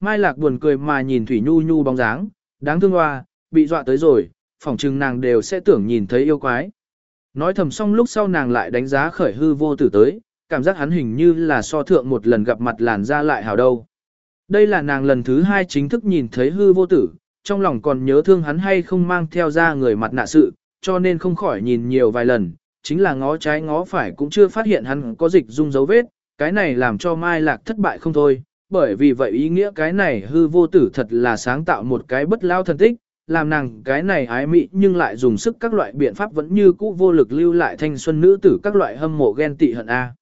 Mai Lạc buồn cười mà nhìn Thủy Nhu Nhu bóng dáng, đáng thương hoa, bị dọa tới rồi, phỏng chừng nàng đều sẽ tưởng nhìn thấy yêu quái. Nói thầm xong lúc sau nàng lại đánh giá khởi hư vô tử tới, cảm giác hắn hình như là so thượng một lần gặp mặt làn ra lại hào đâu. Đây là nàng lần thứ hai chính thức nhìn thấy hư vô tử, trong lòng còn nhớ thương hắn hay không mang theo ra người mặt nạ sự, cho nên không khỏi nhìn nhiều vài lần, chính là ngó trái ngó phải cũng chưa phát hiện hắn có dịch dung dấu vết, cái này làm cho Mai Lạc thất bại không thôi, bởi vì vậy ý nghĩa cái này hư vô tử thật là sáng tạo một cái bất lao thần tích, làm nàng cái này ái mị nhưng lại dùng sức các loại biện pháp vẫn như cũ vô lực lưu lại thanh xuân nữ tử các loại hâm mộ ghen tị hận A.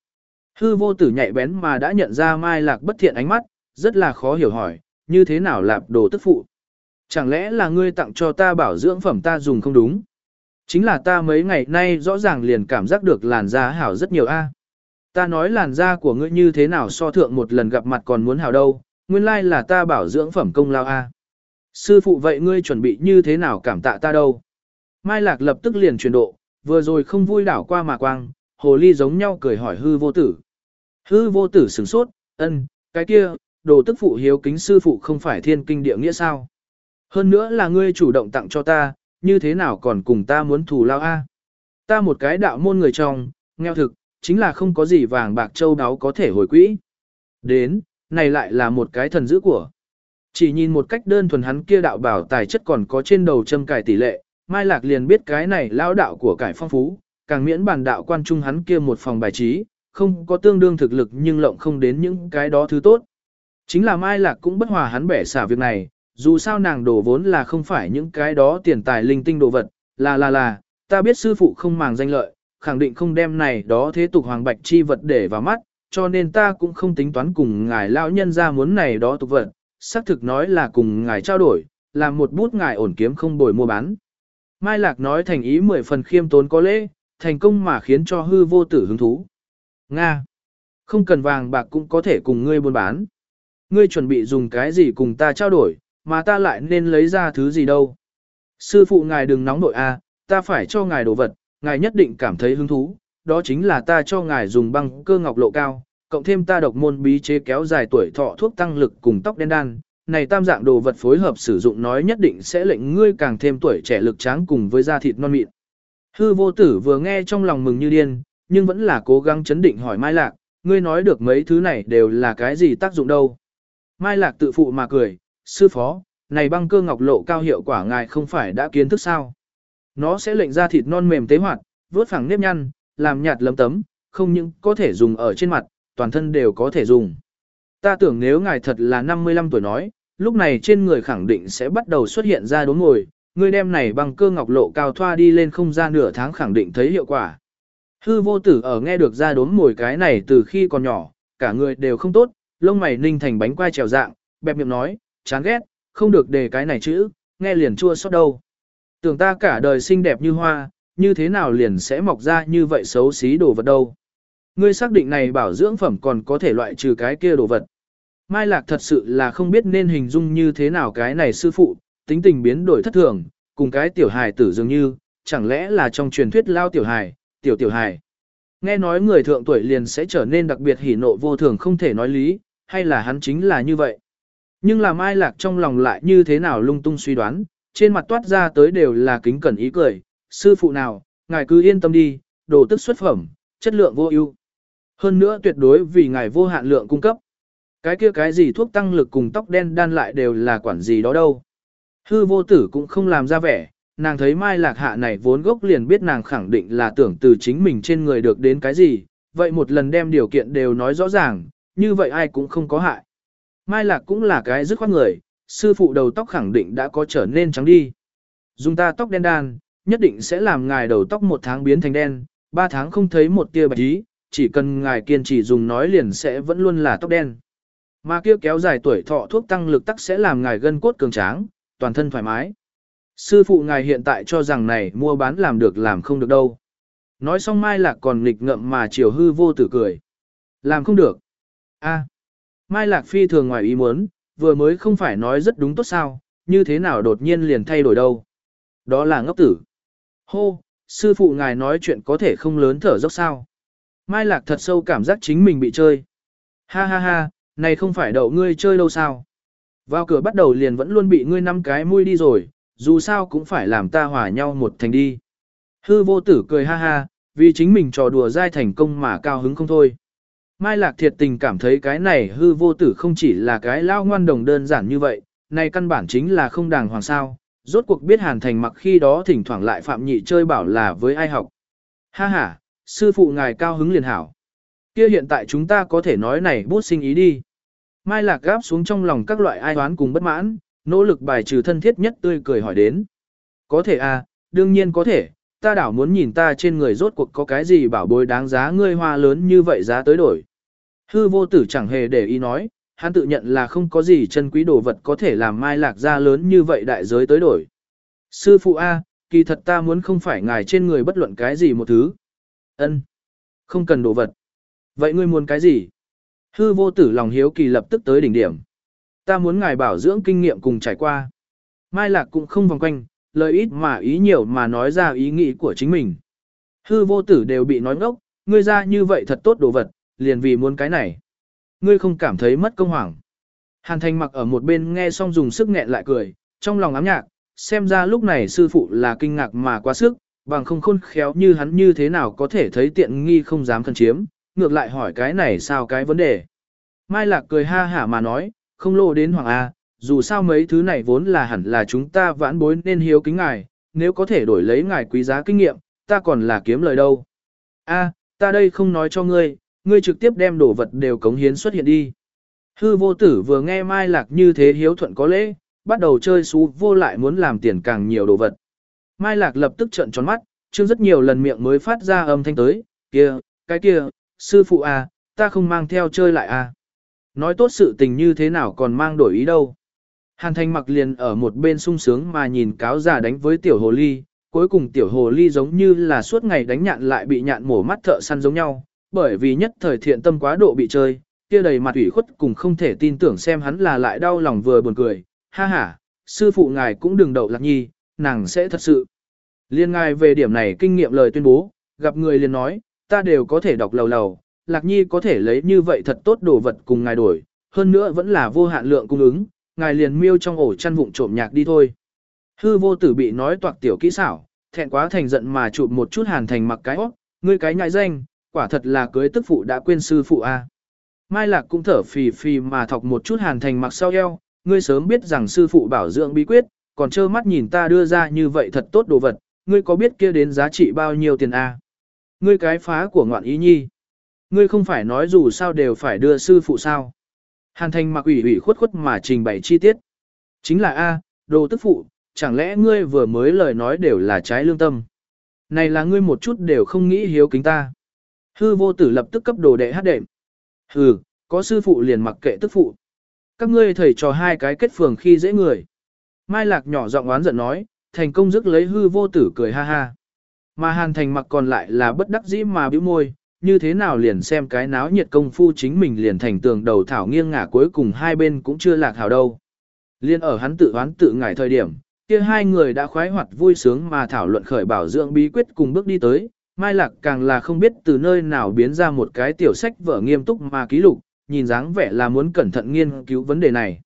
Hư vô tử nhạy bén mà đã nhận ra Mai Lạc bất thiện ánh mắt, rất là khó hiểu hỏi, như thế nào lạp đồ tức phụ. Chẳng lẽ là ngươi tặng cho ta bảo dưỡng phẩm ta dùng không đúng? Chính là ta mấy ngày nay rõ ràng liền cảm giác được làn da hảo rất nhiều a. Ta nói làn da của ngươi như thế nào so thượng một lần gặp mặt còn muốn hảo đâu, nguyên lai là ta bảo dưỡng phẩm công lao a. Sư phụ vậy ngươi chuẩn bị như thế nào cảm tạ ta đâu? Mai Lạc lập tức liền chuyển độ, vừa rồi không vui đảo qua mà quang, hồ ly giống nhau cười hỏi hư vô tử. Hư vô tử sửng sốt, ân, cái kia, đồ tức phụ hiếu kính sư phụ không phải thiên kinh địa nghĩa sao? Hơn nữa là ngươi chủ động tặng cho ta, như thế nào còn cùng ta muốn thù lao a? Ta một cái đạo môn người trong, nghèo thực, chính là không có gì vàng bạc châu đáo có thể hồi quỹ. Đến, này lại là một cái thần dữ của. Chỉ nhìn một cách đơn thuần hắn kia đạo bảo tài chất còn có trên đầu châm cải tỷ lệ, Mai Lạc liền biết cái này lão đạo của cải phong phú, càng miễn bản đạo quan trung hắn kia một phòng bài trí, không có tương đương thực lực nhưng lộng không đến những cái đó thứ tốt. Chính là Mai Lạc cũng bất hòa hắn bẻ xả việc này, dù sao nàng đổ vốn là không phải những cái đó tiền tài linh tinh đồ vật, là là là, ta biết sư phụ không màng danh lợi, khẳng định không đem này đó thế tục hoàng bạch chi vật để vào mắt, cho nên ta cũng không tính toán cùng ngài lão nhân ra muốn này đó tục vật, xác thực nói là cùng ngài trao đổi, làm một bút ngài ổn kiếm không bồi mua bán. Mai Lạc nói thành ý mười phần khiêm tốn có lễ, thành công mà khiến cho hư vô tử hứng thú. Nga! Không cần vàng bạc cũng có thể cùng ngươi buôn bán. Ngươi chuẩn bị dùng cái gì cùng ta trao đổi, mà ta lại nên lấy ra thứ gì đâu. Sư phụ ngài đừng nóng nội a, ta phải cho ngài đồ vật, ngài nhất định cảm thấy hứng thú, đó chính là ta cho ngài dùng băng cơ ngọc lộ cao, cộng thêm ta độc môn bí chế kéo dài tuổi thọ thuốc tăng lực cùng tóc đen đan. Này tam dạng đồ vật phối hợp sử dụng nói nhất định sẽ lệnh ngươi càng thêm tuổi trẻ lực tráng cùng với da thịt non mịn. Hư vô tử vừa nghe trong lòng mừng như điên, nhưng vẫn là cố gắng chấn định hỏi Mai Lạc, ngươi nói được mấy thứ này đều là cái gì tác dụng đâu. Mai Lạc tự phụ mà cười, sư phó, này băng cơ ngọc lộ cao hiệu quả ngài không phải đã kiến thức sao. Nó sẽ lệnh ra thịt non mềm tế hoạt, vớt phẳng nếp nhăn, làm nhạt lấm tấm, không những có thể dùng ở trên mặt, toàn thân đều có thể dùng. Ta tưởng nếu ngài thật là 55 tuổi nói, lúc này trên người khẳng định sẽ bắt đầu xuất hiện ra đốm ngồi, người đem này bằng cơ ngọc lộ cao thoa đi lên không ra nửa tháng khẳng định thấy hiệu quả. Hư vô tử ở nghe được ra đốm ngồi cái này từ khi còn nhỏ, cả người đều không tốt, lông mày ninh thành bánh quai trèo dạng, bẹp miệng nói, chán ghét, không được đề cái này chữ, nghe liền chua xót đâu. Tưởng ta cả đời xinh đẹp như hoa, như thế nào liền sẽ mọc ra như vậy xấu xí đồ vật đâu. Ngươi xác định này bảo dưỡng phẩm còn có thể loại trừ cái kia đồ vật. Mai Lạc thật sự là không biết nên hình dung như thế nào cái này sư phụ, tính tình biến đổi thất thường, cùng cái tiểu hài tử dường như, chẳng lẽ là trong truyền thuyết lao tiểu hài, tiểu tiểu hài. Nghe nói người thượng tuổi liền sẽ trở nên đặc biệt hỉ nộ vô thường không thể nói lý, hay là hắn chính là như vậy. Nhưng làm mai lạc trong lòng lại như thế nào lung tung suy đoán, trên mặt toát ra tới đều là kính cẩn ý cười, sư phụ nào, ngài cứ yên tâm đi, đồ tức xuất phẩm, chất lượng vô ưu. Hơn nữa tuyệt đối vì ngài vô hạn lượng cung cấp. Cái kia cái gì thuốc tăng lực cùng tóc đen đan lại đều là quản gì đó đâu. Hư vô tử cũng không làm ra vẻ, nàng thấy mai lạc hạ này vốn gốc liền biết nàng khẳng định là tưởng từ chính mình trên người được đến cái gì, vậy một lần đem điều kiện đều nói rõ ràng, như vậy ai cũng không có hại. Mai Lạc cũng là cái dứt khoát người, sư phụ đầu tóc khẳng định đã có trở nên trắng đi. Dùng ta tóc đen đan, nhất định sẽ làm ngài đầu tóc một tháng biến thành đen, ba tháng không thấy một tia bạch ý, chỉ cần ngài kiên trì dùng nói liền sẽ vẫn luôn là tóc đen. Mà kia kéo dài tuổi thọ thuốc tăng lực tắc sẽ làm ngài gân cốt cường tráng, toàn thân thoải mái. Sư phụ ngài hiện tại cho rằng này mua bán làm được làm không được đâu. Nói xong Mai Lạc còn nghịch ngậm mà chiều hư vô tử cười. Làm không được. a Mai Lạc Phi thường ngoài ý muốn, vừa mới không phải nói rất đúng tốt sao, như thế nào đột nhiên liền thay đổi đâu. Đó là ngốc tử. Hô, sư phụ ngài nói chuyện có thể không lớn thở dốc sao. Mai Lạc thật sâu cảm giác chính mình bị chơi. Ha ha ha, này không phải đậu ngươi chơi đâu sao. Vào cửa bắt đầu liền vẫn luôn bị ngươi năm cái mũi đi rồi, dù sao cũng phải làm ta hòa nhau một thành đi. Hư vô tử cười ha ha, vì chính mình trò đùa dai thành công mà cao hứng không thôi. Mai Lạc thiệt tình cảm thấy cái này hư vô tử không chỉ là cái lao ngoan đồng đơn giản như vậy, này căn bản chính là không đàng hoàng sao, rốt cuộc biết hàn thành mặc khi đó thỉnh thoảng lại phạm nhị chơi bảo là với ai học. Ha ha, sư phụ ngài cao hứng liền hảo. Kia hiện tại chúng ta có thể nói này bút sinh ý đi. Mai Lạc gáp xuống trong lòng các loại ai oán cùng bất mãn, nỗ lực bài trừ thân thiết nhất tươi cười hỏi đến. Có thể à, đương nhiên có thể, ta đảo muốn nhìn ta trên người rốt cuộc có cái gì bảo bối đáng giá ngươi hoa lớn như vậy giá tới đổi. Hư vô tử chẳng hề để ý nói, hắn tự nhận là không có gì chân quý đồ vật có thể làm mai lạc ra lớn như vậy đại giới tới đổi. Sư phụ A, kỳ thật ta muốn không phải ngài trên người bất luận cái gì một thứ. ân Không cần đồ vật. Vậy ngươi muốn cái gì? Hư vô tử lòng hiếu kỳ lập tức tới đỉnh điểm. Ta muốn ngài bảo dưỡng kinh nghiệm cùng trải qua. Mai lạc cũng không vòng quanh, lời ít mà ý nhiều mà nói ra ý nghĩ của chính mình. Hư vô tử đều bị nói ngốc, ngươi ra như vậy thật tốt đồ vật, liền vì muốn cái này. Ngươi không cảm thấy mất công hoảng. Hàn thành mặc ở một bên nghe xong dùng sức nghẹn lại cười, trong lòng ám nhạc, xem ra lúc này sư phụ là kinh ngạc mà quá sức, bằng không khôn khéo như hắn như thế nào có thể thấy tiện nghi không dám khẩn chiếm, ngược lại hỏi cái này sao cái vấn đề. Mai Lạc cười ha hả mà nói, không lộ đến Hoàng A, dù sao mấy thứ này vốn là hẳn là chúng ta vãn bối nên hiếu kính ngài, nếu có thể đổi lấy ngài quý giá kinh nghiệm, ta còn là kiếm lời đâu. A, ta đây không nói cho ngươi, ngươi trực tiếp đem đồ vật đều cống hiến xuất hiện đi. Hư vô tử vừa nghe Mai Lạc như thế hiếu thuận có lễ, bắt đầu chơi xú vô lại muốn làm tiền càng nhiều đồ vật. Mai Lạc lập tức trợn tròn mắt, chương rất nhiều lần miệng mới phát ra âm thanh tới, kia, cái kia, sư phụ à, ta không mang theo chơi lại à. Nói tốt sự tình như thế nào còn mang đổi ý đâu. Hàn thành mặc liền ở một bên sung sướng mà nhìn cáo già đánh với tiểu hồ ly, cuối cùng tiểu hồ ly giống như là suốt ngày đánh nhạn lại bị nhạn mổ mắt thợ săn giống nhau, bởi vì nhất thời thiện tâm quá độ bị chơi, kia đầy mặt ủy khuất cùng không thể tin tưởng xem hắn là lại đau lòng vừa buồn cười, ha ha, sư phụ ngài cũng đừng đậu lạc nhi, nàng sẽ thật sự. Liên ngài về điểm này kinh nghiệm lời tuyên bố, gặp người liền nói, ta đều có thể đọc lầu lầu, lạc nhi có thể lấy như vậy thật tốt đồ vật cùng ngài đổi, hơn nữa vẫn là vô hạn lượng cung ứng, ngài liền miêu trong ổ chăn vụng trộm nhạc đi thôi. Hư vô tử bị nói toạc tiểu kỹ xảo, thẹn quá thành giận mà chụp một chút hàn thành mặc cái óc, ngươi cái nhại danh, quả thật là cưới tức phụ đã quên sư phụ a. Mai Lạc cũng thở phì phì mà thọc một chút hàn thành mặc sau eo, ngươi sớm biết rằng sư phụ bảo dưỡng bí quyết, còn trơ mắt nhìn ta đưa ra như vậy thật tốt đồ vật, ngươi có biết kia đến giá trị bao nhiêu tiền a? Ngươi cái phá của ngoạn ý nhi. Ngươi không phải nói dù sao đều phải đưa sư phụ sao. Hàn thành mặc ủy ủy khuất khuất mà trình bày chi tiết. Chính là A, đồ tức phụ, chẳng lẽ ngươi vừa mới lời nói đều là trái lương tâm. Này là ngươi một chút đều không nghĩ hiếu kính ta. Hư vô tử lập tức cấp đồ đệ hát đệm. Hừ, có sư phụ liền mặc kệ tức phụ. Các ngươi thầy trò hai cái kết phường khi dễ người. Mai lạc nhỏ giọng oán giận nói, thành công dứt lấy hư vô tử cười ha ha. Mà hàn thành mặc còn lại là bất đắc dĩ mà bĩu môi, như thế nào liền xem cái náo nhiệt công phu chính mình liền thành tường đầu thảo nghiêng ngả cuối cùng hai bên cũng chưa lạc hảo đâu. Liên ở hắn tự hoán tự ngải thời điểm, kia hai người đã khoái hoạt vui sướng mà thảo luận khởi bảo dưỡng bí quyết cùng bước đi tới, Mai Lạc càng là không biết từ nơi nào biến ra một cái tiểu sách vở nghiêm túc mà ký lục, nhìn dáng vẻ là muốn cẩn thận nghiên cứu vấn đề này.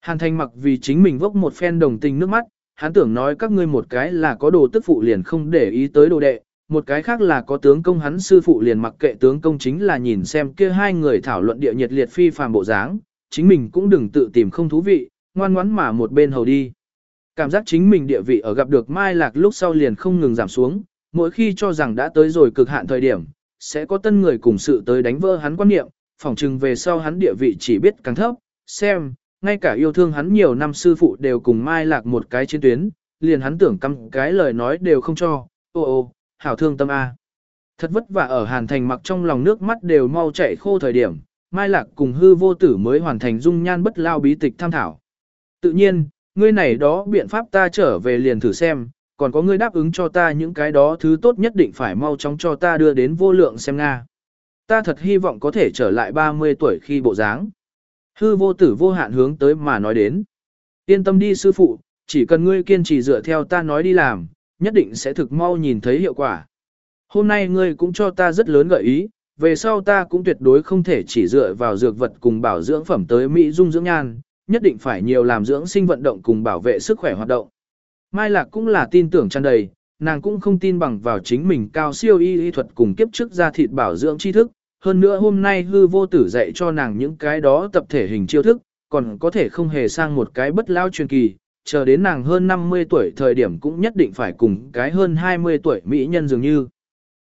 Hàn Thanh mặc vì chính mình vốc một phen đồng tình nước mắt, hắn tưởng nói các ngươi một cái là có đồ tức phụ liền không để ý tới đồ đệ, một cái khác là có tướng công hắn sư phụ liền mặc kệ tướng công chính là nhìn xem kia hai người thảo luận địa nhiệt liệt phi phàm bộ dáng, chính mình cũng đừng tự tìm không thú vị, ngoan ngoãn mà một bên hầu đi. Cảm giác chính mình địa vị ở gặp được Mai Lạc lúc sau liền không ngừng giảm xuống, mỗi khi cho rằng đã tới rồi cực hạn thời điểm, sẽ có tân người cùng sự tới đánh vỡ hắn quan niệm, phỏng chừng về sau hắn địa vị chỉ biết càng thấp, xem, ngay cả yêu thương hắn nhiều năm sư phụ đều cùng Mai Lạc một cái trên tuyến, liền hắn tưởng căm cái lời nói đều không cho, ô ô, hảo thương tâm A. Thật vất vả ở Hàn Thành mặc trong lòng nước mắt đều mau chảy khô thời điểm, Mai Lạc cùng hư vô tử mới hoàn thành dung nhan bất lao bí tịch tham thảo. Tự nhiên, ngươi này đó biện pháp ta trở về liền thử xem, còn có ngươi đáp ứng cho ta những cái đó thứ tốt nhất định phải mau chóng cho ta đưa đến vô lượng xem Nga. Ta thật hy vọng có thể trở lại 30 tuổi khi bộ dáng. Hư vô tử vô hạn hướng tới mà nói đến. Yên tâm đi sư phụ, chỉ cần ngươi kiên trì dựa theo ta nói đi làm, nhất định sẽ thực mau nhìn thấy hiệu quả. Hôm nay ngươi cũng cho ta rất lớn gợi ý, về sau ta cũng tuyệt đối không thể chỉ dựa vào dược vật cùng bảo dưỡng phẩm tới Mỹ dung dưỡng nhan, nhất định phải nhiều làm dưỡng sinh vận động cùng bảo vệ sức khỏe hoạt động. Mai Lạc cũng là tin tưởng tràn đầy, nàng cũng không tin bằng vào chính mình cao siêu y y thuật cùng kiếp trước ra thịt bảo dưỡng tri thức, hơn nữa hôm nay hư vô tử dạy cho nàng những cái đó tập thể hình chiêu thức, còn có thể không hề sang một cái bất lao truyền kỳ, chờ đến nàng hơn 50 tuổi thời điểm cũng nhất định phải cùng cái hơn 20 tuổi mỹ nhân dường như.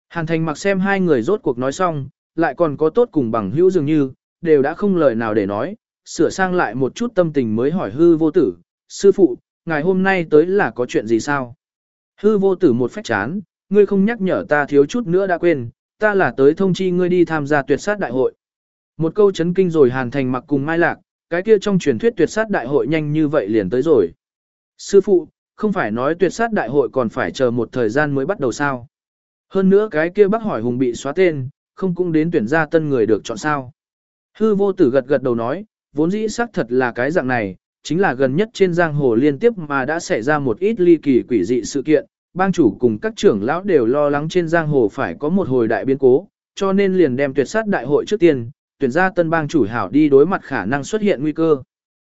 Hàn thành mặc xem hai người rốt cuộc nói xong, lại còn có tốt cùng bằng hữu dường như, đều đã không lời nào để nói, sửa sang lại một chút tâm tình mới hỏi hư vô tử, sư phụ, ngày hôm nay tới là có chuyện gì sao? Hư vô tử một phách chán, ngươi không nhắc nhở ta thiếu chút nữa đã quên, ta là tới thông chi ngươi đi tham gia tuyệt sát đại hội. Một câu chấn kinh rồi hàn thành mặc cùng mai lạc, cái kia trong truyền thuyết tuyệt sát đại hội nhanh như vậy liền tới rồi. Sư phụ, không phải nói tuyệt sát đại hội còn phải chờ một thời gian mới bắt đầu sao? Hơn nữa cái kia bác hỏi hùng bị xóa tên, không cũng đến tuyển ra tân người được chọn sao? Hư vô tử gật gật đầu nói, vốn dĩ xác thật là cái dạng này, chính là gần nhất trên giang hồ liên tiếp mà đã xảy ra một ít ly kỳ quỷ dị sự kiện, bang chủ cùng các trưởng lão đều lo lắng trên giang hồ phải có một hồi đại biến cố, cho nên liền đem tuyệt sát đại hội trước tiên, tuyển ra tân bang chủ hảo đi đối mặt khả năng xuất hiện nguy cơ.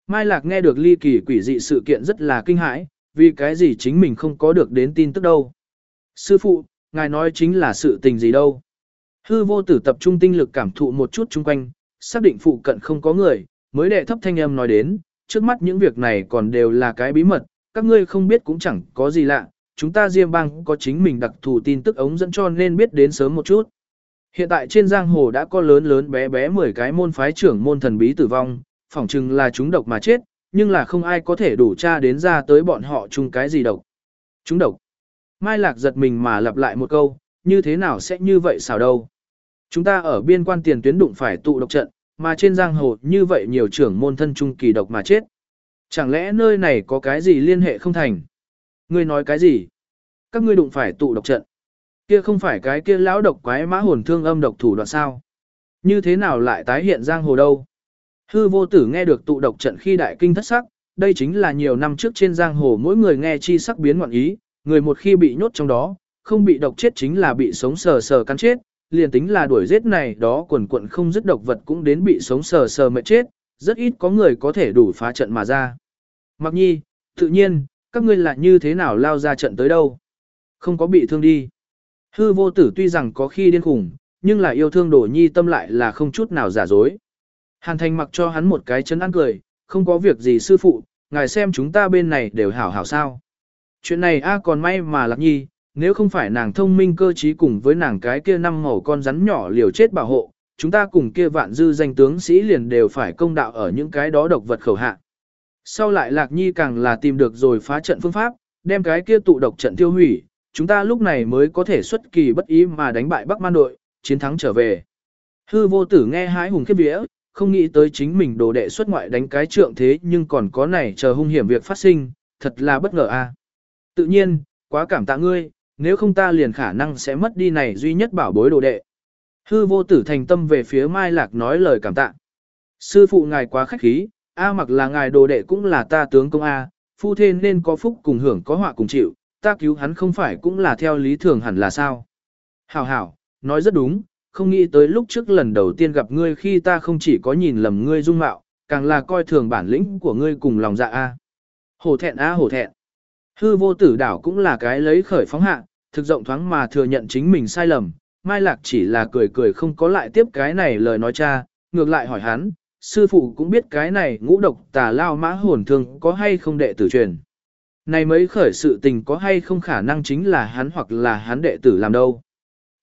Mai Lạc nghe được ly kỳ quỷ dị sự kiện rất là kinh hãi, vì cái gì chính mình không có được đến tin tức đâu. Sư phụ, ngài nói chính là sự tình gì đâu. Hư vô tử tập trung tinh lực cảm thụ một chút chung quanh, xác định phụ cận không có người, mới đệ thấp thanh âm nói đến, trước mắt những việc này còn đều là cái bí mật, các ngươi không biết cũng chẳng có gì lạ, chúng ta Diêm Bang có chính mình đặc thù tin tức ống dẫn cho nên biết đến sớm một chút. Hiện tại trên giang hồ đã có lớn lớn bé bé 10 cái môn phái trưởng môn thần bí tử vong, phỏng chừng là chúng độc mà chết, nhưng là không ai có thể đủ tra đến ra tới bọn họ chung cái gì độc. Chúng độc. Mai Lạc giật mình mà lặp lại một câu, như thế nào sẽ như vậy sao đâu. Chúng ta ở biên quan tiền tuyến đụng phải tụ độc trận, mà trên giang hồ như vậy nhiều trưởng môn thân trung kỳ độc mà chết. Chẳng lẽ nơi này có cái gì liên hệ không thành? Ngươi nói cái gì? Các ngươi đụng phải tụ độc trận. Kia không phải cái kia lão độc quái mã hồn thương âm độc thủ đoạn sao? Như thế nào lại tái hiện giang hồ đâu? Hư vô tử nghe được tụ độc trận khi đại kinh thất sắc, đây chính là nhiều năm trước trên giang hồ mỗi người nghe chi sắc biến ngoạn ý, người một khi bị nhốt trong đó, không bị độc chết chính là bị sống sờ sờ cắn chết, liền tính là đuổi giết này đó quần quận không dứt độc vật cũng đến bị sống sờ sờ mệt chết, rất ít có người có thể đủ phá trận mà ra. Mặc nhi, tự nhiên, các ngươi lại như thế nào lao ra trận tới đâu? Không có bị thương đi. Hư vô tử tuy rằng có khi điên khủng, nhưng là yêu thương đổ nhi tâm lại là không chút nào giả dối. Hàn thành mặc cho hắn một cái chân ăn cười, không có việc gì sư phụ, ngài xem chúng ta bên này đều hảo hảo sao. Chuyện này a còn may mà lạc nhi, nếu không phải nàng thông minh cơ trí cùng với nàng cái kia năm màu con rắn nhỏ liều chết bảo hộ, chúng ta cùng kia vạn dư danh tướng sĩ liền đều phải công đạo ở những cái đó độc vật khẩu hạ. Sau lại Lạc Nhi càng là tìm được rồi phá trận phương pháp, đem cái kia tụ độc trận tiêu hủy, chúng ta lúc này mới có thể xuất kỳ bất ý mà đánh bại Bắc Man đội, chiến thắng trở về. Hư vô tử nghe hái hùng khiếp vía, không nghĩ tới chính mình đồ đệ xuất ngoại đánh cái trượng thế nhưng còn có này chờ hung hiểm việc phát sinh, thật là bất ngờ a. Tự nhiên, quá cảm tạ ngươi, nếu không ta liền khả năng sẽ mất đi này duy nhất bảo bối đồ đệ. Hư vô tử thành tâm về phía Mai Lạc nói lời cảm tạ. Sư phụ ngài quá khách khí, A mặc là ngài đồ đệ cũng là ta tướng công A, phu thê nên có phúc cùng hưởng có họa cùng chịu, ta cứu hắn không phải cũng là theo lý thường hẳn là sao. Hảo hảo, nói rất đúng, không nghĩ tới lúc trước lần đầu tiên gặp ngươi khi ta không chỉ có nhìn lầm ngươi dung mạo, càng là coi thường bản lĩnh của ngươi cùng lòng dạ A. Hổ thẹn A hổ thẹn. Hư vô tử đảo cũng là cái lấy khởi phóng hạ, thực rộng thoáng mà thừa nhận chính mình sai lầm, Mai Lạc chỉ là cười cười không có lại tiếp cái này lời nói cha, ngược lại hỏi hắn, sư phụ cũng biết cái này ngũ độc tà lao mã hồn thương có hay không đệ tử truyền. Này mấy khởi sự tình có hay không khả năng chính là hắn hoặc là hắn đệ tử làm đâu.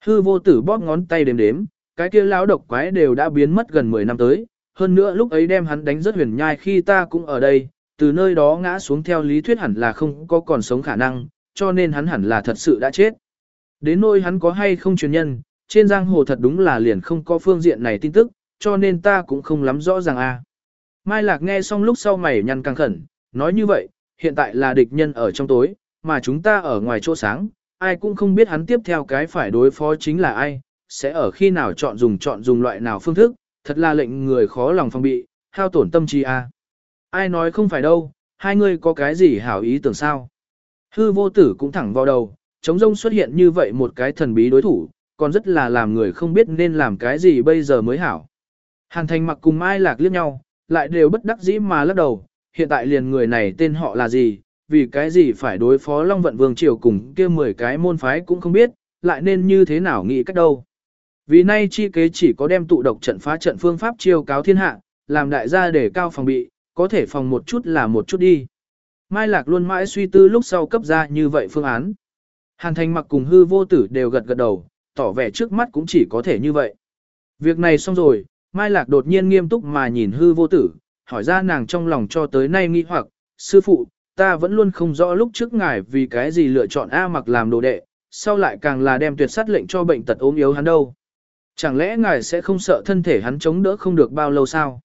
Hư vô tử bóp ngón tay đếm đếm, cái kia lão độc quái đều đã biến mất gần 10 năm tới, hơn nữa lúc ấy đem hắn đánh rất huyền nhai khi ta cũng ở đây, từ nơi đó ngã xuống theo lý thuyết hẳn là không có còn sống khả năng, cho nên hắn hẳn là thật sự đã chết. Đến nơi hắn có hay không truyền nhân, trên giang hồ thật đúng là liền không có phương diện này tin tức, cho nên ta cũng không lắm rõ ràng a. Mai Lạc nghe xong lúc sau mày nhăn căng khẩn, nói như vậy, hiện tại là địch nhân ở trong tối, mà chúng ta ở ngoài chỗ sáng, ai cũng không biết hắn tiếp theo cái phải đối phó chính là ai, sẽ ở khi nào chọn dùng chọn dùng loại nào phương thức, thật là lệnh người khó lòng phòng bị, hao tổn tâm trí a. Ai nói không phải đâu, hai người có cái gì hảo ý tưởng sao? Hư vô tử cũng thẳng vào đầu, chống rông xuất hiện như vậy một cái thần bí đối thủ, còn rất là làm người không biết nên làm cái gì bây giờ mới hảo. Hàn thành mặc cùng Mai Lạc liếc nhau, lại đều bất đắc dĩ mà lắc đầu, hiện tại liền người này tên họ là gì, vì cái gì phải đối phó Long Vận Vương Triều cùng kia 10 cái môn phái cũng không biết, lại nên như thế nào nghĩ cách đâu. Vì nay chi kế chỉ có đem tụ độc trận phá trận phương pháp chiêu cáo thiên hạ, làm đại gia để cao phòng bị, có thể phòng một chút là một chút đi. Mai Lạc luôn mãi suy tư lúc sau cấp ra như vậy phương án. Hàn thành mặc cùng hư vô tử đều gật gật đầu, tỏ vẻ trước mắt cũng chỉ có thể như vậy. Việc này xong rồi, Mai Lạc đột nhiên nghiêm túc mà nhìn hư vô tử, hỏi ra nàng trong lòng cho tới nay nghi hoặc, sư phụ, ta vẫn luôn không rõ lúc trước ngài vì cái gì lựa chọn A mặc làm đồ đệ, sau lại càng là đem tuyệt sát lệnh cho bệnh tật ốm yếu hắn đâu. Chẳng lẽ ngài sẽ không sợ thân thể hắn chống đỡ không được bao lâu sao?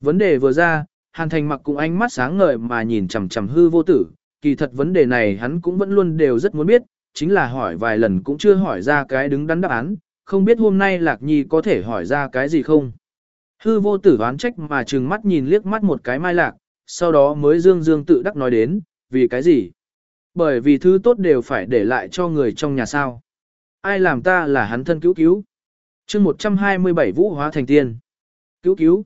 Vấn đề vừa ra, Hàn Thành mặc cùng ánh mắt sáng ngời mà nhìn chằm chằm hư vô tử, kỳ thật vấn đề này hắn cũng vẫn luôn đều rất muốn biết, chính là hỏi vài lần cũng chưa hỏi ra cái đứng đắn đáp án, không biết hôm nay Lạc Nhi có thể hỏi ra cái gì không. Hư vô tử đoán trách mà trừng mắt nhìn liếc mắt một cái mai lạc, sau đó mới dương dương tự đắc nói đến, vì cái gì? Bởi vì thứ tốt đều phải để lại cho người trong nhà sao. Ai làm ta là hắn thân cứu cứu? chương 127 vũ hóa thành tiên. Cứu cứu.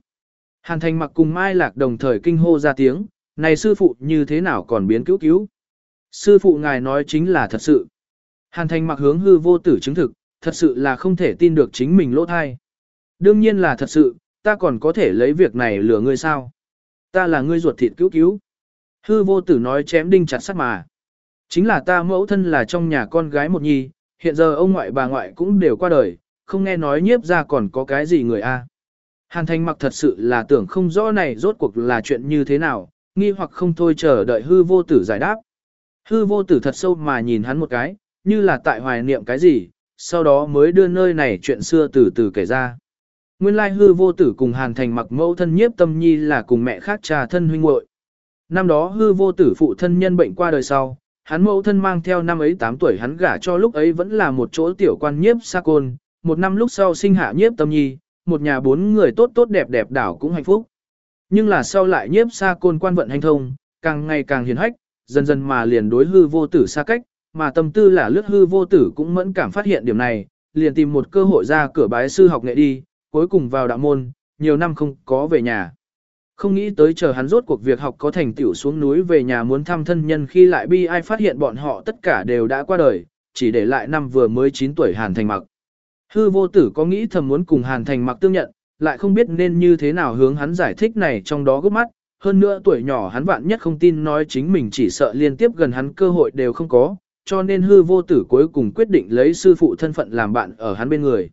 Hàn thành mặc cùng mai lạc đồng thời kinh hô ra tiếng, này sư phụ như thế nào còn biến cứu cứu? Sư phụ ngài nói chính là thật sự. Hàn thành mặc hướng hư vô tử chứng thực, thật sự là không thể tin được chính mình lỗ thai. Đương nhiên là thật sự, ta còn có thể lấy việc này lừa ngươi sao? Ta là ngươi ruột thịt cứu cứu. Hư vô tử nói chém đinh chặt sắt mà. Chính là ta mẫu thân là trong nhà con gái một nhi, hiện giờ ông ngoại bà ngoại cũng đều qua đời, không nghe nói nhiếp ra còn có cái gì người a. Hàn thành mặc thật sự là tưởng không rõ này rốt cuộc là chuyện như thế nào, nghi hoặc không thôi chờ đợi hư vô tử giải đáp. Hư vô tử thật sâu mà nhìn hắn một cái, như là tại hoài niệm cái gì, sau đó mới đưa nơi này chuyện xưa từ từ kể ra. Nguyên lai hư vô tử cùng hàn thành mặc mẫu thân nhiếp tâm nhi là cùng mẹ khác trà thân huynh muội. Năm đó hư vô tử phụ thân nhân bệnh qua đời sau, hắn mẫu thân mang theo năm ấy 8 tuổi hắn gả cho lúc ấy vẫn là một chỗ tiểu quan nhiếp sa côn, một năm lúc sau sinh hạ nhiếp tâm nhi, một nhà bốn người tốt tốt đẹp đẹp đảo cũng hạnh phúc. Nhưng là sau lại nhiếp sa côn quan vận hành thông, càng ngày càng hiền hách, dần dần mà liền đối hư vô tử xa cách, mà tâm tư là lướt hư vô tử cũng mẫn cảm phát hiện điểm này, liền tìm một cơ hội ra cửa bái sư học nghệ đi, cuối cùng vào đạo môn, nhiều năm không có về nhà. Không nghĩ tới chờ hắn rốt cuộc việc học có thành tựu xuống núi về nhà muốn thăm thân nhân khi lại bi ai phát hiện bọn họ tất cả đều đã qua đời, chỉ để lại năm vừa mới 9 tuổi Hàn Thành Mặc. Hư vô tử có nghĩ thầm muốn cùng Hàn Thành Mặc tương nhận, lại không biết nên như thế nào hướng hắn giải thích này trong đó gấp mắt, hơn nữa tuổi nhỏ hắn vạn nhất không tin nói chính mình chỉ sợ liên tiếp gần hắn cơ hội đều không có, cho nên hư vô tử cuối cùng quyết định lấy sư phụ thân phận làm bạn ở hắn bên người.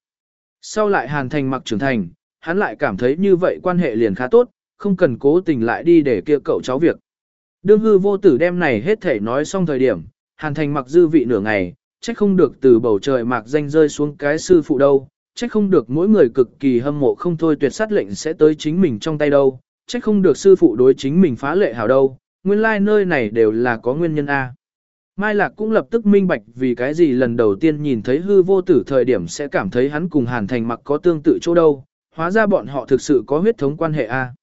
Sau lại hàn thành mặc trưởng thành, hắn lại cảm thấy như vậy quan hệ liền khá tốt, không cần cố tình lại đi để kia cậu cháu việc. Đương hư vô tử đem này hết thể nói xong thời điểm, hàn thành mặc dư vị nửa ngày, trách không được từ bầu trời mạc danh rơi xuống cái sư phụ đâu, trách không được mỗi người cực kỳ hâm mộ không thôi tuyệt sát lệnh sẽ tới chính mình trong tay đâu, trách không được sư phụ đối chính mình phá lệ hảo đâu, nguyên lai like nơi này đều là có nguyên nhân A. Mai Lạc cũng lập tức minh bạch vì cái gì lần đầu tiên nhìn thấy hư vô tử thời điểm sẽ cảm thấy hắn cùng Hàn Thành mặc có tương tự chỗ đâu, hóa ra bọn họ thực sự có huyết thống quan hệ a.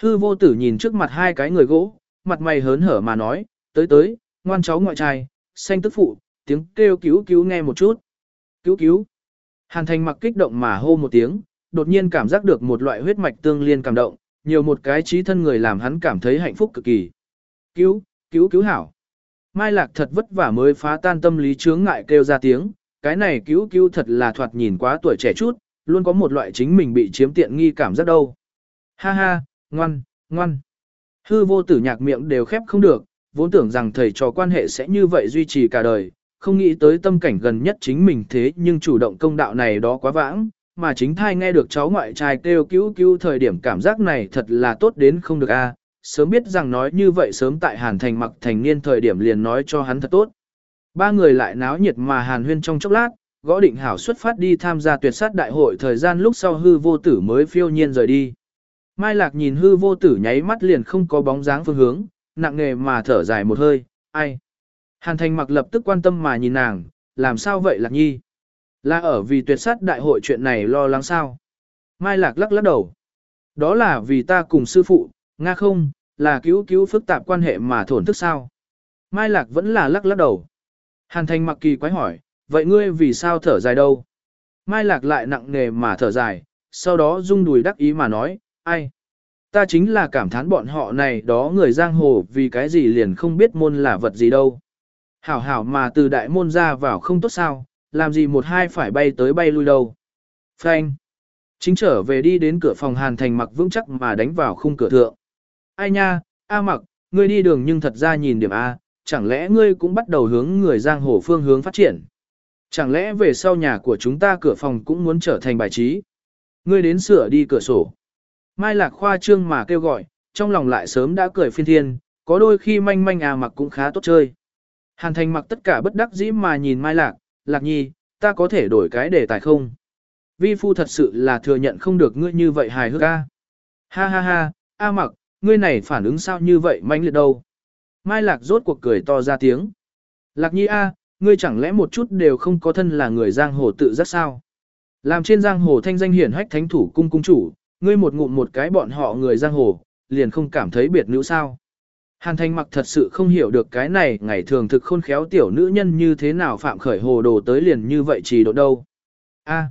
Hư vô tử nhìn trước mặt hai cái người gỗ, mặt mày hớn hở mà nói, tới tới, ngoan cháu ngoại trai, xanh tức phụ, tiếng kêu cứu cứu nghe một chút. Cứu cứu. Hàn Thành mặc kích động mà hô một tiếng, đột nhiên cảm giác được một loại huyết mạch tương liên cảm động, nhiều một cái trí thân người làm hắn cảm thấy hạnh phúc cực kỳ. Cứu, cứu cứu hảo. Mai Lạc thật vất vả mới phá tan tâm lý chướng ngại kêu ra tiếng, cái này cứu cứu thật là thoạt nhìn quá tuổi trẻ chút, luôn có một loại chính mình bị chiếm tiện nghi cảm giác đâu. Ha ha, ngoan, ngoan. Hư vô tử nhạc miệng đều khép không được, vốn tưởng rằng thầy trò quan hệ sẽ như vậy duy trì cả đời, không nghĩ tới tâm cảnh gần nhất chính mình thế nhưng chủ động công đạo này đó quá vãng, mà chính thai nghe được cháu ngoại trai kêu cứu cứu thời điểm cảm giác này thật là tốt đến không được a sớm biết rằng nói như vậy sớm tại Hàn Thành mặc thành niên thời điểm liền nói cho hắn thật tốt. Ba người lại náo nhiệt mà Hàn huyên trong chốc lát, gõ định hảo xuất phát đi tham gia tuyệt sát đại hội thời gian lúc sau hư vô tử mới phiêu nhiên rời đi. Mai Lạc nhìn hư vô tử nháy mắt liền không có bóng dáng phương hướng, nặng nề mà thở dài một hơi, ai. Hàn Thành mặc lập tức quan tâm mà nhìn nàng, làm sao vậy Lạc Nhi? Là ở vì tuyệt sát đại hội chuyện này lo lắng sao? Mai Lạc lắc lắc đầu. Đó là vì ta cùng sư phụ, Nga không, là cứu cứu phức tạp quan hệ mà thổn thức sao? Mai Lạc vẫn là lắc lắc đầu. Hàn Thành mặc kỳ quái hỏi, vậy ngươi vì sao thở dài đâu? Mai Lạc lại nặng nề mà thở dài, sau đó rung đùi đắc ý mà nói, ai? Ta chính là cảm thán bọn họ này đó người giang hồ vì cái gì liền không biết môn là vật gì đâu. Hảo hảo mà từ đại môn ra vào không tốt sao, làm gì một hai phải bay tới bay lui đâu. Frank. Chính trở về đi đến cửa phòng Hàn Thành mặc vững chắc mà đánh vào khung cửa thượng. Ai nha, A mặc, ngươi đi đường nhưng thật ra nhìn điểm A, chẳng lẽ ngươi cũng bắt đầu hướng người giang hồ phương hướng phát triển. Chẳng lẽ về sau nhà của chúng ta cửa phòng cũng muốn trở thành bài trí. Ngươi đến sửa đi cửa sổ. Mai lạc khoa trương mà kêu gọi, trong lòng lại sớm đã cười phiên thiên, có đôi khi manh manh à mặc cũng khá tốt chơi. Hàn thành mặc tất cả bất đắc dĩ mà nhìn Mai lạc, lạc nhi, ta có thể đổi cái đề tài không? Vi phu thật sự là thừa nhận không được ngươi như vậy hài hước a. Ha ha ha, A mặc, ngươi này phản ứng sao như vậy manh liệt đâu? Mai lạc rốt cuộc cười to ra tiếng. Lạc nhi a, ngươi chẳng lẽ một chút đều không có thân là người giang hồ tự giác sao? Làm trên giang hồ thanh danh hiển hách thánh thủ cung cung chủ, ngươi một ngụm một cái bọn họ người giang hồ, liền không cảm thấy biệt nữ sao? Hàn Thanh mặc thật sự không hiểu được cái này ngày thường thực khôn khéo tiểu nữ nhân như thế nào phạm khởi hồ đồ tới liền như vậy chỉ độ đâu. A.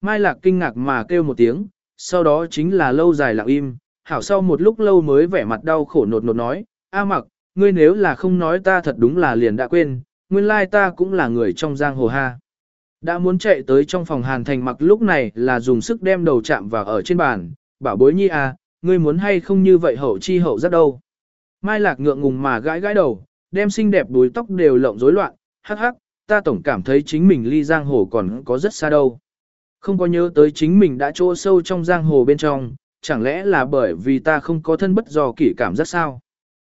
Mai Lạc kinh ngạc mà kêu một tiếng, sau đó chính là lâu dài lặng im, hảo sau một lúc lâu mới vẻ mặt đau khổ nột nột nói, A mặc, ngươi nếu là không nói ta thật đúng là liền đã quên, nguyên lai ta cũng là người trong giang hồ ha. Đã muốn chạy tới trong phòng hàn thành mặc lúc này là dùng sức đem đầu chạm vào ở trên bàn, bảo bối nhi à, ngươi muốn hay không như vậy hậu chi hậu rất đâu. Mai lạc ngượng ngùng mà gãi gãi đầu, đem xinh đẹp đuôi tóc đều lộng rối loạn, hắc hắc, ta tổng cảm thấy chính mình ly giang hồ còn có rất xa đâu. Không có nhớ tới chính mình đã chỗ sâu trong giang hồ bên trong, chẳng lẽ là bởi vì ta không có thân bất do kỷ cảm giác sao?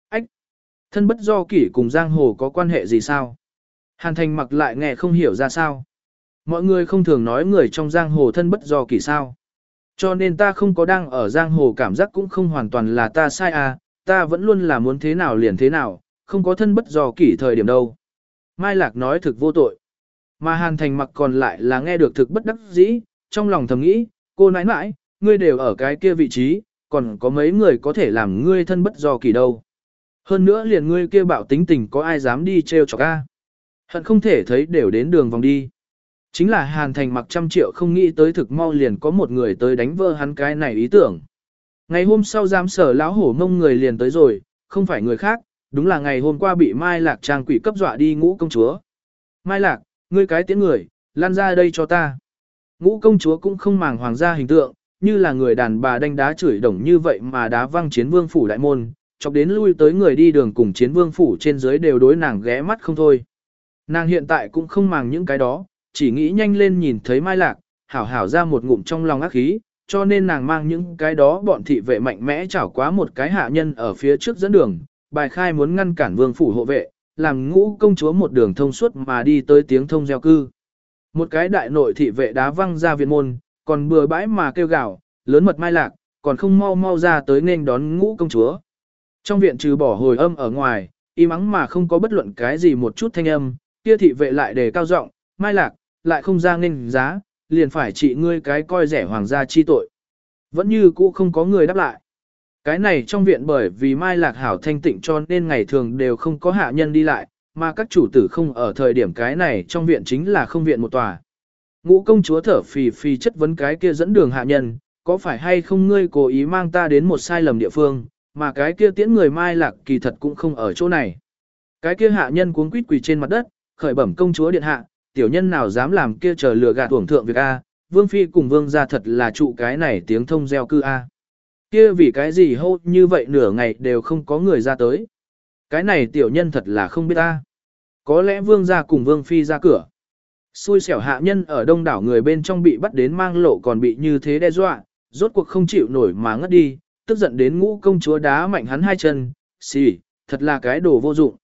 Ách! Thân bất do kỷ cùng giang hồ có quan hệ gì sao? Hàn thành mặc lại nghe không hiểu ra sao. Mọi người không thường nói người trong giang hồ thân bất do kỷ sao. Cho nên ta không có đang ở giang hồ cảm giác cũng không hoàn toàn là ta sai à, ta vẫn luôn là muốn thế nào liền thế nào, không có thân bất do kỷ thời điểm đâu. Mai Lạc nói thực vô tội. Mà Hàn Thành mặc còn lại là nghe được thực bất đắc dĩ, trong lòng thầm nghĩ, cô nãi nãi, ngươi đều ở cái kia vị trí, còn có mấy người có thể làm ngươi thân bất do kỳ đâu. Hơn nữa liền ngươi kia bạo tính tình có ai dám đi treo chọc a? Hận không thể thấy đều đến đường vòng đi. Chính là Hàn Thành mặc trăm triệu không nghĩ tới thực mau liền có một người tới đánh vỡ hắn cái này ý tưởng. Ngày hôm sau giám sở lão hổ mông người liền tới rồi, không phải người khác, đúng là ngày hôm qua bị Mai Lạc trang quỷ cấp dọa đi ngũ công chúa. Mai Lạc, ngươi cái tiếng người, lan ra đây cho ta. Ngũ công chúa cũng không màng hoàng gia hình tượng, như là người đàn bà đánh đá chửi đồng như vậy mà đá văng chiến vương phủ đại môn, chọc đến lui tới người đi đường cùng chiến vương phủ trên dưới đều đối nàng ghé mắt không thôi. Nàng hiện tại cũng không màng những cái đó, chỉ nghĩ nhanh lên nhìn thấy Mai Lạc, hảo hảo ra một ngụm trong lòng ác khí, cho nên nàng mang những cái đó bọn thị vệ mạnh mẽ chảo quá một cái hạ nhân ở phía trước dẫn đường, bài khai muốn ngăn cản vương phủ hộ vệ, làm ngũ công chúa một đường thông suốt mà đi tới tiếng thông gieo cư. Một cái đại nội thị vệ đá văng ra viện môn, còn bừa bãi mà kêu gào, lớn mật Mai Lạc, còn không mau mau ra tới nên đón ngũ công chúa. Trong viện trừ bỏ hồi âm ở ngoài, im ắng mà không có bất luận cái gì một chút thanh âm, kia thị vệ lại đề cao giọng, Mai Lạc, lại không ra nên giá, liền phải trị ngươi cái coi rẻ hoàng gia chi tội. Vẫn như cũ không có người đáp lại. Cái này trong viện bởi vì Mai Lạc Hảo thanh tịnh cho nên ngày thường đều không có hạ nhân đi lại, mà các chủ tử không ở thời điểm cái này trong viện chính là không viện một tòa. Ngũ công chúa thở phì phì chất vấn cái kia dẫn đường hạ nhân, có phải hay không ngươi cố ý mang ta đến một sai lầm địa phương, mà cái kia tiễn người Mai Lạc kỳ thật cũng không ở chỗ này. Cái kia hạ nhân cuống quýt quỳ trên mặt đất, khởi bẩm công chúa điện hạ, tiểu nhân nào dám làm kia chờ lừa gạt uổng thượng việc A, vương phi cùng vương gia thật là trụ cái này tiếng thông gieo cư A. Kia vì cái gì hô như vậy nửa ngày đều không có người ra tới. Cái này tiểu nhân thật là không biết A. Có lẽ vương gia cùng vương phi ra cửa. Xui xẻo hạ nhân ở đông đảo người bên trong bị bắt đến mang lộ còn bị như thế đe dọa, rốt cuộc không chịu nổi mà ngất đi, tức giận đến ngũ công chúa đá mạnh hắn hai chân, xì, thật là cái đồ vô dụng.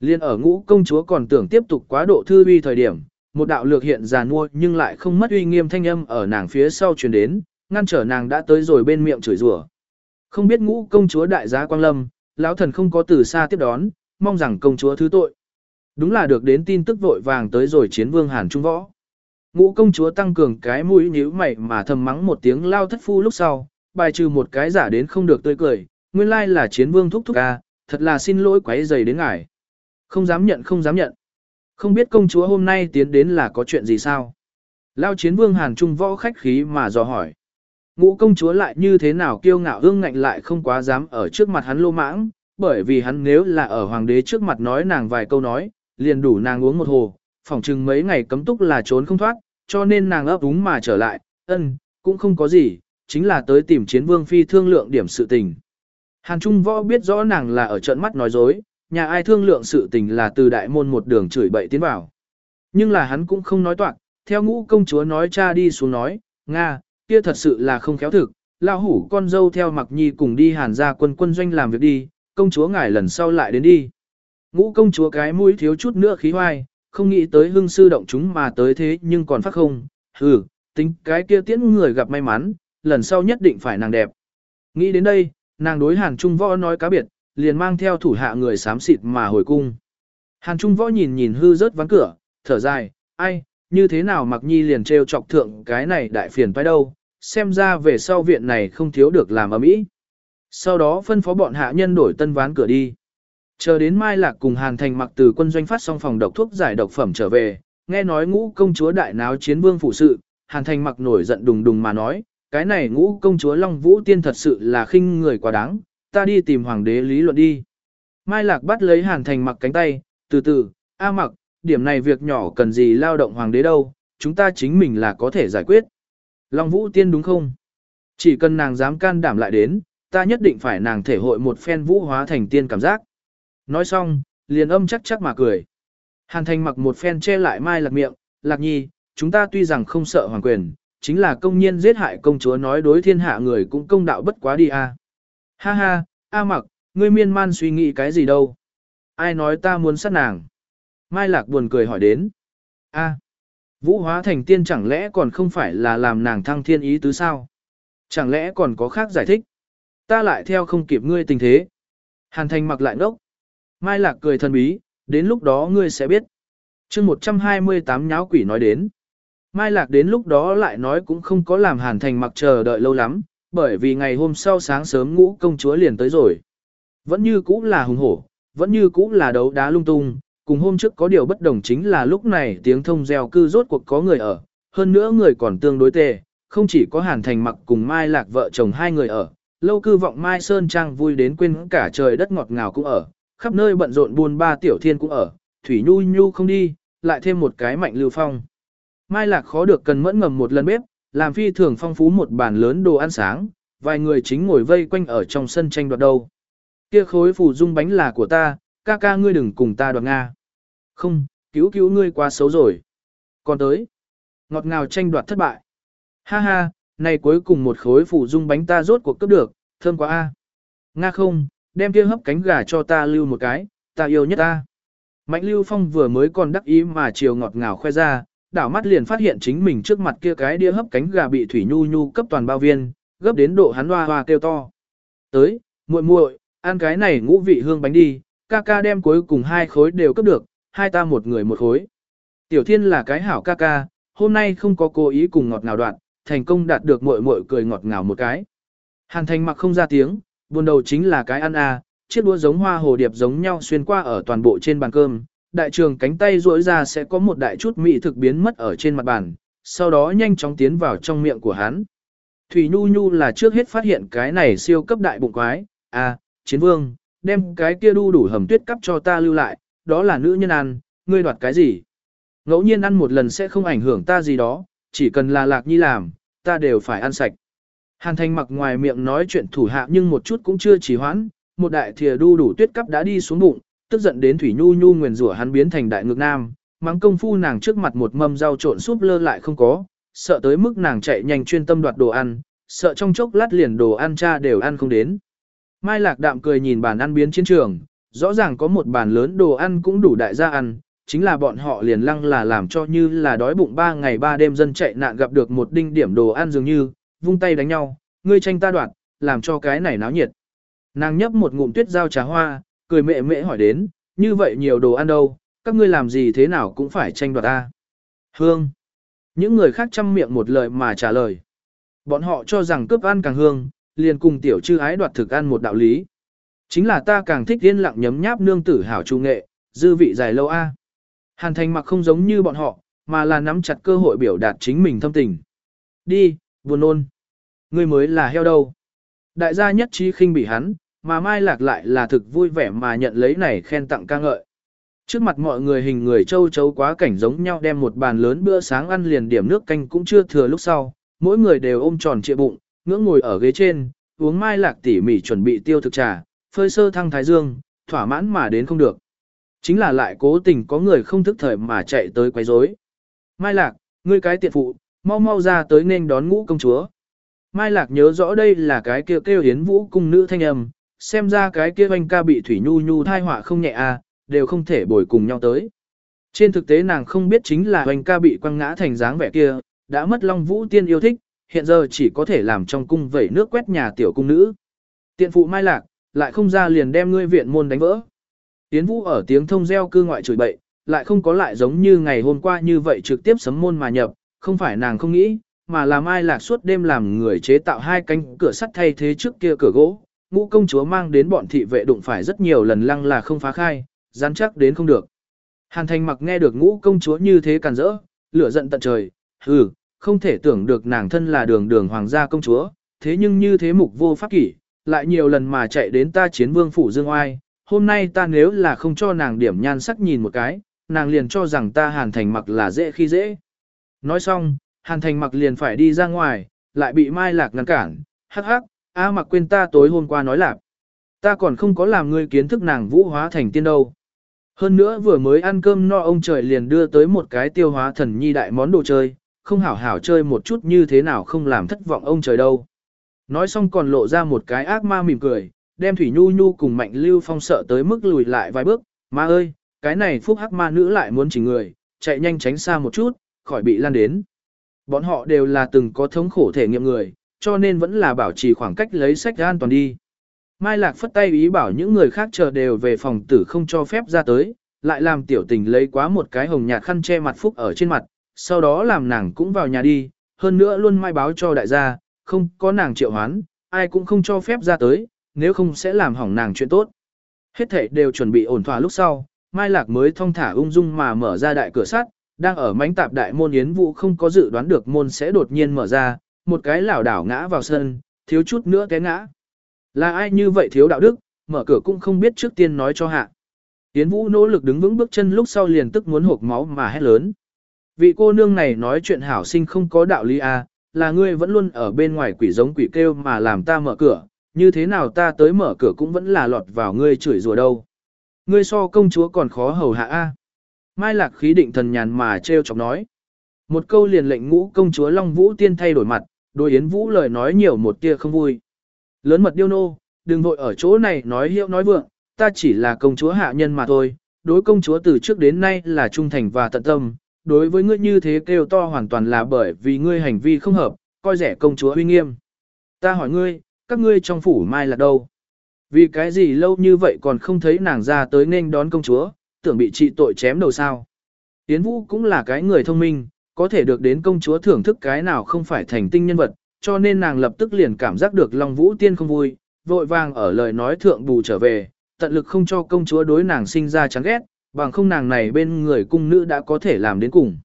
Liên ở ngũ công chúa còn tưởng tiếp tục quá độ thư uy thời điểm, một đạo lược hiện giàn mua nhưng lại không mất uy nghiêm thanh âm ở nàng phía sau truyền đến, ngăn trở nàng đã tới rồi bên miệng chửi rủa. Không biết ngũ công chúa đại giá quang lâm, lão thần không có từ xa tiếp đón, mong rằng công chúa thứ tội. Đúng là được đến tin tức vội vàng tới rồi chiến vương Hàn Trung Võ. Ngũ công chúa tăng cường cái mũi nhíu mày mà thầm mắng một tiếng lao thất phu lúc sau, bài trừ một cái giả đến không được tươi cười, nguyên lai là chiến vương thúc thúc ca, thật là xin lỗi quấy giày đến ngài. Không dám nhận không dám nhận. Không biết công chúa hôm nay tiến đến là có chuyện gì sao? Lao chiến vương Hàn Trung võ khách khí mà dò hỏi. Ngũ công chúa lại như thế nào kiêu ngạo hương ngạnh lại không quá dám ở trước mặt hắn lô mãng, bởi vì hắn nếu là ở hoàng đế trước mặt nói nàng vài câu nói, liền đủ nàng uống một hồ, phỏng chừng mấy ngày cấm túc là trốn không thoát, cho nên nàng ấp úng mà trở lại, ân, cũng không có gì, chính là tới tìm chiến vương phi thương lượng điểm sự tình. Hàn Trung Võ biết rõ nàng là ở trận mắt nói dối, nhà ai thương lượng sự tình là từ đại môn một đường chửi bậy tiến vào. Nhưng là hắn cũng không nói toạc, theo ngũ công chúa nói cha đi xuống nói, Nga, kia thật sự là không khéo thực, lão hủ con dâu theo mặc nhi cùng đi hàn ra quân quân doanh làm việc đi, công chúa ngài lần sau lại đến đi. Ngũ công chúa cái mũi thiếu chút nữa khí hoai, không nghĩ tới hưng sư động chúng mà tới thế nhưng còn phát không, hừ, tính cái kia tiễn người gặp may mắn, lần sau nhất định phải nàng đẹp. Nghĩ đến đây, nàng đối hàn trung võ nói cá biệt, liền mang theo thủ hạ người xám xịt mà hồi cung. Hàn trung võ nhìn nhìn hư rớt ván cửa, thở dài, ai, như thế nào mặc nhi liền trêu chọc thượng cái này đại phiền phải đâu, xem ra về sau viện này không thiếu được làm ở mỹ. Sau đó phân phó bọn hạ nhân đổi tân ván cửa đi. Chờ đến Mai Lạc cùng Hàn Thành mặc từ quân doanh phát xong phòng độc thuốc giải độc phẩm trở về, nghe nói ngũ công chúa đại náo chiến vương phụ sự, Hàn Thành mặc nổi giận đùng đùng mà nói, cái này ngũ công chúa Long Vũ Tiên thật sự là khinh người quá đáng, ta đi tìm hoàng đế lý luận đi. Mai Lạc bắt lấy Hàn Thành mặc cánh tay, từ từ, A mặc, điểm này việc nhỏ cần gì lao động hoàng đế đâu, chúng ta chính mình là có thể giải quyết. Long Vũ Tiên đúng không? Chỉ cần nàng dám can đảm lại đến, ta nhất định phải nàng thể hội một phen vũ hóa thành tiên cảm giác. Nói xong, liền âm chắc chắc mà cười. Hàn thành mặc một phen che lại mai lạc miệng, lạc nhi, chúng ta tuy rằng không sợ hoàng quyền, chính là công nhiên giết hại công chúa nói đối thiên hạ người cũng công đạo bất quá đi a. Ha ha, a mặc, ngươi miên man suy nghĩ cái gì đâu. Ai nói ta muốn sát nàng. Mai lạc buồn cười hỏi đến. A, vũ hóa thành tiên chẳng lẽ còn không phải là làm nàng thăng thiên ý tứ sao? Chẳng lẽ còn có khác giải thích? Ta lại theo không kịp ngươi tình thế. Hàn thành mặc lại ngốc. Mai Lạc cười thần bí, đến lúc đó ngươi sẽ biết. chương 128 nháo quỷ nói đến. Mai Lạc đến lúc đó lại nói cũng không có làm Hàn Thành mặc chờ đợi lâu lắm, bởi vì ngày hôm sau sáng sớm ngũ công chúa liền tới rồi. Vẫn như cũ là hùng hổ, vẫn như cũ là đấu đá lung tung, cùng hôm trước có điều bất đồng chính là lúc này tiếng thông gieo cư rốt cuộc có người ở, hơn nữa người còn tương đối tệ, không chỉ có Hàn Thành mặc cùng Mai Lạc vợ chồng hai người ở, lâu cư vọng Mai Sơn Trang vui đến quên cả trời đất ngọt ngào cũng ở, khắp nơi bận rộn buôn ba tiểu thiên cũng ở, Thủy Nhu Nhu không đi, lại thêm một cái mạnh lưu phong. Mai Lạc khó được cần mẫn ngầm một lần bếp, làm phi thường phong phú một bàn lớn đồ ăn sáng, vài người chính ngồi vây quanh ở trong sân tranh đoạt đâu. Kia khối phủ dung bánh là của ta, ca ca ngươi đừng cùng ta đoạt Nga. Không, cứu cứu ngươi quá xấu rồi. Còn tới, ngọt ngào tranh đoạt thất bại. Ha ha, này cuối cùng một khối phủ dung bánh ta rốt cuộc cấp được, thơm quá a. Nga không, đem kia hấp cánh gà cho ta lưu một cái, ta yêu nhất ta. Mạnh lưu phong vừa mới còn đắc ý mà chiều ngọt ngào khoe ra, đảo mắt liền phát hiện chính mình trước mặt kia cái đĩa hấp cánh gà bị thủy nhu nhu cấp toàn bao viên, gấp đến độ hắn hoa hoa kêu to. Tới, muội muội, ăn cái này ngũ vị hương bánh đi, ca ca đem cuối cùng hai khối đều cấp được, hai ta một người một khối. Tiểu thiên là cái hảo ca ca, hôm nay không có cố ý cùng ngọt ngào đoạn, thành công đạt được muội muội cười ngọt ngào một cái. Hàn thành mặc không ra tiếng, buồn đầu chính là cái ăn à, chiếc đũa giống hoa hồ điệp giống nhau xuyên qua ở toàn bộ trên bàn cơm, đại trường cánh tay duỗi ra sẽ có một đại chút mỹ thực biến mất ở trên mặt bàn, sau đó nhanh chóng tiến vào trong miệng của hắn. Thủy Nhu Nhu là trước hết phát hiện cái này siêu cấp đại bụng quái, à, chiến vương, đem cái kia đu đủ hầm tuyết cắp cho ta lưu lại, đó là nữ nhân ăn, ngươi đoạt cái gì? Ngẫu nhiên ăn một lần sẽ không ảnh hưởng ta gì đó, chỉ cần là lạc nhi làm, ta đều phải ăn sạch. Hàn Thành mặc ngoài miệng nói chuyện thủ hạ nhưng một chút cũng chưa trì hoãn, một đại thìa đu đủ tuyết cắp đã đi xuống bụng, tức giận đến Thủy Nhu Nhu nguyền rủa hắn biến thành đại ngược nam, mắng công phu nàng trước mặt một mâm rau trộn súp lơ lại không có, sợ tới mức nàng chạy nhanh chuyên tâm đoạt đồ ăn, sợ trong chốc lát liền đồ ăn cha đều ăn không đến. Mai Lạc đạm cười nhìn bàn ăn biến chiến trường, rõ ràng có một bàn lớn đồ ăn cũng đủ đại gia ăn, chính là bọn họ liền lăng là làm cho như là đói bụng ba ngày ba đêm dân chạy nạn gặp được một đinh điểm đồ ăn dường như, vung tay đánh nhau, ngươi tranh ta đoạt, làm cho cái này náo nhiệt. Nàng nhấp một ngụm tuyết giao trà hoa, cười mẹ mẹ hỏi đến, như vậy nhiều đồ ăn đâu, các ngươi làm gì thế nào cũng phải tranh đoạt ta. Hương. Những người khác chăm miệng một lời mà trả lời. Bọn họ cho rằng cướp ăn càng hương, liền cùng tiểu chư ái đoạt thực ăn một đạo lý. Chính là ta càng thích yên lặng nhấm nháp nương tử hảo trung nghệ, dư vị dài lâu a. Hàn thành mặc không giống như bọn họ, mà là nắm chặt cơ hội biểu đạt chính mình thâm tình. Đi, buồn nôn ngươi mới là heo đâu. Đại gia nhất trí khinh bị hắn, mà Mai Lạc lại là thực vui vẻ mà nhận lấy này khen tặng ca ngợi. Trước mặt mọi người hình người châu chấu quá cảnh giống nhau đem một bàn lớn bữa sáng ăn liền điểm nước canh cũng chưa thừa lúc sau, mỗi người đều ôm tròn trịa bụng, ngưỡng ngồi ở ghế trên, uống Mai Lạc tỉ mỉ chuẩn bị tiêu thực trà, phơi sơ thăng thái dương, thỏa mãn mà đến không được. Chính là lại cố tình có người không thức thời mà chạy tới quấy rối. Mai Lạc, ngươi cái tiện phụ, mau mau ra tới nên đón ngũ công chúa. Mai Lạc nhớ rõ đây là cái kêu kêu hiến vũ cung nữ thanh âm, xem ra cái kia oanh ca bị Thủy Nhu Nhu thai họa không nhẹ à, đều không thể bồi cùng nhau tới. Trên thực tế nàng không biết chính là oanh ca bị quăng ngã thành dáng vẻ kia, đã mất Long Vũ Tiên yêu thích, hiện giờ chỉ có thể làm trong cung vẩy nước quét nhà tiểu cung nữ. Tiện phụ Mai Lạc, lại không ra liền đem ngươi viện môn đánh vỡ. Tiến Vũ ở tiếng thông reo cư ngoại chửi bậy, lại không có lại giống như ngày hôm qua như vậy trực tiếp sấm môn mà nhập, không phải nàng không nghĩ, mà là Mai Lạc suốt đêm làm người chế tạo hai cánh cửa sắt thay thế trước kia cửa gỗ. Ngũ công chúa mang đến bọn thị vệ đụng phải rất nhiều lần lăng là không phá khai, rắn chắc đến không được. Hàn thành mặc nghe được ngũ công chúa như thế càn rỡ, lửa giận tận trời, hừ, không thể tưởng được nàng thân là đường đường hoàng gia công chúa, thế nhưng như thế mục vô pháp kỷ, lại nhiều lần mà chạy đến ta chiến vương phủ dương oai, hôm nay ta nếu là không cho nàng điểm nhan sắc nhìn một cái, nàng liền cho rằng ta hàn thành mặc là dễ khi dễ. Nói xong, hàn thành mặc liền phải đi ra ngoài, lại bị mai lạc ngăn cản, hắc hắc, a mặc quên ta tối hôm qua nói lạc. Ta còn không có làm ngươi kiến thức nàng vũ hóa thành tiên đâu. Hơn nữa vừa mới ăn cơm no ông trời liền đưa tới một cái tiêu hóa thần nhi đại món đồ chơi, không hảo hảo chơi một chút như thế nào không làm thất vọng ông trời đâu. Nói xong còn lộ ra một cái ác ma mỉm cười, đem Thủy Nhu Nhu cùng Mạnh Lưu Phong sợ tới mức lùi lại vài bước, ma ơi, cái này phúc hắc ma nữ lại muốn chỉ người, chạy nhanh tránh xa một chút, khỏi bị lan đến. Bọn họ đều là từng có thống khổ thể nghiệm người, cho nên vẫn là bảo trì khoảng cách lấy sách an toàn đi. Mai Lạc phất tay ý bảo những người khác chờ đều về phòng tử không cho phép ra tới, lại làm tiểu tình lấy quá một cái hồng nhạt khăn che mặt phúc ở trên mặt, sau đó làm nàng cũng vào nhà đi, hơn nữa luôn mai báo cho đại gia, không có nàng triệu hoán, ai cũng không cho phép ra tới, nếu không sẽ làm hỏng nàng chuyện tốt. Hết thể đều chuẩn bị ổn thỏa lúc sau, Mai Lạc mới thong thả ung dung mà mở ra đại cửa sắt, đang ở mánh tạp đại môn yến vũ không có dự đoán được môn sẽ đột nhiên mở ra, một cái lảo đảo ngã vào sân, thiếu chút nữa té ngã. Là ai như vậy thiếu đạo đức, mở cửa cũng không biết trước tiên nói cho hạ. Yến Vũ nỗ lực đứng vững bước chân lúc sau liền tức muốn hộp máu mà hét lớn. Vị cô nương này nói chuyện hảo sinh không có đạo lý à, là ngươi vẫn luôn ở bên ngoài quỷ giống quỷ kêu mà làm ta mở cửa, như thế nào ta tới mở cửa cũng vẫn là lọt vào ngươi chửi rủa đâu. Ngươi so công chúa còn khó hầu hạ a. Mai lạc khí định thần nhàn mà treo chọc nói. Một câu liền lệnh ngũ công chúa Long Vũ tiên thay đổi mặt, đối Yến Vũ lời nói nhiều một tia không vui. Lớn mật điêu nô, đừng vội ở chỗ này nói hiệu nói vượng, ta chỉ là công chúa hạ nhân mà thôi, đối công chúa từ trước đến nay là trung thành và tận tâm, đối với ngươi như thế kêu to hoàn toàn là bởi vì ngươi hành vi không hợp, coi rẻ công chúa uy nghiêm. Ta hỏi ngươi, các ngươi trong phủ mai là đâu? Vì cái gì lâu như vậy còn không thấy nàng ra tới nên đón công chúa, tưởng bị trị tội chém đầu sao? Yến vũ cũng là cái người thông minh, có thể được đến công chúa thưởng thức cái nào không phải thành tinh nhân vật, cho nên nàng lập tức liền cảm giác được Long Vũ Tiên không vui, vội vàng ở lời nói thượng bù trở về, tận lực không cho công chúa đối nàng sinh ra chán ghét, bằng không nàng này bên người cung nữ đã có thể làm đến cùng.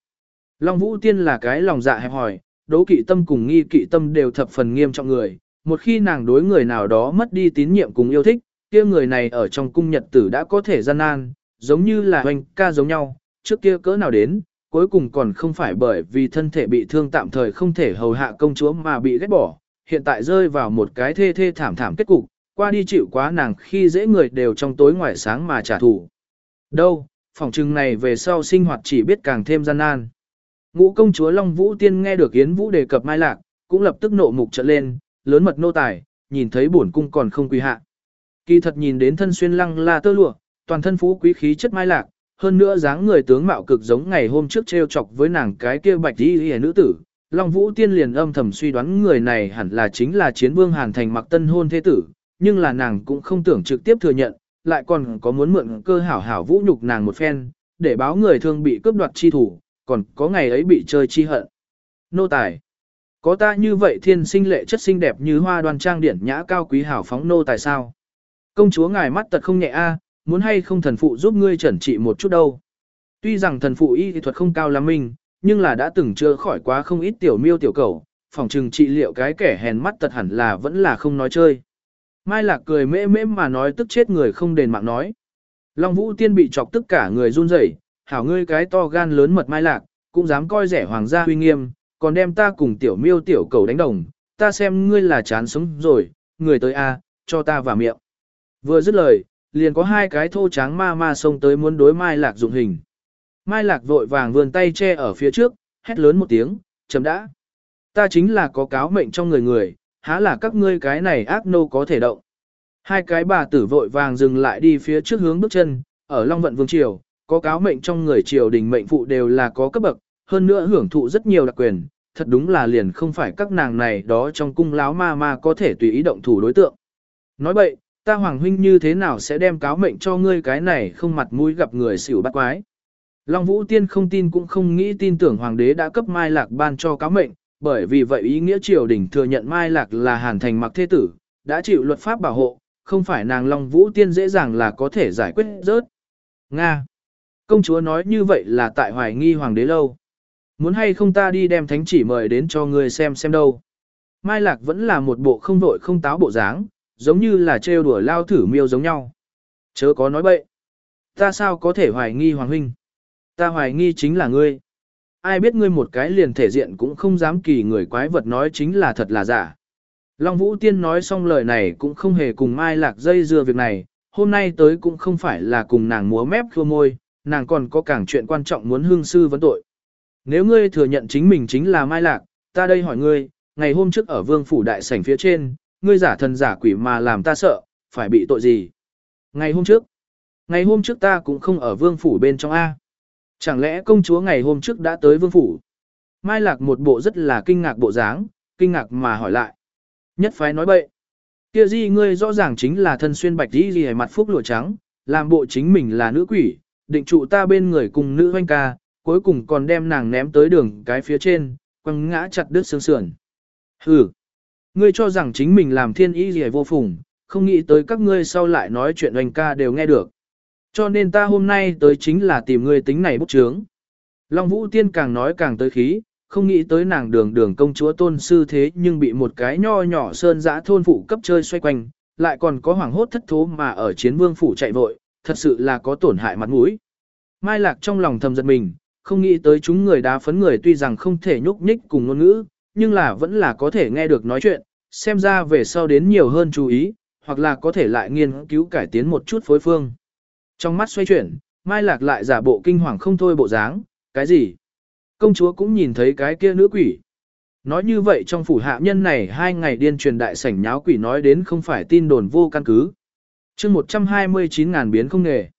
Long Vũ Tiên là cái lòng dạ hẹp hòi, đố kỵ tâm cùng nghi kỵ tâm đều thập phần nghiêm trọng người, một khi nàng đối người nào đó mất đi tín nhiệm cùng yêu thích, kia người này ở trong cung nhật tử đã có thể gian nan, giống như là hoành ca giống nhau, trước kia cỡ nào đến, cuối cùng còn không phải bởi vì thân thể bị thương tạm thời không thể hầu hạ công chúa mà bị ghét bỏ, hiện tại rơi vào một cái thê thê thảm thảm kết cục, qua đi chịu quá nàng khi dễ người đều trong tối ngoài sáng mà trả thù. Đâu, phòng trừng này về sau sinh hoạt chỉ biết càng thêm gian nan. Ngũ công chúa Long Vũ Tiên nghe được Yến Vũ đề cập Mai Lạc, cũng lập tức nộ mục trận lên, lớn mật nô tài, nhìn thấy bổn cung còn không quy hạ. Kỳ thật nhìn đến thân xuyên lăng la tơ lụa, toàn thân phú quý khí chất Mai Lạc, hơn nữa dáng người tướng mạo cực giống ngày hôm trước treo chọc với nàng cái kia bạch y nữ tử. Long Vũ Tiên liền âm thầm suy đoán người này hẳn là chính là chiến vương Hàn Thành mặc tân hôn thế tử, nhưng là nàng cũng không tưởng trực tiếp thừa nhận, lại còn có muốn mượn cơ hảo hảo vũ nhục nàng một phen, để báo người thương bị cướp đoạt chi thủ, còn có ngày ấy bị chơi chi hận. Nô tài. Có ta như vậy thiên sinh lệ chất xinh đẹp như hoa đoan trang điển nhã cao quý hảo phóng nô tài sao? Công chúa ngài mắt tật không nhẹ a, muốn hay không thần phụ giúp ngươi chẩn trị một chút đâu. Tuy rằng thần phụ y thuật không cao lắm mình, nhưng là đã từng chưa khỏi quá không ít tiểu miêu tiểu cầu, phòng trừng trị liệu cái kẻ hèn mắt tật hẳn là vẫn là không nói chơi. Mai Lạc cười mễ mễ mà nói tức chết người không đền mạng nói. Long Vũ Tiên bị chọc tất cả người run rẩy, hảo ngươi cái to gan lớn mật Mai Lạc, cũng dám coi rẻ hoàng gia huy nghiêm, còn đem ta cùng tiểu miêu tiểu cầu đánh đồng, ta xem ngươi là chán sống rồi, người tới a, cho ta vào miệng. Vừa dứt lời, liền có hai cái thô tráng ma ma xông tới muốn đối Mai Lạc dụng hình. Mai Lạc vội vàng vươn tay che ở phía trước, hét lớn một tiếng, chấm đã. Ta chính là có cáo mệnh trong người người, há là các ngươi cái này ác nô có thể động. Hai cái bà tử vội vàng dừng lại đi phía trước hướng bước chân, ở Long Vận Vương Triều, có cáo mệnh trong người triều đình mệnh phụ đều là có cấp bậc, hơn nữa hưởng thụ rất nhiều đặc quyền, thật đúng là liền không phải các nàng này đó trong cung láo ma ma có thể tùy ý động thủ đối tượng. Nói vậy, ta hoàng huynh như thế nào sẽ đem cáo mệnh cho ngươi cái này không mặt mũi gặp người xỉu bắt quái. Long Vũ Tiên không tin cũng không nghĩ tin tưởng hoàng đế đã cấp Mai Lạc ban cho cáo mệnh, bởi vì vậy ý nghĩa triều đình thừa nhận Mai Lạc là hàn thành mặc thế tử, đã chịu luật pháp bảo hộ, không phải nàng Long Vũ Tiên dễ dàng là có thể giải quyết rớt. Nga. Công chúa nói như vậy là tại hoài nghi hoàng đế lâu. Muốn hay không ta đi đem thánh chỉ mời đến cho ngươi xem xem đâu. Mai Lạc vẫn là một bộ không vội không táo bộ dáng, giống như là trêu đùa lao thử miêu giống nhau. Chớ có nói bậy. Ta sao có thể hoài nghi hoàng huynh? Ta hoài nghi chính là ngươi. Ai biết ngươi một cái liền thể diện cũng không dám kỳ người quái vật nói chính là thật là giả. Long Vũ Tiên nói xong lời này cũng không hề cùng Mai Lạc dây dưa việc này, hôm nay tới cũng không phải là cùng nàng múa mép khua môi, nàng còn có càng chuyện quan trọng muốn hương sư vấn tội. Nếu ngươi thừa nhận chính mình chính là Mai Lạc, ta đây hỏi ngươi, ngày hôm trước ở vương phủ đại sảnh phía trên, ngươi giả thần giả quỷ mà làm ta sợ, phải bị tội gì? Ngày hôm trước, ngày hôm trước ta cũng không ở vương phủ bên trong A. Chẳng lẽ công chúa ngày hôm trước đã tới vương phủ? Mai Lạc một bộ rất là kinh ngạc bộ dáng, kinh ngạc mà hỏi lại. Nhất phái nói bậy. Kia gì ngươi rõ ràng chính là thân xuyên bạch đi gì mặt phúc lụa trắng, làm bộ chính mình là nữ quỷ, định trụ ta bên người cùng nữ hoanh ca, cuối cùng còn đem nàng ném tới đường cái phía trên, quăng ngã chặt đứt xương sườn. Hừ, ngươi cho rằng chính mình làm thiên ý gì vô phùng, không nghĩ tới các ngươi sau lại nói chuyện oanh ca đều nghe được. Cho nên ta hôm nay tới chính là tìm ngươi tính này bút trướng. Long Vũ Tiên càng nói càng tới khí, không nghĩ tới nàng đường đường công chúa tôn sư thế nhưng bị một cái nho nhỏ sơn dã thôn phụ cấp chơi xoay quanh, lại còn có hoàng hốt thất thố mà ở chiến vương phủ chạy vội, thật sự là có tổn hại mặt mũi. Mai Lạc trong lòng thầm giật mình, không nghĩ tới chúng người đá phấn người tuy rằng không thể nhúc nhích cùng ngôn ngữ, nhưng là vẫn là có thể nghe được nói chuyện, xem ra về sau đến nhiều hơn chú ý, hoặc là có thể lại nghiên cứu cải tiến một chút phối phương. Trong mắt xoay chuyển, Mai Lạc lại giả bộ kinh hoàng không thôi bộ dáng, cái gì? Công chúa cũng nhìn thấy cái kia nữ quỷ. Nói như vậy trong phủ hạ nhân này hai ngày điên truyền đại sảnh nháo quỷ nói đến không phải tin đồn vô căn cứ. chương 129 ngàn biến không nghề.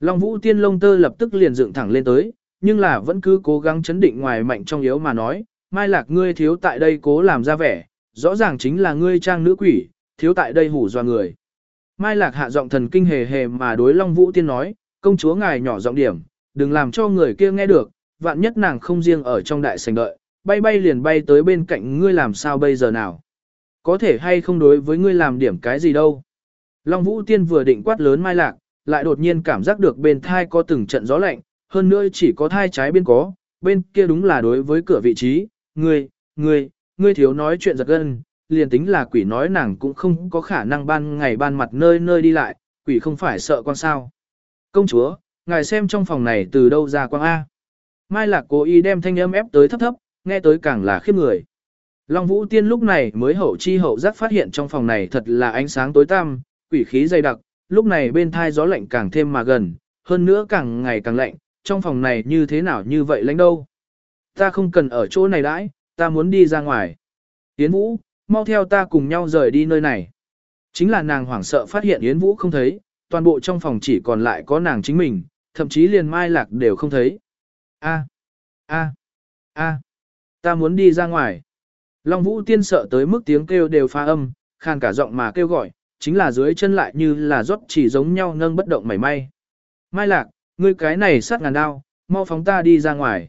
Long vũ tiên lông tơ lập tức liền dựng thẳng lên tới, nhưng là vẫn cứ cố gắng chấn định ngoài mạnh trong yếu mà nói, mai lạc ngươi thiếu tại đây cố làm ra vẻ, rõ ràng chính là ngươi trang nữ quỷ, thiếu tại đây hủ doa người. Mai lạc hạ giọng thần kinh hề hề mà đối Long Vũ Tiên nói, công chúa ngài nhỏ giọng điểm, đừng làm cho người kia nghe được, vạn nhất nàng không riêng ở trong đại sảnh đợi, bay bay liền bay tới bên cạnh ngươi làm sao bây giờ nào. Có thể hay không đối với ngươi làm điểm cái gì đâu. Long Vũ Tiên vừa định quát lớn Mai Lạc, lại đột nhiên cảm giác được bên thai có từng trận gió lạnh, hơn nữa chỉ có thai trái bên có, bên kia đúng là đối với cửa vị trí, ngươi, ngươi, ngươi thiếu nói chuyện giật gân, liền tính là quỷ nói nàng cũng không có khả năng ban ngày ban mặt nơi nơi đi lại, quỷ không phải sợ con sao. Công chúa, ngài xem trong phòng này từ đâu ra quang A. Mai Lạc cố ý đem thanh âm ép tới thấp thấp, nghe tới càng là khiếp người. Long Vũ Tiên lúc này mới hậu chi hậu giác phát hiện trong phòng này thật là ánh sáng tối tăm, quỷ khí dày đặc, lúc này bên thai gió lạnh càng thêm mà gần, hơn nữa càng ngày càng lạnh, trong phòng này như thế nào như vậy lạnh đâu. Ta không cần ở chỗ này đãi, ta muốn đi ra ngoài. Yến Vũ, mau theo ta cùng nhau rời đi nơi này. Chính là nàng hoảng sợ phát hiện Yến Vũ không thấy, toàn bộ trong phòng chỉ còn lại có nàng chính mình, thậm chí liền Mai Lạc đều không thấy. A, a, a, ta muốn đi ra ngoài. Long Vũ Tiên sợ tới mức tiếng kêu đều pha âm, khàn cả giọng mà kêu gọi, chính là dưới chân lại như là rót chỉ giống nhau nâng bất động mảy may. Mai Lạc, ngươi cái này sát ngàn đao, mau phóng ta đi ra ngoài.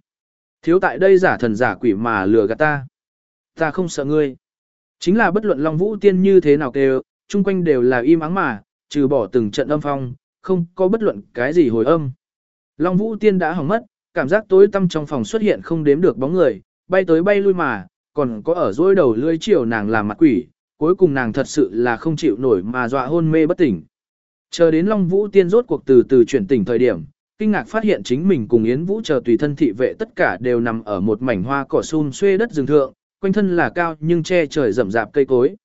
Thiếu tại đây giả thần giả quỷ mà lừa gạt ta. Ta không sợ ngươi. Chính là bất luận Long Vũ Tiên như thế nào kêu, chung quanh đều là im ắng mà, trừ bỏ từng trận âm phong, không có bất luận cái gì hồi âm. Long Vũ Tiên đã hỏng mất, cảm giác tối tăm trong phòng xuất hiện không đếm được bóng người, bay tới bay lui mà, còn có ở dối đầu lưỡi chiều nàng làm mặt quỷ, cuối cùng nàng thật sự là không chịu nổi mà dọa hôn mê bất tỉnh. Chờ đến Long Vũ Tiên rốt cuộc từ từ chuyển tỉnh thời điểm, kinh ngạc phát hiện chính mình cùng Yến Vũ chờ tùy thân thị vệ tất cả đều nằm ở một mảnh hoa cỏ xun xuê đất rừng thượng, quanh thân là cao nhưng che trời rậm rạp cây cối.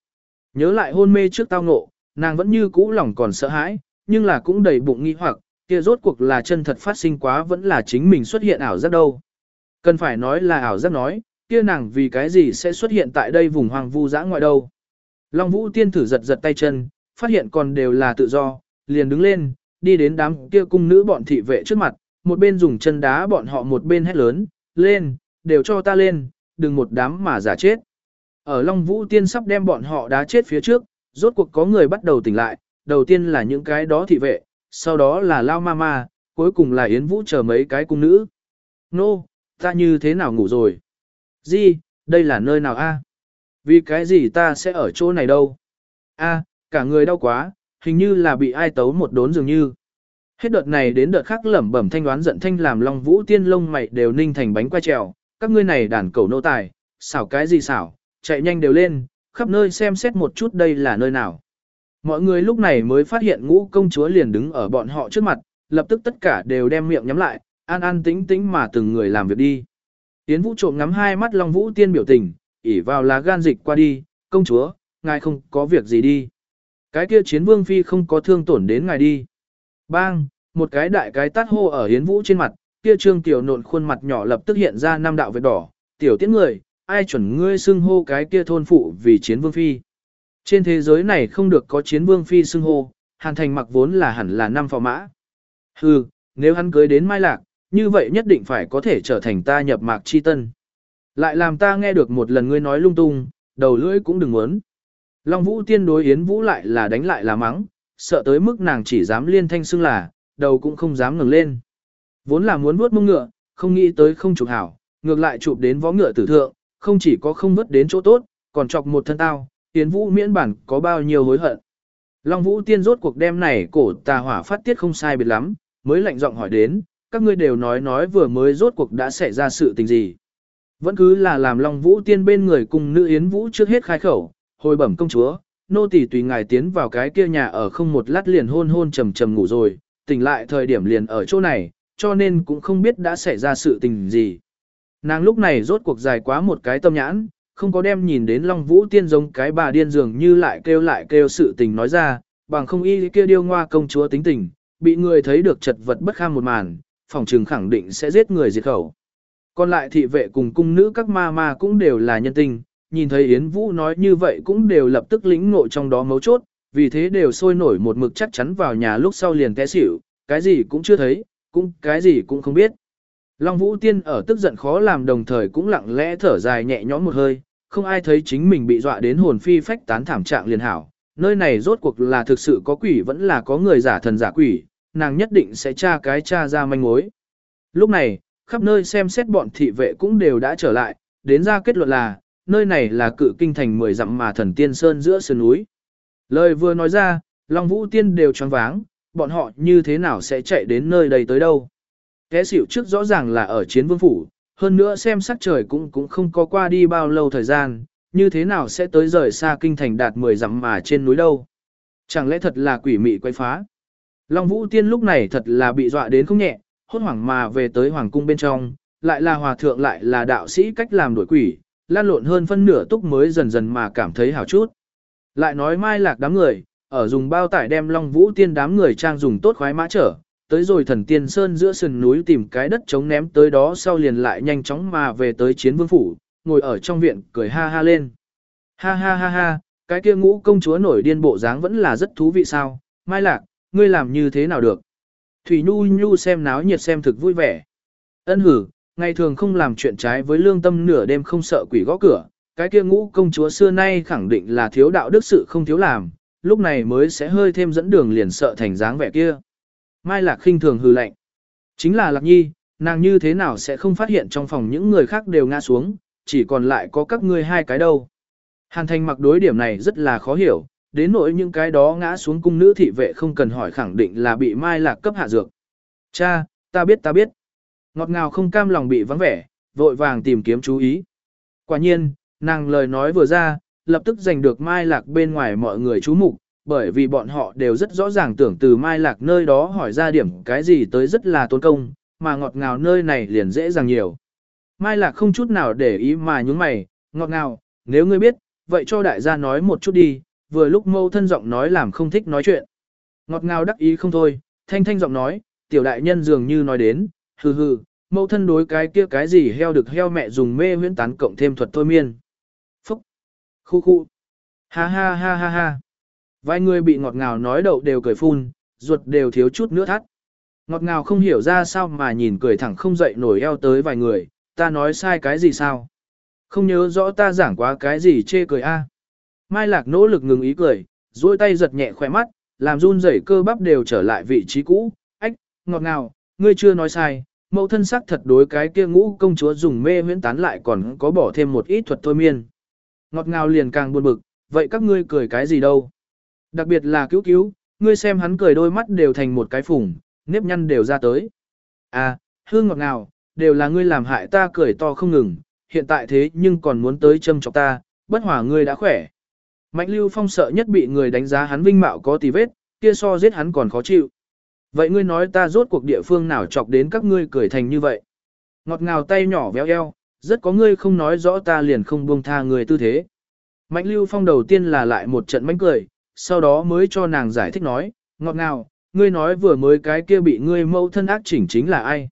Nhớ lại hôn mê trước tao ngộ, nàng vẫn như cũ lòng còn sợ hãi, nhưng là cũng đầy bụng nghi hoặc, kia rốt cuộc là chân thật phát sinh quá vẫn là chính mình xuất hiện ảo giác đâu. Cần phải nói là ảo giác nói, kia nàng vì cái gì sẽ xuất hiện tại đây vùng hoang vu dã ngoại đâu. Long Vũ Tiên thử giật giật tay chân, phát hiện còn đều là tự do, liền đứng lên, đi đến đám kia cung nữ bọn thị vệ trước mặt, một bên dùng chân đá bọn họ một bên hét lớn, lên, đều cho ta lên, đừng một đám mà giả chết. Ở Long Vũ Tiên sắp đem bọn họ đá chết phía trước, rốt cuộc có người bắt đầu tỉnh lại, đầu tiên là những cái đó thị vệ, sau đó là Lao Mama, cuối cùng là Yến Vũ chờ mấy cái cung nữ. Nô, no, ta như thế nào ngủ rồi? Di, đây là nơi nào a? Vì cái gì ta sẽ ở chỗ này đâu? A, cả người đau quá, hình như là bị ai tấu một đốn dường như. Hết đợt này đến đợt khác lẩm bẩm thanh đoán giận thanh làm Long Vũ Tiên lông mày đều ninh thành bánh quay trèo, các ngươi này đàn cẩu nô tài, xảo cái gì xảo, chạy nhanh đều lên, khắp nơi xem xét một chút đây là nơi nào. Mọi người lúc này mới phát hiện ngũ công chúa liền đứng ở bọn họ trước mặt, lập tức tất cả đều đem miệng nhắm lại, an an tĩnh tĩnh mà từng người làm việc đi. Tiến vũ trộm ngắm hai mắt Long Vũ Tiên biểu tình, ỉ vào lá gan dịch qua đi, công chúa, ngài không có việc gì đi. Cái kia chiến vương phi không có thương tổn đến ngài đi. Bang, một cái đại cái tát hô ở hiến vũ trên mặt, kia trương tiểu nộn khuôn mặt nhỏ lập tức hiện ra năm đạo vết đỏ, tiểu tiễn người, ai chuẩn ngươi xưng hô cái kia thôn phụ vì chiến vương phi. Trên thế giới này không được có chiến vương phi xưng hô, hàn thành mặc vốn là hẳn là năm phò mã. Hừ, nếu hắn cưới đến mai lạc, như vậy nhất định phải có thể trở thành ta nhập mạc chi tân. Lại làm ta nghe được một lần ngươi nói lung tung, đầu lưỡi cũng đừng muốn. Long Vũ tiên đối Yến Vũ lại là đánh lại là mắng, sợ tới mức nàng chỉ dám liên thanh xưng là, đầu cũng không dám ngẩng lên. Vốn là muốn vuốt mông ngựa, không nghĩ tới không chụp hảo, ngược lại chụp đến vó ngựa tử thượng, không chỉ có không vớt đến chỗ tốt, còn chọc một thân tao, Yến Vũ miễn bản có bao nhiêu hối hận. Long Vũ tiên rốt cuộc đêm này cổ tà hỏa phát tiết không sai biệt lắm, mới lạnh giọng hỏi đến, các ngươi đều nói nói vừa mới rốt cuộc đã xảy ra sự tình gì. Vẫn cứ là làm Long Vũ tiên bên người cùng nữ Yến Vũ trước hết khai khẩu, hồi bẩm công chúa, nô tỳ tùy ngài tiến vào cái kia nhà ở không một lát liền hôn hôn trầm trầm ngủ rồi, tỉnh lại thời điểm liền ở chỗ này, cho nên cũng không biết đã xảy ra sự tình gì. Nàng lúc này rốt cuộc dài quá một cái tâm nhãn, không có đem nhìn đến Long Vũ Tiên giống cái bà điên dường như lại kêu lại kêu sự tình nói ra, bằng không y kia điêu ngoa công chúa tính tình, bị người thấy được chật vật bất kham một màn, phòng trừng khẳng định sẽ giết người diệt khẩu. Còn lại thị vệ cùng cung nữ các ma ma cũng đều là nhân tình, nhìn thấy Yến Vũ nói như vậy cũng đều lập tức lĩnh ngộ trong đó mấu chốt, vì thế đều sôi nổi một mực chắc chắn vào nhà lúc sau liền té xỉu, cái gì cũng chưa thấy, cũng cái gì cũng không biết. Long Vũ Tiên ở tức giận khó làm đồng thời cũng lặng lẽ thở dài nhẹ nhõm một hơi, không ai thấy chính mình bị dọa đến hồn phi phách tán thảm trạng liền hảo. Nơi này rốt cuộc là thực sự có quỷ vẫn là có người giả thần giả quỷ, nàng nhất định sẽ tra cái tra ra manh mối. Lúc này, khắp nơi xem xét bọn thị vệ cũng đều đã trở lại, đến ra kết luận là, nơi này là cự kinh thành mười dặm mà thần tiên sơn giữa sườn núi. Lời vừa nói ra, Long Vũ Tiên đều choáng váng, bọn họ như thế nào sẽ chạy đến nơi đây tới đâu. Kẻ xỉu trước rõ ràng là ở chiến vương phủ, hơn nữa xem sắc trời cũng cũng không có qua đi bao lâu thời gian, như thế nào sẽ tới rời xa kinh thành đạt 10 dặm mà trên núi đâu. Chẳng lẽ thật là quỷ mị quay phá. Long Vũ Tiên lúc này thật là bị dọa đến không nhẹ, hốt hoảng mà về tới hoàng cung bên trong, lại là hòa thượng lại là đạo sĩ cách làm đổi quỷ, lan lộn hơn phân nửa túc mới dần dần mà cảm thấy hảo chút. Lại nói mai lạc đám người, ở dùng bao tải đem Long Vũ Tiên đám người trang dùng tốt khoái mã trở, tới rồi thần tiên sơn giữa sườn núi tìm cái đất chống ném tới đó sau liền lại nhanh chóng mà về tới chiến vương phủ, ngồi ở trong viện cười ha ha lên. Ha ha ha ha, cái kia ngũ công chúa nổi điên bộ dáng vẫn là rất thú vị sao, mai lạc, ngươi làm như thế nào được. Thủy Nhu Nhu xem náo nhiệt xem thực vui vẻ. Ân hử, ngày thường không làm chuyện trái với lương tâm nửa đêm không sợ quỷ gõ cửa, cái kia ngũ công chúa xưa nay khẳng định là thiếu đạo đức sự không thiếu làm, lúc này mới sẽ hơi thêm dẫn đường liền sợ thành dáng vẻ kia. Mai Lạc khinh thường hư lạnh. Chính là Lạc Nhi, nàng như thế nào sẽ không phát hiện trong phòng những người khác đều ngã xuống, chỉ còn lại có các ngươi hai cái đâu. Hàn Thành mặc đối điểm này rất là khó hiểu, đến nỗi những cái đó ngã xuống cung nữ thị vệ không cần hỏi khẳng định là bị Mai Lạc cấp hạ dược. Cha, ta biết ta biết. Ngọt ngào không cam lòng bị vắng vẻ, vội vàng tìm kiếm chú ý. Quả nhiên, Nàng lời nói vừa ra, lập tức giành được Mai Lạc bên ngoài mọi người chú mục, bởi vì bọn họ đều rất rõ ràng tưởng từ Mai Lạc nơi đó hỏi ra điểm cái gì tới rất là tốn công, mà ngọt ngào nơi này liền dễ dàng nhiều. Mai Lạc không chút nào để ý mà nhúng mày, ngọt ngào, nếu ngươi biết, vậy cho đại gia nói một chút đi, vừa lúc mâu thân giọng nói làm không thích nói chuyện. Ngọt ngào đắc ý không thôi, thanh thanh giọng nói, tiểu đại nhân dường như nói đến, hừ hừ, mẫu thân đối cái kia cái gì heo được heo mẹ dùng mê huyễn tán cộng thêm thuật thôi miên. Phúc! Khu khu! Ha ha ha ha ha! Vài người bị ngọt ngào nói đậu đều cười phun, ruột đều thiếu chút nữa thắt. Ngọt ngào không hiểu ra sao mà nhìn cười thẳng không dậy nổi eo tới vài người, ta nói sai cái gì sao? Không nhớ rõ ta giảng quá cái gì chê cười a. Mai Lạc nỗ lực ngừng ý cười, duỗi tay giật nhẹ khỏe mắt, làm run rẩy cơ bắp đều trở lại vị trí cũ. Ách, ngọt ngào, ngươi chưa nói sai, mẫu thân sắc thật đối cái kia ngũ công chúa dùng mê huyễn tán lại còn có bỏ thêm một ít thuật thôi miên. Ngọt ngào liền càng buồn bực, vậy các ngươi cười cái gì đâu? Đặc biệt là cứu cứu, ngươi xem hắn cười đôi mắt đều thành một cái phùng, nếp nhăn đều ra tới. À, hương ngọt ngào, đều là ngươi làm hại ta cười to không ngừng, hiện tại thế nhưng còn muốn tới châm chọc ta, bất hỏa ngươi đã khỏe. Mạnh lưu phong sợ nhất bị người đánh giá hắn vinh mạo có tì vết, kia so giết hắn còn khó chịu. Vậy ngươi nói ta rốt cuộc địa phương nào chọc đến các ngươi cười thành như vậy. Ngọt ngào tay nhỏ véo eo, rất có ngươi không nói rõ ta liền không buông tha người tư thế. Mạnh lưu phong đầu tiên là lại một trận mánh cười, sau đó mới cho nàng giải thích nói, ngọt ngào, ngươi nói vừa mới cái kia bị ngươi mâu thân ác chỉnh chính là ai.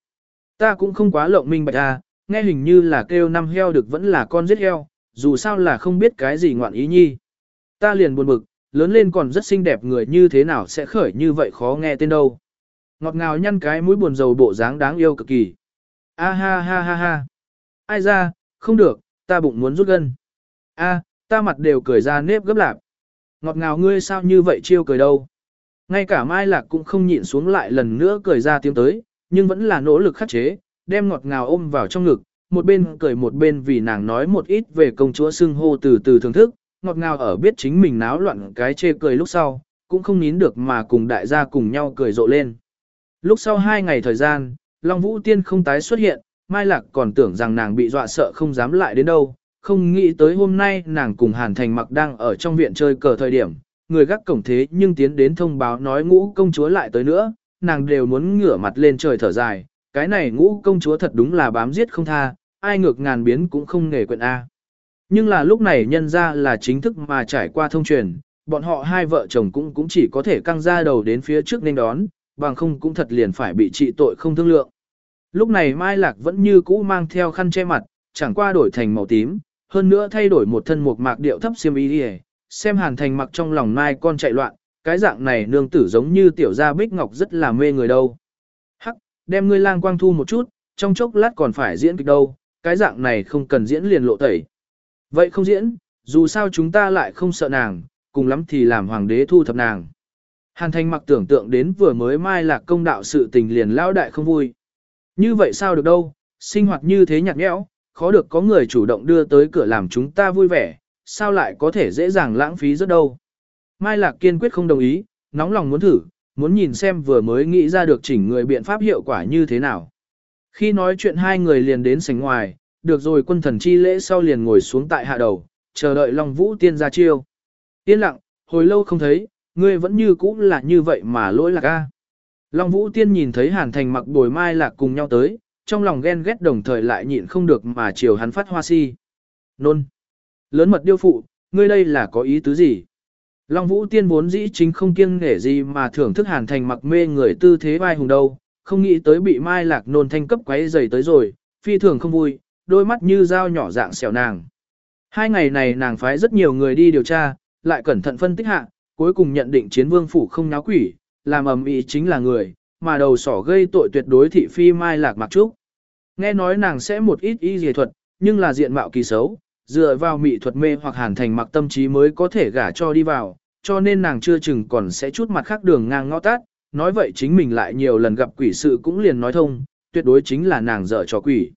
Ta cũng không quá lộng minh bạch à, nghe hình như là kêu năm heo được vẫn là con giết heo, dù sao là không biết cái gì ngoạn ý nhi. Ta liền buồn bực, lớn lên còn rất xinh đẹp người như thế nào sẽ khởi như vậy khó nghe tên đâu. Ngọt ngào nhăn cái mũi buồn rầu bộ dáng đáng yêu cực kỳ. A ha ha ha ha. Ai ra, không được, ta bụng muốn rút gân. A, ta mặt đều cười ra nếp gấp lạp. Ngọt ngào ngươi sao như vậy chiêu cười đâu. Ngay cả Mai Lạc cũng không nhịn xuống lại lần nữa cười ra tiếng tới, nhưng vẫn là nỗ lực khắc chế, đem ngọt ngào ôm vào trong ngực, một bên cười một bên vì nàng nói một ít về công chúa xưng hô từ từ thưởng thức, ngọt ngào ở biết chính mình náo loạn cái chê cười lúc sau, cũng không nín được mà cùng đại gia cùng nhau cười rộ lên. Lúc sau hai ngày thời gian, Long Vũ Tiên không tái xuất hiện, Mai Lạc còn tưởng rằng nàng bị dọa sợ không dám lại đến đâu, không nghĩ tới hôm nay nàng cùng Hàn Thành mặc đang ở trong viện chơi cờ thời điểm, người gác cổng thế nhưng tiến đến thông báo nói ngũ công chúa lại tới nữa, nàng đều muốn ngửa mặt lên trời thở dài, cái này ngũ công chúa thật đúng là bám giết không tha, ai ngược ngàn biến cũng không nghề quyện A. Nhưng là lúc này nhân ra là chính thức mà trải qua thông truyền, bọn họ hai vợ chồng cũng cũng chỉ có thể căng ra đầu đến phía trước nên đón, bằng không cũng thật liền phải bị trị tội không thương lượng. Lúc này Mai Lạc vẫn như cũ mang theo khăn che mặt, chẳng qua đổi thành màu tím, hơn nữa thay đổi một thân một mạc điệu thấp xiêm y đi xem hàn thành mặc trong lòng Mai con chạy loạn, cái dạng này nương tử giống như tiểu gia bích ngọc rất là mê người đâu. Hắc, đem ngươi lang quang thu một chút, trong chốc lát còn phải diễn kịch đâu, cái dạng này không cần diễn liền lộ tẩy. Vậy không diễn, dù sao chúng ta lại không sợ nàng, cùng lắm thì làm hoàng đế thu thập nàng. Hàn thành mặc tưởng tượng đến vừa mới mai lạc công đạo sự tình liền lao đại không vui. Như vậy sao được đâu, sinh hoạt như thế nhạt nhẽo, khó được có người chủ động đưa tới cửa làm chúng ta vui vẻ, sao lại có thể dễ dàng lãng phí rất đâu. Mai lạc kiên quyết không đồng ý, nóng lòng muốn thử, muốn nhìn xem vừa mới nghĩ ra được chỉnh người biện pháp hiệu quả như thế nào. Khi nói chuyện hai người liền đến sảnh ngoài, được rồi quân thần chi lễ sau liền ngồi xuống tại hạ đầu, chờ đợi Long Vũ tiên ra chiêu. Yên lặng, hồi lâu không thấy, ngươi vẫn như cũ là như vậy mà lỗi lạc a. Long Vũ tiên nhìn thấy Hàn Thành mặc bồi mai lạc cùng nhau tới, trong lòng ghen ghét đồng thời lại nhịn không được mà chiều hắn phát hoa si. Nôn. Lớn mật điêu phụ, ngươi đây là có ý tứ gì? Long Vũ tiên vốn dĩ chính không kiêng nể gì mà thưởng thức Hàn Thành mặc mê người tư thế vai hùng đâu, không nghĩ tới bị mai lạc nôn thanh cấp quấy dày tới rồi, phi thường không vui, đôi mắt như dao nhỏ dạng xẻo nàng. Hai ngày này nàng phái rất nhiều người đi điều tra, lại cẩn thận phân tích hạ, cuối cùng nhận định chiến vương phủ không náo quỷ, làm ầm ĩ chính là người, mà đầu sỏ gây tội tuyệt đối thị phi mai lạc mặc trúc. Nghe nói nàng sẽ một ít y dề thuật, nhưng là diện mạo kỳ xấu, dựa vào mỹ thuật mê hoặc hàn thành mặc tâm trí mới có thể gả cho đi vào, cho nên nàng chưa chừng còn sẽ chút mặt khác đường ngang ngõ tát, nói vậy chính mình lại nhiều lần gặp quỷ sự cũng liền nói thông, tuyệt đối chính là nàng dở cho quỷ.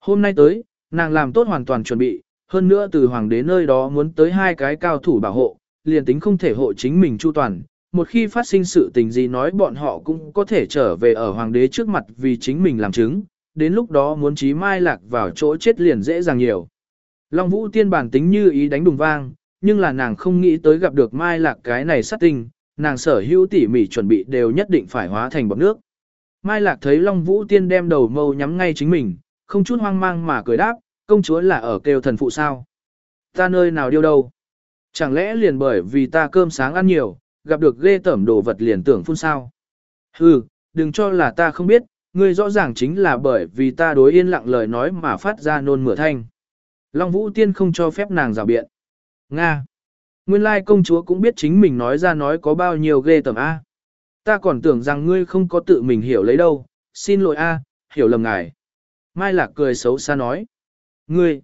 Hôm nay tới, nàng làm tốt hoàn toàn chuẩn bị, hơn nữa từ hoàng đế nơi đó muốn tới hai cái cao thủ bảo hộ, liền tính không thể hộ chính mình chu toàn. Một khi phát sinh sự tình gì nói bọn họ cũng có thể trở về ở hoàng đế trước mặt vì chính mình làm chứng, đến lúc đó muốn trí mai lạc vào chỗ chết liền dễ dàng nhiều. Long Vũ Tiên bản tính như ý đánh đùng vang, nhưng là nàng không nghĩ tới gặp được Mai Lạc cái này sát tinh, nàng sở hữu tỉ mỉ chuẩn bị đều nhất định phải hóa thành bọt nước. Mai Lạc thấy Long Vũ Tiên đem đầu mâu nhắm ngay chính mình, không chút hoang mang mà cười đáp, công chúa là ở kêu thần phụ sao. Ta nơi nào điêu đâu. Chẳng lẽ liền bởi vì ta cơm sáng ăn nhiều, gặp được ghê tẩm đồ vật liền tưởng phun sao. Hừ, đừng cho là ta không biết, ngươi rõ ràng chính là bởi vì ta đối yên lặng lời nói mà phát ra nôn mửa thanh. Long Vũ Tiên không cho phép nàng rào biện. Nga. Nguyên lai công chúa cũng biết chính mình nói ra nói có bao nhiêu ghê tởm A. Ta còn tưởng rằng ngươi không có tự mình hiểu lấy đâu, xin lỗi A, hiểu lầm ngài. Mai Lạc cười xấu xa nói. Ngươi.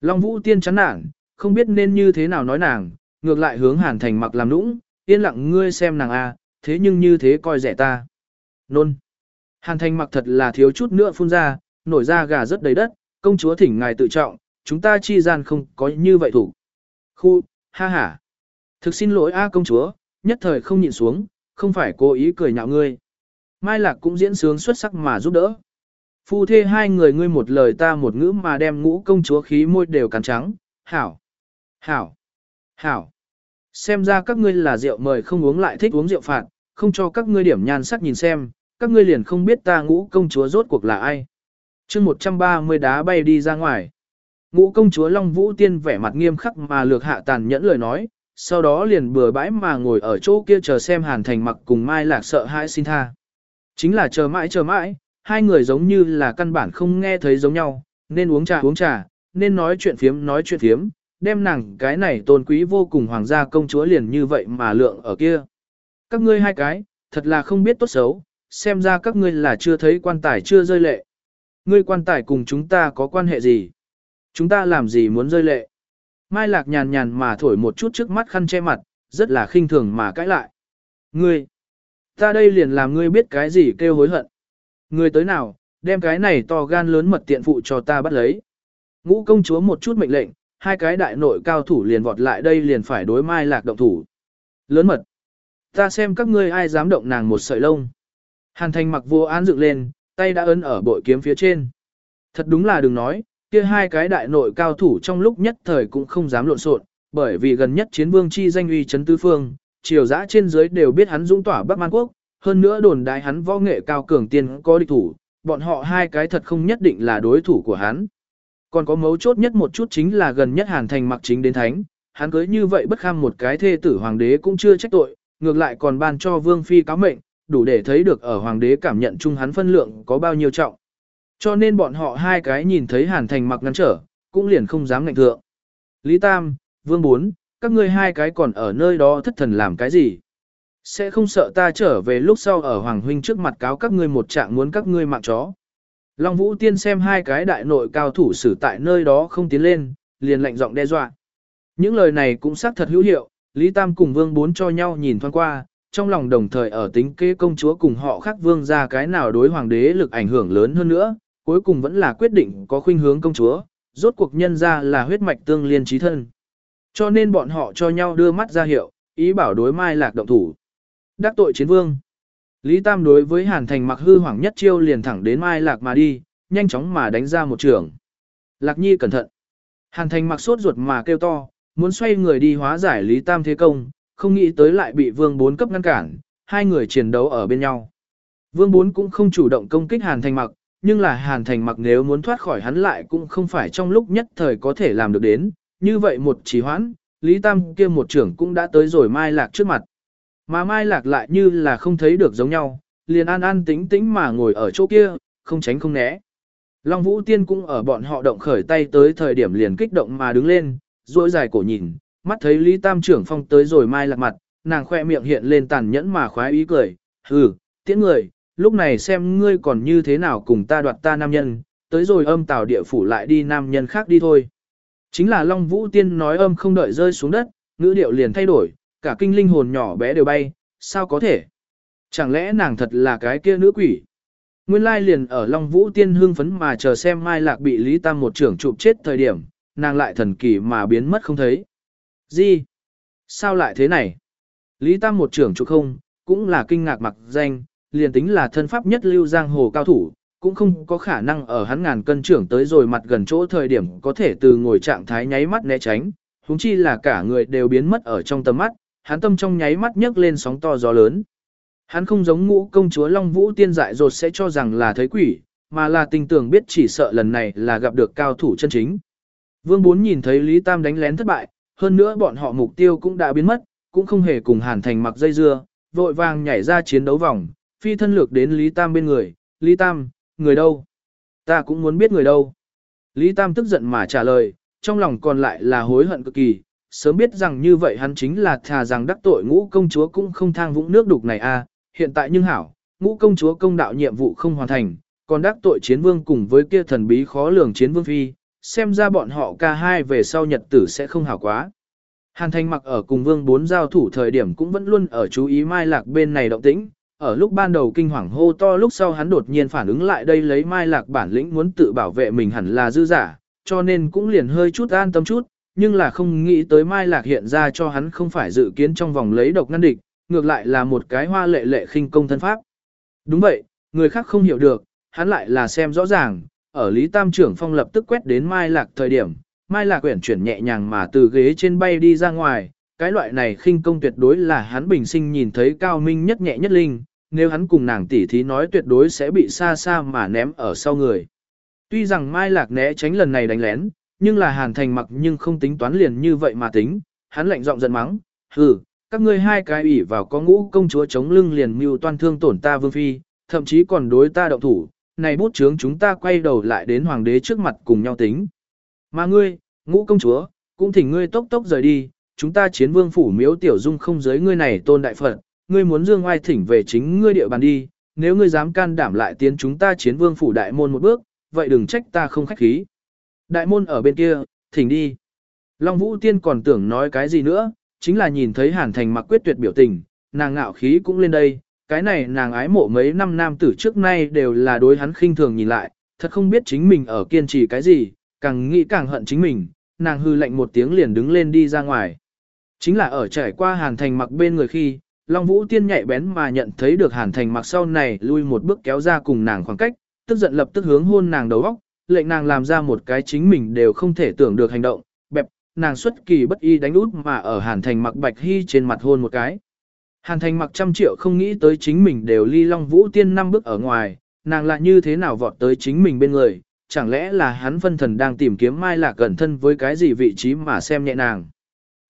Long Vũ Tiên chán nản, không biết nên như thế nào nói nàng, ngược lại hướng Hàn Thành mặc làm nũng, yên lặng ngươi xem nàng A, thế nhưng như thế coi rẻ ta. Nôn. Hàn Thành mặc thật là thiếu chút nữa phun ra, nổi ra gà rất đầy đất, công chúa thỉnh ngài tự trọng, chúng ta chi gian không có như vậy thủ. Khu, ha ha. Thực xin lỗi A công chúa, nhất thời không nhịn xuống, không phải cố ý cười nhạo ngươi. Mai Lạc cũng diễn sướng xuất sắc mà giúp đỡ. Phu thê hai người ngươi một lời ta một ngữ mà đem ngũ công chúa khí môi đều cắn trắng. Hảo, hảo, hảo. Xem ra các ngươi là rượu mời không uống lại thích uống rượu phạt, không cho các ngươi điểm nhan sắc nhìn xem, các ngươi liền không biết ta ngũ công chúa rốt cuộc là ai. chương 130 đá bay đi ra ngoài. Ngũ công chúa Long Vũ Tiên vẻ mặt nghiêm khắc mà lược hạ tàn nhẫn lời nói, sau đó liền bừa bãi mà ngồi ở chỗ kia chờ xem Hàn Thành mặc cùng Mai Lạc sợ hãi xin tha. Chính là chờ mãi chờ mãi, hai người giống như là căn bản không nghe thấy giống nhau, nên uống trà uống trà, nên nói chuyện phiếm nói chuyện phiếm, đem nàng cái này tôn quý vô cùng hoàng gia công chúa liền như vậy mà lượng ở kia. Các ngươi hai cái, thật là không biết tốt xấu, xem ra các ngươi là chưa thấy quan tài chưa rơi lệ. Ngươi quan tài cùng chúng ta có quan hệ gì? Chúng ta làm gì muốn rơi lệ? Mai Lạc nhàn nhàn mà thổi một chút trước mắt khăn che mặt, rất là khinh thường mà cãi lại. Ngươi, ta đây liền làm ngươi biết cái gì kêu hối hận. Ngươi tới nào, đem cái này to gan lớn mật tiện phụ cho ta bắt lấy. Ngũ công chúa một chút mệnh lệnh, hai cái đại nội cao thủ liền vọt lại đây liền phải đối Mai Lạc động thủ. Lớn mật. Ta xem các ngươi ai dám động nàng một sợi lông. Hàn thành mặc vô án dựng lên, tay đã ấn ở bội kiếm phía trên. Thật đúng là đừng nói, kia hai cái đại nội cao thủ trong lúc nhất thời cũng không dám lộn xộn, bởi vì gần nhất chiến vương chi danh uy chấn tứ phương, triều dã trên dưới đều biết hắn dũng tỏa Bắc Man quốc, hơn nữa đồn đại hắn võ nghệ cao cường tiên có địch thủ, bọn họ hai cái thật không nhất định là đối thủ của hắn. Còn có mấu chốt nhất một chút chính là gần nhất Hàn Thành mặc chính đến thánh, hắn cưới như vậy bất kham một cái thê tử hoàng đế cũng chưa trách tội, ngược lại còn ban cho vương phi cáo mệnh, đủ để thấy được ở hoàng đế cảm nhận chung hắn phân lượng có bao nhiêu trọng. Cho nên bọn họ hai cái nhìn thấy Hàn Thành mặc ngăn trở, cũng liền không dám ngạnh thượng. Lý Tam, Vương Bốn, các ngươi hai cái còn ở nơi đó thất thần làm cái gì? Sẽ không sợ ta trở về lúc sau ở Hoàng Huynh trước mặt cáo các ngươi một trạng muốn các ngươi mạng chó. Long Vũ Tiên xem hai cái đại nội cao thủ xử tại nơi đó không tiến lên, liền lạnh giọng đe dọa. Những lời này cũng xác thật hữu hiệu, Lý Tam cùng Vương Bốn cho nhau nhìn thoáng qua, trong lòng đồng thời ở tính kế công chúa cùng họ khác vương ra cái nào đối hoàng đế lực ảnh hưởng lớn hơn nữa, cuối cùng vẫn là quyết định có khuynh hướng công chúa, rốt cuộc nhân ra là huyết mạch tương liên trí thân. Cho nên bọn họ cho nhau đưa mắt ra hiệu, ý bảo đối mai lạc động thủ. Đắc tội chiến vương. Lý Tam đối với Hàn Thành mặc hư hoảng nhất chiêu liền thẳng đến mai lạc mà đi, nhanh chóng mà đánh ra một trường. Lạc nhi cẩn thận. Hàn Thành mặc sốt ruột mà kêu to, muốn xoay người đi hóa giải Lý Tam thế công, không nghĩ tới lại bị vương bốn cấp ngăn cản, hai người chiến đấu ở bên nhau. Vương bốn cũng không chủ động công kích Hàn Thành mặc, nhưng là Hàn Thành mặc nếu muốn thoát khỏi hắn lại cũng không phải trong lúc nhất thời có thể làm được đến, như vậy một trì hoãn, Lý Tam kia một trưởng cũng đã tới rồi Mai Lạc trước mặt. Mà Mai Lạc lại như là không thấy được giống nhau, liền an an tĩnh tĩnh mà ngồi ở chỗ kia, không tránh không né. Long Vũ Tiên cũng ở bọn họ động khởi tay tới thời điểm liền kích động mà đứng lên, duỗi dài cổ nhìn, mắt thấy Lý Tam trưởng phong tới rồi Mai Lạc mặt, nàng khoe miệng hiện lên tàn nhẫn mà khoái ý cười, hừ, tiễn người, lúc này xem ngươi còn như thế nào cùng ta đoạt ta nam nhân, tới rồi âm tào địa phủ lại đi nam nhân khác đi thôi. Chính là Long Vũ Tiên nói âm không đợi rơi xuống đất, ngữ điệu liền thay đổi, cả kinh linh hồn nhỏ bé đều bay, sao có thể? Chẳng lẽ nàng thật là cái kia nữ quỷ? Nguyên lai liền ở Long Vũ Tiên hương phấn mà chờ xem Mai Lạc bị Lý Tam một trưởng chụp chết thời điểm, nàng lại thần kỳ mà biến mất không thấy. Gì? Sao lại thế này? Lý Tam một trưởng chụp không, cũng là kinh ngạc mặc danh, liền tính là thân pháp nhất lưu giang hồ cao thủ, cũng không có khả năng ở hắn ngàn cân trưởng tới rồi mặt gần chỗ thời điểm có thể từ ngồi trạng thái nháy mắt né tránh, huống chi là cả người đều biến mất ở trong tầm mắt, hắn tâm trong nháy mắt nhấc lên sóng to gió lớn. Hắn không giống ngũ công chúa Long Vũ tiên dại rột sẽ cho rằng là thấy quỷ, mà là tình tưởng biết chỉ sợ lần này là gặp được cao thủ chân chính. Vương Bốn nhìn thấy Lý Tam đánh lén thất bại, hơn nữa bọn họ mục tiêu cũng đã biến mất, cũng không hề cùng Hàn Thành mặc dây dưa, vội vàng nhảy ra chiến đấu vòng, phi thân lược đến Lý Tam bên người, Lý Tam, người đâu? Ta cũng muốn biết người đâu. Lý Tam tức giận mà trả lời, trong lòng còn lại là hối hận cực kỳ, sớm biết rằng như vậy hắn chính là thà rằng đắc tội ngũ công chúa cũng không thang vũng nước đục này a. À. hiện tại nhưng hảo, ngũ công chúa công đạo nhiệm vụ không hoàn thành, còn đắc tội chiến vương cùng với kia thần bí khó lường chiến vương phi, xem ra bọn họ ca hai về sau nhật tử sẽ không hảo quá. Hàn Thành mặc ở cùng vương bốn giao thủ thời điểm cũng vẫn luôn ở chú ý mai lạc bên này động tĩnh, ở lúc ban đầu kinh hoàng hô to lúc sau hắn đột nhiên phản ứng lại đây lấy mai lạc bản lĩnh muốn tự bảo vệ mình hẳn là dư giả, cho nên cũng liền hơi chút an tâm chút, nhưng là không nghĩ tới mai lạc hiện ra cho hắn không phải dự kiến trong vòng lấy độc ngăn địch, ngược lại là một cái hoa lệ lệ khinh công thân pháp. Đúng vậy, người khác không hiểu được, hắn lại là xem rõ ràng, ở Lý Tam trưởng phong lập tức quét đến mai lạc thời điểm, mai lạc quyển chuyển nhẹ nhàng mà từ ghế trên bay đi ra ngoài, cái loại này khinh công tuyệt đối là hắn bình sinh nhìn thấy cao minh nhất nhẹ nhất linh, nếu hắn cùng nàng tỷ thí nói tuyệt đối sẽ bị xa xa mà ném ở sau người. Tuy rằng Mai Lạc né tránh lần này đánh lén, nhưng là Hàn Thành mặc nhưng không tính toán liền như vậy mà tính, hắn lạnh giọng giận mắng, hừ, các ngươi hai cái ủy vào có ngũ công chúa chống lưng liền mưu toan thương tổn ta vương phi, thậm chí còn đối ta động thủ, này bút chướng chúng ta quay đầu lại đến hoàng đế trước mặt cùng nhau tính. Mà ngươi, ngũ công chúa, cũng thỉnh ngươi tốc tốc rời đi, chúng ta chiến vương phủ miếu tiểu dung không giới ngươi này tôn đại phật, ngươi muốn dương oai thỉnh về chính ngươi địa bàn đi, nếu ngươi dám can đảm lại tiến chúng ta chiến vương phủ đại môn một bước, vậy đừng trách ta không khách khí. Đại môn ở bên kia, thỉnh đi. Long Vũ Tiên còn tưởng nói cái gì nữa, chính là nhìn thấy Hàn Thành mặc quyết tuyệt biểu tình, nàng ngạo khí cũng lên đây, cái này nàng ái mộ mấy năm nam tử trước nay đều là đối hắn khinh thường nhìn lại, thật không biết chính mình ở kiên trì cái gì, càng nghĩ càng hận chính mình, nàng hư lạnh một tiếng liền đứng lên đi ra ngoài. Chính là ở trải qua Hàn Thành mặc bên người khi, Long Vũ Tiên nhạy bén mà nhận thấy được Hàn Thành mặc sau này lui một bước kéo ra cùng nàng khoảng cách, tức giận lập tức hướng hôn nàng đầu óc, lệnh nàng làm ra một cái chính mình đều không thể tưởng được hành động, bẹp, nàng xuất kỳ bất y đánh út mà ở Hàn Thành mặc bạch hy trên mặt hôn một cái. Hàn Thành mặc trăm triệu không nghĩ tới chính mình đều ly Long Vũ Tiên năm bước ở ngoài, nàng lại như thế nào vọt tới chính mình bên người, chẳng lẽ là hắn phân thần đang tìm kiếm mai lạc cẩn thân với cái gì vị trí mà xem nhẹ nàng.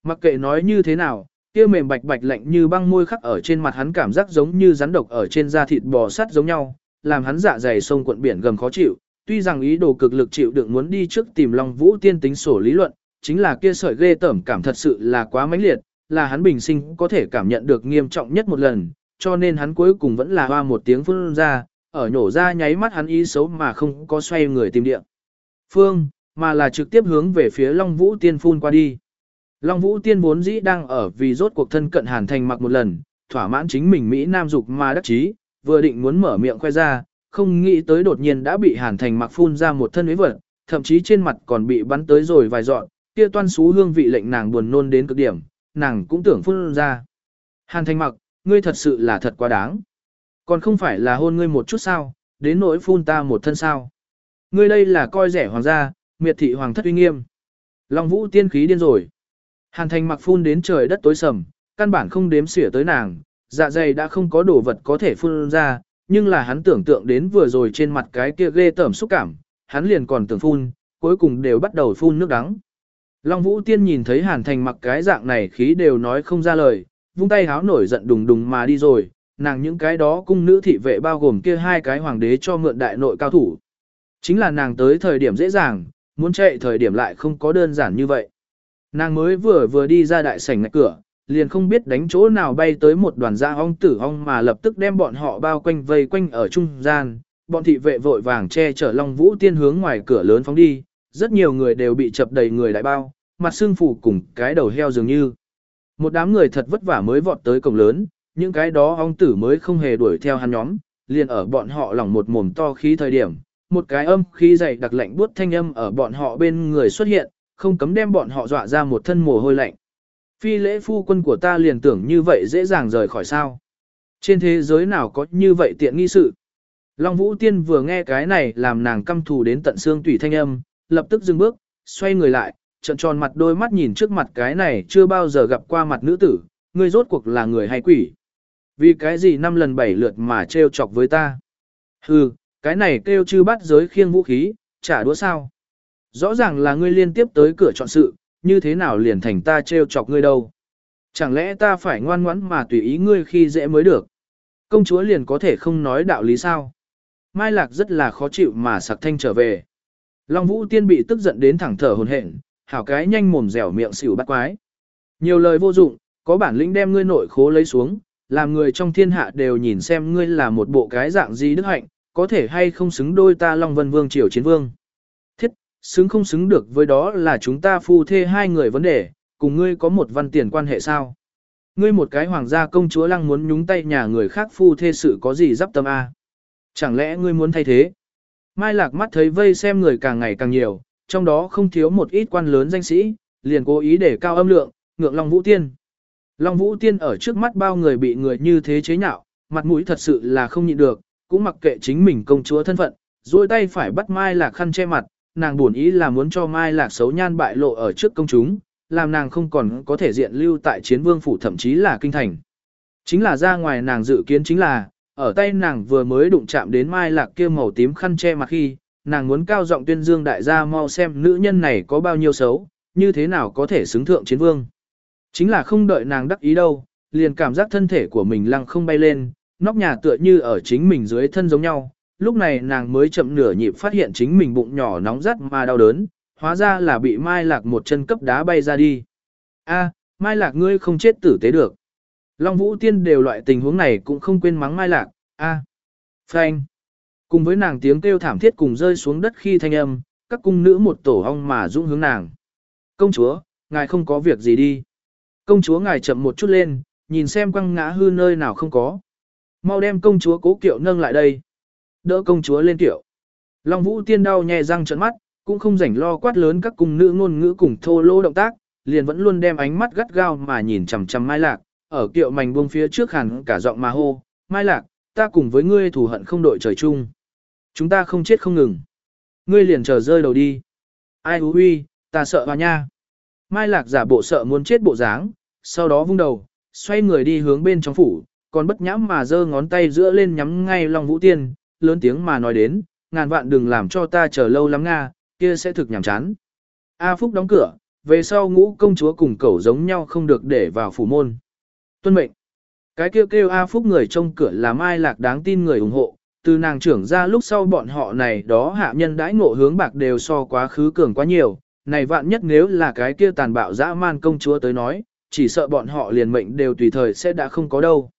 Mặc kệ nói như thế nào, kia mềm bạch bạch lạnh như băng môi khắc ở trên mặt hắn cảm giác giống như rắn độc ở trên da thịt bò sắt giống nhau, làm hắn dạ dày sông cuộn biển gầm khó chịu. Tuy rằng ý đồ cực lực chịu đựng muốn đi trước tìm Long Vũ tiên tính sổ lý luận, chính là kia sợi ghê tởm cảm thật sự là quá mãnh liệt, là hắn bình sinh có thể cảm nhận được nghiêm trọng nhất một lần, cho nên hắn cuối cùng vẫn là hoa một tiếng phun ra, ở nhổ ra nháy mắt hắn ý xấu mà không có xoay người tìm địa. Phương, mà là trực tiếp hướng về phía Long Vũ tiên phun qua đi. Long Vũ Tiên vốn dĩ đang ở vì rốt cuộc thân cận Hàn Thành mặc một lần, thỏa mãn chính mình Mỹ Nam dục mà đắc chí, vừa định muốn mở miệng khoe ra, không nghĩ tới đột nhiên đã bị Hàn Thành mặc phun ra một thân ế vật, thậm chí trên mặt còn bị bắn tới rồi vài dọn, kia toan xú hương vị lệnh nàng buồn nôn đến cực điểm, nàng cũng tưởng phun ra. Hàn Thành mặc, ngươi thật sự là thật quá đáng. Còn không phải là hôn ngươi một chút sao, đến nỗi phun ta một thân sao. Ngươi đây là coi rẻ hoàng gia, miệt thị hoàng thất uy nghiêm. Long Vũ tiên khí điên rồi. Hàn thành mặc phun đến trời đất tối sầm, căn bản không đếm xỉa tới nàng, dạ dày đã không có đồ vật có thể phun ra, nhưng là hắn tưởng tượng đến vừa rồi trên mặt cái kia ghê tởm xúc cảm, hắn liền còn tưởng phun, cuối cùng đều bắt đầu phun nước đắng. Long Vũ Tiên nhìn thấy Hàn Thành mặc cái dạng này khí đều nói không ra lời, vung tay háo nổi giận đùng đùng mà đi rồi, nàng những cái đó cung nữ thị vệ bao gồm kia hai cái hoàng đế cho mượn đại nội cao thủ. Chính là nàng tới thời điểm dễ dàng, muốn chạy thời điểm lại không có đơn giản như vậy. Nàng mới vừa vừa đi ra đại sảnh ngạch cửa, liền không biết đánh chỗ nào bay tới một đoàn da ong tử ong mà lập tức đem bọn họ bao quanh vây quanh ở trung gian. Bọn thị vệ vội vàng che chở Long Vũ Tiên hướng ngoài cửa lớn phóng đi, rất nhiều người đều bị chập đầy người đại bao, mặt xương phủ cùng cái đầu heo dường như. Một đám người thật vất vả mới vọt tới cổng lớn, những cái đó ong tử mới không hề đuổi theo hắn nhóm, liền ở bọn họ lỏng một mồm to khí thời điểm, một cái âm khí dày đặc lạnh buốt thanh âm ở bọn họ bên người xuất hiện, không cấm đem bọn họ dọa ra một thân mồ hôi lạnh. Phi lễ phu quân của ta liền tưởng như vậy dễ dàng rời khỏi sao. Trên thế giới nào có như vậy tiện nghi sự. Long Vũ Tiên vừa nghe cái này làm nàng căm thù đến tận xương tủy thanh âm, lập tức dừng bước, xoay người lại, trận tròn mặt đôi mắt nhìn trước mặt cái này chưa bao giờ gặp qua mặt nữ tử, ngươi rốt cuộc là người hay quỷ. Vì cái gì năm lần bảy lượt mà trêu chọc với ta? Hừ, cái này kêu chư bắt giới khiêng vũ khí, trả đũa sao? Rõ ràng là ngươi liên tiếp tới cửa chọn sự, như thế nào liền thành ta trêu chọc ngươi đâu? Chẳng lẽ ta phải ngoan ngoãn mà tùy ý ngươi khi dễ mới được? Công chúa liền có thể không nói đạo lý sao? Mai Lạc rất là khó chịu mà sặc thanh trở về. Long Vũ Tiên bị tức giận đến thẳng thở hồn hển, hảo cái nhanh mồm dẻo miệng xỉu bắt quái. Nhiều lời vô dụng, có bản lĩnh đem ngươi nội khố lấy xuống, làm người trong thiên hạ đều nhìn xem ngươi là một bộ cái dạng gì đức hạnh, có thể hay không xứng đôi ta Long Vân Vương triều chiến vương. Xứng không xứng được với đó là chúng ta phu thê hai người vấn đề, cùng ngươi có một văn tiền quan hệ sao? Ngươi một cái hoàng gia công chúa lăng muốn nhúng tay nhà người khác phu thê sự có gì dắp tâm a? Chẳng lẽ ngươi muốn thay thế? Mai lạc mắt thấy vây xem người càng ngày càng nhiều, trong đó không thiếu một ít quan lớn danh sĩ, liền cố ý để cao âm lượng, ngượng Long Vũ Tiên. Long Vũ Tiên ở trước mắt bao người bị người như thế chế nhạo, mặt mũi thật sự là không nhịn được, cũng mặc kệ chính mình công chúa thân phận, duỗi tay phải bắt Mai Lạc khăn che mặt, nàng buồn ý là muốn cho Mai Lạc xấu nhan bại lộ ở trước công chúng, làm nàng không còn có thể diện lưu tại chiến vương phủ thậm chí là kinh thành. Chính là ra ngoài nàng dự kiến chính là, ở tay nàng vừa mới đụng chạm đến Mai Lạc kia màu tím khăn che mặt khi, nàng muốn cao giọng tuyên dương đại gia mau xem nữ nhân này có bao nhiêu xấu, như thế nào có thể xứng thượng chiến vương. Chính là không đợi nàng đắc ý đâu, liền cảm giác thân thể của mình lăng không bay lên, nóc nhà tựa như ở chính mình dưới thân giống nhau. Lúc này nàng mới chậm nửa nhịp phát hiện chính mình bụng nhỏ nóng rát mà đau đớn, hóa ra là bị Mai Lạc một chân cấp đá bay ra đi. A, Mai Lạc ngươi không chết tử tế được. Long Vũ Tiên đều loại tình huống này cũng không quên mắng Mai Lạc, a. À. Phanh. Cùng với nàng tiếng kêu thảm thiết cùng rơi xuống đất khi thanh âm, các cung nữ một tổ ong mà dũng hướng nàng. Công chúa, ngài không có việc gì đi. Công chúa ngài chậm một chút lên, nhìn xem quăng ngã hư nơi nào không có. Mau đem công chúa cố kiệu nâng lại đây. Đỡ công chúa lên kiệu. Long vũ tiên đau nhè răng trợn mắt, cũng không rảnh lo quát lớn các cung nữ ngôn ngữ cùng thô lỗ động tác, liền vẫn luôn đem ánh mắt gắt gao mà nhìn chằm chằm Mai Lạc, ở kiệu mảnh buông phía trước hẳn cả giọng mà hô, Mai Lạc, ta cùng với ngươi thù hận không đội trời chung. Chúng ta không chết không ngừng. Ngươi liền chờ rơi đầu đi. Ai hú huy, ta sợ hoa nha. Mai Lạc giả bộ sợ muốn chết bộ dáng, sau đó vung đầu, xoay người đi hướng bên trong phủ, còn bất nhãm mà giơ ngón tay giữa lên nhắm ngay Long Vũ Tiên, lớn tiếng mà nói đến, ngàn vạn đừng làm cho ta chờ lâu lắm nga, kia sẽ thực nhảm chán. A Phúc đóng cửa, về sau ngũ công chúa cùng cẩu giống nhau không được để vào phủ môn. Tuân mệnh. Cái kêu kêu A Phúc người trong cửa là Mai Lạc đáng tin người ủng hộ, từ nàng trưởng ra lúc sau bọn họ này đó hạ nhân đãi ngộ hướng bạc đều so quá khứ cường quá nhiều, này vạn nhất nếu là cái kia tàn bạo dã man công chúa tới nói, chỉ sợ bọn họ liền mệnh đều tùy thời sẽ đã không có đâu.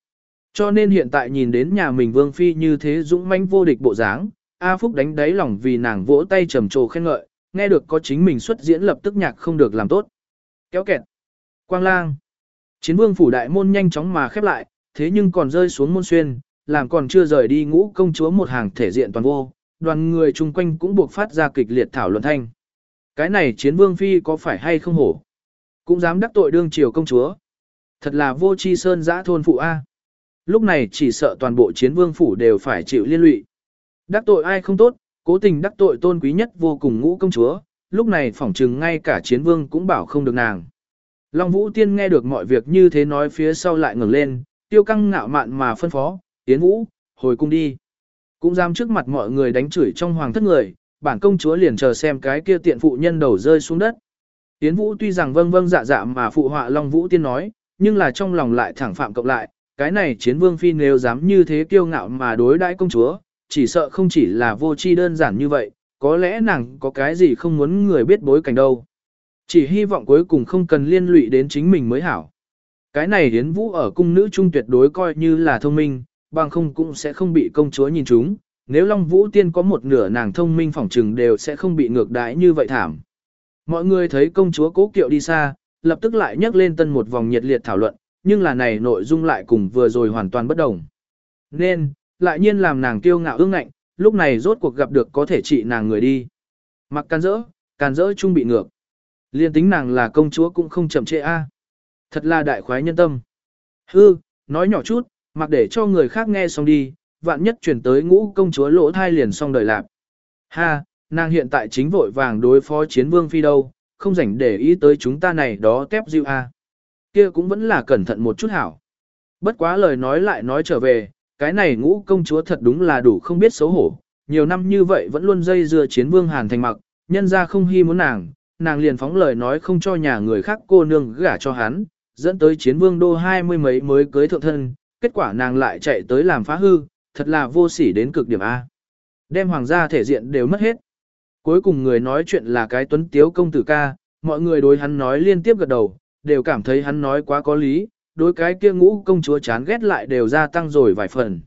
Cho nên hiện tại nhìn đến nhà mình Vương Phi như thế dũng mãnh vô địch bộ dáng, A Phúc đánh đáy lòng vì nàng vỗ tay trầm trồ khen ngợi, nghe được có chính mình xuất diễn lập tức nhạc không được làm tốt. Kéo kẹt. Quang lang. Chiến vương phủ đại môn nhanh chóng mà khép lại, thế nhưng còn rơi xuống môn xuyên, làm còn chưa rời đi ngũ công chúa một hàng thể diện toàn vô, đoàn người chung quanh cũng buộc phát ra kịch liệt thảo luận thanh. Cái này chiến vương phi có phải hay không hổ? Cũng dám đắc tội đương triều công chúa. Thật là vô chi sơn giã thôn phụ A. Lúc này chỉ sợ toàn bộ chiến vương phủ đều phải chịu liên lụy. Đắc tội ai không tốt, cố tình đắc tội tôn quý nhất vô cùng ngũ công chúa, lúc này phỏng chừng ngay cả chiến vương cũng bảo không được nàng. Long Vũ Tiên nghe được mọi việc như thế nói phía sau lại ngẩng lên, tiêu căng ngạo mạn mà phân phó, tiến vũ, hồi cung đi. Cũng dám trước mặt mọi người đánh chửi trong hoàng thất người, bản công chúa liền chờ xem cái kia tiện phụ nhân đầu rơi xuống đất. Tiến vũ tuy rằng vâng vâng dạ dạ mà phụ họa Long Vũ Tiên nói, nhưng là trong lòng lại thẳng phạm cộng lại, cái này chiến vương phi nếu dám như thế kiêu ngạo mà đối đãi công chúa, chỉ sợ không chỉ là vô tri đơn giản như vậy, có lẽ nàng có cái gì không muốn người biết bối cảnh đâu. Chỉ hy vọng cuối cùng không cần liên lụy đến chính mình mới hảo. Cái này hiến vũ ở cung nữ trung tuyệt đối coi như là thông minh, bằng không cũng sẽ không bị công chúa nhìn chúng. Nếu Long Vũ Tiên có một nửa nàng thông minh phỏng trừng đều sẽ không bị ngược đãi như vậy thảm. Mọi người thấy công chúa cố kiệu đi xa, lập tức lại nhắc lên tân một vòng nhiệt liệt thảo luận, nhưng là này nội dung lại cùng vừa rồi hoàn toàn bất đồng. Nên, lại nhiên làm nàng kiêu ngạo ương ngạnh, lúc này rốt cuộc gặp được có thể trị nàng người đi. Mặc can dỡ, can dỡ chung bị ngược. Liên tính nàng là công chúa cũng không chậm trễ a. Thật là đại khoái nhân tâm. Hư, nói nhỏ chút, mặc để cho người khác nghe xong đi, vạn nhất chuyển tới ngũ công chúa lỗ thai liền xong đời lạc. Ha, nàng hiện tại chính vội vàng đối phó chiến vương phi đâu, không rảnh để ý tới chúng ta này đó tép dịu a. Kia cũng vẫn là cẩn thận một chút hảo. Bất quá lời nói lại nói trở về, cái này ngũ công chúa thật đúng là đủ không biết xấu hổ, nhiều năm như vậy vẫn luôn dây dưa chiến vương hàn thành mặc, nhân ra không hy muốn nàng, nàng liền phóng lời nói không cho nhà người khác cô nương gả cho hắn, dẫn tới chiến vương đô hai mươi mấy mới cưới thượng thân, kết quả nàng lại chạy tới làm phá hư, thật là vô sỉ đến cực điểm A. Đem hoàng gia thể diện đều mất hết. Cuối cùng người nói chuyện là cái tuấn tiếu công tử ca, mọi người đối hắn nói liên tiếp gật đầu, đều cảm thấy hắn nói quá có lý, đối cái kia ngũ công chúa chán ghét lại đều gia tăng rồi vài phần.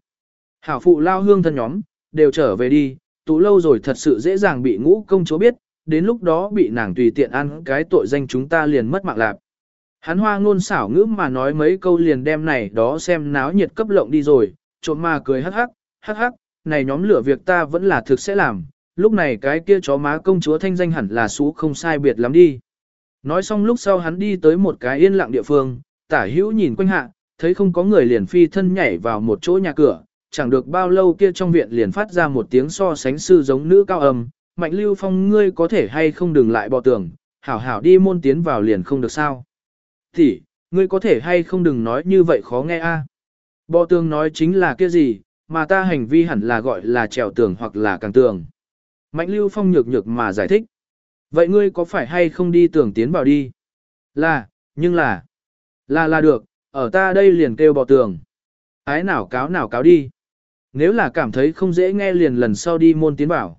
Hảo phụ lao hương thân nhóm, đều trở về đi, tụ lâu rồi thật sự dễ dàng bị ngũ công chúa biết, đến lúc đó bị nàng tùy tiện ăn cái tội danh chúng ta liền mất mạng lạc. Hắn hoa ngôn xảo ngữ mà nói mấy câu liền đem này đó xem náo nhiệt cấp lộng đi rồi, trộm mà cười hắc hắc, hắc hắc, này nhóm lửa việc ta vẫn là thực sẽ làm, lúc này cái kia chó má công chúa thanh danh hẳn là xú không sai biệt lắm đi. Nói xong lúc sau hắn đi tới một cái yên lặng địa phương, tả hữu nhìn quanh hạ, thấy không có người liền phi thân nhảy vào một chỗ nhà cửa, chẳng được bao lâu kia trong viện liền phát ra một tiếng so sánh sư giống nữ cao âm, mạnh lưu phong ngươi có thể hay không đừng lại bỏ tường, hảo hảo đi môn tiến vào liền không được sao. Thì, ngươi có thể hay không đừng nói như vậy khó nghe a. À? Bò tường nói chính là kia gì, mà ta hành vi hẳn là gọi là trèo tường hoặc là càng tường. Mạnh lưu phong nhược nhược mà giải thích. Vậy ngươi có phải hay không đi tường tiến vào đi? Là, nhưng là, là là được, ở ta đây liền kêu bỏ tường. Ái nào cáo nào cáo đi. Nếu là cảm thấy không dễ nghe liền lần sau đi môn tiến bảo.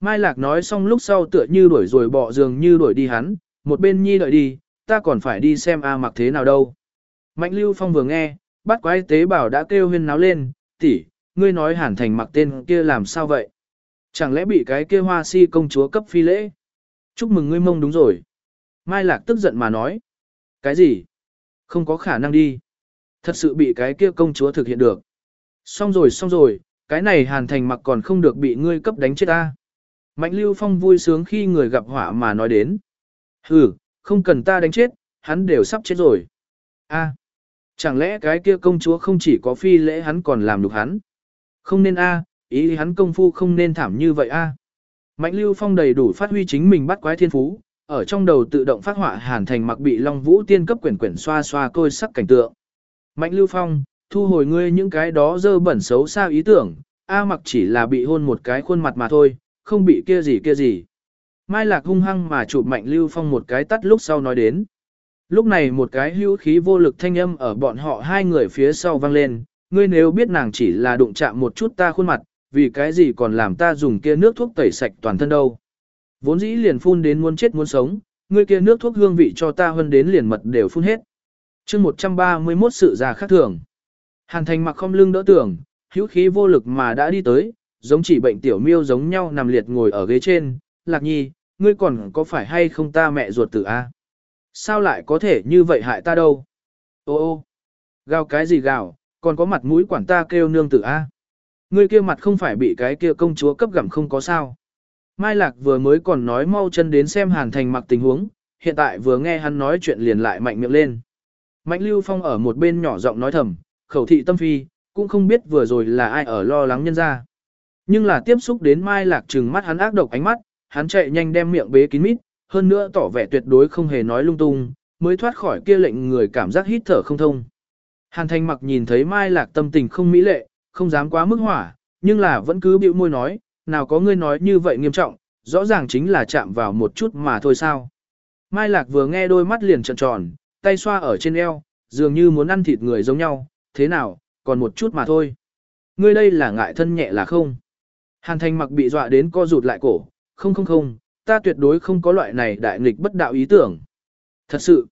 Mai Lạc nói xong lúc sau tựa như đuổi rồi bỏ giường như đuổi đi hắn, một bên nhi đợi đi, ta còn phải đi xem A mặc thế nào đâu. Mạnh Lưu Phong vừa nghe, bắt quái tế bảo đã kêu huyên náo lên, tỷ, ngươi nói hẳn thành mặc tên kia làm sao vậy? Chẳng lẽ bị cái kia hoa si công chúa cấp phi lễ? Chúc mừng ngươi mông đúng rồi. Mai Lạc tức giận mà nói. Cái gì? Không có khả năng đi. Thật sự bị cái kia công chúa thực hiện được. Xong rồi xong rồi, cái này hàn thành mặc còn không được bị ngươi cấp đánh chết ta. Mạnh lưu phong vui sướng khi người gặp họa mà nói đến. Hừ, không cần ta đánh chết, hắn đều sắp chết rồi. A, chẳng lẽ cái kia công chúa không chỉ có phi lễ hắn còn làm được hắn? Không nên a, ý hắn công phu không nên thảm như vậy a. Mạnh lưu phong đầy đủ phát huy chính mình bắt quái thiên phú, ở trong đầu tự động phát họa hàn thành mặc bị long vũ tiên cấp quyển quyển xoa xoa côi sắc cảnh tượng. Mạnh lưu phong, thu hồi ngươi những cái đó dơ bẩn xấu xa ý tưởng, A mặc chỉ là bị hôn một cái khuôn mặt mà thôi, không bị kia gì kia gì. Mai Lạc hung hăng mà chụp mạnh Lưu Phong một cái tắt lúc sau nói đến. Lúc này một cái hữu khí vô lực thanh âm ở bọn họ hai người phía sau vang lên, ngươi nếu biết nàng chỉ là đụng chạm một chút ta khuôn mặt, vì cái gì còn làm ta dùng kia nước thuốc tẩy sạch toàn thân đâu. Vốn dĩ liền phun đến muốn chết muốn sống, ngươi kia nước thuốc hương vị cho ta hơn đến liền mật đều phun hết. chương 131 sự già khác thường. Hàn thành mặc không lưng đỡ tưởng, hữu khí vô lực mà đã đi tới, giống chỉ bệnh tiểu miêu giống nhau nằm liệt ngồi ở ghế trên, lạc nhi, ngươi còn có phải hay không ta mẹ ruột tử a? Sao lại có thể như vậy hại ta đâu? Ô ô, gào cái gì gào, còn có mặt mũi quản ta kêu nương tử a? Ngươi kia mặt không phải bị cái kia công chúa cấp gặm không có sao? Mai Lạc vừa mới còn nói mau chân đến xem Hàn Thành mặc tình huống, hiện tại vừa nghe hắn nói chuyện liền lại mạnh miệng lên. Mạnh Lưu Phong ở một bên nhỏ giọng nói thầm, khẩu thị tâm phi, cũng không biết vừa rồi là ai ở lo lắng nhân ra. Nhưng là tiếp xúc đến Mai Lạc trừng mắt hắn ác độc ánh mắt, hắn chạy nhanh đem miệng bế kín mít, hơn nữa tỏ vẻ tuyệt đối không hề nói lung tung, mới thoát khỏi kia lệnh người cảm giác hít thở không thông. Hàn Thanh mặc nhìn thấy Mai Lạc tâm tình không mỹ lệ, không dám quá mức hỏa, nhưng là vẫn cứ bĩu môi nói, nào có ngươi nói như vậy nghiêm trọng, rõ ràng chính là chạm vào một chút mà thôi sao. Mai Lạc vừa nghe đôi mắt liền tròn tròn, tay xoa ở trên eo, dường như muốn ăn thịt người giống nhau, thế nào, còn một chút mà thôi. Ngươi đây là ngại thân nhẹ là không? Hàn Thành mặc bị dọa đến co rụt lại cổ, không không không, ta tuyệt đối không có loại này đại nghịch bất đạo ý tưởng. Thật sự,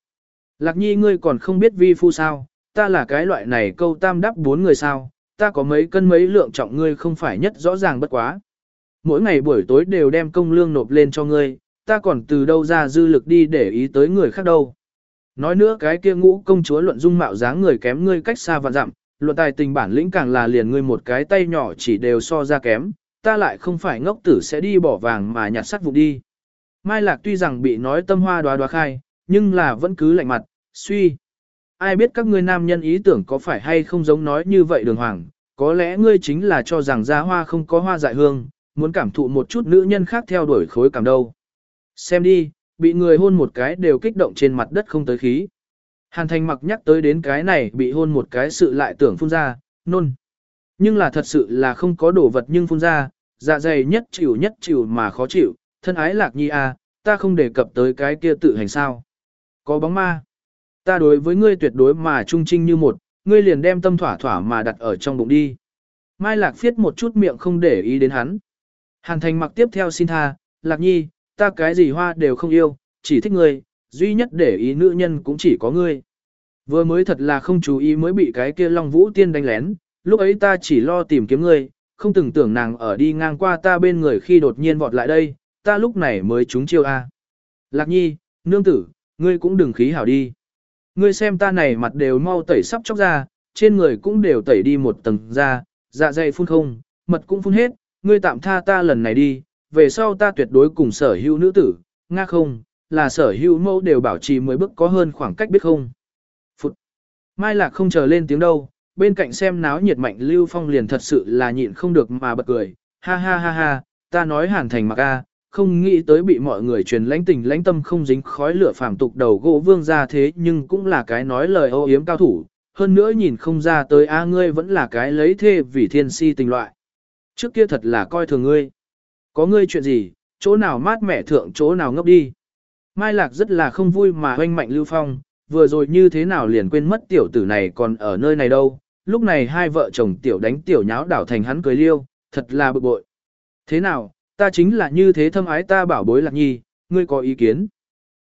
Lạc Nhi ngươi còn không biết vi phu sao, ta là cái loại này câu tam đáp bốn người sao, ta có mấy cân mấy lượng trọng ngươi không phải nhất rõ ràng bất quá. Mỗi ngày buổi tối đều đem công lương nộp lên cho ngươi, ta còn từ đâu ra dư lực đi để ý tới người khác đâu. Nói nữa cái kia ngũ công chúa luận dung mạo dáng người kém ngươi cách xa vạn dặm, luận tài tình bản lĩnh càng là liền ngươi một cái tay nhỏ chỉ đều so ra kém, ta lại không phải ngốc tử sẽ đi bỏ vàng mà nhặt sắt vụ đi. Mai Lạc tuy rằng bị nói tâm hoa đoá đoá khai, nhưng là vẫn cứ lạnh mặt, suy. Ai biết các ngươi nam nhân ý tưởng có phải hay không giống nói như vậy đường hoàng, có lẽ ngươi chính là cho rằng ra hoa không có hoa dại hương, muốn cảm thụ một chút nữ nhân khác theo đuổi khối cảm đâu. Xem đi, bị người hôn một cái đều kích động trên mặt đất không tới khí. Hàn thành mặc nhắc tới đến cái này bị hôn một cái sự lại tưởng phun ra, nôn. Nhưng là thật sự là không có đồ vật nhưng phun ra, dạ dày nhất chịu nhất chịu mà khó chịu, thân ái lạc nhi a, à, ta không đề cập tới cái kia tự hành sao. Có bóng ma. Ta đối với ngươi tuyệt đối mà trung trinh như một, ngươi liền đem tâm thỏa thỏa mà đặt ở trong bụng đi. Mai lạc phiết một chút miệng không để ý đến hắn. Hàn thành mặc tiếp theo xin tha, lạc nhi, ta cái gì hoa đều không yêu, chỉ thích ngươi, duy nhất để ý nữ nhân cũng chỉ có ngươi. Vừa mới thật là không chú ý mới bị cái kia Long Vũ Tiên đánh lén, lúc ấy ta chỉ lo tìm kiếm ngươi, không từng tưởng nàng ở đi ngang qua ta bên người khi đột nhiên vọt lại đây, ta lúc này mới trúng chiêu a. Lạc nhi, nương tử, ngươi cũng đừng khí hảo đi. Ngươi xem ta này mặt đều mau tẩy sắp chóc ra, trên người cũng đều tẩy đi một tầng da, dạ dày phun không, mật cũng phun hết, ngươi tạm tha ta lần này đi, về sau ta tuyệt đối cùng sở hữu nữ tử, nga không, là sở hữu mẫu đều bảo trì mới bước có hơn khoảng cách biết không. Phụt. Mai Lạc không chờ lên tiếng đâu, bên cạnh xem náo nhiệt mạnh Lưu Phong liền thật sự là nhịn không được mà bật cười, ha ha ha ha, ta nói hàn thành mặc a, không nghĩ tới bị mọi người truyền lãnh tình lãnh tâm không dính khói lửa phàm tục đầu gỗ vương ra thế nhưng cũng là cái nói lời ô yếm cao thủ, hơn nữa nhìn không ra tới a ngươi vẫn là cái lấy thê vì thiên si tình loại. Trước kia thật là coi thường ngươi. Có ngươi chuyện gì, chỗ nào mát mẻ thượng chỗ nào ngốc đi. Mai Lạc rất là không vui mà hoanh mạnh Lưu Phong, vừa rồi như thế nào liền quên mất tiểu tử này còn ở nơi này đâu. Lúc này hai vợ chồng tiểu đánh tiểu nháo đảo thành hắn cười liêu, thật là bực bội. Thế nào, ta chính là như thế thâm ái ta bảo bối lạc nhi, ngươi có ý kiến.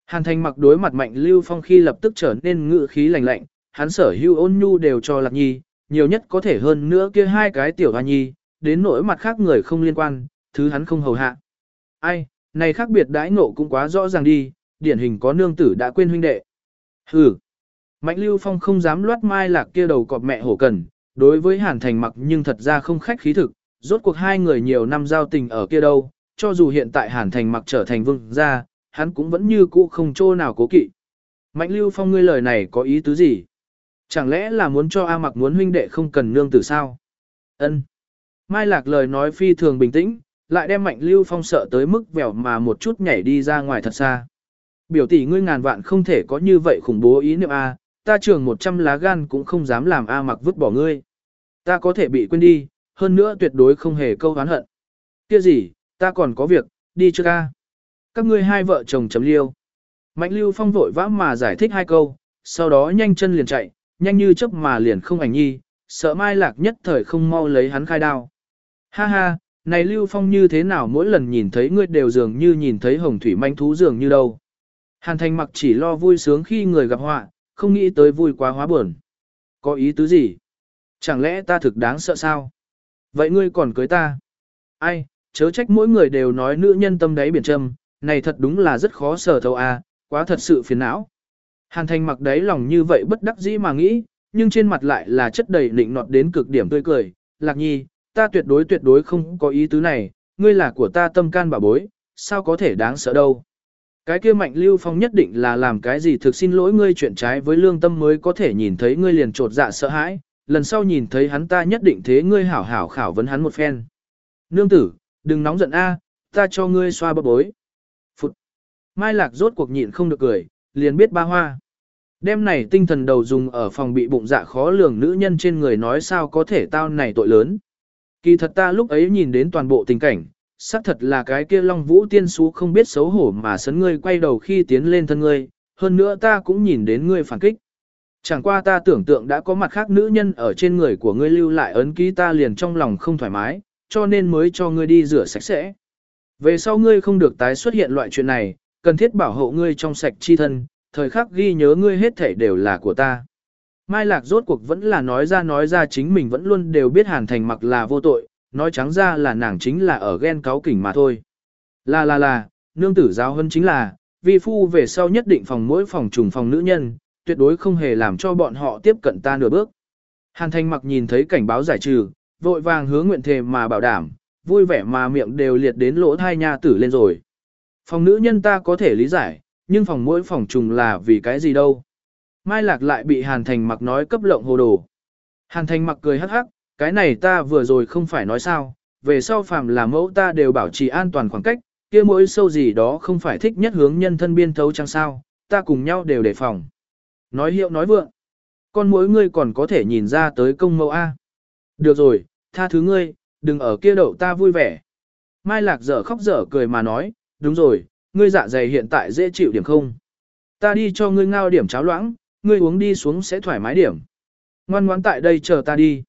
Hàn thành mặc đối mặt mạnh Lưu Phong khi lập tức trở nên ngự khí lạnh lạnh, hắn sở hưu ôn nhu đều cho lạc nhi, nhiều nhất có thể hơn nữa kia hai cái tiểu hoa nhi, đến nỗi mặt khác người không liên quan, thứ hắn không hầu hạ. Ai, này khác biệt đãi ngộ cũng quá rõ ràng đi, điển hình có nương tử đã quên huynh đệ. Hừ. Mạnh Lưu Phong không dám loát mai lạc kia đầu cọp mẹ hổ cần, đối với Hàn Thành mặc nhưng thật ra không khách khí thực, rốt cuộc hai người nhiều năm giao tình ở kia đâu, cho dù hiện tại Hàn Thành mặc trở thành vương gia, hắn cũng vẫn như cũ không chỗ nào cố kỵ. Mạnh Lưu Phong ngươi lời này có ý tứ gì? Chẳng lẽ là muốn cho A mặc muốn huynh đệ không cần nương tử sao? Ân. Mai Lạc lời nói phi thường bình tĩnh, lại đem Mạnh Lưu Phong sợ tới mức vẻo mà một chút nhảy đi ra ngoài thật xa. Biểu tỷ ngươi ngàn vạn không thể có như vậy khủng bố ý niệm A, ta trường 100 lá gan cũng không dám làm A mặc vứt bỏ ngươi. Ta có thể bị quên đi, hơn nữa tuyệt đối không hề câu oán hận. Kia gì, ta còn có việc, đi chưa ca. Các ngươi hai vợ chồng chấm liêu. Mạnh Lưu Phong vội vã mà giải thích hai câu, sau đó nhanh chân liền chạy, nhanh như chớp mà liền không ảnh nhi, sợ Mai Lạc nhất thời không mau lấy hắn khai đao. Ha ha, này Lưu Phong như thế nào mỗi lần nhìn thấy ngươi đều dường như nhìn thấy hồng thủy manh thú dường như đâu. Hàn thành mặc chỉ lo vui sướng khi người gặp họa, không nghĩ tới vui quá hóa buồn. Có ý tứ gì? Chẳng lẽ ta thực đáng sợ sao? Vậy ngươi còn cưới ta? Ai, chớ trách mỗi người đều nói nữ nhân tâm đáy biển trầm, này thật đúng là rất khó sở thấu à, quá thật sự phiền não. Hàn thành mặc đáy lòng như vậy bất đắc dĩ mà nghĩ, nhưng trên mặt lại là chất đầy nịnh nọt đến cực điểm tươi cười. Lạc nhi, ta tuyệt đối tuyệt đối không có ý tứ này, ngươi là của ta tâm can bà bối, sao có thể đáng sợ đâu. Cái kia mạnh lưu phong nhất định là làm cái gì thực xin lỗi ngươi chuyện trái với lương tâm mới có thể nhìn thấy ngươi liền trột dạ sợ hãi, lần sau nhìn thấy hắn ta nhất định thế ngươi hảo hảo khảo vấn hắn một phen. Nương tử, đừng nóng giận a, ta cho ngươi xoa bóp bối. Phụt. Mai lạc rốt cuộc nhịn không được cười, liền biết ba hoa. Đêm này tinh thần đầu dùng ở phòng bị bụng dạ khó lường nữ nhân trên người nói sao có thể tao này tội lớn. Kỳ thật ta lúc ấy nhìn đến toàn bộ tình cảnh, xác thật là cái kia Long Vũ tiên xú không biết xấu hổ mà sấn ngươi quay đầu khi tiến lên thân ngươi, hơn nữa ta cũng nhìn đến ngươi phản kích. Chẳng qua ta tưởng tượng đã có mặt khác nữ nhân ở trên người của ngươi lưu lại ấn ký ta liền trong lòng không thoải mái, cho nên mới cho ngươi đi rửa sạch sẽ. Về sau ngươi không được tái xuất hiện loại chuyện này, cần thiết bảo hộ ngươi trong sạch chi thân, thời khắc ghi nhớ ngươi hết thảy đều là của ta. Mai Lạc rốt cuộc vẫn là nói ra nói ra chính mình vẫn luôn đều biết Hàn Thành mặc là vô tội, nói trắng ra là nàng chính là ở ghen cáo kỉnh mà thôi. Là là là, nương tử giáo hơn chính là, vi phu về sau nhất định phòng mỗi phòng trùng phòng nữ nhân, tuyệt đối không hề làm cho bọn họ tiếp cận ta nửa bước. Hàn Thành mặc nhìn thấy cảnh báo giải trừ, vội vàng hướng nguyện thề mà bảo đảm, vui vẻ mà miệng đều liệt đến lỗ thai nha tử lên rồi. Phòng nữ nhân ta có thể lý giải, nhưng phòng mỗi phòng trùng là vì cái gì đâu. Mai Lạc lại bị Hàn Thành mặc nói cấp lộng hồ đồ. Hàn Thành mặc cười hắc hắc, cái này ta vừa rồi không phải nói sao, về sau phàm là mẫu ta đều bảo trì an toàn khoảng cách, kia mỗi sâu gì đó không phải thích nhất hướng nhân thân biên thấu chăng sao, ta cùng nhau đều đề phòng. Nói hiệu nói vượng, con mỗi ngươi còn có thể nhìn ra tới công mẫu A. Được rồi, tha thứ ngươi, đừng ở kia đậu ta vui vẻ. Mai Lạc dở khóc dở cười mà nói, đúng rồi, ngươi dạ dày hiện tại dễ chịu điểm không? Ta đi cho ngươi ngao điểm cháo loãng, ngươi uống đi xuống sẽ thoải mái điểm. Ngoan ngoãn tại đây chờ ta đi.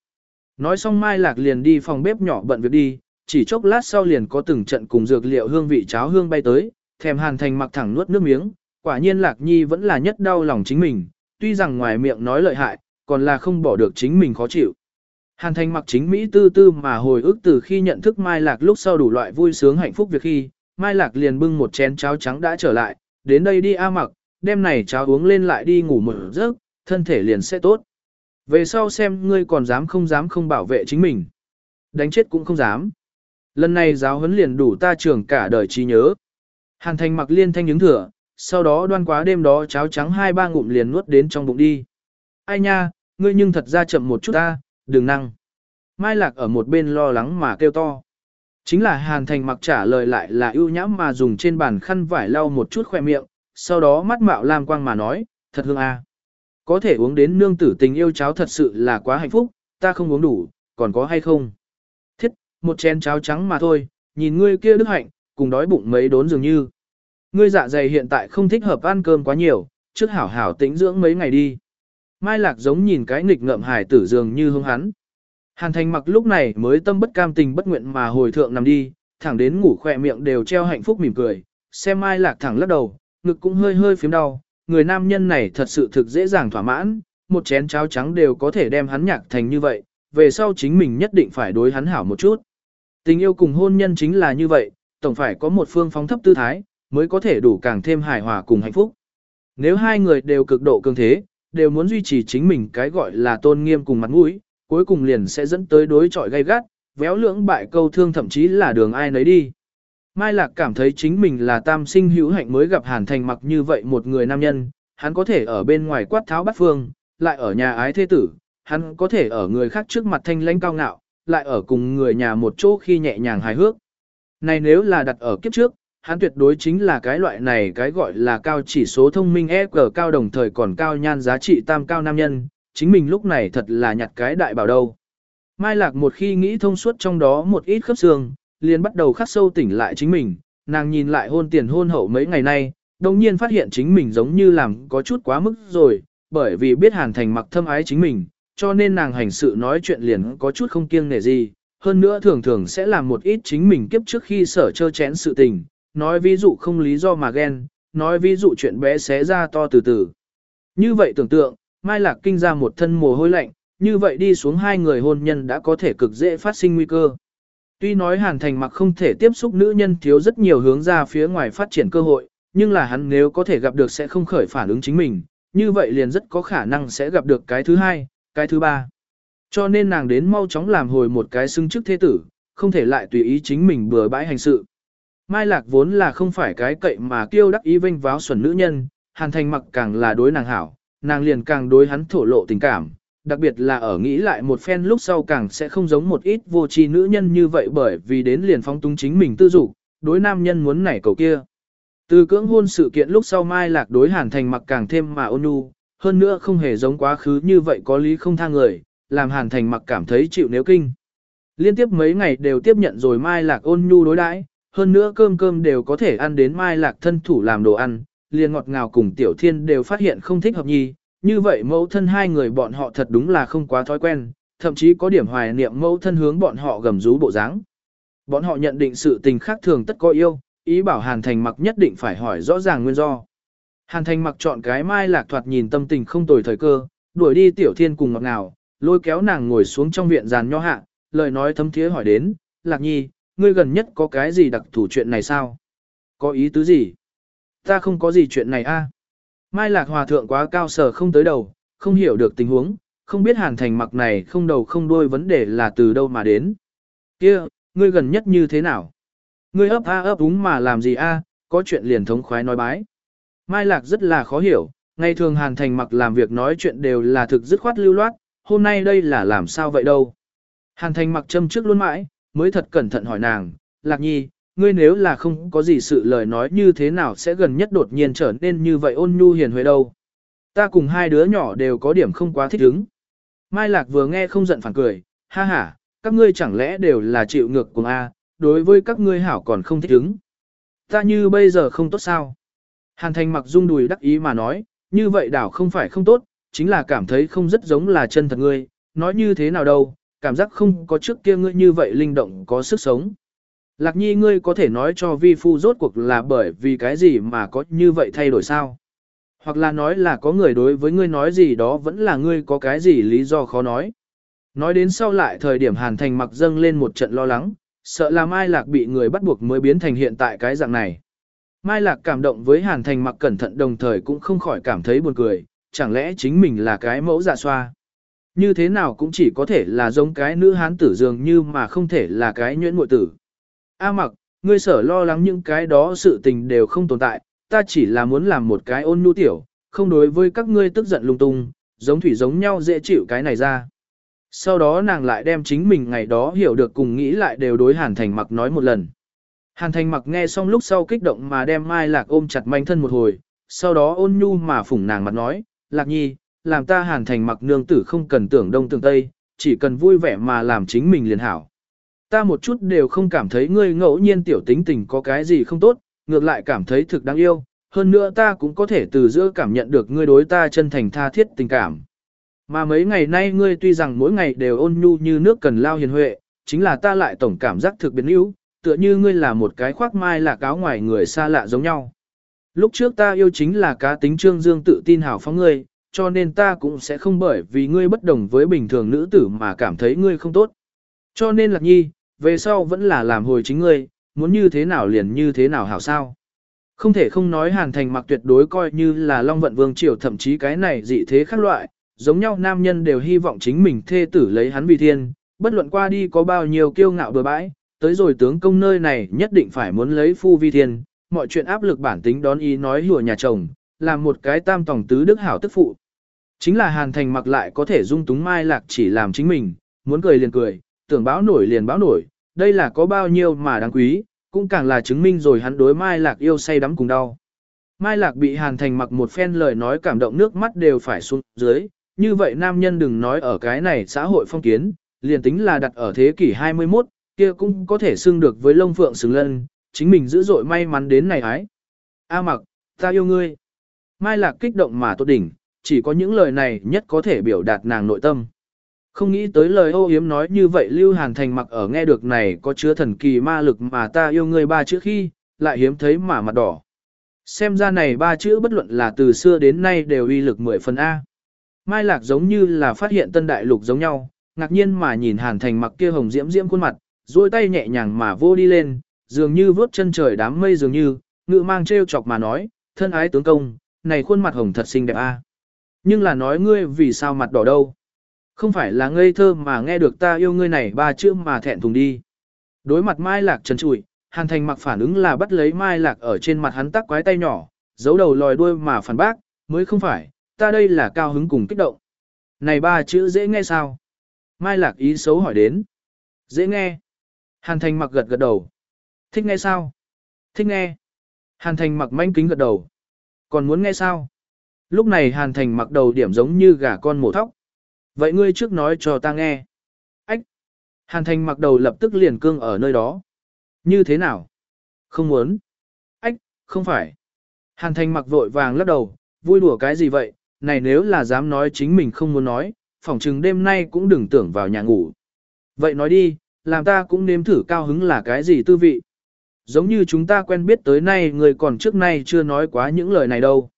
Nói xong Mai Lạc liền đi phòng bếp nhỏ bận việc đi, chỉ chốc lát sau liền có từng trận cùng dược liệu hương vị cháo hương bay tới, thèm hàn thành mặc thẳng nuốt nước miếng, quả nhiên Lạc Nhi vẫn là nhất đau lòng chính mình, tuy rằng ngoài miệng nói lợi hại, còn là không bỏ được chính mình khó chịu. Hàn thành mặc chính Mỹ tư tư mà hồi ức từ khi nhận thức Mai Lạc lúc sau đủ loại vui sướng hạnh phúc việc khi, Mai Lạc liền bưng một chén cháo trắng đã trở lại, đến đây đi A mặc, đêm này cháo uống lên lại đi ngủ một giấc, thân thể liền sẽ tốt. Về sau xem ngươi còn dám không dám không bảo vệ chính mình. Đánh chết cũng không dám. Lần này giáo huấn liền đủ ta trưởng cả đời trí nhớ. Hàn thành mặc liên thanh ứng thừa, sau đó đoan quá đêm đó cháo trắng hai ba ngụm liền nuốt đến trong bụng đi. Ai nha, ngươi nhưng thật ra chậm một chút ta, đừng năng. Mai lạc ở một bên lo lắng mà kêu to. Chính là hàn thành mặc trả lời lại là ưu nhãm mà dùng trên bàn khăn vải lau một chút khoe miệng, sau đó mắt mạo lam quang mà nói, thật hương a. Có thể uống đến nương tử tình yêu cháo thật sự là quá hạnh phúc, ta không uống đủ, còn có hay không? Thiết, một chén cháo trắng mà thôi, nhìn ngươi kia đức hạnh, cùng đói bụng mấy đốn dường như. Ngươi dạ dày hiện tại không thích hợp ăn cơm quá nhiều, trước hảo hảo tĩnh dưỡng mấy ngày đi. Mai Lạc giống nhìn cái nghịch ngợm hải tử dường như hung hắn. Hàn thành mặc lúc này mới tâm bất cam tình bất nguyện mà hồi thượng nằm đi, thẳng đến ngủ khỏe miệng đều treo hạnh phúc mỉm cười, xem Mai Lạc thẳng lắc đầu, ngực cũng hơi hơi phím đau, người nam nhân này thật sự thực dễ dàng thỏa mãn, một chén cháo trắng đều có thể đem hắn nhạc thành như vậy, về sau chính mình nhất định phải đối hắn hảo một chút. Tình yêu cùng hôn nhân chính là như vậy, tổng phải có một phương phóng thấp tư thái, mới có thể đủ càng thêm hài hòa cùng hạnh phúc. Nếu hai người đều cực độ cường thế, đều muốn duy trì chính mình cái gọi là tôn nghiêm cùng mặt mũi, cuối cùng liền sẽ dẫn tới đối chọi gay gắt, véo lưỡng bại câu thương thậm chí là đường ai nấy đi. Mai Lạc cảm thấy chính mình là tam sinh hữu hạnh mới gặp Hàn Thành mặc như vậy một người nam nhân, hắn có thể ở bên ngoài quát tháo bắt phương, lại ở nhà ái thế tử, hắn có thể ở người khác trước mặt thanh lãnh cao ngạo, lại ở cùng người nhà một chỗ khi nhẹ nhàng hài hước. Này nếu là đặt ở kiếp trước, hắn tuyệt đối chính là cái loại này cái gọi là cao chỉ số thông minh EQ cao đồng thời còn cao nhan giá trị tam cao nam nhân, chính mình lúc này thật là nhặt cái đại bảo đâu. Mai Lạc một khi nghĩ thông suốt trong đó một ít khớp xương, liền bắt đầu khắc sâu tỉnh lại chính mình, nàng nhìn lại hôn tiền hôn hậu mấy ngày nay, đồng nhiên phát hiện chính mình giống như làm có chút quá mức rồi, bởi vì biết Hàn Thành mặc thâm ái chính mình, cho nên nàng hành sự nói chuyện liền có chút không kiêng nể gì, hơn nữa thường thường sẽ làm một ít chính mình kiếp trước khi sở chơ chén sự tình, nói ví dụ không lý do mà ghen, nói ví dụ chuyện bé xé ra to từ từ. Như vậy tưởng tượng, Mai Lạc kinh ra một thân mồ hôi lạnh, như vậy đi xuống hai người hôn nhân đã có thể cực dễ phát sinh nguy cơ. Tuy nói Hàn Thành mặc không thể tiếp xúc nữ nhân thiếu rất nhiều hướng ra phía ngoài phát triển cơ hội, nhưng là hắn nếu có thể gặp được sẽ không khởi phản ứng chính mình, như vậy liền rất có khả năng sẽ gặp được cái thứ hai, cái thứ ba. Cho nên nàng đến mau chóng làm hồi một cái xưng chức thế tử, không thể lại tùy ý chính mình bừa bãi hành sự. Mai Lạc vốn là không phải cái cậy mà kêu đắc ý vinh váo xuẩn nữ nhân, Hàn Thành mặc càng là đối nàng hảo, nàng liền càng đối hắn thổ lộ tình cảm, đặc biệt là ở nghĩ lại một phen lúc sau càng sẽ không giống một ít vô tri nữ nhân như vậy bởi vì đến liền phóng túng chính mình tư dục, đối nam nhân muốn nảy cầu kia. Từ cưỡng hôn sự kiện lúc sau Mai Lạc đối Hàn Thành mặc càng thêm mà ôn nhu, hơn nữa không hề giống quá khứ như vậy có lý không tha người, làm Hàn Thành mặc cảm thấy chịu nếu kinh. Liên tiếp mấy ngày đều tiếp nhận rồi Mai Lạc ôn nhu đối đãi, hơn nữa cơm cơm đều có thể ăn đến Mai Lạc thân thủ làm đồ ăn, liền ngọt ngào cùng Tiểu Thiên đều phát hiện không thích hợp nhi, như vậy mẫu thân hai người bọn họ thật đúng là không quá thói quen, thậm chí có điểm hoài niệm mẫu thân hướng bọn họ gầm rú bộ dáng. Bọn họ nhận định sự tình khác thường tất có yêu, ý bảo Hàn Thành mặc nhất định phải hỏi rõ ràng nguyên do. Hàn Thành mặc chọn cái mai lạc thoạt nhìn tâm tình không tồi thời cơ, đuổi đi Tiểu Thiên cùng ngọt ngào, lôi kéo nàng ngồi xuống trong viện giàn nho hạ, lời nói thấm thiế hỏi đến, Lạc Nhi, ngươi gần nhất có cái gì đặc thủ chuyện này sao? Có ý tứ gì? Ta không có gì chuyện này a. Mai Lạc Hòa Thượng quá cao sở không tới đầu, không hiểu được tình huống, không biết Hàn Thành mặc này không đầu không đuôi vấn đề là từ đâu mà đến. Kia, ngươi gần nhất như thế nào? Ngươi ấp a ấp úng mà làm gì a? có chuyện liền thống khoái nói bái. Mai Lạc rất là khó hiểu, ngày thường Hàn Thành mặc làm việc nói chuyện đều là thực dứt khoát lưu loát, hôm nay đây là làm sao vậy đâu? Hàn thành mặc châm trước luôn mãi, mới thật cẩn thận hỏi nàng, lạc nhi, ngươi nếu là không có gì sự lời nói như thế nào sẽ gần nhất đột nhiên trở nên như vậy ôn nhu hiền huệ đâu. Ta cùng hai đứa nhỏ đều có điểm không quá thích ứng. Mai Lạc vừa nghe không giận phản cười, ha ha, các ngươi chẳng lẽ đều là chịu ngược cùng A, đối với các ngươi hảo còn không thích ứng. Ta như bây giờ không tốt sao? Hàn thành mặc rung đùi đắc ý mà nói, như vậy đảo không phải không tốt, chính là cảm thấy không rất giống là chân thật ngươi, nói như thế nào đâu, cảm giác không có trước kia ngươi như vậy linh động có sức sống. Lạc nhi ngươi có thể nói cho vi phu rốt cuộc là bởi vì cái gì mà có như vậy thay đổi sao? Hoặc là nói là có người đối với ngươi nói gì đó vẫn là ngươi có cái gì lý do khó nói. Nói đến sau lại thời điểm hàn thành mặc dâng lên một trận lo lắng, sợ là Mai Lạc bị người bắt buộc mới biến thành hiện tại cái dạng này. Mai Lạc cảm động với hàn thành mặc cẩn thận đồng thời cũng không khỏi cảm thấy buồn cười, chẳng lẽ chính mình là cái mẫu dạ xoa. Như thế nào cũng chỉ có thể là giống cái nữ hán tử dường như mà không thể là cái nhuyễn muội tử. A mặc, ngươi sở lo lắng những cái đó sự tình đều không tồn tại, ta chỉ là muốn làm một cái ôn nhu tiểu, không đối với các ngươi tức giận lung tung, giống thủy giống nhau dễ chịu cái này ra. Sau đó nàng lại đem chính mình ngày đó hiểu được cùng nghĩ lại đều đối Hàn Thành mặc nói một lần. Hàn Thành mặc nghe xong lúc sau kích động mà đem Mai Lạc ôm chặt manh thân một hồi, sau đó ôn nhu mà phủng nàng mặt nói, Lạc nhi, làm ta Hàn Thành mặc nương tử không cần tưởng đông tưởng tây, chỉ cần vui vẻ mà làm chính mình liền hảo. Ta một chút đều không cảm thấy ngươi ngẫu nhiên tiểu tính tình có cái gì không tốt, ngược lại cảm thấy thực đáng yêu, hơn nữa ta cũng có thể từ giữa cảm nhận được ngươi đối ta chân thành tha thiết tình cảm. Mà mấy ngày nay ngươi tuy rằng mỗi ngày đều ôn nhu như nước cần lao hiền huệ, chính là ta lại tổng cảm giác thực biến yếu, tựa như ngươi là một cái khoác mai là cáo ngoài người xa lạ giống nhau. Lúc trước ta yêu chính là cá tính trương dương tự tin hảo phóng ngươi, cho nên ta cũng sẽ không bởi vì ngươi bất đồng với bình thường nữ tử mà cảm thấy ngươi không tốt. Cho nên lạc nhi, về sau vẫn là làm hồi chính ngươi, muốn như thế nào liền như thế nào hảo sao. Không thể không nói Hàn Thành mặc tuyệt đối coi như là Long Vận Vương Triều thậm chí cái này dị thế khác loại, giống nhau nam nhân đều hy vọng chính mình thê tử lấy hắn vì thiên, bất luận qua đi có bao nhiêu kiêu ngạo bừa bãi, tới rồi tướng công nơi này nhất định phải muốn lấy phu vi thiên, mọi chuyện áp lực bản tính đón ý nói hùa nhà chồng, làm một cái tam tổng tứ đức hảo tức phụ. Chính là Hàn Thành mặc lại có thể dung túng mai lạc chỉ làm chính mình, muốn cười liền cười, tưởng báo nổi liền báo nổi, đây là có bao nhiêu mà đáng quý, cũng càng là chứng minh rồi hắn đối Mai Lạc yêu say đắm cùng đau. Mai Lạc bị Hàn Thành mặc một phen lời nói cảm động nước mắt đều phải xuống dưới, như vậy nam nhân đừng nói ở cái này xã hội phong kiến, liền tính là đặt ở thế kỷ 21, kia cũng có thể xưng được với lông phượng xứng lân, chính mình dữ dội may mắn đến này ái. A mặc, ta yêu ngươi. Mai Lạc kích động mà tốt đỉnh, chỉ có những lời này nhất có thể biểu đạt nàng nội tâm. Không nghĩ tới lời ô hiếm nói như vậy Lưu Hàn Thành mặc ở nghe được này có chứa thần kỳ ma lực mà ta yêu người ba chữ khi, lại hiếm thấy mà mặt đỏ. Xem ra này ba chữ bất luận là từ xưa đến nay đều uy lực 10 phần A. Mai Lạc giống như là phát hiện tân đại lục giống nhau, ngạc nhiên mà nhìn Hàn Thành mặc kia hồng diễm diễm khuôn mặt, duỗi tay nhẹ nhàng mà vô đi lên, dường như vớt chân trời đám mây dường như, ngự mang trêu chọc mà nói, thân ái tướng công, này khuôn mặt hồng thật xinh đẹp a. À? Nhưng là nói ngươi vì sao mặt đỏ đâu? Không phải là ngây thơ mà nghe được ta yêu ngươi này ba chữ mà thẹn thùng đi. Đối mặt Mai Lạc trần trụi, Hàn Thành mặc phản ứng là bắt lấy Mai Lạc ở trên mặt hắn tắc quái tay nhỏ, giấu đầu lòi đuôi mà phản bác, mới không phải, ta đây là cao hứng cùng kích động. Này ba chữ dễ nghe sao? Mai Lạc ý xấu hỏi đến. Dễ nghe. Hàn Thành mặc gật gật đầu. Thích nghe sao? Thích nghe. Hàn Thành mặc manh kính gật đầu. Còn muốn nghe sao? Lúc này Hàn Thành mặc đầu điểm giống như gà con mổ thóc. Vậy ngươi trước nói cho ta nghe. Ách! Hàn thành mặc đầu lập tức liền cương ở nơi đó. Như thế nào? Không muốn. Ách, không phải. Hàn thành mặc vội vàng lắc đầu, vui đùa cái gì vậy, này nếu là dám nói chính mình không muốn nói, phỏng chừng đêm nay cũng đừng tưởng vào nhà ngủ. Vậy nói đi, làm ta cũng nếm thử cao hứng là cái gì tư vị. Giống như chúng ta quen biết tới nay người còn trước nay chưa nói quá những lời này đâu.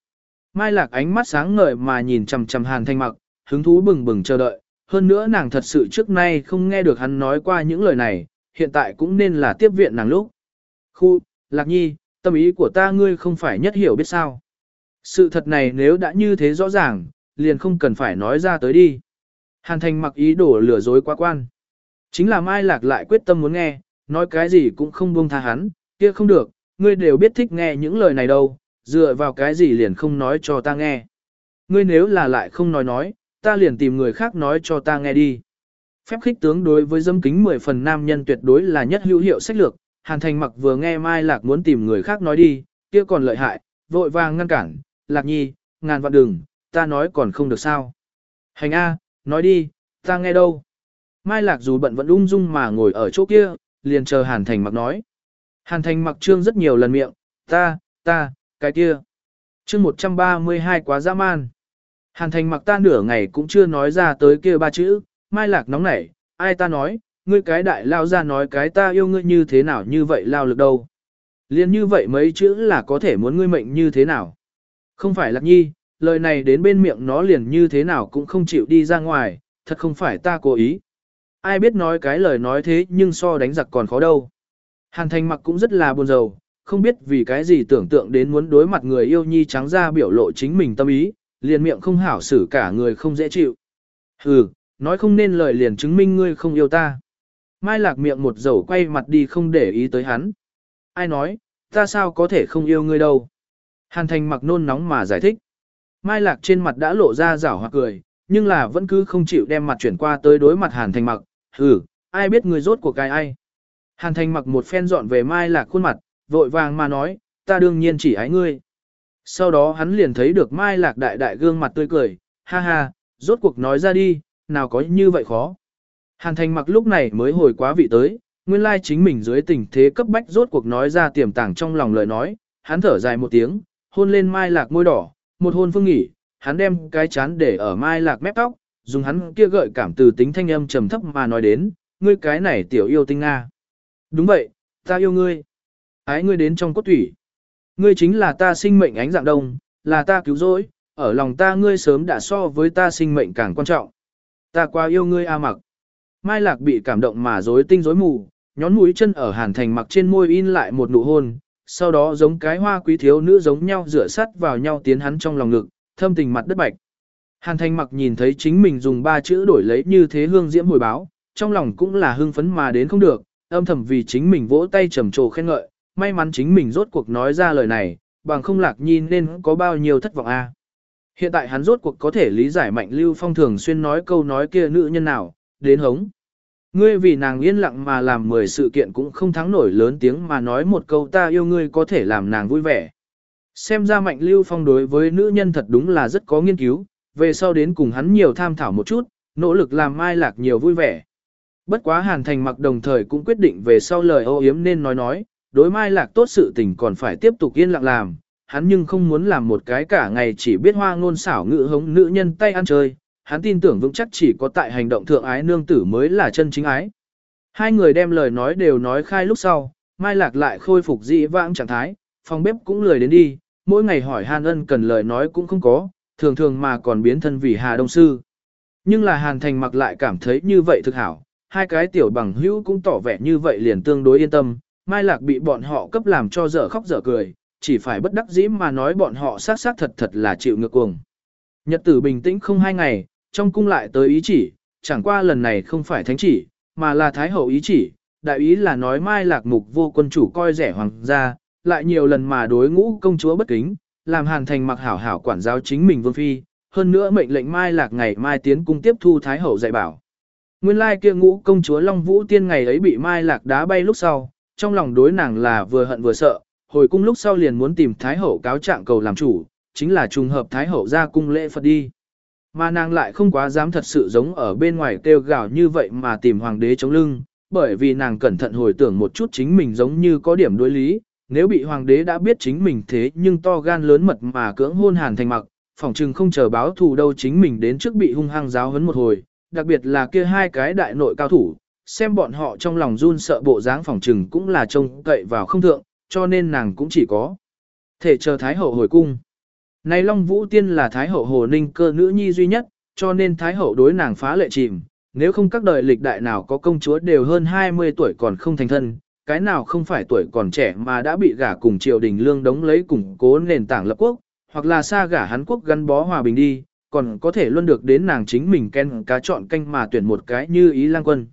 Mai lạc ánh mắt sáng ngời mà nhìn chằm chằm hàn thanh mặc, hứng thú bừng bừng chờ đợi, hơn nữa nàng thật sự trước nay không nghe được hắn nói qua những lời này, hiện tại cũng nên là tiếp viện nàng lúc. Khu, Lạc Nhi, tâm ý của ta ngươi không phải nhất hiểu biết sao. Sự thật này nếu đã như thế rõ ràng, liền không cần phải nói ra tới đi. Hàn thành mặc ý đổ lừa dối quá quan. Chính là Mai Lạc lại quyết tâm muốn nghe, nói cái gì cũng không buông tha hắn, kia không được, ngươi đều biết thích nghe những lời này đâu, dựa vào cái gì liền không nói cho ta nghe. Ngươi nếu là lại không nói nói, ta liền tìm người khác nói cho ta nghe đi. Phép khích tướng đối với dâm kính 10 phần nam nhân tuyệt đối là nhất hữu hiệu sách lược, Hàn Thành mặc vừa nghe Mai Lạc muốn tìm người khác nói đi, kia còn lợi hại, vội vàng ngăn cản, Lạc Nhi, ngàn vạn đừng, ta nói còn không được sao. Hành A, nói đi, ta nghe đâu. Mai Lạc dù bận vẫn ung dung mà ngồi ở chỗ kia, liền chờ Hàn Thành mặc nói. Hàn Thành mặc trương rất nhiều lần miệng, ta, ta, cái kia. chương 132 quá dã man. Hàn Thành mặc ta nửa ngày cũng chưa nói ra tới kia ba chữ, Mai Lạc nóng nảy, ai ta nói, ngươi cái đại lao ra nói cái ta yêu ngươi như thế nào như vậy lao lực đâu. Liên như vậy mấy chữ là có thể muốn ngươi mệnh như thế nào. Không phải Lạc Nhi, lời này đến bên miệng nó liền như thế nào cũng không chịu đi ra ngoài, thật không phải ta cố ý. Ai biết nói cái lời nói thế nhưng so đánh giặc còn khó đâu. Hàn thành mặc cũng rất là buồn rầu, không biết vì cái gì tưởng tượng đến muốn đối mặt người yêu nhi trắng ra biểu lộ chính mình tâm ý, liền miệng không hảo xử cả người không dễ chịu. Hừ, nói không nên lời liền chứng minh ngươi không yêu ta. Mai lạc miệng một dầu quay mặt đi không để ý tới hắn. Ai nói, ta sao có thể không yêu ngươi đâu. Hàn thành mặc nôn nóng mà giải thích. Mai lạc trên mặt đã lộ ra rảo hoặc cười, nhưng là vẫn cứ không chịu đem mặt chuyển qua tới đối mặt hàn thành mặc. Hừ, ai biết ngươi rốt của cái ai. Hàn thành mặc một phen dọn về mai lạc khuôn mặt, vội vàng mà nói, ta đương nhiên chỉ ái ngươi. Sau đó hắn liền thấy được mai lạc đại đại gương mặt tươi cười, ha ha, rốt cuộc nói ra đi, nào có như vậy khó. Hàn thành mặc lúc này mới hồi quá vị tới, nguyên lai chính mình dưới tình thế cấp bách rốt cuộc nói ra tiềm tàng trong lòng lời nói, hắn thở dài một tiếng, hôn lên mai lạc môi đỏ, một hôn phương nghỉ, hắn đem cái chán để ở mai lạc mép tóc, dùng hắn kia gợi cảm từ tính thanh âm trầm thấp mà nói đến, ngươi cái này tiểu yêu tinh Nga. Đúng vậy, ta yêu ngươi. Ái ngươi đến trong cốt thủy. Ngươi chính là ta sinh mệnh ánh dạng đông, là ta cứu rỗi, ở lòng ta ngươi sớm đã so với ta sinh mệnh càng quan trọng. Ta quá yêu ngươi a mặc. Mai Lạc bị cảm động mà rối tinh rối mù, nhón mũi chân ở Hàn Thành mặc trên môi in lại một nụ hôn, sau đó giống cái hoa quý thiếu nữ giống nhau rửa sắt vào nhau tiến hắn trong lòng ngực, thâm tình mặt đất bạch. Hàn Thành mặc nhìn thấy chính mình dùng ba chữ đổi lấy như thế hương diễm hồi báo, trong lòng cũng là hưng phấn mà đến không được, âm thầm vì chính mình vỗ tay trầm trồ khen ngợi, may mắn chính mình rốt cuộc nói ra lời này, bằng không lạc nhi nên có bao nhiêu thất vọng a. Hiện tại hắn rốt cuộc có thể lý giải mạnh lưu phong thường xuyên nói câu nói kia nữ nhân nào, đến hống. Ngươi vì nàng yên lặng mà làm 10 sự kiện cũng không thắng nổi lớn tiếng mà nói một câu ta yêu ngươi có thể làm nàng vui vẻ. Xem ra mạnh lưu phong đối với nữ nhân thật đúng là rất có nghiên cứu, về sau đến cùng hắn nhiều tham thảo một chút, nỗ lực làm mai lạc nhiều vui vẻ. Bất quá hàn thành mặc đồng thời cũng quyết định về sau lời ô yếm nên nói nói, đối mai lạc tốt sự tình còn phải tiếp tục yên lặng làm, hắn nhưng không muốn làm một cái cả ngày chỉ biết hoa ngôn xảo ngữ hống nữ nhân tay ăn chơi, hắn tin tưởng vững chắc chỉ có tại hành động thượng ái nương tử mới là chân chính ái. Hai người đem lời nói đều nói khai lúc sau, Mai Lạc lại khôi phục dị vãng trạng thái, phòng bếp cũng lười đến đi, mỗi ngày hỏi Hàn Ân cần lời nói cũng không có, thường thường mà còn biến thân vì Hà Đông Sư. Nhưng là Hàn Thành mặc lại cảm thấy như vậy thực hảo, hai cái tiểu bằng hữu cũng tỏ vẻ như vậy liền tương đối yên tâm, Mai Lạc bị bọn họ cấp làm cho dở khóc dở cười, chỉ phải bất đắc dĩ mà nói bọn họ sát sát thật thật là chịu ngược cuồng. Nhật tử bình tĩnh không hai ngày, trong cung lại tới ý chỉ, chẳng qua lần này không phải thánh chỉ, mà là thái hậu ý chỉ, đại ý là nói mai lạc mục vô quân chủ coi rẻ hoàng gia, lại nhiều lần mà đối ngũ công chúa bất kính, làm hàn thành mặc hảo hảo quản giáo chính mình vương phi, hơn nữa mệnh lệnh mai lạc ngày mai tiến cung tiếp thu thái hậu dạy bảo. Nguyên lai kia ngũ công chúa Long Vũ Tiên ngày ấy bị mai lạc đá bay lúc sau, trong lòng đối nàng là vừa hận vừa sợ, hồi cung lúc sau liền muốn tìm thái hậu cáo trạng cầu làm chủ, chính là trùng hợp thái hậu ra cung lễ Phật đi. Mà nàng lại không quá dám thật sự giống ở bên ngoài kêu gào như vậy mà tìm hoàng đế chống lưng, bởi vì nàng cẩn thận hồi tưởng một chút chính mình giống như có điểm đối lý, nếu bị hoàng đế đã biết chính mình thế nhưng to gan lớn mật mà cưỡng hôn hàn thành mặc, phỏng chừng không chờ báo thù đâu chính mình đến trước bị hung hăng giáo hấn một hồi, đặc biệt là kia hai cái đại nội cao thủ, xem bọn họ trong lòng run sợ bộ dáng phòng chừng cũng là trông cậy vào không thượng, cho nên nàng cũng chỉ có thể chờ Thái Hậu hồi cung. Này Long Vũ Tiên là Thái Hậu Hồ Ninh cơ nữ nhi duy nhất, cho nên Thái Hậu đối nàng phá lệ chìm, nếu không các đời lịch đại nào có công chúa đều hơn 20 tuổi còn không thành thân, cái nào không phải tuổi còn trẻ mà đã bị gả cùng triều đình lương đống lấy củng cố nền tảng lập quốc, hoặc là xa gả Hán quốc gắn bó hòa bình đi, còn có thể luôn được đến nàng chính mình ken cá chọn canh mà tuyển một cái như ý lang quân.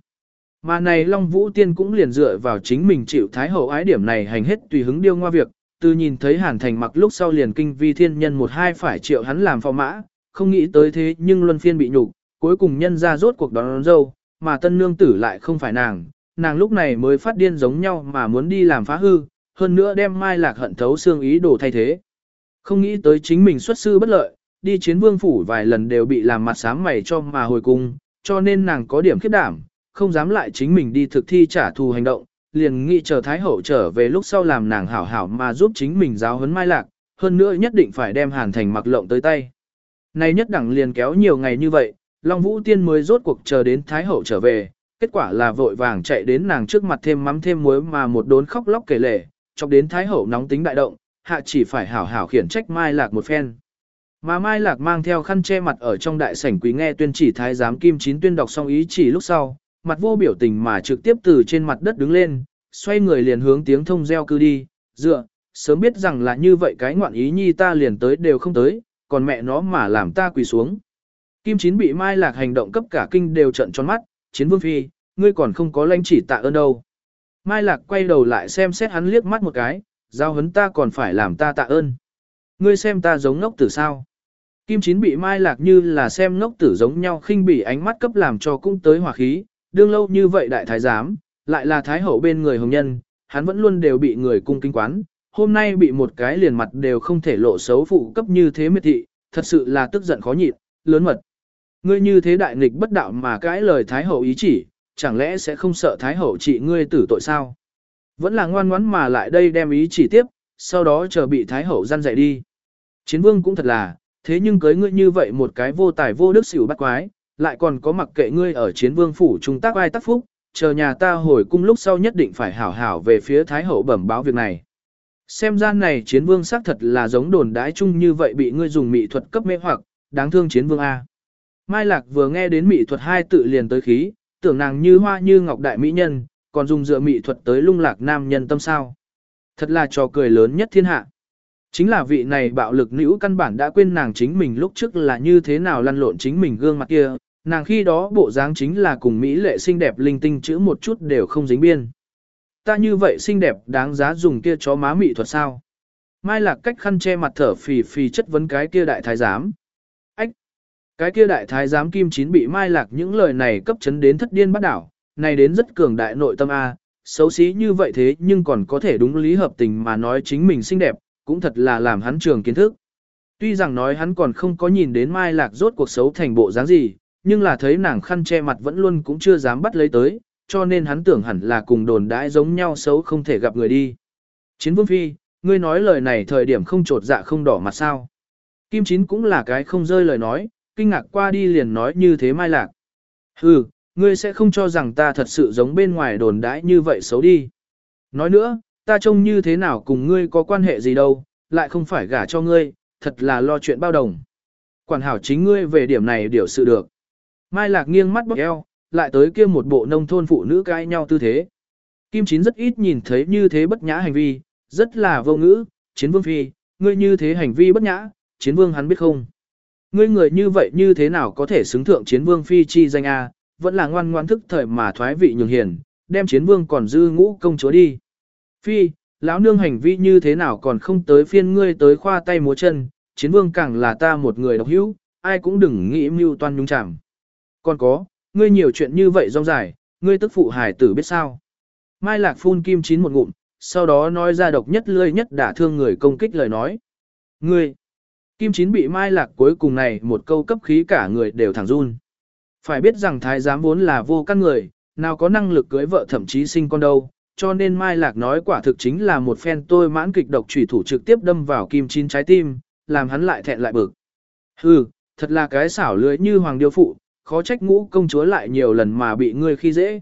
Mà này Long Vũ Tiên cũng liền dựa vào chính mình chịu Thái Hậu ái điểm này hành hết tùy hứng điêu ngoa việc, từ nhìn thấy Hàn Thành mặc lúc sau liền kinh vi thiên nhân một hai phải triệu hắn làm phò mã, không nghĩ tới thế nhưng luân phiên bị nhục, cuối cùng nhân ra rốt cuộc đón, đón dâu, mà tân nương tử lại không phải nàng, nàng lúc này mới phát điên giống nhau mà muốn đi làm phá hư, hơn nữa đem mai lạc hận thấu xương ý đồ thay thế. Không nghĩ tới chính mình xuất sư bất lợi, đi chiến vương phủ vài lần đều bị làm mặt sám mày cho mà hồi cung, cho nên nàng có điểm khiếp đảm, không dám lại chính mình đi thực thi trả thù hành động, liền nghĩ chờ Thái Hậu trở về lúc sau làm nàng hảo hảo mà giúp chính mình giáo huấn mai lạc, hơn nữa nhất định phải đem hàn thành mặc lộng tới tay. Này nhất đẳng liền kéo nhiều ngày như vậy, Long Vũ Tiên mới rốt cuộc chờ đến Thái Hậu trở về, kết quả là vội vàng chạy đến nàng trước mặt thêm mắm thêm muối mà một đốn khóc lóc kể lể, chọc đến Thái Hậu nóng tính đại động, hạ chỉ phải hảo hảo khiển trách Mai Lạc một phen. Mà Mai Lạc mang theo khăn che mặt ở trong đại sảnh quý nghe tuyên chỉ Thái giám Kim Chín tuyên đọc xong ý chỉ lúc sau, mặt vô biểu tình mà trực tiếp từ trên mặt đất đứng lên, xoay người liền hướng tiếng thông reo cư đi, dựa, sớm biết rằng là như vậy cái ngoạn ý nhi ta liền tới đều không tới, còn mẹ nó mà làm ta quỳ xuống. Kim Chín bị Mai Lạc hành động cấp cả kinh đều trận tròn mắt, chiến vương phi, ngươi còn không có lãnh chỉ tạ ơn đâu. Mai Lạc quay đầu lại xem xét hắn liếc mắt một cái, giao hấn ta còn phải làm ta tạ ơn. Ngươi xem ta giống ngốc tử sao. Kim Chín bị Mai Lạc như là xem ngốc tử giống nhau khinh bỉ ánh mắt cấp làm cho cũng tới hỏa khí, đương lâu như vậy đại thái giám, lại là thái hậu bên người hồng nhân, hắn vẫn luôn đều bị người cung kinh quán, hôm nay bị một cái liền mặt đều không thể lộ xấu phụ cấp như thế miệt thị, thật sự là tức giận khó nhịn, lớn mật. Ngươi như thế đại nghịch bất đạo mà cãi lời thái hậu ý chỉ, chẳng lẽ sẽ không sợ thái hậu trị ngươi tử tội sao? Vẫn là ngoan ngoãn mà lại đây đem ý chỉ tiếp, sau đó chờ bị thái hậu gian dạy đi. Chiến vương cũng thật là, thế nhưng cưới ngươi như vậy một cái vô tài vô đức xỉu bắt quái, lại còn có mặc kệ ngươi ở chiến vương phủ trung tác ai tác phúc, chờ nhà ta hồi cung lúc sau nhất định phải hảo hảo về phía thái hậu bẩm báo việc này. Xem gian này chiến vương xác thật là giống đồn đái chung như vậy bị ngươi dùng mỹ thuật cấp mê hoặc, đáng thương chiến vương A. Mai Lạc vừa nghe đến mỹ thuật hai tự liền tới khí, tưởng nàng như hoa như ngọc đại mỹ nhân, còn dùng dựa mỹ thuật tới lung lạc nam nhân tâm sao. Thật là trò cười lớn nhất thiên hạ. Chính là vị này bạo lực nữ căn bản đã quên nàng chính mình lúc trước là như thế nào lăn lộn chính mình gương mặt kia, nàng khi đó bộ dáng chính là cùng Mỹ lệ xinh đẹp linh tinh chữ một chút đều không dính biên. Ta như vậy xinh đẹp đáng giá dùng kia chó má mị thuật sao? Mai lạc cách khăn che mặt thở phì phì chất vấn cái kia đại thái giám. Ách! Cái kia đại thái giám kim chín bị mai lạc những lời này cấp chấn đến thất điên bắt đảo, này đến rất cường đại nội tâm A, xấu xí như vậy thế nhưng còn có thể đúng lý hợp tình mà nói chính mình xinh đẹp, cũng thật là làm hắn trường kiến thức. Tuy rằng nói hắn còn không có nhìn đến mai lạc rốt cuộc xấu thành bộ dáng gì, nhưng là thấy nàng khăn che mặt vẫn luôn cũng chưa dám bắt lấy tới, cho nên hắn tưởng hẳn là cùng đồn đãi giống nhau xấu không thể gặp người đi. Chiến vương phi, ngươi nói lời này thời điểm không trột dạ không đỏ mặt sao. Kim Chín cũng là cái không rơi lời nói, kinh ngạc qua đi liền nói như thế mai lạc. Hừ, ngươi sẽ không cho rằng ta thật sự giống bên ngoài đồn đãi như vậy xấu đi. Nói nữa, ta trông như thế nào cùng ngươi có quan hệ gì đâu, lại không phải gả cho ngươi, thật là lo chuyện bao đồng. Quản hảo chính ngươi về điểm này điều sự được. Mai Lạc nghiêng mắt bóc eo, lại tới kia một bộ nông thôn phụ nữ cãi nhau tư thế. Kim Chín rất ít nhìn thấy như thế bất nhã hành vi, rất là vô ngữ, chiến vương phi, ngươi như thế hành vi bất nhã, chiến vương hắn biết không. Ngươi người như vậy như thế nào có thể xứng thượng chiến vương phi chi danh A, vẫn là ngoan ngoan thức thời mà thoái vị nhường hiền, đem chiến vương còn dư ngũ công chúa đi. Phi, lão nương hành vi như thế nào còn không tới phiên ngươi tới khoa tay múa chân, chiến vương càng là ta một người độc hữu, ai cũng đừng nghĩ mưu toan nhung chẳng. Còn có, ngươi nhiều chuyện như vậy rong dài, ngươi tức phụ hải tử biết sao. Mai Lạc phun kim chín một ngụm, sau đó nói ra độc nhất lươi nhất đả thương người công kích lời nói. Ngươi, kim chín bị Mai Lạc cuối cùng này một câu cấp khí cả người đều thẳng run. Phải biết rằng thái giám vốn là vô căn người, nào có năng lực cưới vợ thậm chí sinh con đâu, cho nên Mai Lạc nói quả thực chính là một phen tôi mãn kịch độc trùy thủ trực tiếp đâm vào kim chín trái tim, làm hắn lại thẹn lại bực. Hừ, thật là cái xảo lưới như hoàng điêu phụ, khó trách ngũ công chúa lại nhiều lần mà bị ngươi khi dễ.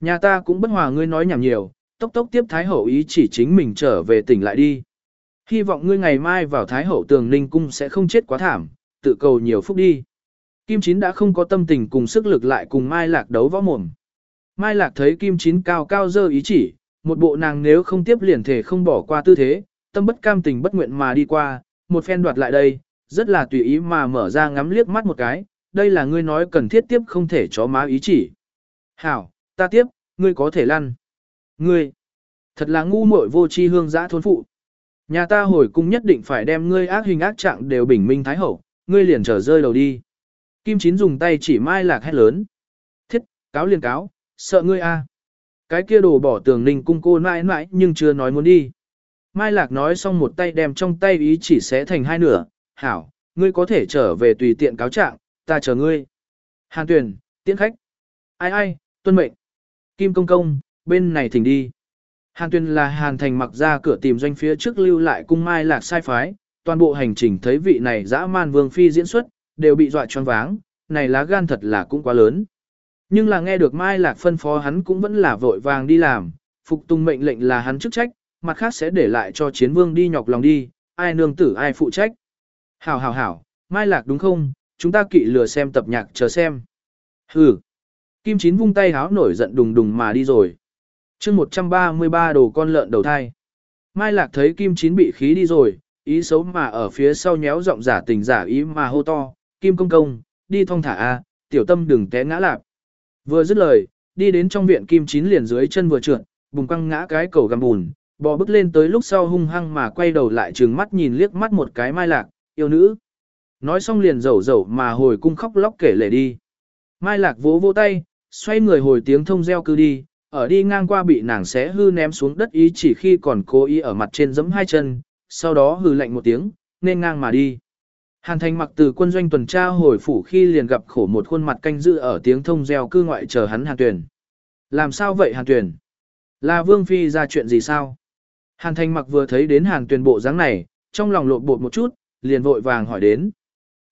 Nhà ta cũng bất hòa ngươi nói nhảm nhiều, tốc tốc tiếp Thái Hậu ý chỉ chính mình trở về tỉnh lại đi. Hy vọng ngươi ngày mai vào Thái Hậu tường ninh cung sẽ không chết quá thảm, tự cầu nhiều phúc đi. Kim Chín đã không có tâm tình cùng sức lực lại cùng Mai Lạc đấu võ mồm. Mai Lạc thấy Kim Chín cao cao dơ ý chỉ, một bộ nàng nếu không tiếp liền thể không bỏ qua tư thế, tâm bất cam tình bất nguyện mà đi qua, một phen đoạt lại đây, rất là tùy ý mà mở ra ngắm liếc mắt một cái, đây là ngươi nói cần thiết tiếp không thể chó má ý chỉ. Hảo, ta tiếp, ngươi có thể lăn. Ngươi, thật là ngu muội vô tri hương giã thôn phụ. Nhà ta hồi cung nhất định phải đem ngươi ác hình ác trạng đều bình minh thái hậu, ngươi liền trở rơi đầu đi. Kim Chín dùng tay chỉ mai lạc hét lớn. Thiết, cáo liền cáo, sợ ngươi a. Cái kia đồ bỏ tường ninh cung cô mãi mãi nhưng chưa nói muốn đi. Mai Lạc nói xong một tay đem trong tay ý chỉ xé thành hai nửa, hảo, ngươi có thể trở về tùy tiện cáo trạng, ta chờ ngươi. Hàn Tuyền, tiễn khách. Ai ai, tuân mệnh. Kim Công Công, bên này thỉnh đi. Hàn Tuyền là Hàn Thành mặc ra cửa tìm doanh phía trước lưu lại cung Mai Lạc sai phái, toàn bộ hành trình thấy vị này dã man vương phi diễn xuất, đều bị dọa choáng váng, này lá gan thật là cũng quá lớn. Nhưng là nghe được Mai Lạc phân phó hắn cũng vẫn là vội vàng đi làm, phục tùng mệnh lệnh là hắn chức trách, mặt khác sẽ để lại cho chiến vương đi nhọc lòng đi, ai nương tử ai phụ trách. Hảo hảo hảo, Mai Lạc đúng không, chúng ta kỵ lừa xem tập nhạc chờ xem. Hừ. Kim Chín vung tay háo nổi giận đùng đùng mà đi rồi. chương 133 đồ con lợn đầu thai. Mai Lạc thấy Kim Chín bị khí đi rồi, ý xấu mà ở phía sau nhéo giọng giả tình giả ý mà hô to, Kim Công Công, đi thong thả a, tiểu tâm đừng té ngã lạp. Vừa dứt lời, đi đến trong viện Kim Chín liền dưới chân vừa trượt, bùng quăng ngã cái cầu gầm bùn, bò bước lên tới lúc sau hung hăng mà quay đầu lại trừng mắt nhìn liếc mắt một cái Mai Lạc, yêu nữ. Nói xong liền rầu rầu mà hồi cung khóc lóc kể lể đi. Mai Lạc vỗ vỗ tay, xoay người hồi tiếng thông reo cứ đi, ở đi ngang qua bị nàng xé hư ném xuống đất ý chỉ khi còn cố ý ở mặt trên giẫm hai chân, sau đó hừ lạnh một tiếng, nên ngang mà đi. Hàn thành mặc từ quân doanh tuần tra hồi phủ khi liền gặp khổ một khuôn mặt canh dự ở tiếng thông reo cư ngoại chờ hắn hàn tuyển. Làm sao vậy hàn tuyển? Là vương phi ra chuyện gì sao? Hàn thành mặc vừa thấy đến hàn tuyển bộ dáng này, trong lòng lộn bột một chút, liền vội vàng hỏi đến.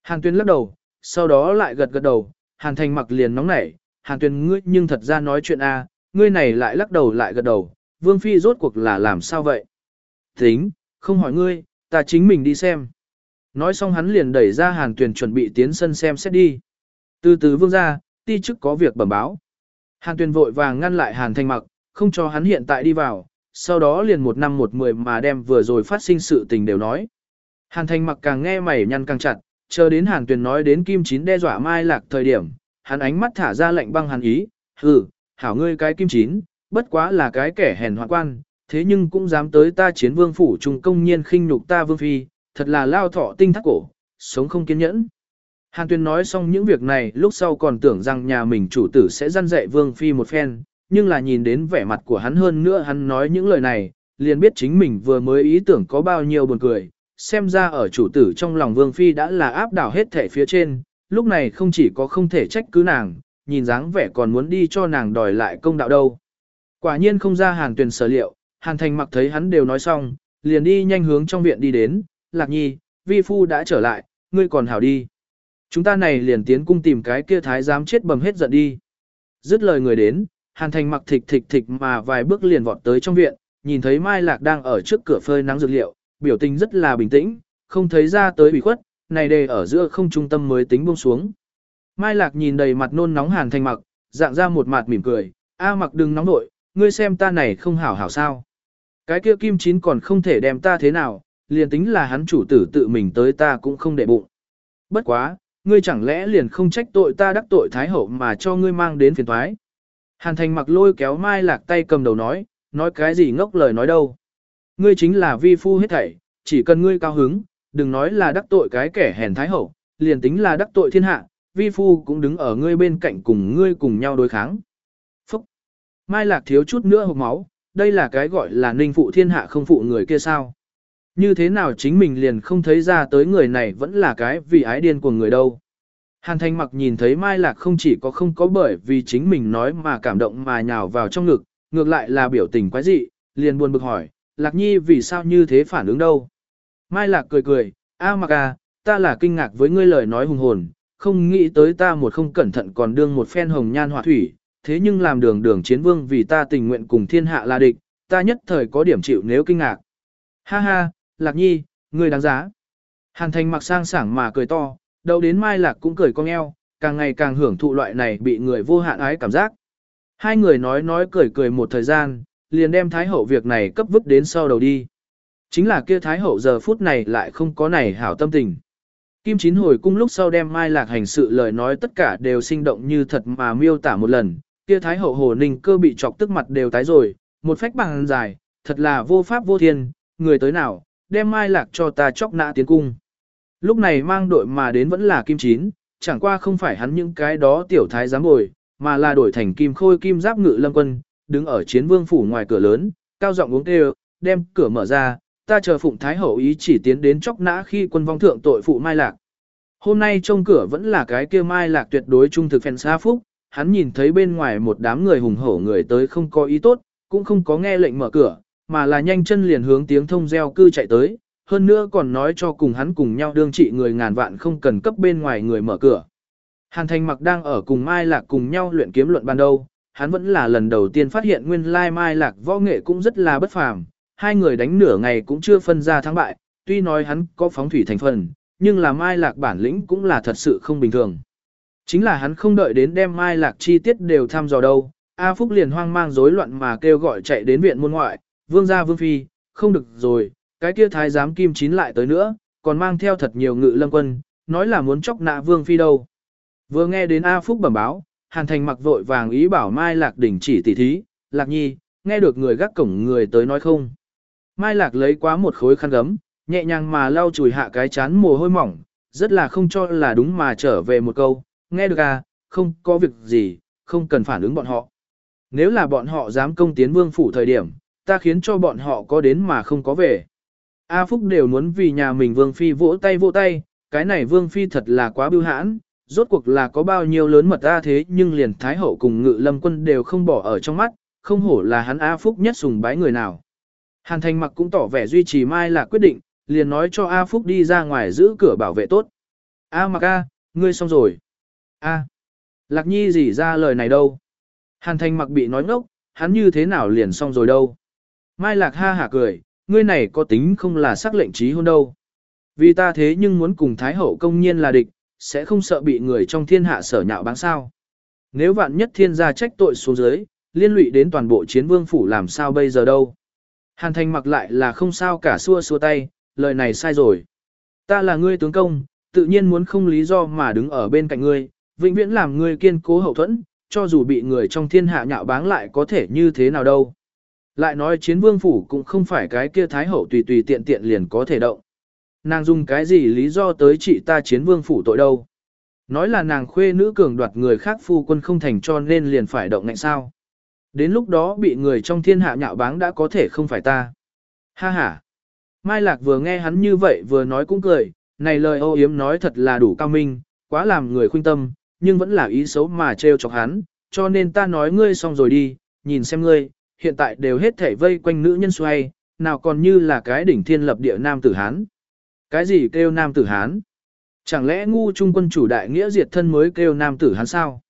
Hàn tuyển lắc đầu, sau đó lại gật gật đầu, hàn thành mặc liền nóng nảy, hàn tuyển ngươi nhưng thật ra nói chuyện a, ngươi này lại lắc đầu lại gật đầu, vương phi rốt cuộc là làm sao vậy? Tính, không hỏi ngươi, ta chính mình đi xem. Nói xong hắn liền đẩy ra hàn tuyển chuẩn bị tiến sân xem xét đi. Từ từ vương ra, ti chức có việc bẩm báo. Hàn tuyển vội vàng ngăn lại hàn thanh mặc, không cho hắn hiện tại đi vào, sau đó liền một năm một mười mà đem vừa rồi phát sinh sự tình đều nói. Hàn thanh mặc càng nghe mày nhăn càng chặt, chờ đến hàn tuyển nói đến kim chín đe dọa mai lạc thời điểm, hắn ánh mắt thả ra lệnh băng hàn ý, hừ, hảo ngươi cái kim chín, bất quá là cái kẻ hèn hoạn quan, thế nhưng cũng dám tới ta chiến vương phủ trùng công nhiên khinh nhục ta vương phi, thật là lao thọ tinh thắt cổ, sống không kiên nhẫn. Hàn Tuyên nói xong những việc này lúc sau còn tưởng rằng nhà mình chủ tử sẽ răn dạy vương phi một phen, nhưng là nhìn đến vẻ mặt của hắn hơn nữa hắn nói những lời này, liền biết chính mình vừa mới ý tưởng có bao nhiêu buồn cười, xem ra ở chủ tử trong lòng vương phi đã là áp đảo hết thể phía trên, lúc này không chỉ có không thể trách cứ nàng, nhìn dáng vẻ còn muốn đi cho nàng đòi lại công đạo đâu. Quả nhiên không ra Hàn Tuyền sở liệu, Hàn Thành mặc thấy hắn đều nói xong, liền đi nhanh hướng trong viện đi đến, Lạc Nhi, vi phu đã trở lại, ngươi còn hảo đi. Chúng ta này liền tiến cung tìm cái kia thái giám chết bầm hết giận đi. Dứt lời người đến, Hàn Thành mặc thịch thịch thịch mà vài bước liền vọt tới trong viện, nhìn thấy Mai Lạc đang ở trước cửa phơi nắng dược liệu, biểu tình rất là bình tĩnh, không thấy ra tới bị khuất, này đề ở giữa không trung tâm mới tính buông xuống. Mai Lạc nhìn đầy mặt nôn nóng Hàn Thành mặc, dạng ra một mặt mỉm cười, a mặc đừng nóng nội, ngươi xem ta này không hảo hảo sao. Cái kia kim chín còn không thể đem ta thế nào, liền tính là hắn chủ tử tự mình tới ta cũng không để bụng. Bất quá, ngươi chẳng lẽ liền không trách tội ta đắc tội Thái Hậu mà cho ngươi mang đến phiền thoái. Hàn thành mặc lôi kéo mai lạc tay cầm đầu nói, nói cái gì ngốc lời nói đâu. Ngươi chính là vi phu hết thảy, chỉ cần ngươi cao hứng, đừng nói là đắc tội cái kẻ hèn Thái Hậu, liền tính là đắc tội thiên hạ, vi phu cũng đứng ở ngươi bên cạnh cùng ngươi cùng nhau đối kháng. Phúc! Mai lạc thiếu chút nữa hộp máu, đây là cái gọi là ninh phụ thiên hạ không phụ người kia sao. Như thế nào chính mình liền không thấy ra tới người này vẫn là cái vì ái điên của người đâu. Hàn Thanh mặc nhìn thấy Mai Lạc không chỉ có không có bởi vì chính mình nói mà cảm động mà nhào vào trong ngực, ngược lại là biểu tình quái dị, liền buồn bực hỏi, Lạc Nhi vì sao như thế phản ứng đâu. Mai Lạc cười cười, a mặc à, ta là kinh ngạc với ngươi lời nói hùng hồn, không nghĩ tới ta một không cẩn thận còn đương một phen hồng nhan họa thủy, thế nhưng làm đường đường chiến vương vì ta tình nguyện cùng thiên hạ là địch, ta nhất thời có điểm chịu nếu kinh ngạc. Ha ha, Lạc Nhi, ngươi đáng giá. Hàn Thành mặc sang sảng mà cười to, đầu đến Mai Lạc cũng cười cong eo, càng ngày càng hưởng thụ loại này bị người vô hạn ái cảm giác. Hai người nói nói cười cười một thời gian, liền đem Thái Hậu việc này cấp vứt đến sau đầu đi. Chính là kia Thái Hậu giờ phút này lại không có này hảo tâm tình. Kim Chín hồi cung lúc sau đem Mai Lạc hành sự lời nói tất cả đều sinh động như thật mà miêu tả một lần, kia Thái Hậu Hồ Ninh cơ bị chọc tức mặt đều tái rồi, một phách bằng dài, thật là vô pháp vô thiên, người tới nào, đem mai lạc cho ta chóc nã tiến cung. Lúc này mang đội mà đến vẫn là kim chín, chẳng qua không phải hắn những cái đó tiểu thái giám bồi, mà là đổi thành kim khôi kim giáp ngự lâm quân, đứng ở chiến vương phủ ngoài cửa lớn, cao giọng uống kêu, đem cửa mở ra, ta chờ phụng thái hậu ý chỉ tiến đến chóc nã khi quân vong thượng tội phụ Mai Lạc. Hôm nay trông cửa vẫn là cái kia Mai Lạc tuyệt đối trung thực phèn xa phúc, hắn nhìn thấy bên ngoài một đám người hùng hổ người tới không có ý tốt, cũng không có nghe lệnh mở cửa, mà là nhanh chân liền hướng tiếng thông gieo cư chạy tới, hơn nữa còn nói cho cùng hắn cùng nhau đương trị người ngàn vạn không cần cấp bên ngoài người mở cửa. Hàn Thành Mặc đang ở cùng Mai Lạc cùng nhau luyện kiếm luận ban đầu, hắn vẫn là lần đầu tiên phát hiện nguyên lai Mai Lạc võ nghệ cũng rất là bất phàm, hai người đánh nửa ngày cũng chưa phân ra thắng bại, tuy nói hắn có phóng thủy thành phần, nhưng là Mai Lạc bản lĩnh cũng là thật sự không bình thường. Chính là hắn không đợi đến đem Mai Lạc chi tiết đều thăm dò đâu, A Phúc liền hoang mang rối loạn mà kêu gọi chạy đến viện môn ngoại, vương gia vương phi, không được rồi, cái kia thái giám kim chín lại tới nữa, còn mang theo thật nhiều ngự lâm quân, nói là muốn chọc nạ vương phi đâu. Vừa nghe đến A Phúc bẩm báo, Hàn Thành mặc vội vàng ý bảo Mai Lạc đỉnh chỉ tỉ thí, Lạc Nhi, nghe được người gác cổng người tới nói không. Mai Lạc lấy quá một khối khăn gấm, nhẹ nhàng mà lau chùi hạ cái chán mồ hôi mỏng, rất là không cho là đúng mà trở về một câu, nghe được à, không có việc gì, không cần phản ứng bọn họ. Nếu là bọn họ dám công tiến vương phủ thời điểm, ta khiến cho bọn họ có đến mà không có về. A Phúc đều muốn vì nhà mình vương phi vỗ tay vỗ tay, cái này vương phi thật là quá bưu hãn, rốt cuộc là có bao nhiêu lớn mật A thế nhưng liền Thái Hậu cùng ngự lâm quân đều không bỏ ở trong mắt, không hổ là hắn A Phúc nhất sùng bái người nào. Hàn Thành mặc cũng tỏ vẻ duy trì Mai là quyết định, liền nói cho A Phúc đi ra ngoài giữ cửa bảo vệ tốt. A mặc A, ngươi xong rồi. A. Lạc Nhi gì ra lời này đâu? Hàn Thành mặc bị nói ngốc, hắn như thế nào liền xong rồi đâu? Mai Lạc ha hả cười, ngươi này có tính không là sắc lệnh trí hôn đâu. Vì ta thế nhưng muốn cùng Thái Hậu công nhiên là địch, sẽ không sợ bị người trong thiên hạ sở nhạo báng sao. Nếu vạn nhất thiên gia trách tội xuống dưới, liên lụy đến toàn bộ chiến vương phủ làm sao bây giờ đâu. Hàn Thành mặc lại là không sao cả xua xua tay, lời này sai rồi. Ta là ngươi tướng công, tự nhiên muốn không lý do mà đứng ở bên cạnh ngươi, vĩnh viễn làm ngươi kiên cố hậu thuẫn, cho dù bị người trong thiên hạ nhạo báng lại có thể như thế nào đâu. Lại nói chiến vương phủ cũng không phải cái kia thái hậu tùy tùy tiện tiện liền có thể động. Nàng dùng cái gì lý do tới trị ta chiến vương phủ tội đâu. Nói là nàng khuê nữ cường đoạt người khác phu quân không thành cho nên liền phải động ngạnh sao. Đến lúc đó bị người trong thiên hạ nhạo báng đã có thể không phải ta. Ha ha. Mai Lạc vừa nghe hắn như vậy vừa nói cũng cười, này lời ô yếm nói thật là đủ cao minh, quá làm người khuyên tâm, nhưng vẫn là ý xấu mà trêu chọc hắn, cho nên ta nói ngươi xong rồi đi, nhìn xem ngươi, hiện tại đều hết thể vây quanh nữ nhân xoay, nào còn như là cái đỉnh thiên lập địa nam tử Hán. Cái gì kêu nam tử Hán? Chẳng lẽ ngu trung quân chủ đại nghĩa diệt thân mới kêu nam tử Hán sao?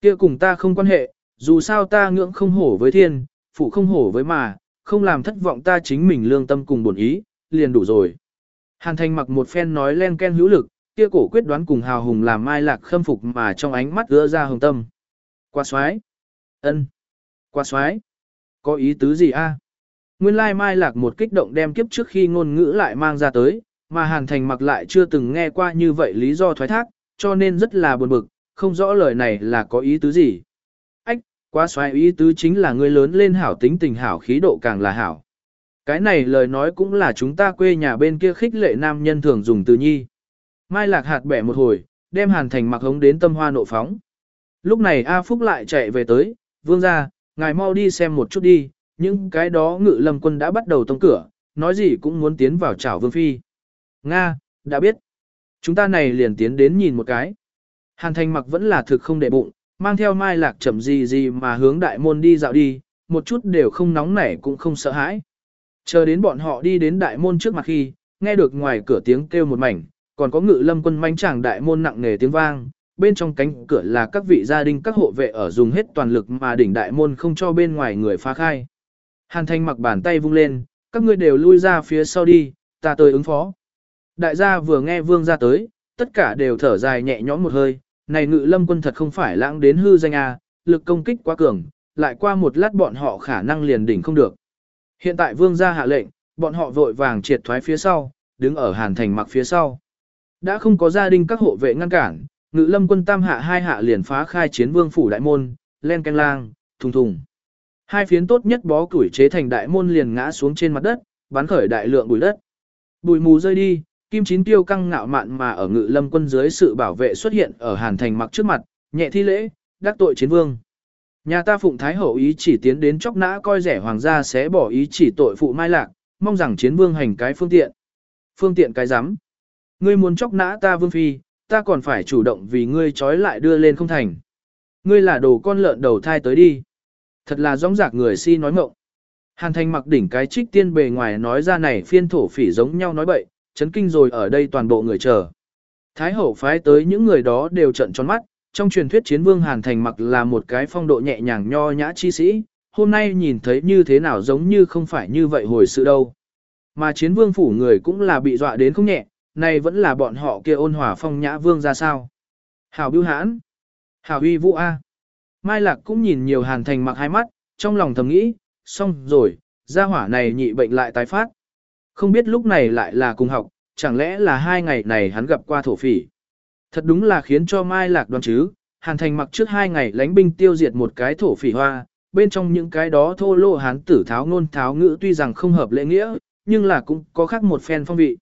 kia cùng ta không quan hệ, dù sao ta ngưỡng không hổ với thiên, phụ không hổ với mà, không làm thất vọng ta chính mình lương tâm cùng bổn ý, liền đủ rồi. Hàn thành mặc một phen nói len ken hữu lực, kia cổ quyết đoán cùng hào hùng làm mai lạc khâm phục mà trong ánh mắt gỡ ra hồng tâm. Qua xoái. ân, Qua xoái. Có ý tứ gì a? Nguyên lai mai lạc một kích động đem kiếp trước khi ngôn ngữ lại mang ra tới, mà hàn thành mặc lại chưa từng nghe qua như vậy lý do thoái thác, cho nên rất là buồn bực, không rõ lời này là có ý tứ gì. Ách, quá xoái ý tứ chính là người lớn lên hảo tính tình hảo khí độ càng là hảo. Cái này lời nói cũng là chúng ta quê nhà bên kia khích lệ nam nhân thường dùng từ nhi. Mai lạc hạt bẻ một hồi, đem hàn thành mặc hống đến tâm hoa nộ phóng. Lúc này A Phúc lại chạy về tới, vương ra, ngài mau đi xem một chút đi, những cái đó ngự lâm quân đã bắt đầu tông cửa, nói gì cũng muốn tiến vào chảo vương phi. Nga, đã biết. Chúng ta này liền tiến đến nhìn một cái. Hàn thành mặc vẫn là thực không để bụng, mang theo mai lạc chậm gì gì mà hướng đại môn đi dạo đi, một chút đều không nóng nảy cũng không sợ hãi. Chờ đến bọn họ đi đến đại môn trước mặt khi, nghe được ngoài cửa tiếng kêu một mảnh, còn có ngự lâm quân manh chàng đại môn nặng nề tiếng vang, bên trong cánh cửa là các vị gia đình các hộ vệ ở dùng hết toàn lực mà đỉnh đại môn không cho bên ngoài người phá khai. Hàn thanh mặc bàn tay vung lên, các ngươi đều lui ra phía sau đi, ta tới ứng phó. Đại gia vừa nghe vương ra tới, tất cả đều thở dài nhẹ nhõm một hơi, này ngự lâm quân thật không phải lãng đến hư danh a, lực công kích quá cường, lại qua một lát bọn họ khả năng liền đỉnh không được. Hiện tại vương gia hạ lệnh, bọn họ vội vàng triệt thoái phía sau, đứng ở hàn thành mặc phía sau. Đã không có gia đình các hộ vệ ngăn cản, ngự lâm quân tam hạ hai hạ liền phá khai chiến vương phủ đại môn, len canh lang, thùng thùng. Hai phiến tốt nhất bó củi chế thành đại môn liền ngã xuống trên mặt đất, bắn khởi đại lượng bụi đất. Bụi mù rơi đi, kim chín tiêu căng ngạo mạn mà ở ngự lâm quân dưới sự bảo vệ xuất hiện ở hàn thành mặc trước mặt, nhẹ thi lễ, đắc tội chiến vương. Nhà ta phụng thái hậu ý chỉ tiến đến chóc nã coi rẻ hoàng gia sẽ bỏ ý chỉ tội phụ mai lạc, mong rằng chiến vương hành cái phương tiện. Phương tiện cái rắm Ngươi muốn chóc nã ta vương phi, ta còn phải chủ động vì ngươi trói lại đưa lên không thành. Ngươi là đồ con lợn đầu thai tới đi. Thật là rõng rạc người si nói mộng. Hàn thành mặc đỉnh cái trích tiên bề ngoài nói ra này phiên thổ phỉ giống nhau nói bậy, chấn kinh rồi ở đây toàn bộ người chờ. Thái hậu phái tới những người đó đều trận tròn mắt, trong truyền thuyết chiến vương Hàn Thành mặc là một cái phong độ nhẹ nhàng nho nhã chi sĩ, hôm nay nhìn thấy như thế nào giống như không phải như vậy hồi sự đâu. Mà chiến vương phủ người cũng là bị dọa đến không nhẹ, này vẫn là bọn họ kia ôn hòa phong nhã vương ra sao. Hảo bưu hãn, hảo uy vũ A. Mai Lạc cũng nhìn nhiều Hàn Thành mặc hai mắt, trong lòng thầm nghĩ, xong rồi, gia hỏa này nhị bệnh lại tái phát. Không biết lúc này lại là cùng học, chẳng lẽ là hai ngày này hắn gặp qua thổ phỉ. Thật đúng là khiến cho Mai Lạc đoán chứ, Hàn Thành mặc trước hai ngày lánh binh tiêu diệt một cái thổ phỉ hoa, bên trong những cái đó thô lô hán tử tháo ngôn tháo ngữ tuy rằng không hợp lễ nghĩa, nhưng là cũng có khác một phen phong vị.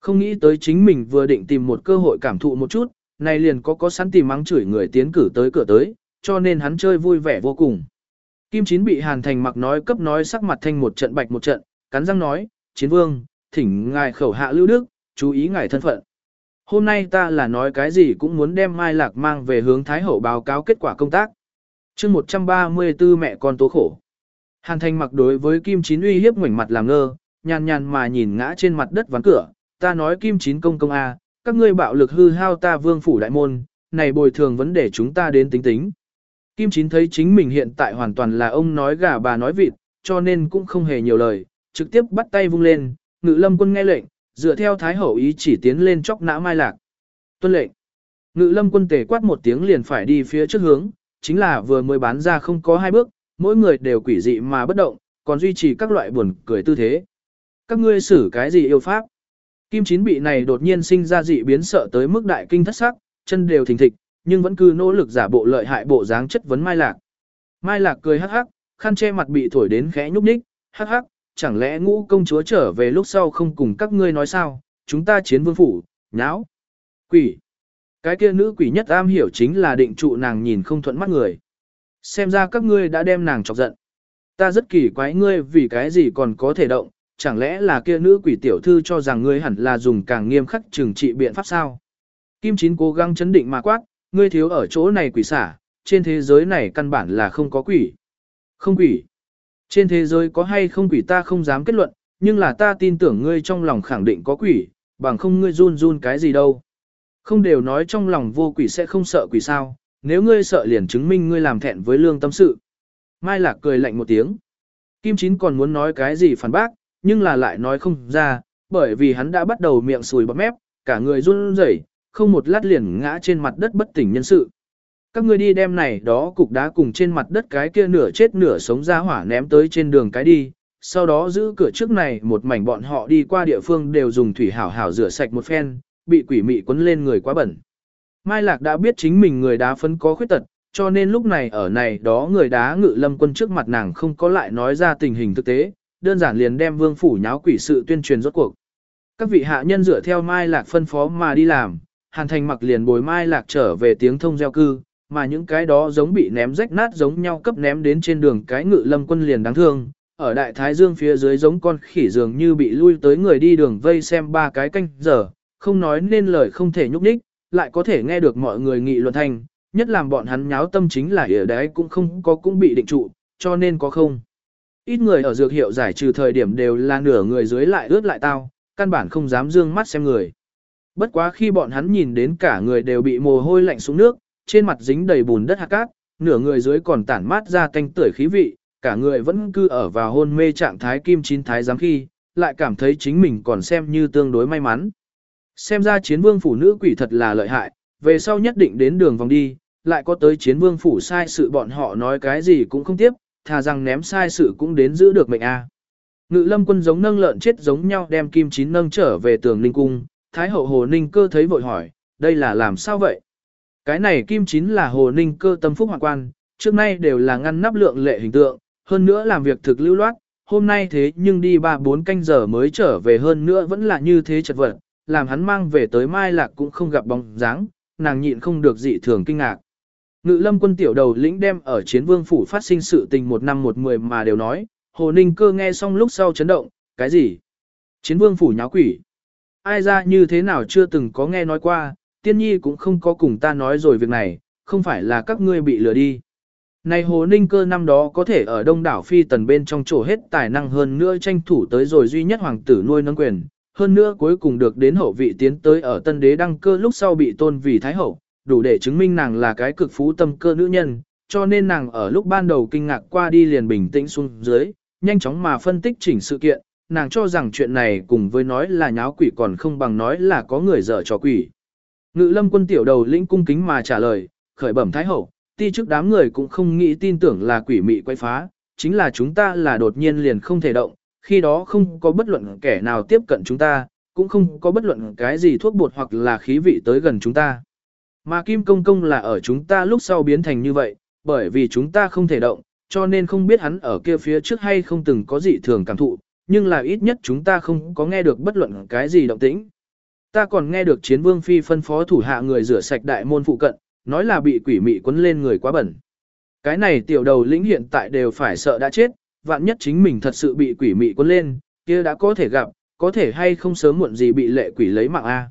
Không nghĩ tới chính mình vừa định tìm một cơ hội cảm thụ một chút, này liền có có sẵn tìm mắng chửi người tiến cử tới cửa tới, cho nên hắn chơi vui vẻ vô cùng. Kim Chín bị Hàn Thành mặc nói cấp nói sắc mặt thanh một trận bạch một trận, cắn răng nói, Chiến Vương, thỉnh ngài khẩu hạ lưu đức, chú ý ngài thân phận. Hôm nay ta là nói cái gì cũng muốn đem Mai Lạc mang về hướng Thái Hậu báo cáo kết quả công tác. chương 134 mẹ con tố khổ. Hàn Thành mặc đối với Kim Chín uy hiếp ngoảnh mặt làm ngơ, nhàn nhàn mà nhìn ngã trên mặt đất ván cửa. Ta nói Kim Chín công công A, các ngươi bạo lực hư hao ta vương phủ đại môn, này bồi thường vấn đề chúng ta đến tính tính. Kim Chín thấy chính mình hiện tại hoàn toàn là ông nói gà bà nói vịt, cho nên cũng không hề nhiều lời, trực tiếp bắt tay vung lên, ngự lâm quân nghe lệnh, dựa theo thái hậu ý chỉ tiến lên chóc nã mai lạc. Tuân lệnh. Ngự lâm quân tề quát một tiếng liền phải đi phía trước hướng, chính là vừa mới bán ra không có hai bước, mỗi người đều quỷ dị mà bất động, còn duy trì các loại buồn cười tư thế. Các ngươi xử cái gì yêu pháp? Kim Chín bị này đột nhiên sinh ra dị biến sợ tới mức đại kinh thất sắc, chân đều thình thịch, nhưng vẫn cứ nỗ lực giả bộ lợi hại bộ dáng chất vấn Mai Lạc. Mai Lạc cười hắc hắc, khăn che mặt bị thổi đến khẽ nhúc nhích, hắc hắc, chẳng lẽ ngũ công chúa trở về lúc sau không cùng các ngươi nói sao, chúng ta chiến vương phủ, nháo. Quỷ. Cái kia nữ quỷ nhất am hiểu chính là định trụ nàng nhìn không thuận mắt người. Xem ra các ngươi đã đem nàng chọc giận. Ta rất kỳ quái ngươi vì cái gì còn có thể động, chẳng lẽ là kia nữ quỷ tiểu thư cho rằng ngươi hẳn là dùng càng nghiêm khắc trừng trị biện pháp sao? Kim Chín cố gắng chấn định mà quát, ngươi thiếu ở chỗ này quỷ xả, trên thế giới này căn bản là không có quỷ. Không quỷ. Trên thế giới có hay không quỷ ta không dám kết luận, nhưng là ta tin tưởng ngươi trong lòng khẳng định có quỷ, bằng không ngươi run run cái gì đâu. Không đều nói trong lòng vô quỷ sẽ không sợ quỷ sao, nếu ngươi sợ liền chứng minh ngươi làm thẹn với lương tâm sự. Mai Lạc cười lạnh một tiếng. Kim Chín còn muốn nói cái gì phản bác, nhưng là lại nói không ra, bởi vì hắn đã bắt đầu miệng sùi bọt mép, cả người run rẩy, không một lát liền ngã trên mặt đất bất tỉnh nhân sự. Các ngươi đi đem này đó cục đá cùng trên mặt đất cái kia nửa chết nửa sống ra hỏa ném tới trên đường cái đi, sau đó giữ cửa trước này một mảnh bọn họ đi qua địa phương đều dùng thủy hảo hảo rửa sạch một phen, bị quỷ mị quấn lên người quá bẩn. Mai Lạc đã biết chính mình người đá phấn có khuyết tật, cho nên lúc này ở này đó người đá ngự lâm quân trước mặt nàng không có lại nói ra tình hình thực tế, đơn giản liền đem vương phủ nháo quỷ sự tuyên truyền rốt cuộc. Các vị hạ nhân dựa theo Mai Lạc phân phó mà đi làm, Hàn Thành mặc liền bồi Mai Lạc trở về tiếng thông gieo cư, mà những cái đó giống bị ném rách nát giống nhau cấp ném đến trên đường cái ngự lâm quân liền đáng thương. Ở đại thái dương phía dưới giống con khỉ dường như bị lui tới người đi đường vây xem ba cái canh giờ, không nói nên lời không thể nhúc nhích, lại có thể nghe được mọi người nghị luận thành, nhất làm bọn hắn nháo tâm chính là ở đấy cũng không có cũng bị định trụ, cho nên có không. Ít người ở dược hiệu giải trừ thời điểm đều là nửa người dưới lại ướt lại tao, căn bản không dám dương mắt xem người. Bất quá khi bọn hắn nhìn đến cả người đều bị mồ hôi lạnh xuống nước, trên mặt dính đầy bùn đất hạt cát, nửa người dưới còn tản mát ra tanh tưởi khí vị, cả người vẫn cư ở vào hôn mê trạng thái kim chín thái giám khi, lại cảm thấy chính mình còn xem như tương đối may mắn. Xem ra chiến vương phủ nữ quỷ thật là lợi hại, về sau nhất định đến đường vòng đi, lại có tới chiến vương phủ sai sự bọn họ nói cái gì cũng không tiếp, thà rằng ném sai sự cũng đến giữ được mệnh a. Ngự lâm quân giống nâng lợn chết giống nhau đem kim chín nâng trở về tường ninh cung, thái hậu hồ ninh cơ thấy vội hỏi, đây là làm sao vậy? Cái này kim chín là hồ ninh cơ tâm phúc hoàng quan, trước nay đều là ngăn nắp lượng lệ hình tượng, hơn nữa làm việc thực lưu loát, hôm nay thế nhưng đi ba bốn canh giờ mới trở về hơn nữa vẫn là như thế chật vật, làm hắn mang về tới mai lạc cũng không gặp bóng dáng, nàng nhịn không được dị thường kinh ngạc. Ngự lâm quân tiểu đầu lĩnh đem ở chiến vương phủ phát sinh sự tình một năm một mười mà đều nói, hồ ninh cơ nghe xong lúc sau chấn động, cái gì? Chiến vương phủ nháo quỷ. Ai ra như thế nào chưa từng có nghe nói qua, tiên nhi cũng không có cùng ta nói rồi việc này, không phải là các ngươi bị lừa đi. Này hồ ninh cơ năm đó có thể ở đông đảo phi tần bên trong chỗ hết tài năng hơn nữa tranh thủ tới rồi duy nhất hoàng tử nuôi nâng quyền, hơn nữa cuối cùng được đến hậu vị tiến tới ở tân đế đăng cơ lúc sau bị tôn vì thái hậu, đủ để chứng minh nàng là cái cực phú tâm cơ nữ nhân, cho nên nàng ở lúc ban đầu kinh ngạc qua đi liền bình tĩnh xuống dưới, nhanh chóng mà phân tích chỉnh sự kiện, nàng cho rằng chuyện này cùng với nói là nháo quỷ còn không bằng nói là có người dở trò quỷ. Ngự lâm quân tiểu đầu lĩnh cung kính mà trả lời, khởi bẩm thái hậu, ti trước đám người cũng không nghĩ tin tưởng là quỷ mị quay phá, chính là chúng ta là đột nhiên liền không thể động, khi đó không có bất luận kẻ nào tiếp cận chúng ta, cũng không có bất luận cái gì thuốc bột hoặc là khí vị tới gần chúng ta. Mà Kim Công Công là ở chúng ta lúc sau biến thành như vậy, bởi vì chúng ta không thể động, cho nên không biết hắn ở kia phía trước hay không từng có gì thường cảm thụ, nhưng là ít nhất chúng ta không có nghe được bất luận cái gì động tĩnh. Ta còn nghe được chiến vương phi phân phó thủ hạ người rửa sạch đại môn phụ cận, nói là bị quỷ mị quấn lên người quá bẩn. Cái này tiểu đầu lĩnh hiện tại đều phải sợ đã chết, vạn nhất chính mình thật sự bị quỷ mị quấn lên, kia đã có thể gặp, có thể hay không sớm muộn gì bị lệ quỷ lấy mạng A.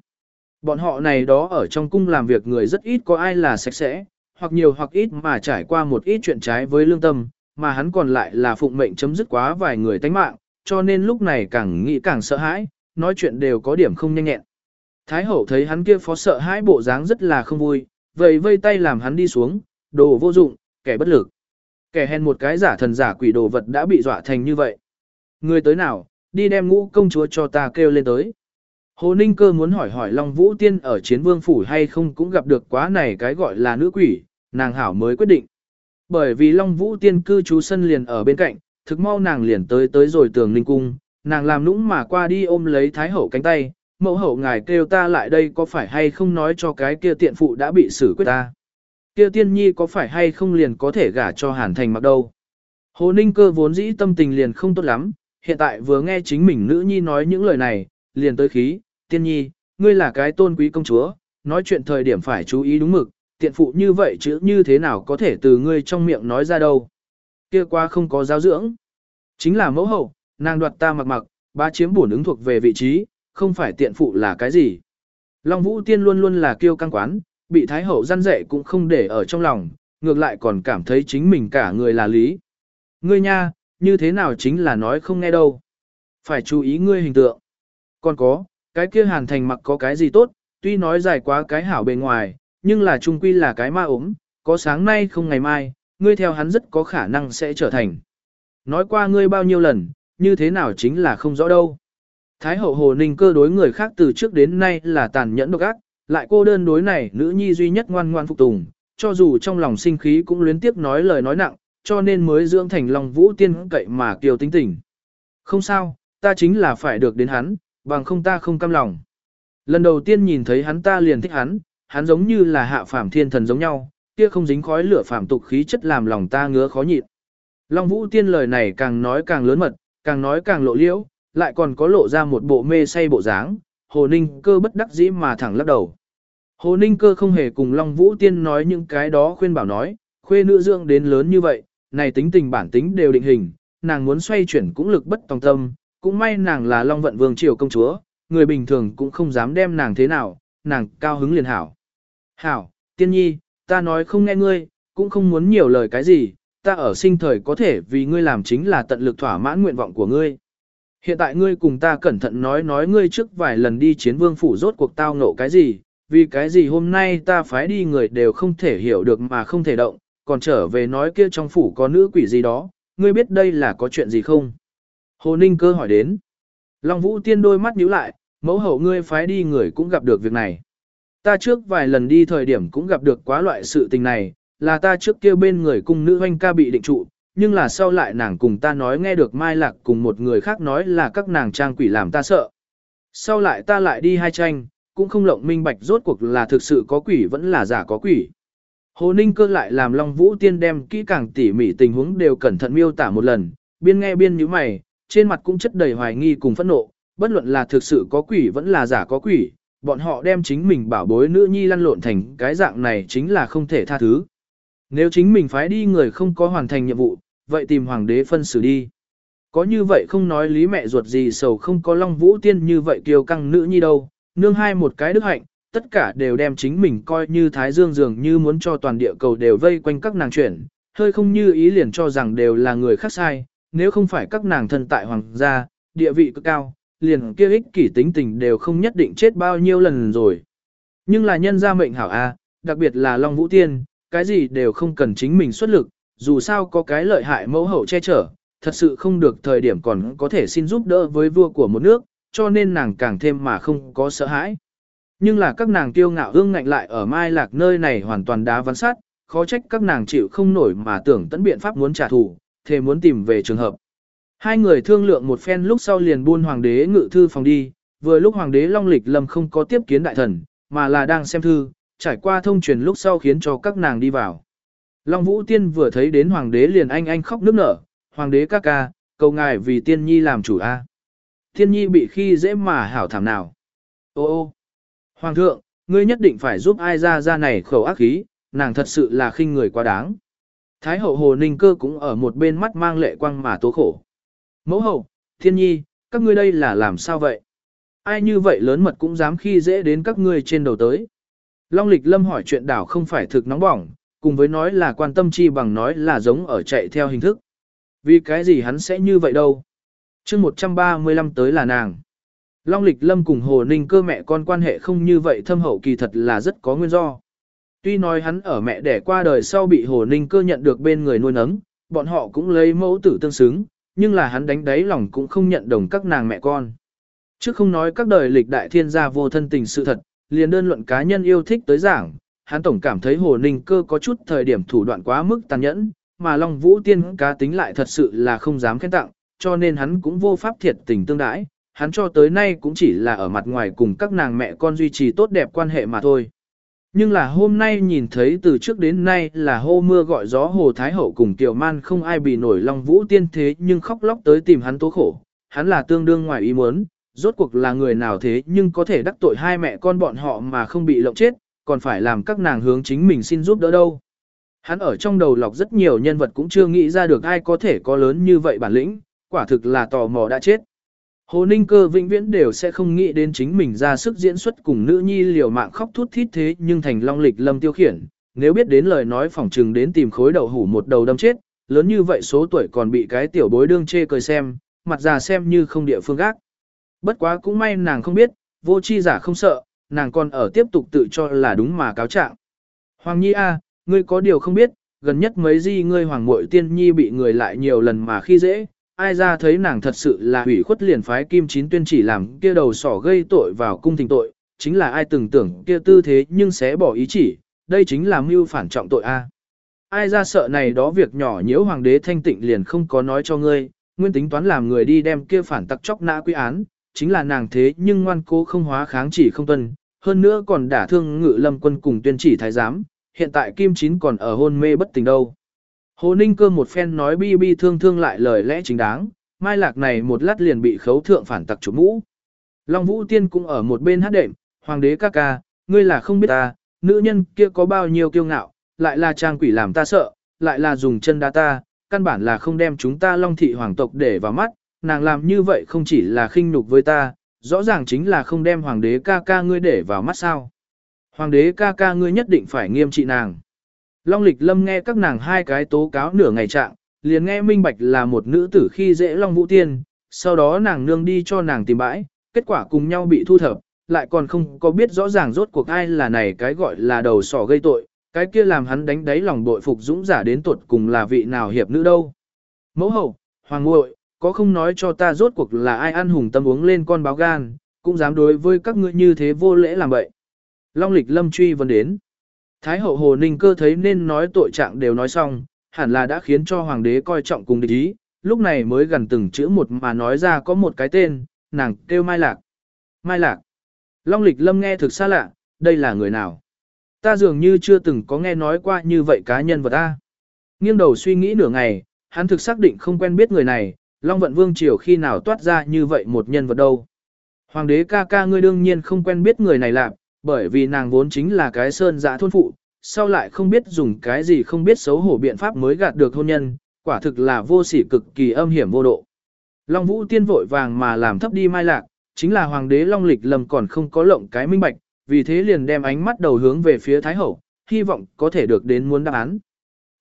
Bọn họ này đó ở trong cung làm việc người rất ít có ai là sạch sẽ, hoặc nhiều hoặc ít mà trải qua một ít chuyện trái với lương tâm, mà hắn còn lại là phụng mệnh chấm dứt quá vài người tánh mạng, cho nên lúc này càng nghĩ càng sợ hãi, nói chuyện đều có điểm không nhanh nhẹn. Thái hậu thấy hắn kia phó sợ hãi bộ dáng rất là không vui, vậy vây tay làm hắn đi xuống, đồ vô dụng, kẻ bất lực. Kẻ hèn một cái giả thần giả quỷ đồ vật đã bị dọa thành như vậy. Người tới nào, đi đem ngũ công chúa cho ta kêu lên tới. Hồ Ninh Cơ muốn hỏi hỏi Long Vũ Tiên ở chiến vương phủ hay không cũng gặp được quá này cái gọi là nữ quỷ, nàng hảo mới quyết định. Bởi vì Long Vũ Tiên cư trú sân liền ở bên cạnh, thực mau nàng liền tới tới rồi tường ninh cung, nàng làm nũng mà qua đi ôm lấy Thái Hậu cánh tay, mẫu hậu ngài kêu ta lại đây có phải hay không nói cho cái kia tiện phụ đã bị xử quyết ta. Kia tiên nhi có phải hay không liền có thể gả cho hàn thành mặc đâu. Hồ Ninh Cơ vốn dĩ tâm tình liền không tốt lắm, hiện tại vừa nghe chính mình nữ nhi nói những lời này, liền tới khí, tiên nhi, ngươi là cái tôn quý công chúa, nói chuyện thời điểm phải chú ý đúng mực, tiện phụ như vậy chứ như thế nào có thể từ ngươi trong miệng nói ra đâu. Kia qua không có giáo dưỡng. Chính là mẫu hậu, nàng đoạt ta mặc mặc, ba chiếm bổn ứng thuộc về vị trí, không phải tiện phụ là cái gì. Long Vũ Tiên luôn luôn là kiêu căng quán, bị Thái Hậu gian dạy cũng không để ở trong lòng, ngược lại còn cảm thấy chính mình cả người là lý. Ngươi nha, như thế nào chính là nói không nghe đâu. Phải chú ý ngươi hình tượng. Còn có, cái kia hàn thành mặc có cái gì tốt, tuy nói dài quá cái hảo bề ngoài, nhưng là trung quy là cái ma ốm, có sáng nay không ngày mai, ngươi theo hắn rất có khả năng sẽ trở thành. Nói qua ngươi bao nhiêu lần, như thế nào chính là không rõ đâu. Thái hậu hồ ninh cơ đối người khác từ trước đến nay là tàn nhẫn độc ác, lại cô đơn đối này nữ nhi duy nhất ngoan ngoan phục tùng, cho dù trong lòng sinh khí cũng luyến tiếp nói lời nói nặng, cho nên mới dưỡng thành lòng vũ tiên cậy mà kiều tính tình. Không sao, ta chính là phải được đến hắn, bằng không ta không cam lòng. Lần đầu tiên nhìn thấy hắn ta liền thích hắn, hắn giống như là hạ phàm thiên thần giống nhau, kia không dính khói lửa phàm tục khí chất làm lòng ta ngứa khó nhịn. Long Vũ Tiên lời này càng nói càng lớn mật, càng nói càng lộ liễu, lại còn có lộ ra một bộ mê say bộ dáng, Hồ Ninh cơ bất đắc dĩ mà thẳng lắc đầu. Hồ Ninh cơ không hề cùng Long Vũ Tiên nói những cái đó khuyên bảo nói, khuê nữ dưỡng đến lớn như vậy, này tính tình bản tính đều định hình, nàng muốn xoay chuyển cũng lực bất tòng tâm, cũng may nàng là Long Vận Vương Triều công chúa, người bình thường cũng không dám đem nàng thế nào, nàng cao hứng liền hảo. Hảo, tiên nhi, ta nói không nghe ngươi, cũng không muốn nhiều lời cái gì, ta ở sinh thời có thể vì ngươi làm chính là tận lực thỏa mãn nguyện vọng của ngươi. Hiện tại ngươi cùng ta cẩn thận nói nói ngươi trước vài lần đi chiến vương phủ rốt cuộc tao ngộ cái gì, vì cái gì hôm nay ta phái đi người đều không thể hiểu được mà không thể động, còn trở về nói kia trong phủ có nữ quỷ gì đó, ngươi biết đây là có chuyện gì không? Hồ Ninh cơ hỏi đến. Long Vũ Tiên đôi mắt nhíu lại, mẫu hậu ngươi phái đi người cũng gặp được việc này. Ta trước vài lần đi thời điểm cũng gặp được quá loại sự tình này, là ta trước kia bên người cung nữ hoanh ca bị định trụ, nhưng là sau lại nàng cùng ta nói nghe được Mai Lạc cùng một người khác nói là các nàng trang quỷ làm ta sợ. Sau lại ta lại đi hai tranh, cũng không lộng minh bạch rốt cuộc là thực sự có quỷ vẫn là giả có quỷ. Hồ Ninh cơ lại làm Long Vũ Tiên đem kỹ càng tỉ mỉ tình huống đều cẩn thận miêu tả một lần, biên nghe biên như mày, trên mặt cũng chất đầy hoài nghi cùng phẫn nộ, bất luận là thực sự có quỷ vẫn là giả có quỷ, bọn họ đem chính mình bảo bối nữ nhi lăn lộn thành cái dạng này chính là không thể tha thứ. Nếu chính mình phái đi người không có hoàn thành nhiệm vụ, vậy tìm hoàng đế phân xử đi. Có như vậy không nói lý mẹ ruột gì sầu không có Long Vũ Tiên như vậy kiều căng nữ nhi đâu, nương hai một cái đức hạnh, tất cả đều đem chính mình coi như thái dương dường như muốn cho toàn địa cầu đều vây quanh các nàng chuyển, hơi không như ý liền cho rằng đều là người khác sai, nếu không phải các nàng thân tại hoàng gia, địa vị cực cao, liền kia ích kỷ tính tình đều không nhất định chết bao nhiêu lần rồi. Nhưng là nhân gia mệnh hảo A, đặc biệt là Long Vũ Tiên, cái gì đều không cần chính mình xuất lực, dù sao có cái lợi hại mẫu hậu che chở, thật sự không được thời điểm còn có thể xin giúp đỡ với vua của một nước, cho nên nàng càng thêm mà không có sợ hãi. Nhưng là các nàng tiêu ngạo hương ngạnh lại ở Mai Lạc nơi này hoàn toàn đá văn sát, khó trách các nàng chịu không nổi mà tưởng tận biện pháp muốn trả thù, thề muốn tìm về trường hợp. Hai người thương lượng một phen lúc sau liền buôn hoàng đế ngự thư phòng đi, vừa lúc hoàng đế Long Lịch Lâm không có tiếp kiến đại thần, mà là đang xem thư, trải qua thông truyền lúc sau khiến cho các nàng đi vào. Long Vũ Tiên vừa thấy đến hoàng đế liền anh anh khóc nức nở, hoàng đế ca ca, cầu ngài vì tiên nhi làm chủ a. Tiên nhi bị khi dễ mà hảo thảm nào. Ô ô, hoàng thượng, ngươi nhất định phải giúp ai ra ra này khẩu ác khí, nàng thật sự là khinh người quá đáng. Thái hậu hồ ninh cơ cũng ở một bên mắt mang lệ quang mà tố khổ. Mẫu hậu, thiên nhi, các ngươi đây là làm sao vậy? Ai như vậy lớn mật cũng dám khi dễ đến các ngươi trên đầu tới. Long lịch lâm hỏi chuyện đảo không phải thực nóng bỏng, cùng với nói là quan tâm chi bằng nói là giống ở chạy theo hình thức. Vì cái gì hắn sẽ như vậy đâu? chương 135 tới là nàng. Long lịch lâm cùng hồ ninh cơ mẹ con quan hệ không như vậy thâm hậu kỳ thật là rất có nguyên do. Tuy nói hắn ở mẹ đẻ qua đời sau bị hồ ninh cơ nhận được bên người nuôi nấng, bọn họ cũng lấy mẫu tử tương xứng, nhưng là hắn đánh đáy lòng cũng không nhận đồng các nàng mẹ con. Chứ không nói các đời lịch đại thiên gia vô thân tình sự thật, liền đơn luận cá nhân yêu thích tới giảng, hắn tổng cảm thấy hồ ninh cơ có chút thời điểm thủ đoạn quá mức tàn nhẫn, mà Long Vũ Tiên cá tính lại thật sự là không dám khen tặng, cho nên hắn cũng vô pháp thiệt tình tương đãi, hắn cho tới nay cũng chỉ là ở mặt ngoài cùng các nàng mẹ con duy trì tốt đẹp quan hệ mà thôi. Nhưng là hôm nay nhìn thấy từ trước đến nay là hô mưa gọi gió Hồ Thái Hậu cùng Tiểu Man không ai bị nổi Long Vũ Tiên thế nhưng khóc lóc tới tìm hắn tố khổ, hắn là tương đương ngoài ý muốn, rốt cuộc là người nào thế nhưng có thể đắc tội hai mẹ con bọn họ mà không bị lộng chết, còn phải làm các nàng hướng chính mình xin giúp đỡ đâu. Hắn ở trong đầu lọc rất nhiều nhân vật cũng chưa nghĩ ra được ai có thể có lớn như vậy bản lĩnh, quả thực là tò mò đã chết. Hồ Ninh Cơ vĩnh viễn đều sẽ không nghĩ đến chính mình ra sức diễn xuất cùng nữ nhi liều mạng khóc thút thít thế nhưng thành long lịch lâm tiêu khiển, nếu biết đến lời nói phỏng trừng đến tìm khối đầu hủ một đầu đâm chết, lớn như vậy số tuổi còn bị cái tiểu bối đương chê cười xem, mặt già xem như không địa phương gác. Bất quá cũng may nàng không biết, vô chi giả không sợ, nàng còn ở tiếp tục tự cho là đúng mà cáo trạng. Hoàng Nhi A, ngươi có điều không biết, gần nhất mấy gì ngươi hoàng muội tiên nhi bị người lại nhiều lần mà khi dễ, ai ra thấy nàng thật sự là hủy khuất liền phái kim chín tuyên chỉ làm kia đầu sỏ gây tội vào cung thỉnh tội, chính là ai từng tưởng kia tư thế nhưng sẽ bỏ ý chỉ, đây chính là mưu phản trọng tội A. Ai ra sợ này đó việc nhỏ nhiễu hoàng đế thanh tịnh liền không có nói cho ngươi, nguyên tính toán làm người đi đem kia phản tặc chóc nã quy án, chính là nàng thế nhưng ngoan cố không hóa kháng chỉ không tuân, hơn nữa còn đả thương ngự lâm quân cùng tuyên chỉ thái giám, hiện tại Kim Chín còn ở hôn mê bất tỉnh đâu. Hồ Ninh cơ một phen nói bi bi thương thương lại lời lẽ chính đáng, mai lạc này một lát liền bị khấu thượng phản tặc chủ mũ. Long Vũ Tiên cũng ở một bên hát đệm, Hoàng đế ca ca, ngươi là không biết ta, nữ nhân kia có bao nhiêu kiêu ngạo, lại là trang quỷ làm ta sợ, lại là dùng chân đá ta, căn bản là không đem chúng ta Long thị hoàng tộc để vào mắt, nàng làm như vậy không chỉ là khinh nhục với ta, rõ ràng chính là không đem hoàng đế ca ca ngươi để vào mắt sao. Hoàng đế ca ca ngươi nhất định phải nghiêm trị nàng. Long lịch lâm nghe các nàng hai cái tố cáo nửa ngày trạng, liền nghe minh bạch là một nữ tử khi dễ Long Vũ Tiên, sau đó nàng nương đi cho nàng tìm bãi, kết quả cùng nhau bị thu thập, lại còn không có biết rõ ràng rốt cuộc ai là này cái gọi là đầu sỏ gây tội, cái kia làm hắn đánh đáy lòng bội phục dũng giả đến tuột cùng là vị nào hiệp nữ đâu. Mẫu hậu, hoàng ngội, có không nói cho ta rốt cuộc là ai ăn hùng tâm uống lên con báo gan, cũng dám đối với các ngươi như thế vô lễ làm vậy. Long lịch lâm truy vấn đến. Thái hậu hồ ninh cơ thấy nên nói tội trạng đều nói xong, hẳn là đã khiến cho hoàng đế coi trọng cùng địch ý, lúc này mới gần từng chữ một mà nói ra có một cái tên, nàng kêu Mai Lạc. Mai Lạc. Long lịch lâm nghe thực xa lạ, đây là người nào? Ta dường như chưa từng có nghe nói qua như vậy cá nhân vật ta. Nghiêng đầu suy nghĩ nửa ngày, hắn thực xác định không quen biết người này, Long vận vương triều khi nào toát ra như vậy một nhân vật đâu. Hoàng đế ca ca ngươi đương nhiên không quen biết người này lạc, bởi vì nàng vốn chính là cái sơn dã thôn phụ, sau lại không biết dùng cái gì không biết xấu hổ biện pháp mới gạt được hôn nhân, quả thực là vô sỉ cực kỳ âm hiểm vô độ. Long Vũ Tiên vội vàng mà làm thấp đi mai lạc, chính là hoàng đế Long Lịch Lâm còn không có lộng cái minh bạch, vì thế liền đem ánh mắt đầu hướng về phía Thái Hậu, hy vọng có thể được đến muốn đáp án.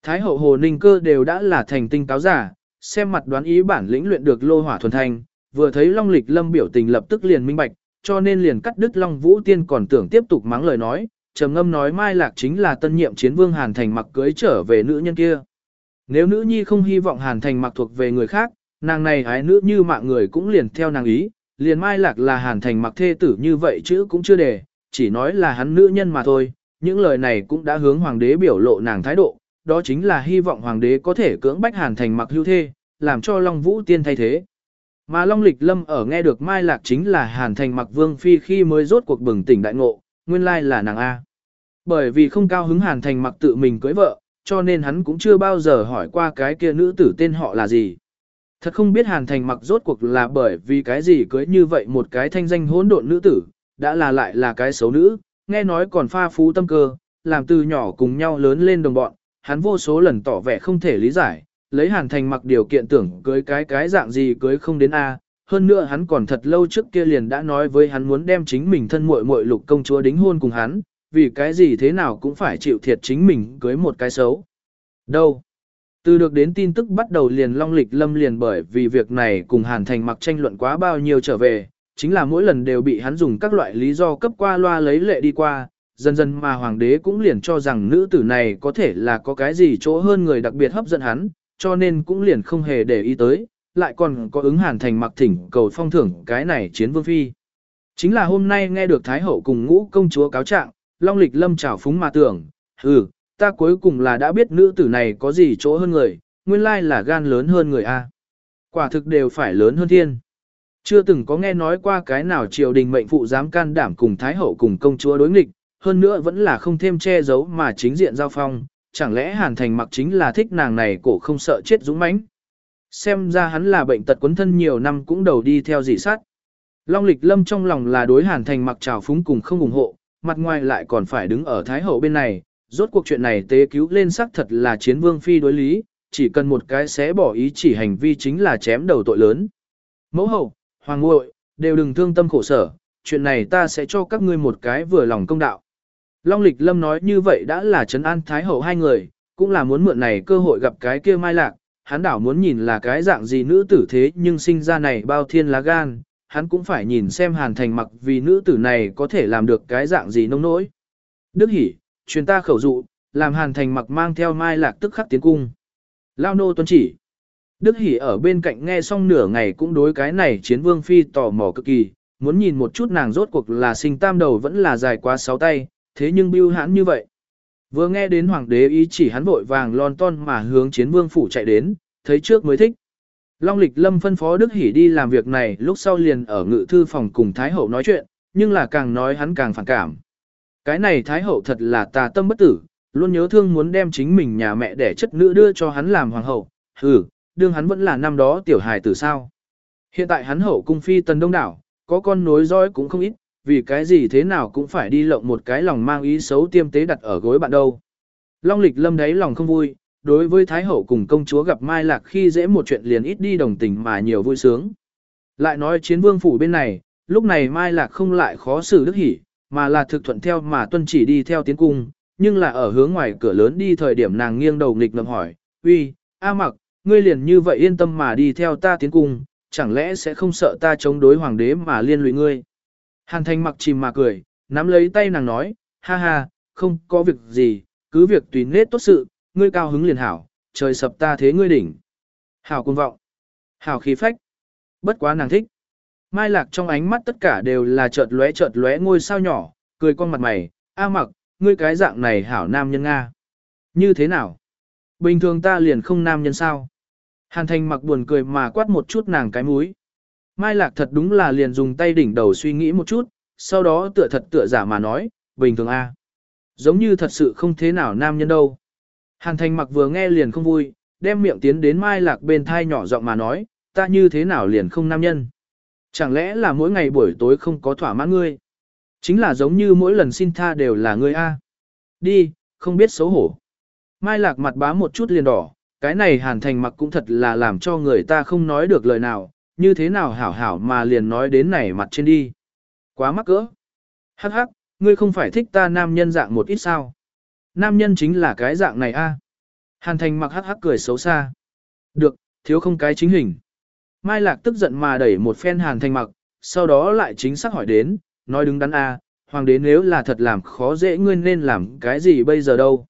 Thái Hậu Hồ Ninh Cơ đều đã là thành tinh cáo giả, xem mặt đoán ý bản lĩnh luyện được lô hỏa thuần thành, vừa thấy Long Lịch Lâm biểu tình lập tức liền minh bạch, cho nên liền cắt đứt Long Vũ Tiên còn tưởng tiếp tục mắng lời nói, trầm ngâm nói Mai Lạc chính là tân nhiệm chiến vương Hàn Thành mặc cưới trở về nữ nhân kia. Nếu nữ nhi không hy vọng Hàn Thành mặc thuộc về người khác, nàng này ái nữ như mạng người cũng liền theo nàng ý, liền Mai Lạc là Hàn Thành mặc thê tử như vậy chứ cũng chưa để, chỉ nói là hắn nữ nhân mà thôi, những lời này cũng đã hướng hoàng đế biểu lộ nàng thái độ, đó chính là hy vọng hoàng đế có thể cưỡng bách Hàn Thành mặc hưu thê, làm cho Long Vũ Tiên thay thế. Mà Long Lịch Lâm ở nghe được Mai Lạc chính là Hàn Thành mặc vương phi khi mới rốt cuộc bừng tỉnh đại ngộ, nguyên lai là nàng A. Bởi vì không cao hứng Hàn Thành mặc tự mình cưới vợ, cho nên hắn cũng chưa bao giờ hỏi qua cái kia nữ tử tên họ là gì. Thật không biết Hàn Thành mặc rốt cuộc là bởi vì cái gì cưới như vậy một cái thanh danh hỗn độn nữ tử, đã là lại là cái xấu nữ, nghe nói còn pha phú tâm cơ, làm từ nhỏ cùng nhau lớn lên đồng bọn, hắn vô số lần tỏ vẻ không thể lý giải, lấy Hàn Thành mặc điều kiện tưởng cưới cái cái dạng gì cưới không đến A, hơn nữa hắn còn thật lâu trước kia liền đã nói với hắn muốn đem chính mình thân muội muội lục công chúa đính hôn cùng hắn, vì cái gì thế nào cũng phải chịu thiệt chính mình cưới một cái xấu. Đâu? Từ được đến tin tức bắt đầu liền long lịch lâm liền bởi vì việc này cùng Hàn Thành mặc tranh luận quá bao nhiêu trở về, chính là mỗi lần đều bị hắn dùng các loại lý do cấp qua loa lấy lệ đi qua, dần dần mà hoàng đế cũng liền cho rằng nữ tử này có thể là có cái gì chỗ hơn người đặc biệt hấp dẫn hắn, cho nên cũng liền không hề để ý tới, lại còn có ứng Hàn Thành mặc thỉnh cầu phong thưởng cái này chiến vương phi. Chính là hôm nay nghe được Thái Hậu cùng ngũ công chúa cáo trạng, Long Lịch Lâm trào phúng mà tưởng, ừ, ta cuối cùng là đã biết nữ tử này có gì chỗ hơn người, nguyên lai là gan lớn hơn người A. Quả thực đều phải lớn hơn thiên. Chưa từng có nghe nói qua cái nào triều đình mệnh phụ dám can đảm cùng Thái Hậu cùng công chúa đối nghịch, hơn nữa vẫn là không thêm che giấu mà chính diện giao phong, chẳng lẽ Hàn Thành mặc chính là thích nàng này cổ không sợ chết dũng mãnh. Xem ra hắn là bệnh tật quấn thân nhiều năm cũng đầu đi theo dị sát. Long lịch lâm trong lòng là đối Hàn Thành mặc trào phúng cùng không ủng hộ, mặt ngoài lại còn phải đứng ở Thái Hậu bên này, rốt cuộc chuyện này tế cứu lên sắc thật là chiến vương phi đối lý, chỉ cần một cái sẽ bỏ ý chỉ hành vi chính là chém đầu tội lớn. Mẫu hậu, hoàng ngội, đều đừng thương tâm khổ sở, chuyện này ta sẽ cho các ngươi một cái vừa lòng công đạo. Long lịch lâm nói như vậy đã là trấn an thái hậu hai người, cũng là muốn mượn này cơ hội gặp cái kia mai lạc, hắn đảo muốn nhìn là cái dạng gì nữ tử thế nhưng sinh ra này bao thiên lá gan, hắn cũng phải nhìn xem hàn thành mặc vì nữ tử này có thể làm được cái dạng gì nông nỗi. Đức Hỷ, truyền ta khẩu dụ, làm hàn thành mặc mang theo mai lạc tức khắc tiến cung. Lao nô tuân chỉ. Đức Hỷ ở bên cạnh nghe xong nửa ngày cũng đối cái này chiến vương phi tò mò cực kỳ, muốn nhìn một chút nàng rốt cuộc là sinh tam đầu vẫn là dài quá sáu tay, thế nhưng bưu hãn như vậy. Vừa nghe đến hoàng đế ý chỉ hắn vội vàng lon ton mà hướng chiến vương phủ chạy đến, thấy trước mới thích. Long lịch lâm phân phó Đức Hỷ đi làm việc này lúc sau liền ở ngự thư phòng cùng Thái Hậu nói chuyện, nhưng là càng nói hắn càng phản cảm. Cái này Thái Hậu thật là tà tâm bất tử, luôn nhớ thương muốn đem chính mình nhà mẹ để chất nữ đưa cho hắn làm hoàng hậu, hừ, đương hắn vẫn là năm đó tiểu hài tử sao. Hiện tại hắn hậu cung phi tần đông đảo, có con nối dõi cũng không ít, vì cái gì thế nào cũng phải đi lộng một cái lòng mang ý xấu tiêm tế đặt ở gối bạn đâu. Long lịch lâm đấy lòng không vui, đối với Thái Hậu cùng công chúa gặp Mai Lạc khi dễ một chuyện liền ít đi đồng tình mà nhiều vui sướng. Lại nói chiến vương phủ bên này, lúc này Mai Lạc không lại khó xử đức hỉ, mà là thực thuận theo mà tuân chỉ đi theo tiến cung, nhưng là ở hướng ngoài cửa lớn đi thời điểm nàng nghiêng đầu nghịch ngầm hỏi, uy, A mặc, ngươi liền như vậy yên tâm mà đi theo ta tiến cung, chẳng lẽ sẽ không sợ ta chống đối hoàng đế mà liên lụy ngươi. Hàn thành mặc chìm mà cười, nắm lấy tay nàng nói, ha ha, không có việc gì, cứ việc tùy nết tốt sự, ngươi cao hứng liền hảo, trời sập ta thế ngươi đỉnh. Hảo cuồng vọng, hảo khí phách, bất quá nàng thích. Mai lạc trong ánh mắt tất cả đều là chợt lóe chợt lóe ngôi sao nhỏ, cười con mặt mày, a mặc, ngươi cái dạng này hảo nam nhân Nga. Như thế nào? Bình thường ta liền không nam nhân sao? Hàn thành mặc buồn cười mà quát một chút nàng cái múi. Mai lạc thật đúng là liền dùng tay đỉnh đầu suy nghĩ một chút, sau đó tựa thật tựa giả mà nói, bình thường a, Giống như thật sự không thế nào nam nhân đâu. Hàn thành mặc vừa nghe liền không vui, đem miệng tiến đến mai lạc bên thai nhỏ giọng mà nói, ta như thế nào liền không nam nhân. Chẳng lẽ là mỗi ngày buổi tối không có thỏa mãn ngươi? Chính là giống như mỗi lần xin tha đều là ngươi A. Đi, không biết xấu hổ. Mai lạc mặt bá một chút liền đỏ, cái này hàn thành mặc cũng thật là làm cho người ta không nói được lời nào, như thế nào hảo hảo mà liền nói đến này mặt trên đi. Quá mắc cỡ. Hắc hắc, ngươi không phải thích ta nam nhân dạng một ít sao. Nam nhân chính là cái dạng này a. Hàn thành mặc hắc hắc cười xấu xa. Được, thiếu không cái chính hình. Mai lạc tức giận mà đẩy một phen hàn thành mặc, sau đó lại chính xác hỏi đến, nói đứng đắn a, hoàng đế nếu là thật làm khó dễ ngươi nên làm cái gì bây giờ đâu.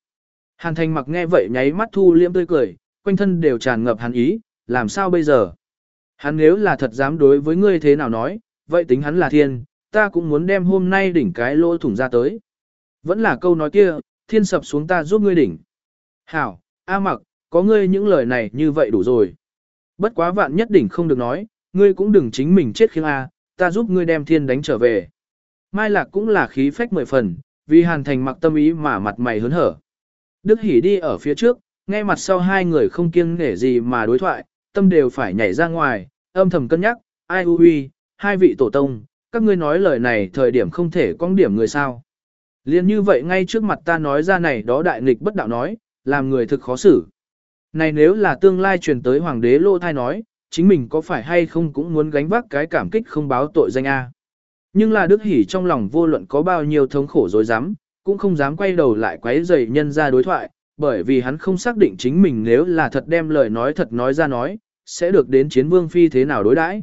Hàn thành mặc nghe vậy nháy mắt thu liễm tươi cười, quanh thân đều tràn ngập hàn ý, làm sao bây giờ? Hắn nếu là thật dám đối với ngươi thế nào nói, vậy tính hắn là thiên, ta cũng muốn đem hôm nay đỉnh cái lỗ thủng ra tới. Vẫn là câu nói kia, thiên sập xuống ta giúp ngươi đỉnh. Hảo, A mặc, có ngươi những lời này như vậy đủ rồi. Bất quá vạn nhất đỉnh không được nói, ngươi cũng đừng chính mình chết khiêng A, ta giúp ngươi đem thiên đánh trở về. Mai Lạc cũng là khí phách mười phần, vì hàn thành mặc tâm ý mà mặt mày hớn hở. Đức Hỷ đi ở phía trước, nghe mặt sau hai người không kiêng nể gì mà đối thoại, tâm đều phải nhảy ra ngoài, âm thầm cân nhắc, ai u huy, hai vị tổ tông, các ngươi nói lời này thời điểm không thể quăng điểm người sao. Liên như vậy ngay trước mặt ta nói ra này đó đại nghịch bất đạo nói, làm người thực khó xử. Này nếu là tương lai truyền tới hoàng đế lô thai nói, chính mình có phải hay không cũng muốn gánh vác cái cảm kích không báo tội danh A. Nhưng là Đức Hỷ trong lòng vô luận có bao nhiêu thống khổ dối rắm cũng không dám quay đầu lại quấy rầy nhân ra đối thoại, bởi vì hắn không xác định chính mình nếu là thật đem lời nói thật nói ra nói, sẽ được đến chiến vương phi thế nào đối đãi.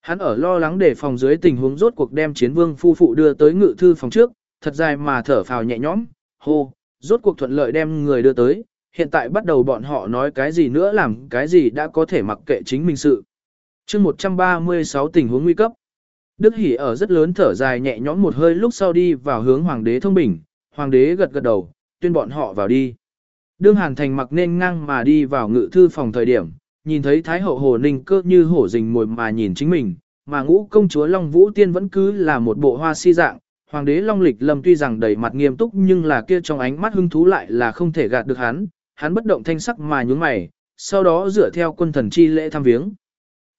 Hắn ở lo lắng để phòng dưới tình huống rốt cuộc đem chiến vương phu phụ đưa tới ngự thư phòng trước, thật dài mà thở phào nhẹ nhõm, hô, rốt cuộc thuận lợi đem người đưa tới, hiện tại bắt đầu bọn họ nói cái gì nữa làm cái gì đã có thể mặc kệ chính mình sự. chương 136 tình huống nguy cấp. Đức Hỷ ở rất lớn thở dài nhẹ nhõm một hơi lúc sau đi vào hướng hoàng đế thông bình, hoàng đế gật gật đầu, tuyên bọn họ vào đi. Đương Hàn Thành mặc nên ngang mà đi vào ngự thư phòng thời điểm, nhìn thấy Thái hậu Hồ Ninh cơ như hổ rình mồi mà nhìn chính mình, mà ngũ công chúa Long Vũ Tiên vẫn cứ là một bộ hoa si dạng, hoàng đế Long Lịch Lâm tuy rằng đầy mặt nghiêm túc nhưng là kia trong ánh mắt hưng thú lại là không thể gạt được hắn, hắn bất động thanh sắc mà nhún mày, sau đó dựa theo quân thần chi lễ thăm viếng.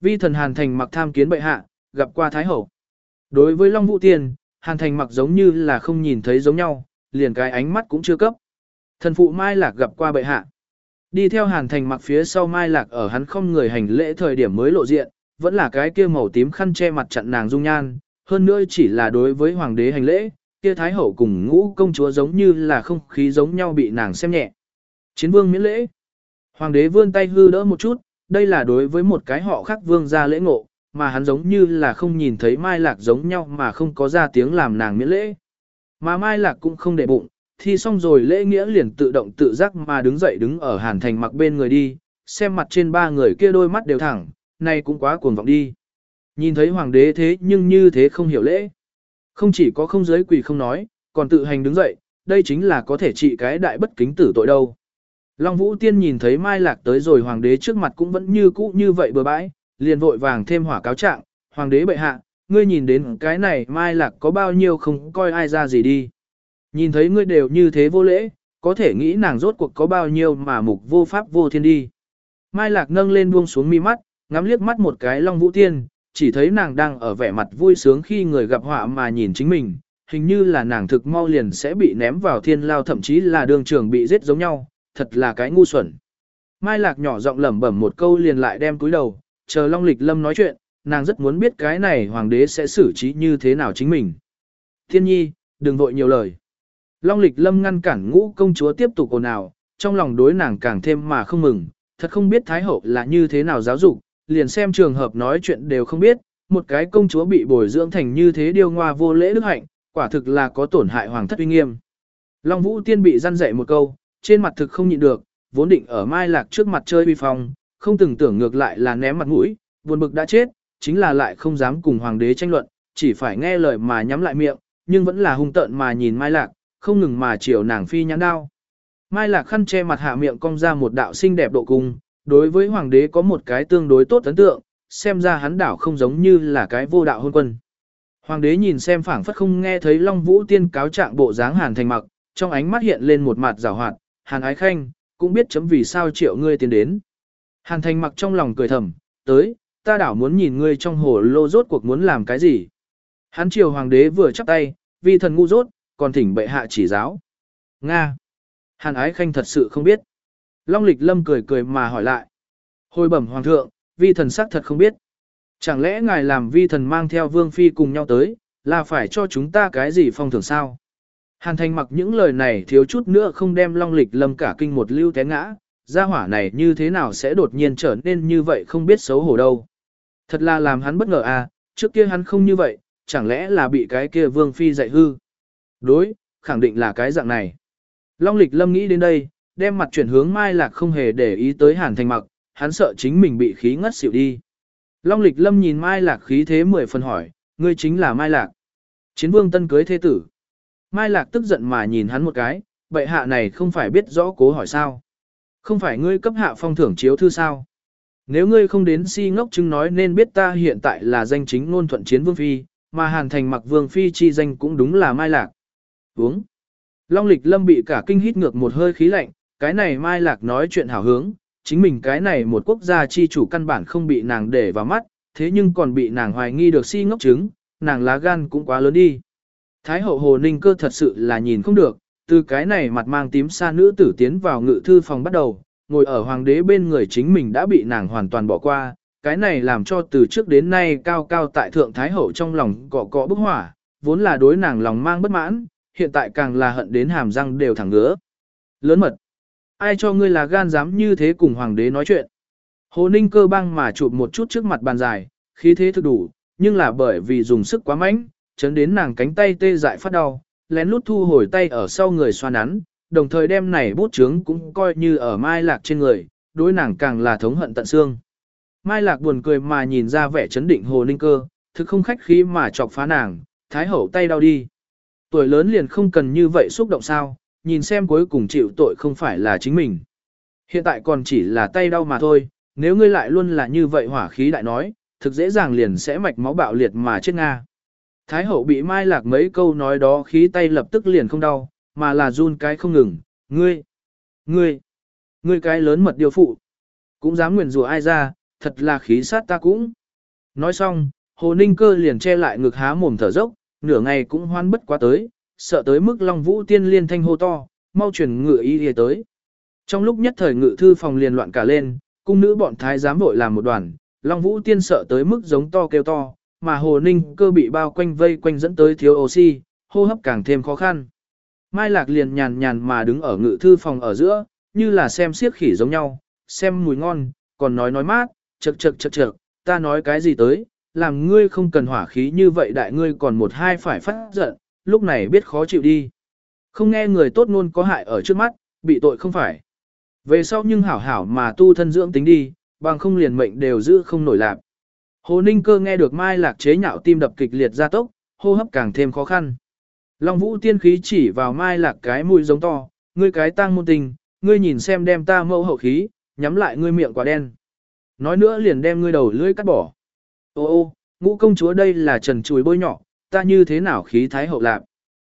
Vi thần Hàn Thành mặc tham kiến bệ hạ, gặp qua Thái hậu. Đối với Long Vũ Tiên, Hàn Thành mặc giống như là không nhìn thấy giống nhau, liền cái ánh mắt cũng chưa cấp. Thần phụ Mai Lạc gặp qua bệ hạ. Đi theo Hàn Thành mặc phía sau Mai Lạc ở hắn không người hành lễ thời điểm mới lộ diện, vẫn là cái kia màu tím khăn che mặt chặn nàng dung nhan, hơn nữa chỉ là đối với hoàng đế hành lễ, kia thái hậu cùng ngũ công chúa giống như là không khí giống nhau bị nàng xem nhẹ. Chiến vương miễn lễ. Hoàng đế vươn tay hư đỡ một chút, đây là đối với một cái họ khác vương ra lễ ngộ, mà hắn giống như là không nhìn thấy Mai Lạc giống nhau mà không có ra tiếng làm nàng miễn lễ. Mà Mai Lạc cũng không để bụng, thi xong rồi lễ nghĩa liền tự động tự giác mà đứng dậy đứng ở hàn thành mặc bên người đi, xem mặt trên ba người kia đôi mắt đều thẳng, này cũng quá cuồng vọng đi. Nhìn thấy hoàng đế thế nhưng như thế không hiểu lễ. Không chỉ có không giới quỳ không nói, còn tự hành đứng dậy, đây chính là có thể trị cái đại bất kính tử tội đâu. Long Vũ Tiên nhìn thấy Mai Lạc tới rồi hoàng đế trước mặt cũng vẫn như cũ như vậy bừa bãi, liền vội vàng thêm hỏa cáo trạng, hoàng đế bệ hạ, ngươi nhìn đến cái này Mai Lạc có bao nhiêu không coi ai ra gì đi. Nhìn thấy ngươi đều như thế vô lễ, có thể nghĩ nàng rốt cuộc có bao nhiêu mà mục vô pháp vô thiên đi. Mai Lạc nâng lên buông xuống mi mắt, ngắm liếc mắt một cái Long Vũ Tiên, chỉ thấy nàng đang ở vẻ mặt vui sướng khi người gặp họa mà nhìn chính mình, hình như là nàng thực mau liền sẽ bị ném vào thiên lao thậm chí là đường trường bị giết giống nhau, thật là cái ngu xuẩn. Mai Lạc nhỏ giọng lẩm bẩm một câu liền lại đem cúi đầu, chờ Long Lịch Lâm nói chuyện, nàng rất muốn biết cái này hoàng đế sẽ xử trí như thế nào chính mình. Thiên nhi, đừng vội nhiều lời. Long lịch lâm ngăn cản ngũ công chúa tiếp tục ồn ào, trong lòng đối nàng càng thêm mà không mừng, thật không biết Thái Hậu là như thế nào giáo dục, liền xem trường hợp nói chuyện đều không biết, một cái công chúa bị bồi dưỡng thành như thế điều ngoa vô lễ đức hạnh, quả thực là có tổn hại hoàng thất uy nghiêm. Long Vũ Tiên bị răn dạy một câu, trên mặt thực không nhịn được, vốn định ở Mai Lạc trước mặt chơi uy phong, không từng tưởng ngược lại là ném mặt mũi, buồn bực đã chết, chính là lại không dám cùng hoàng đế tranh luận, chỉ phải nghe lời mà nhắm lại miệng, nhưng vẫn là hung tợn mà nhìn Mai Lạc, không ngừng mà chiều nàng phi nhãn đao. Mai Lạc khăn che mặt hạ miệng cong ra một đạo xinh đẹp độ cung, đối với hoàng đế có một cái tương đối tốt ấn tượng, xem ra hắn đảo không giống như là cái vô đạo hôn quân. Hoàng đế nhìn xem phảng phất không nghe thấy Long Vũ tiên cáo trạng bộ dáng Hàn Thành mặc, trong ánh mắt hiện lên một mặt rào hoạt, Hàn Ái Khanh, cũng biết chấm vì sao triệu ngươi tiến đến. Hàn Thành mặc trong lòng cười thầm, tới, ta đảo muốn nhìn ngươi trong hồ lô rốt cuộc muốn làm cái gì. Hắn triều hoàng đế vừa chắp tay, vì thần ngu rốt, còn thỉnh bệ hạ chỉ giáo. Nga. Hàn ái khanh thật sự không biết. Long lịch lâm cười cười mà hỏi lại. Hồi bẩm hoàng thượng, vi thần sắc thật không biết. Chẳng lẽ ngài làm vi thần mang theo vương phi cùng nhau tới, là phải cho chúng ta cái gì phong thưởng sao? Hàn thành mặc những lời này thiếu chút nữa không đem long lịch lâm cả kinh một lưu té ngã, gia hỏa này như thế nào sẽ đột nhiên trở nên như vậy không biết xấu hổ đâu. Thật là làm hắn bất ngờ à, trước kia hắn không như vậy, chẳng lẽ là bị cái kia vương phi dạy hư. Đối, khẳng định là cái dạng này. Long lịch lâm nghĩ đến đây, đem mặt chuyển hướng mai lạc không hề để ý tới hàn thành mặc, hắn sợ chính mình bị khí ngất xỉu đi. Long lịch lâm nhìn mai lạc khí thế mười phần hỏi, ngươi chính là mai lạc. Chiến vương tân cưới thế tử. Mai lạc tức giận mà nhìn hắn một cái, bệ hạ này không phải biết rõ cố hỏi sao. Không phải ngươi cấp hạ phong thưởng chiếu thư sao. Nếu ngươi không đến si ngốc chứng nói nên biết ta hiện tại là danh chính ngôn thuận chiến vương phi, mà hàn thành mặc vương phi chi danh cũng đúng là mai lạc. Uống. Long lịch lâm bị cả kinh hít ngược một hơi khí lạnh, cái này mai lạc nói chuyện hảo hướng, chính mình cái này một quốc gia chi chủ căn bản không bị nàng để vào mắt, thế nhưng còn bị nàng hoài nghi được si ngốc chứng, nàng lá gan cũng quá lớn đi. Thái hậu hồ ninh cơ thật sự là nhìn không được, từ cái này mặt mang tím xa nữ tử tiến vào ngự thư phòng bắt đầu, ngồi ở hoàng đế bên người chính mình đã bị nàng hoàn toàn bỏ qua, cái này làm cho từ trước đến nay cao cao tại thượng thái hậu trong lòng cọ cọ bức hỏa, vốn là đối nàng lòng mang bất mãn, hiện tại càng là hận đến hàm răng đều thẳng ngứa. Lớn mật. Ai cho ngươi là gan dám như thế cùng hoàng đế nói chuyện. Hồ Ninh cơ băng mà chụp một chút trước mặt bàn dài, khí thế thực đủ, nhưng là bởi vì dùng sức quá mạnh, chấn đến nàng cánh tay tê dại phát đau, lén lút thu hồi tay ở sau người xoa nắn, đồng thời đem này bút chướng cũng coi như ở mai lạc trên người, đối nàng càng là thống hận tận xương. Mai lạc buồn cười mà nhìn ra vẻ chấn định hồ ninh cơ, thực không khách khí mà chọc phá nàng, thái hậu tay đau đi. Tuổi lớn liền không cần như vậy xúc động sao, nhìn xem cuối cùng chịu tội không phải là chính mình. Hiện tại còn chỉ là tay đau mà thôi, nếu ngươi lại luôn là như vậy hỏa khí đại nói, thực dễ dàng liền sẽ mạch máu bạo liệt mà chết Nga. Thái hậu bị mai lạc mấy câu nói đó khí tay lập tức liền không đau, mà là run cái không ngừng, ngươi, ngươi, ngươi cái lớn mật điều phụ, cũng dám nguyền rủa ai ra, thật là khí sát ta cũng. Nói xong, hồ ninh cơ liền che lại ngực há mồm thở dốc, nửa ngày cũng hoan bất quá tới, sợ tới mức Long Vũ Tiên liên thanh hô to, mau chuyển ngựa y y tới. Trong lúc nhất thời ngự thư phòng liền loạn cả lên, cung nữ bọn thái giám vội làm một đoàn, Long Vũ Tiên sợ tới mức giống to kêu to, mà Hồ Ninh cơ bị bao quanh vây quanh dẫn tới thiếu oxy, hô hấp càng thêm khó khăn. Mai Lạc liền nhàn nhàn mà đứng ở ngự thư phòng ở giữa, như là xem siếc khỉ giống nhau, xem mùi ngon, còn nói nói mát, chậc chậc chậc chậc, ta nói cái gì tới, làm ngươi không cần hỏa khí như vậy đại ngươi còn một hai phải phát giận, lúc này biết khó chịu đi. Không nghe người tốt luôn có hại ở trước mắt, bị tội không phải. Về sau nhưng hảo hảo mà tu thân dưỡng tính đi, bằng không liền mệnh đều giữ không nổi lạc. Hồ Ninh cơ nghe được Mai Lạc chế nhạo tim đập kịch liệt ra tốc, hô hấp càng thêm khó khăn. Long Vũ tiên khí chỉ vào Mai Lạc cái mũi giống to, ngươi cái tang môn tình, ngươi nhìn xem đem ta mẫu hậu khí, nhắm lại ngươi miệng quả đen. Nói nữa liền đem ngươi đầu lưỡi cắt bỏ. Ô ô, ngũ công chúa đây là trần chùi bôi nhỏ, ta như thế nào khí thái hậu lạc.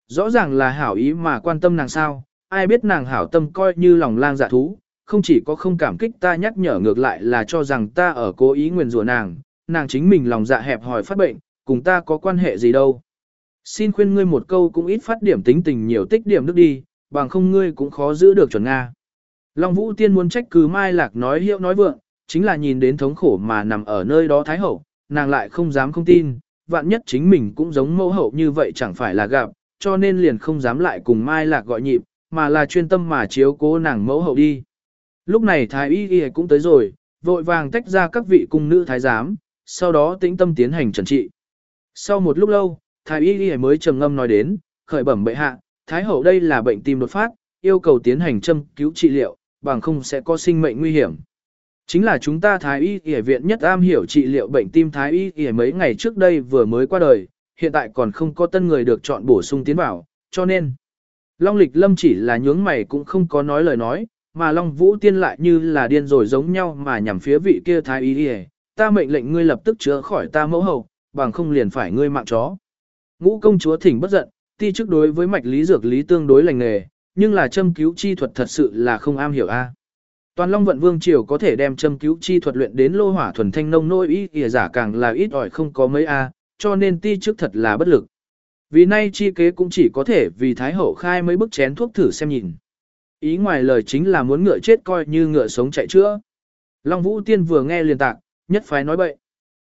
Rõ ràng là hảo ý mà quan tâm nàng sao, ai biết nàng hảo tâm coi như lòng lang dạ thú, không chỉ có không cảm kích ta nhắc nhở ngược lại là cho rằng ta ở cố ý nguyền rủa nàng, nàng chính mình lòng dạ hẹp hòi phát bệnh, cùng ta có quan hệ gì đâu. Xin khuyên ngươi một câu cũng ít phát điểm tính tình nhiều tích điểm đức đi, bằng không ngươi cũng khó giữ được chuẩn Nga. Long Vũ Tiên muốn trách cứ Mai Lạc nói hiệu nói vượng, chính là nhìn đến thống khổ mà nằm ở nơi đó Thái Hậu, nàng lại không dám không tin, vạn nhất chính mình cũng giống mẫu hậu như vậy chẳng phải là gặp, cho nên liền không dám lại cùng Mai Lạc gọi nhịp, mà là chuyên tâm mà chiếu cố nàng mẫu hậu đi. Lúc này Thái Y Y cũng tới rồi, vội vàng tách ra các vị cung nữ thái giám, sau đó tĩnh tâm tiến hành trần trị. Sau một lúc lâu, Thái Y Y mới trầm ngâm nói đến, khởi bẩm bệ hạ, Thái hậu đây là bệnh tim đột phát, yêu cầu tiến hành châm cứu trị liệu, bằng không sẽ có sinh mệnh nguy hiểm. Chính là chúng ta Thái Y Y viện nhất am hiểu trị liệu bệnh tim Thái Y Y mấy ngày trước đây vừa mới qua đời, hiện tại còn không có tân người được chọn bổ sung tiến vào, cho nên Long Lịch Lâm chỉ là nhướng mày cũng không có nói lời nói, mà Long Vũ Tiên lại như là điên rồi giống nhau mà nhằm phía vị kia Thái Y Y, ta mệnh lệnh ngươi lập tức chữa khỏi ta mẫu hậu, bằng không liền phải ngươi mạng chó. Ngũ công chúa thỉnh bất giận, ti trước đối với mạch lý dược lý tương đối lành nghề, nhưng là châm cứu chi thuật thật sự là không am hiểu a. Toàn Long Vận Vương Triều có thể đem châm cứu chi thuật luyện đến lô hỏa thuần thanh nông nỗi ý ỉa giả càng là ít ỏi không có mấy a, cho nên ti trước thật là bất lực. Vì nay chi kế cũng chỉ có thể vì Thái Hậu khai mấy bức chén thuốc thử xem nhìn. ý ngoài lời chính là muốn ngựa chết coi như ngựa sống chạy chữa. Long Vũ Tiên vừa nghe liền tạc, nhất phái nói bậy.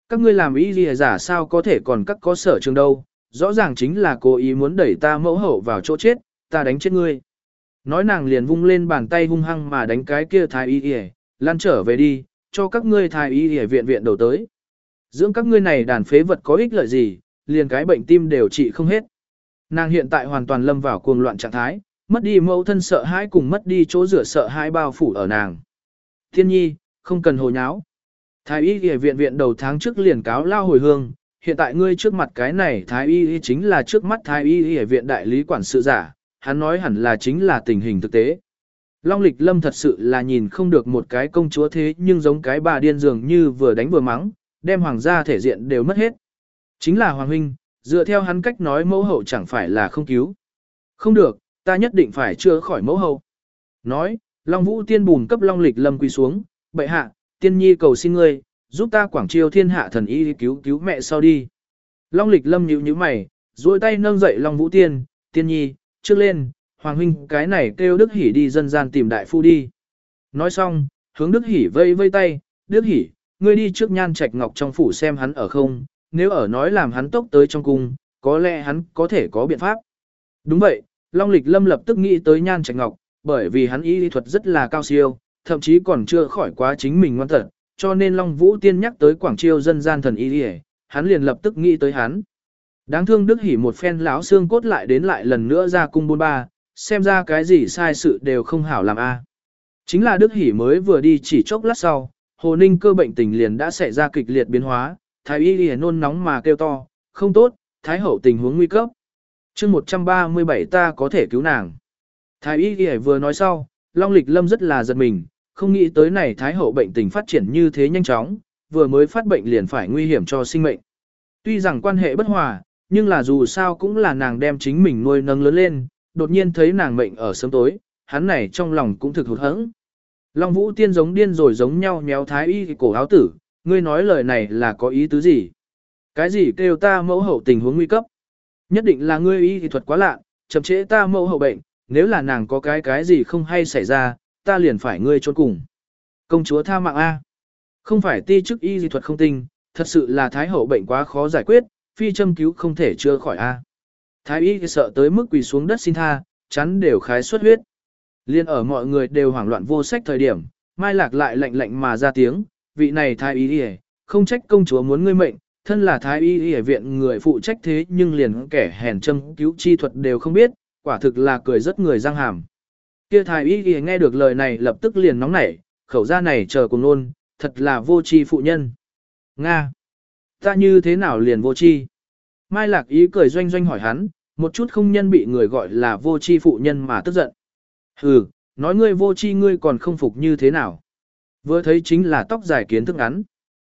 Các ngươi làm ý gì giả sao có thể còn các có sở trường đâu, rõ ràng chính là cố ý muốn đẩy ta mẫu hậu vào chỗ chết, ta đánh chết ngươi. Nói nàng liền vung lên bàn tay hung hăng mà đánh cái kia thái y y, lan trở về đi, cho các ngươi thái y y viện viện đầu tới. Dưỡng các ngươi này đàn phế vật có ích lợi gì, liền cái bệnh tim đều trị không hết. Nàng hiện tại hoàn toàn lâm vào cuồng loạn trạng thái, mất đi mẫu thân sợ hãi cùng mất đi chỗ rửa sợ hãi bao phủ ở nàng. Thiên nhi, không cần hồ nháo. Thái y y viện viện đầu tháng trước liền cáo lao hồi hương, hiện tại ngươi trước mặt cái này thái y y chính là trước mắt thái y y viện đại lý quản sự giả, hắn nói hẳn là chính là tình hình thực tế. Long lịch lâm thật sự là nhìn không được một cái công chúa thế nhưng giống cái bà điên dường như vừa đánh vừa mắng, đem hoàng gia thể diện đều mất hết. Chính là hoàng huynh, dựa theo hắn cách nói mẫu hậu chẳng phải là không cứu. Không được, ta nhất định phải chữa khỏi mẫu hậu. Nói, Long Vũ tiên bùn cấp Long lịch lâm quỳ xuống, bệ hạ, tiên nhi cầu xin ngươi, giúp ta quảng triều thiên hạ thần y cứu cứu mẹ sau đi. Long lịch lâm nhíu nhíu mày, duỗi tay nâng dậy Long Vũ tiên, tiên nhi, trước lên, Hoàng huynh cái này kêu Đức Hỷ đi dân gian tìm đại phu đi. Nói xong, hướng Đức Hỷ vây vây tay, Đức Hỷ, ngươi đi trước nhan trạch ngọc trong phủ xem hắn ở không, nếu ở nói làm hắn tốc tới trong cung, có lẽ hắn có thể có biện pháp. Đúng vậy, Long Lịch Lâm lập tức nghĩ tới nhan trạch ngọc, bởi vì hắn y lý thuật rất là cao siêu, thậm chí còn chưa khỏi quá chính mình ngoan tật, cho nên Long Vũ Tiên nhắc tới Quảng Chiêu dân gian thần y lý, hắn liền lập tức nghĩ tới hắn. Đáng thương Đức Hỉ một phen lão xương cốt lại đến lại lần nữa ra cung bôn ba, xem ra cái gì sai sự đều không hảo làm a. Chính là Đức Hỉ mới vừa đi chỉ chốc lát sau, Hồ Ninh cơ bệnh tình liền đã xảy ra kịch liệt biến hóa, thái y liền nôn nóng mà kêu to, không tốt, thái hậu tình huống nguy cấp. chương 137 ta có thể cứu nàng. Thái y liền vừa nói sau, Long Lịch Lâm rất là giật mình, không nghĩ tới này thái hậu bệnh tình phát triển như thế nhanh chóng, vừa mới phát bệnh liền phải nguy hiểm cho sinh mệnh. Tuy rằng quan hệ bất hòa, nhưng là dù sao cũng là nàng đem chính mình nuôi nâng lớn lên, đột nhiên thấy nàng mệnh ở sớm tối, hắn này trong lòng cũng thực hụt hẫng. Long Vũ Tiên giống điên rồi giống nhau nhéo thái y cổ áo tử, ngươi nói lời này là có ý tứ gì? Cái gì kêu ta mẫu hậu tình huống nguy cấp? Nhất định là ngươi y thì thuật quá lạ, chậm trễ ta mẫu hậu bệnh, nếu là nàng có cái cái gì không hay xảy ra, ta liền phải ngươi trốn cùng. Công chúa tha mạng A. Không phải ti chức y dị thuật không tinh, thật sự là thái hậu bệnh quá khó giải quyết, phi châm cứu không thể chữa khỏi A. Thái y sợ tới mức quỳ xuống đất xin tha, chắn đều khái xuất huyết. Liên ở mọi người đều hoảng loạn vô sách thời điểm, Mai Lạc lại lạnh lạnh mà ra tiếng, vị này thái y y không trách công chúa muốn ngươi mệnh, thân là thái y y viện người phụ trách thế nhưng liền kẻ hèn châm cứu chi thuật đều không biết, quả thực là cười rất người răng hàm. Kia thái y y nghe được lời này lập tức liền nóng nảy, khẩu ra này chờ cùng luôn, thật là vô tri phụ nhân. Nga! Ta như thế nào liền vô chi. Mai Lạc ý cười doanh doanh hỏi hắn, một chút không nhân bị người gọi là vô chi phụ nhân mà tức giận. Hừ, nói ngươi vô chi ngươi còn không phục như thế nào? Vừa thấy chính là tóc dài kiến thức ngắn.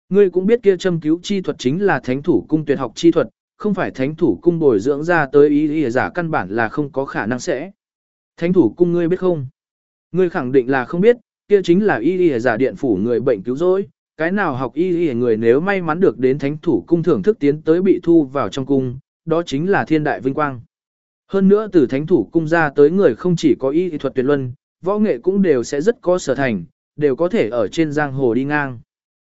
Ngươi cũng biết kia châm cứu chi thuật chính là thánh thủ cung tuyệt học chi thuật, không phải thánh thủ cung bồi dưỡng ra tới ý ý giả căn bản là không có khả năng sẽ. Thánh thủ cung ngươi biết không? Ngươi khẳng định là không biết, kia chính là y y giả điện phủ người bệnh cứu rỗi, cái nào học y y người nếu may mắn được đến thánh thủ cung thưởng thức tiến tới bị thu vào trong cung, đó chính là thiên đại vinh quang. Hơn nữa từ thánh thủ cung ra tới người không chỉ có y thuật tuyệt luân, võ nghệ cũng đều sẽ rất có sở thành, đều có thể ở trên giang hồ đi ngang.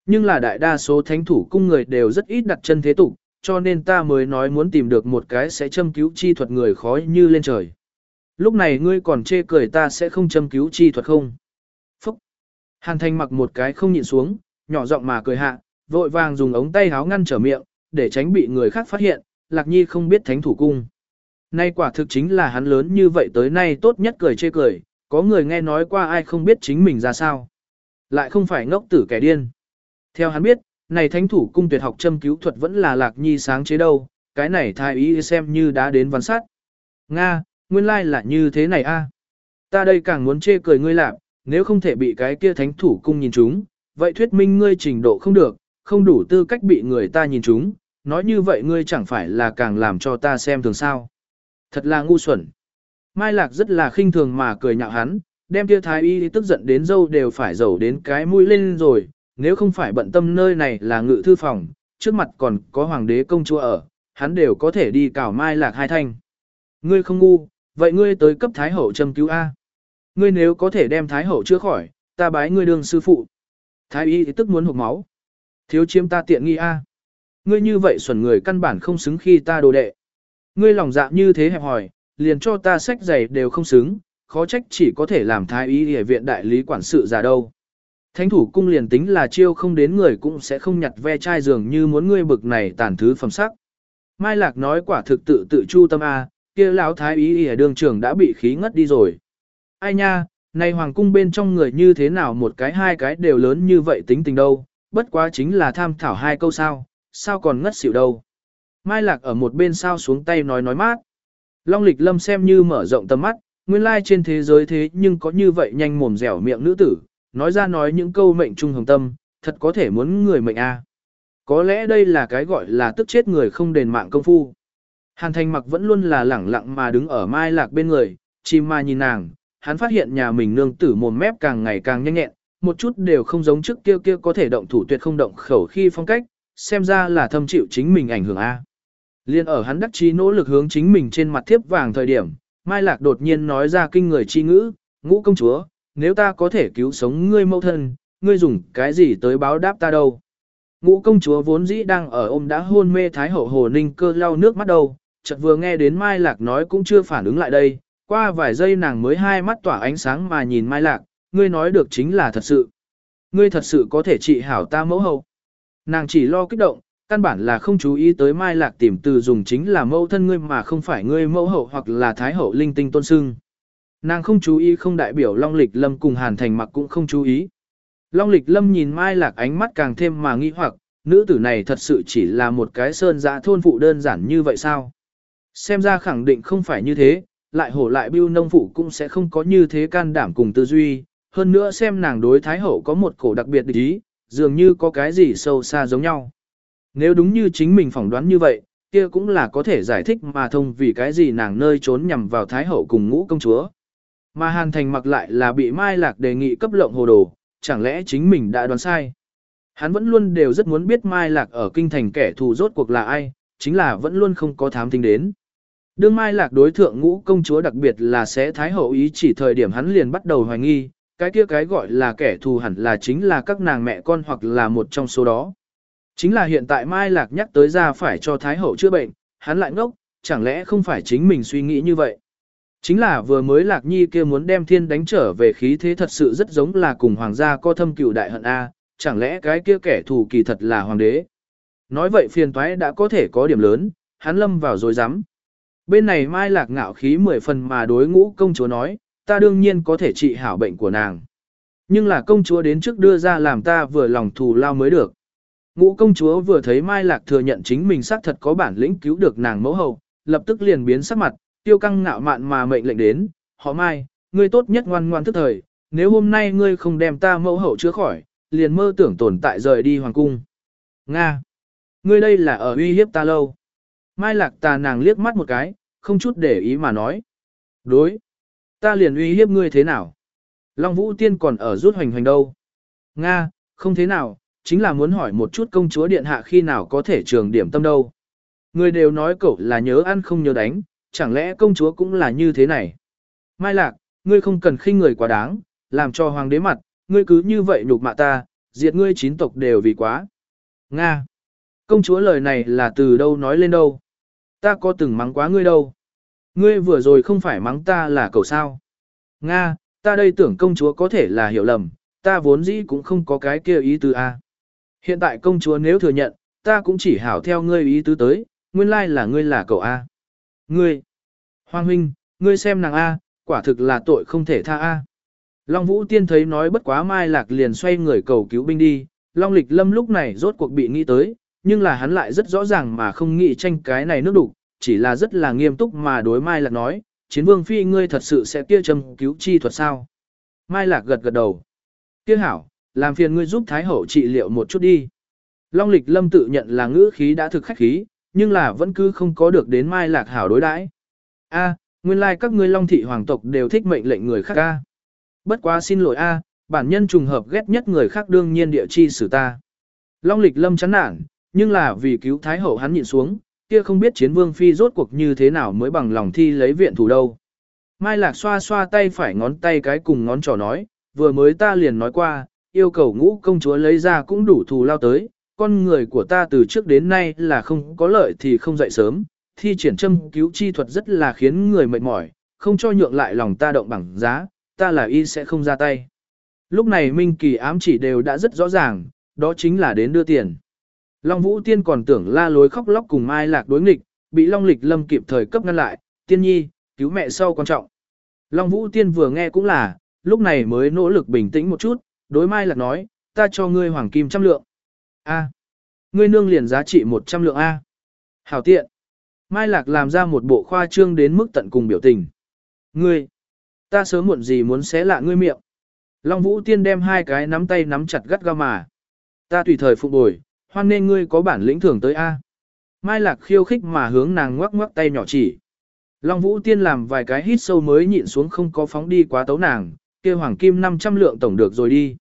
Nhưng là đại đa số thánh thủ cung người đều rất ít đặt chân thế tục, cho nên ta mới nói muốn tìm được một cái sẽ châm cứu chi thuật người khó như lên trời. Lúc này ngươi còn chê cười ta sẽ không châm cứu chi thuật không? Phúc! Hàn thanh mặc một cái không nhịn xuống, nhỏ giọng mà cười hạ, vội vàng dùng ống tay háo ngăn trở miệng, để tránh bị người khác phát hiện, lạc nhi không biết thánh thủ cung. Nay quả thực chính là hắn lớn như vậy tới nay tốt nhất cười chê cười, có người nghe nói qua ai không biết chính mình ra sao. Lại không phải ngốc tử kẻ điên. Theo hắn biết, này thánh thủ cung tuyệt học châm cứu thuật vẫn là lạc nhi sáng chế đâu, cái này thai ý xem như đã đến văn sát. Nga, nguyên lai like là như thế này a. Ta đây càng muốn chê cười ngươi lạc, nếu không thể bị cái kia thánh thủ cung nhìn chúng, vậy thuyết minh ngươi trình độ không được, không đủ tư cách bị người ta nhìn chúng, nói như vậy ngươi chẳng phải là càng làm cho ta xem thường sao. Thật là ngu xuẩn. Mai Lạc rất là khinh thường mà cười nhạo hắn, đem kia thái y tức giận đến dâu đều phải dầu đến cái mũi lên rồi, nếu không phải bận tâm nơi này là ngự thư phòng, trước mặt còn có hoàng đế công chúa ở, hắn đều có thể đi cào Mai Lạc hai thanh. Ngươi không ngu, vậy ngươi tới cấp thái hậu châm cứu A. ngươi nếu có thể đem Thái Hậu chữa khỏi, ta bái ngươi đương sư phụ. Thái y thì tức muốn hụt máu. Thiếu chiếm ta tiện nghi a. Ngươi như vậy xuẩn người căn bản không xứng khi ta đồ đệ. Ngươi lòng dạ như thế hẹp hòi, liền cho ta sách giày đều không xứng, khó trách chỉ có thể làm thái y ở viện đại lý quản sự già đâu. Thánh thủ cung liền tính là chiêu không đến người cũng sẽ không nhặt ve chai giường như muốn ngươi bực này tàn thứ phẩm sắc. Mai Lạc nói quả thực tự tự chu tâm A, kia lão thái y ở đường trường đã bị khí ngất đi rồi. Ai nha, nay hoàng cung bên trong người như thế nào một cái hai cái đều lớn như vậy tính tình đâu, bất quá chính là tham thảo hai câu sao, sao còn ngất xỉu đâu. Mai Lạc ở một bên sao xuống tay nói nói mát. Long lịch lâm xem như mở rộng tầm mắt, nguyên lai trên thế giới thế nhưng có như vậy nhanh mồm dẻo miệng nữ tử, nói ra nói những câu mệnh trung hồng tâm, thật có thể muốn người mệnh a. Có lẽ đây là cái gọi là tức chết người không đền mạng công phu. Hàn thành mặc vẫn luôn là lẳng lặng mà đứng ở mai lạc bên người, chìm mà nhìn nàng, hắn phát hiện nhà mình nương tử mồm mép càng ngày càng nhanh nhẹn, một chút đều không giống trước kia kia có thể động thủ tuyệt không động khẩu khi phong cách, xem ra là thâm chịu chính mình ảnh hưởng A. Liên ở hắn đắc chí nỗ lực hướng chính mình trên mặt thiếp vàng thời điểm, Mai Lạc đột nhiên nói ra kinh người chi ngữ, ngũ công chúa, nếu ta có thể cứu sống ngươi mẫu thân, ngươi dùng cái gì tới báo đáp ta đâu. Ngũ công chúa vốn dĩ đang ở ôm đã hôn mê thái hậu hồ ninh cơ lau nước mắt đầu, chợt vừa nghe đến Mai Lạc nói cũng chưa phản ứng lại đây, qua vài giây nàng mới hai mắt tỏa ánh sáng mà nhìn Mai Lạc, ngươi nói được chính là thật sự. Ngươi thật sự có thể trị hảo ta mẫu hậu. Nàng chỉ lo kích động, căn bản là không chú ý tới Mai Lạc tìm từ dùng chính là mẫu thân ngươi mà không phải ngươi mẫu hậu hoặc là thái hậu linh tinh tôn sưng. Nàng không chú ý không đại biểu Long Lịch Lâm cùng Hàn Thành mặc cũng không chú ý. Long Lịch Lâm nhìn Mai Lạc ánh mắt càng thêm mà nghi hoặc, nữ tử này thật sự chỉ là một cái sơn giã thôn phụ đơn giản như vậy sao? Xem ra khẳng định không phải như thế, lại hổ lại bưu nông phụ cũng sẽ không có như thế can đảm cùng tư duy, hơn nữa xem nàng đối Thái Hậu có một cổ đặc biệt địch ý, dường như có cái gì sâu xa giống nhau. Nếu đúng như chính mình phỏng đoán như vậy, kia cũng là có thể giải thích mà thông vì cái gì nàng nơi trốn nhằm vào Thái Hậu cùng ngũ công chúa. Mà Hàn Thành mặc lại là bị Mai Lạc đề nghị cấp lộng hồ đồ, chẳng lẽ chính mình đã đoán sai. Hắn vẫn luôn đều rất muốn biết Mai Lạc ở kinh thành kẻ thù rốt cuộc là ai, chính là vẫn luôn không có thám tính đến. Đương Mai Lạc đối thượng ngũ công chúa đặc biệt là sẽ thái hậu ý chỉ thời điểm hắn liền bắt đầu hoài nghi, cái kia cái gọi là kẻ thù hẳn là chính là các nàng mẹ con hoặc là một trong số đó. Chính là hiện tại Mai Lạc nhắc tới ra phải cho thái hậu chữa bệnh, hắn lại ngốc, chẳng lẽ không phải chính mình suy nghĩ như vậy. Chính là vừa mới Lạc Nhi kia muốn đem thiên đánh trở về khí thế thật sự rất giống là cùng hoàng gia co thâm cựu đại hận A, chẳng lẽ cái kia kẻ thù kỳ thật là hoàng đế. Nói vậy phiền toái đã có thể có điểm lớn, hắn lâm vào rồi dám. Bên này Mai Lạc ngạo khí mười phần mà đối ngũ công chúa nói, ta đương nhiên có thể trị hảo bệnh của nàng. Nhưng là công chúa đến trước đưa ra làm ta vừa lòng thù lao mới được. Ngũ công chúa vừa thấy Mai Lạc thừa nhận chính mình xác thật có bản lĩnh cứu được nàng mẫu hậu, lập tức liền biến sắc mặt, tiêu căng ngạo mạn mà mệnh lệnh đến, họ Mai, ngươi tốt nhất ngoan ngoan thức thời, nếu hôm nay ngươi không đem ta mẫu hậu chữa khỏi, liền mơ tưởng tồn tại rời đi hoàng cung. Nga! Ngươi đây là ở uy hiếp ta lâu. Mai lạc tà nàng liếc mắt một cái, không chút để ý mà nói. Đối! Ta liền uy hiếp ngươi thế nào? Long Vũ Tiên còn ở rút hoành hoành đâu? Nga! Không thế nào, chính là muốn hỏi một chút công chúa điện hạ khi nào có thể trường điểm tâm đâu. Người đều nói cậu là nhớ ăn không nhớ đánh, chẳng lẽ công chúa cũng là như thế này? Mai lạc, ngươi không cần khinh người quá đáng, làm cho hoàng đế mặt, ngươi cứ như vậy nhục mạ ta, diệt ngươi chín tộc đều vì quá. Nga. Công chúa lời này là từ đâu nói lên đâu? Ta có từng mắng quá ngươi đâu? Ngươi vừa rồi không phải mắng ta là cầu sao? Nga, ta đây tưởng công chúa có thể là hiểu lầm, ta vốn dĩ cũng không có cái kia ý tứ a. Hiện tại công chúa nếu thừa nhận, ta cũng chỉ hảo theo ngươi ý tứ tới, nguyên lai là ngươi là cậu a. Ngươi, Hoàng huynh, ngươi xem nàng A, quả thực là tội không thể tha A. Long Vũ Tiên thấy nói bất quá Mai Lạc liền xoay người cầu cứu binh đi, Long Lịch Lâm lúc này rốt cuộc bị nghĩ tới, nhưng là hắn lại rất rõ ràng mà không nghĩ tranh cái này nước đủ, chỉ là rất là nghiêm túc mà đối Mai Lạc nói, chiến vương phi ngươi thật sự sẽ kia châm cứu chi thuật sao. Mai Lạc gật gật đầu. Kia hảo, làm phiền ngươi giúp Thái Hậu trị liệu một chút đi. Long Lịch Lâm tự nhận là ngữ khí đã thực khách khí, nhưng là vẫn cứ không có được đến Mai Lạc hảo đối đãi. A, nguyên lai like các ngươi Long thị hoàng tộc đều thích mệnh lệnh người khác a. Bất quá xin lỗi a, bản nhân trùng hợp ghét nhất người khác đương nhiên địa chi xử ta. Long Lịch Lâm chán nản, nhưng là vì cứu Thái hậu hắn nhịn xuống, kia không biết chiến vương phi rốt cuộc như thế nào mới bằng lòng thi lấy viện thủ đâu. Mai Lạc xoa xoa tay phải ngón tay cái cùng ngón trỏ nói, vừa mới ta liền nói qua, yêu cầu ngũ công chúa lấy ra cũng đủ thù lao tới, con người của ta từ trước đến nay là không có lợi thì không dậy sớm, thi triển châm cứu chi thuật rất là khiến người mệt mỏi, không cho nhượng lại lòng ta động bằng giá, ta là y sẽ không ra tay. Lúc này Minh Kỳ ám chỉ đều đã rất rõ ràng, đó chính là đến đưa tiền. Long Vũ Tiên còn tưởng la lối khóc lóc cùng Mai Lạc đối nghịch, bị Long Lịch Lâm kịp thời cấp ngăn lại, tiên nhi, cứu mẹ sau quan trọng. Long Vũ Tiên vừa nghe cũng là, lúc này mới nỗ lực bình tĩnh một chút, đối Mai Lạc nói, ta cho ngươi hoàng kim trăm lượng. A. Ngươi nương liền giá trị một trăm lượng A. Hảo tiện. Mai Lạc làm ra một bộ khoa trương đến mức tận cùng biểu tình. Ngươi. Ta sớm muộn gì muốn xé lạ ngươi miệng. Long Vũ Tiên đem hai cái nắm tay nắm chặt gắt ga mà. Ta tùy thời phục bồi, hoan nên ngươi có bản lĩnh thưởng tới A. Mai Lạc khiêu khích mà hướng nàng ngoắc ngoắc tay nhỏ chỉ. Long Vũ Tiên làm vài cái hít sâu mới nhịn xuống không có phóng đi quá tấu nàng, Kêu hoàng kim 500 lượng tổng được rồi đi.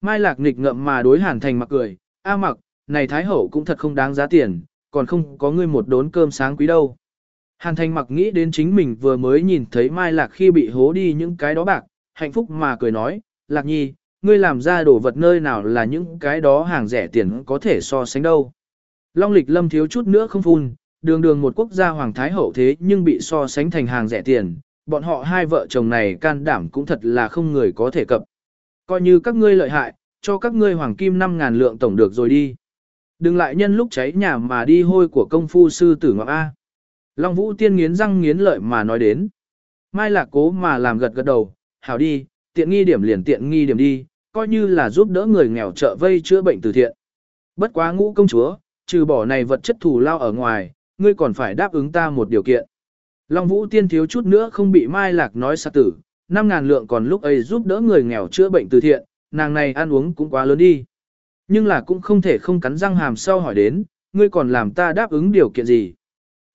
Mai Lạc nghịch ngậm mà đối Hàn Thành mặc cười, a mặc, này Thái Hậu cũng thật không đáng giá tiền, còn không có ngươi một đốn cơm sáng quý đâu. Hàn Thành mặc nghĩ đến chính mình vừa mới nhìn thấy Mai Lạc khi bị hố đi những cái đó bạc, hạnh phúc mà cười nói, Lạc Nhi, ngươi làm ra đồ vật nơi nào là những cái đó hàng rẻ tiền có thể so sánh đâu. Long lịch lâm thiếu chút nữa không phun, đường đường một quốc gia hoàng thái hậu thế nhưng bị so sánh thành hàng rẻ tiền, bọn họ hai vợ chồng này can đảm cũng thật là không người có thể cập. Coi như các ngươi lợi hại, cho các ngươi hoàng kim 5.000 lượng tổng được rồi đi. Đừng lại nhân lúc cháy nhà mà đi hôi của công phu sư tử ngọc A. Long Vũ Tiên nghiến răng nghiến lợi mà nói đến. Mai lạc cố mà làm gật gật đầu, hảo đi, tiện nghi điểm liền tiện nghi điểm đi, coi như là giúp đỡ người nghèo trợ vây chữa bệnh từ thiện. Bất quá ngũ công chúa, trừ bỏ này vật chất thù lao ở ngoài, ngươi còn phải đáp ứng ta một điều kiện. Long Vũ Tiên thiếu chút nữa không bị Mai Lạc nói sát tử, 5.000 lượng còn lúc ấy giúp đỡ người nghèo chữa bệnh từ thiện, nàng này ăn uống cũng quá lớn đi. Nhưng là cũng không thể không cắn răng hàm sau hỏi đến, ngươi còn làm ta đáp ứng điều kiện gì.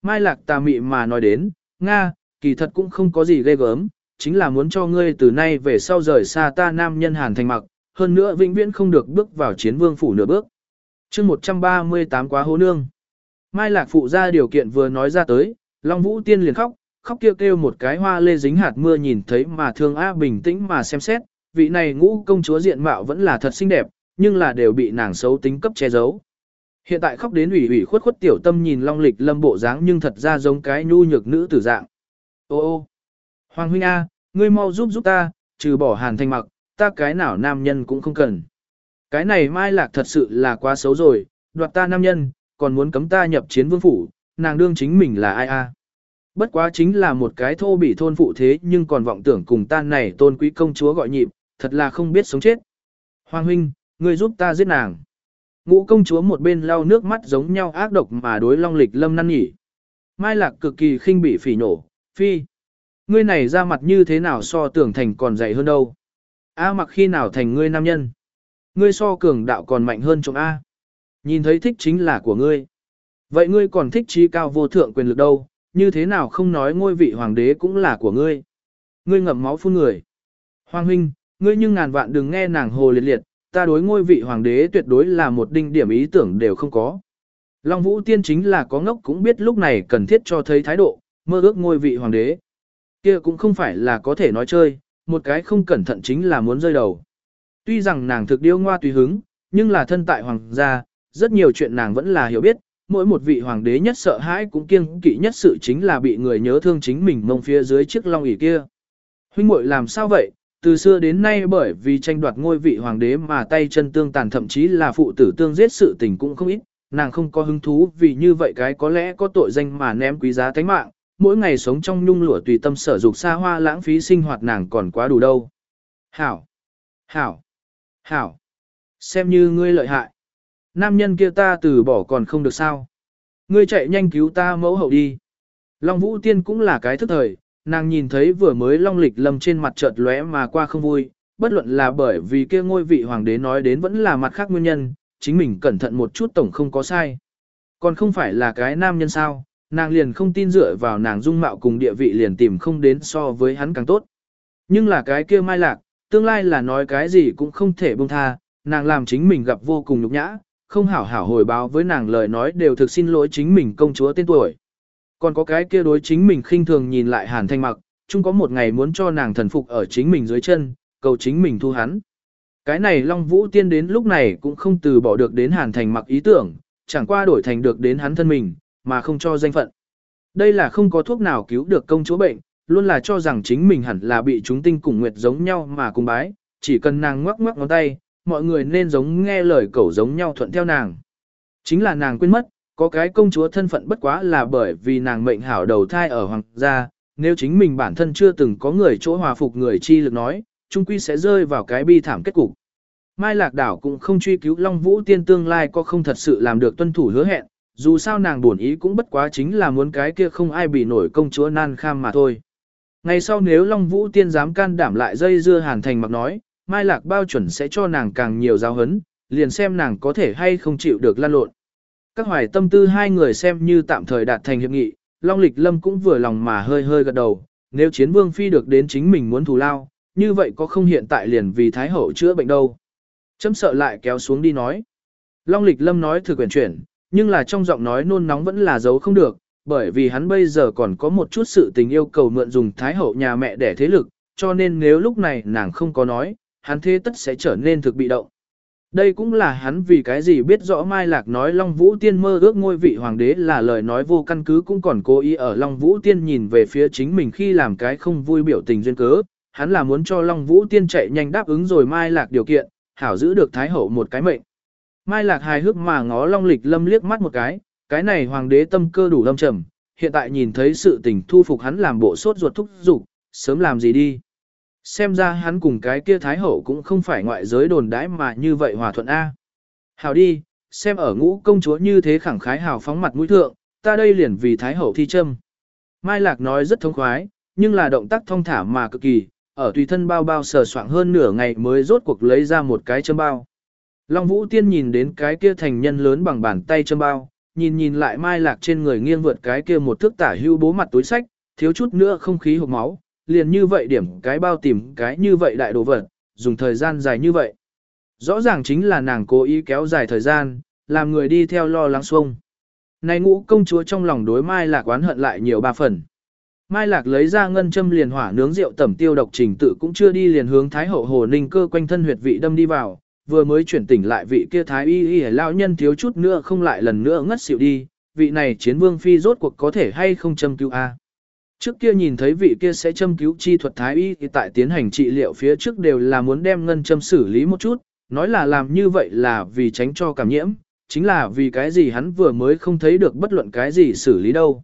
Mai Lạc tà mị mà nói đến, Nga, kỳ thật cũng không có gì ghê gớm, chính là muốn cho ngươi từ nay về sau rời xa ta nam nhân hàn thành mặc, hơn nữa vĩnh viễn không được bước vào chiến vương phủ nửa bước. chương 138 quá hố nương. Mai Lạc phụ ra điều kiện vừa nói ra tới, Long Vũ Tiên liền khóc, khóc kêu kêu một cái hoa lê dính hạt mưa nhìn thấy mà thương A bình tĩnh mà xem xét, vị này ngũ công chúa diện mạo vẫn là thật xinh đẹp, nhưng là đều bị nàng xấu tính cấp che giấu. Hiện tại khóc đến ủy ủy khuất khuất tiểu tâm nhìn Long Lịch Lâm bộ dáng nhưng thật ra giống cái nhu nhược nữ tử dạng. Ô ô, Hoàng huynh A, ngươi mau giúp giúp ta, trừ bỏ hàn thanh mặc, ta cái nào nam nhân cũng không cần. Cái này mai lạc thật sự là quá xấu rồi, đoạt ta nam nhân, còn muốn cấm ta nhập chiến vương phủ, nàng đương chính mình là ai a? Bất quá chính là một cái thô bị thôn phụ thế nhưng còn vọng tưởng cùng ta này tôn quý công chúa gọi nhịp, thật là không biết sống chết. Hoàng huynh, ngươi giúp ta giết nàng. Ngũ công chúa một bên lau nước mắt giống nhau ác độc mà đối long lịch lâm năn nhỉ. Mai lạc cực kỳ khinh bị phỉ nổ, phi. Ngươi này ra mặt như thế nào so tưởng thành còn dày hơn đâu. A mặc khi nào thành ngươi nam nhân. Ngươi so cường đạo còn mạnh hơn chồng A. Nhìn thấy thích chính là của ngươi. Vậy ngươi còn thích trí cao vô thượng quyền lực đâu, như thế nào không nói ngôi vị hoàng đế cũng là của ngươi. Ngươi ngậm máu phun người. Hoàng huynh, ngươi nhưng ngàn vạn đừng nghe nàng hồ liệt liệt, ta đối ngôi vị hoàng đế tuyệt đối là một đinh điểm ý tưởng đều không có. Long Vũ Tiên chính là có ngốc cũng biết lúc này cần thiết cho thấy thái độ, mơ ước ngôi vị hoàng đế. Kia cũng không phải là có thể nói chơi, một cái không cẩn thận chính là muốn rơi đầu. Tuy rằng nàng thực điêu ngoa tùy hứng, nhưng là thân tại hoàng gia, rất nhiều chuyện nàng vẫn là hiểu biết, mỗi một vị hoàng đế nhất sợ hãi cũng kiêng kỵ nhất sự chính là bị người nhớ thương chính mình mông phía dưới chiếc long ỷ kia. Huynh muội làm sao vậy? Từ xưa đến nay bởi vì tranh đoạt ngôi vị hoàng đế mà tay chân tương tàn thậm chí là phụ tử tương giết sự tình cũng không ít, nàng không có hứng thú vì như vậy cái có lẽ có tội danh mà ném quý giá tánh mạng, mỗi ngày sống trong nhung lụa tùy tâm sở dục xa hoa lãng phí sinh hoạt nàng còn quá đủ đâu. Hảo! Hảo! Hảo! Xem như ngươi lợi hại. Nam nhân kia ta từ bỏ còn không được sao. Ngươi chạy nhanh cứu ta mẫu hậu đi. Long Vũ Tiên cũng là cái thức thời, nàng nhìn thấy vừa mới Long Lịch Lâm trên mặt chợt lóe mà qua không vui, bất luận là bởi vì kia ngôi vị hoàng đế nói đến vẫn là mặt khác nguyên nhân, chính mình cẩn thận một chút tổng không có sai. Còn không phải là cái nam nhân sao, nàng liền không tin dựa vào nàng dung mạo cùng địa vị liền tìm không đến so với hắn càng tốt. Nhưng là cái kia mai lạc, tương lai là nói cái gì cũng không thể buông tha, nàng làm chính mình gặp vô cùng nhục nhã, không hảo hảo hồi báo với nàng lời nói đều thực xin lỗi chính mình công chúa tên tuổi. Còn có cái kia đối chính mình khinh thường nhìn lại hàn thanh mặc, chung có một ngày muốn cho nàng thần phục ở chính mình dưới chân, cầu chính mình thu hắn. Cái này Long Vũ Tiên đến lúc này cũng không từ bỏ được đến Hàn Thành mặc ý tưởng, chẳng qua đổi thành được đến hắn thân mình, mà không cho danh phận. Đây là không có thuốc nào cứu được công chúa bệnh, luôn là cho rằng chính mình hẳn là bị chúng tinh cùng nguyệt giống nhau mà cùng bái, chỉ cần nàng ngoắc ngoắc ngón tay, mọi người nên giống nghe lời cẩu giống nhau thuận theo nàng. Chính là nàng quên mất, có cái công chúa thân phận bất quá là bởi vì nàng mệnh hảo đầu thai ở hoàng gia, nếu chính mình bản thân chưa từng có người chỗ hòa phục người chi lực nói, chung quy sẽ rơi vào cái bi thảm kết cục. Mai Lạc Đảo cũng không truy cứu Long Vũ Tiên tương lai có không thật sự làm được tuân thủ hứa hẹn, dù sao nàng buồn ý cũng bất quá chính là muốn cái kia không ai bị nổi công chúa nan kham mà thôi. Ngày sau nếu Long Vũ Tiên dám can đảm lại dây dưa Hàn Thành mặc nói, Mai Lạc bao chuẩn sẽ cho nàng càng nhiều giáo hấn, liền xem nàng có thể hay không chịu được lan lộn. Các hoài tâm tư hai người xem như tạm thời đạt thành hiệp nghị, Long Lịch Lâm cũng vừa lòng mà hơi hơi gật đầu, nếu chiến vương phi được đến chính mình muốn thù lao, như vậy có không hiện tại liền vì Thái Hậu chữa bệnh đâu. Chấm sợ lại kéo xuống đi nói. Long Lịch Lâm nói thử quyển chuyển, nhưng là trong giọng nói nôn nóng vẫn là giấu không được, bởi vì hắn bây giờ còn có một chút sự tình yêu cầu mượn dùng Thái Hậu nhà mẹ để thế lực, cho nên nếu lúc này nàng không có nói, hắn thế tất sẽ trở nên thực bị động. Đây cũng là hắn vì cái gì biết rõ Mai Lạc nói Long Vũ Tiên mơ ước ngôi vị hoàng đế là lời nói vô căn cứ cũng còn cố ý ở Long Vũ Tiên nhìn về phía chính mình khi làm cái không vui biểu tình duyên cớ, hắn là muốn cho Long Vũ Tiên chạy nhanh đáp ứng rồi Mai Lạc điều kiện, hảo giữ được Thái Hậu một cái mệnh. Mai Lạc hài hước mà ngó Long Lịch Lâm liếc mắt một cái, cái này hoàng đế tâm cơ đủ lâm trầm, hiện tại nhìn thấy sự tình thu phục hắn làm bộ sốt ruột thúc dục sớm làm gì đi. Xem ra hắn cùng cái kia Thái Hậu cũng không phải ngoại giới đồn đãi mà như vậy hòa thuận A. Hào đi, xem ở ngũ công chúa như thế khẳng khái hào phóng mặt mũi thượng, ta đây liền vì Thái Hậu thi châm. Mai Lạc nói rất thông khoái, nhưng là động tác thông thả mà cực kỳ, ở tùy thân bao bao sờ soạng hơn nửa ngày mới rốt cuộc lấy ra một cái châm bao. Long Vũ Tiên nhìn đến cái kia thành nhân lớn bằng bàn tay châm bao, nhìn nhìn lại Mai Lạc trên người nghiêng vượt cái kia một thước tả hưu bố mặt túi sách, thiếu chút nữa không khí hộp máu, liền như vậy điểm cái bao tìm cái như vậy đại đồ vật, dùng thời gian dài như vậy. Rõ ràng chính là nàng cố ý kéo dài thời gian, làm người đi theo lo lắng xuông. Này ngũ công chúa trong lòng đối Mai Lạc oán hận lại nhiều ba phần. Mai Lạc lấy ra ngân châm liền hỏa nướng rượu tẩm tiêu độc trình tự cũng chưa đi liền hướng Thái hậu hồ ninh cơ quanh thân huyệt vị đâm đi vào, vừa mới chuyển tỉnh lại vị kia Thái y y lao nhân thiếu chút nữa không lại lần nữa ngất xỉu đi, vị này chiến vương phi rốt cuộc có thể hay không châm cứu a. Trước kia nhìn thấy vị kia sẽ châm cứu chi thuật thái y thì tại tiến hành trị liệu phía trước đều là muốn đem ngân châm xử lý một chút, nói là làm như vậy là vì tránh cho cảm nhiễm, chính là vì cái gì hắn vừa mới không thấy được bất luận cái gì xử lý đâu.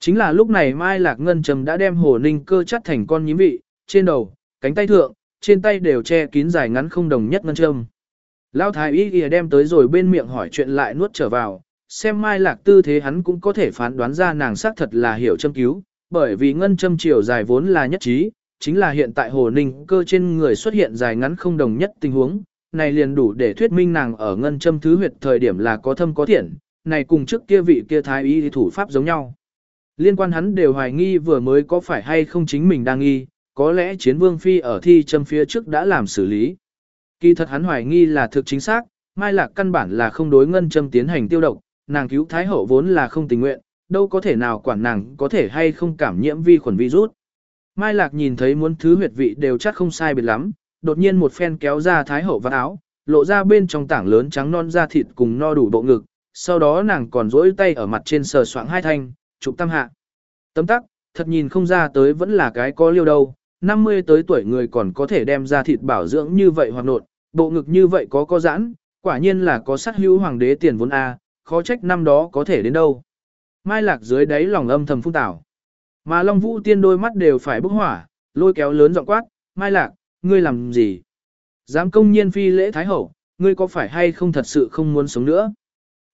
Chính là lúc này Mai Lạc Ngân trầm đã đem hồ ninh cơ chắt thành con nhím vị, trên đầu, cánh tay thượng, trên tay đều che kín dài ngắn không đồng nhất ngân châm. Lão thái y ghi đem tới rồi bên miệng hỏi chuyện lại nuốt trở vào, xem Mai Lạc tư thế hắn cũng có thể phán đoán ra nàng xác thật là hiểu châm cứu, bởi vì ngân châm chiều dài vốn là nhất trí, chính là hiện tại hồ ninh cơ trên người xuất hiện dài ngắn không đồng nhất tình huống, này liền đủ để thuyết minh nàng ở ngân châm thứ huyệt thời điểm là có thâm có thiện, này cùng trước kia vị kia thái y thủ pháp giống nhau. Liên quan hắn đều hoài nghi vừa mới có phải hay không chính mình đang nghi, có lẽ chiến vương phi ở thi châm phía trước đã làm xử lý. Kỳ thật hắn hoài nghi là thực chính xác, mai lạc căn bản là không đối ngân châm tiến hành tiêu độc, nàng cứu thái hậu vốn là không tình nguyện, đâu có thể nào quản nàng có thể hay không cảm nhiễm vi khuẩn virus. Mai Lạc nhìn thấy muốn thứ huyệt vị đều chắc không sai biệt lắm, đột nhiên một phen kéo ra thái hậu vạt áo, lộ ra bên trong tảng lớn trắng non da thịt cùng no đủ bộ ngực, sau đó nàng còn duỗi tay ở mặt trên sờ soạng hai thanh, chụp tam hạ. Tấm tắc, thật nhìn không ra tới vẫn là cái có liêu đâu, 50 tới tuổi người còn có thể đem ra thịt bảo dưỡng như vậy hoặc nột, bộ ngực như vậy có có giãn, quả nhiên là có sát hữu hoàng đế tiền vốn A, khó trách năm đó có thể đến đâu. Mai Lạc dưới đáy lòng âm thầm phung tảo. Mà Long Vũ Tiên đôi mắt đều phải bốc hỏa, lôi kéo lớn giọng quát, Mai Lạc, ngươi làm gì? Dám công nhiên phi lễ Thái Hậu, ngươi có phải hay không thật sự không muốn sống nữa?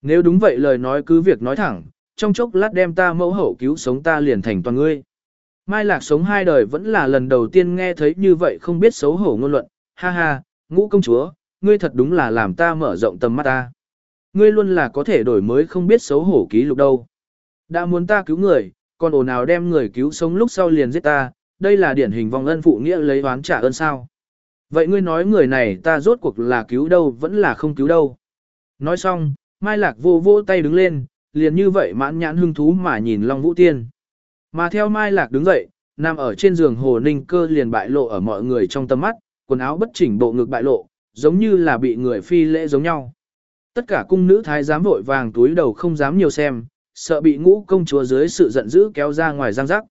Nếu đúng vậy lời nói cứ việc nói thẳng, trong chốc lát đem ta mẫu hậu cứu sống ta liền thành toàn ngươi. Mai Lạc sống hai đời vẫn là lần đầu tiên nghe thấy như vậy không biết xấu hổ ngôn luận, ha ha, ngũ công chúa, ngươi thật đúng là làm ta mở rộng tầm mắt ta. Ngươi luôn là có thể đổi mới không biết xấu hổ ký lục đâu. Đã muốn ta cứu người, còn ồn nào đem người cứu sống lúc sau liền giết ta, đây là điển hình vong ân phụ nghĩa lấy oán trả ơn sao. Vậy ngươi nói người này ta rốt cuộc là cứu đâu vẫn là không cứu đâu. Nói xong, Mai Lạc vô vô tay đứng lên, liền như vậy mãn nhãn hưng thú mà nhìn Long Vũ Tiên. Mà theo Mai Lạc đứng dậy, nằm ở trên giường hồ ninh cơ liền bại lộ ở mọi người trong tầm mắt, quần áo bất chỉnh bộ ngực bại lộ, giống như là bị người phi lễ giống nhau. Tất cả cung nữ thái giám vội vàng túi đầu không dám nhiều xem, sợ bị ngũ công chúa dưới sự giận dữ kéo ra ngoài giang giác.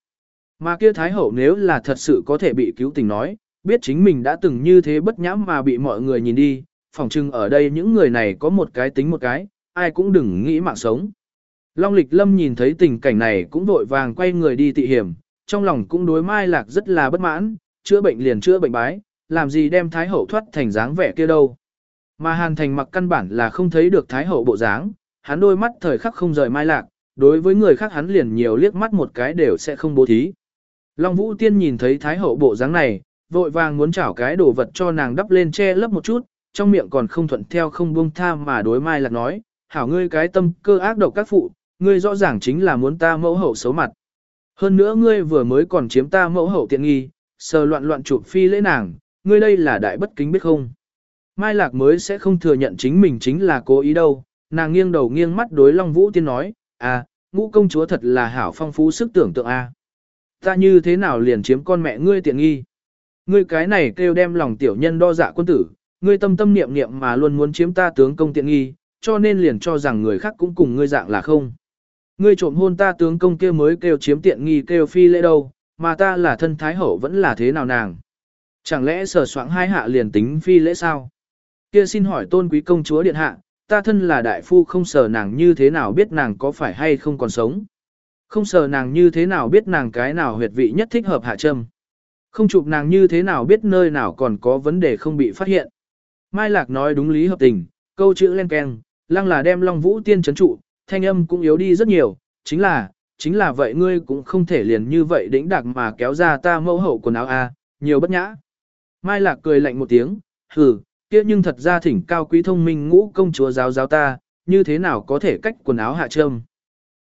Mà kia thái hậu nếu là thật sự có thể bị cứu tình nói, biết chính mình đã từng như thế bất nhãm mà bị mọi người nhìn đi, phòng trưng ở đây những người này có một cái tính một cái, ai cũng đừng nghĩ mạng sống. Long lịch lâm nhìn thấy tình cảnh này cũng vội vàng quay người đi tị hiểm, trong lòng cũng đối mai lạc rất là bất mãn, chữa bệnh liền chữa bệnh bái, làm gì đem thái hậu thoát thành dáng vẻ kia đâu. Mà hàn thành mặc căn bản là không thấy được thái hậu bộ dáng, hắn đôi mắt thời khắc không rời mai lạc, đối với người khác hắn liền nhiều liếc mắt một cái đều sẽ không bố thí. Long Vũ Tiên nhìn thấy Thái Hậu bộ dáng này, vội vàng muốn chảo cái đồ vật cho nàng đắp lên che lấp một chút, trong miệng còn không thuận theo không buông tha mà đối Mai Lạc nói, hảo ngươi cái tâm cơ ác độc các phụ, ngươi rõ ràng chính là muốn ta mẫu hậu xấu mặt. Hơn nữa ngươi vừa mới còn chiếm ta mẫu hậu tiện nghi, sờ loạn loạn chụp phi lễ nàng, ngươi đây là đại bất kính biết không. Mai Lạc mới sẽ không thừa nhận chính mình chính là cố ý đâu, nàng nghiêng đầu nghiêng mắt đối Long Vũ Tiên nói, à, ngũ công chúa thật là hảo phong phú sức tưởng tượng a. Ta như thế nào liền chiếm con mẹ ngươi tiện nghi. Ngươi cái này kêu đem lòng tiểu nhân đo dạ quân tử, ngươi tâm tâm niệm niệm mà luôn muốn chiếm ta tướng công tiện nghi, cho nên liền cho rằng người khác cũng cùng ngươi dạng là không. Ngươi trộm hôn ta tướng công kia mới kêu chiếm tiện nghi kêu phi lễ đâu, mà ta là thân thái hậu vẫn là thế nào nàng. Chẳng lẽ sở soạn hai hạ liền tính phi lễ sao? Kia xin hỏi tôn quý công chúa điện hạ, ta thân là đại phu không sờ nàng như thế nào biết nàng có phải hay không còn sống. Không sờ nàng như thế nào biết nàng cái nào huyệt vị nhất thích hợp hạ châm. Không chụp nàng như thế nào biết nơi nào còn có vấn đề không bị phát hiện. Mai Lạc nói đúng lý hợp tình, câu chữ len keng, lăng là đem Long Vũ tiên chấn trụ, thanh âm cũng yếu đi rất nhiều, chính là, chính là vậy ngươi cũng không thể liền như vậy đĩnh đạc mà kéo ra ta mẫu hậu quần áo a, nhiều bất nhã. Mai Lạc cười lạnh một tiếng, hừ, kia nhưng thật ra thỉnh cao quý thông minh ngũ công chúa giáo giáo ta, như thế nào có thể cách quần áo hạ trâm.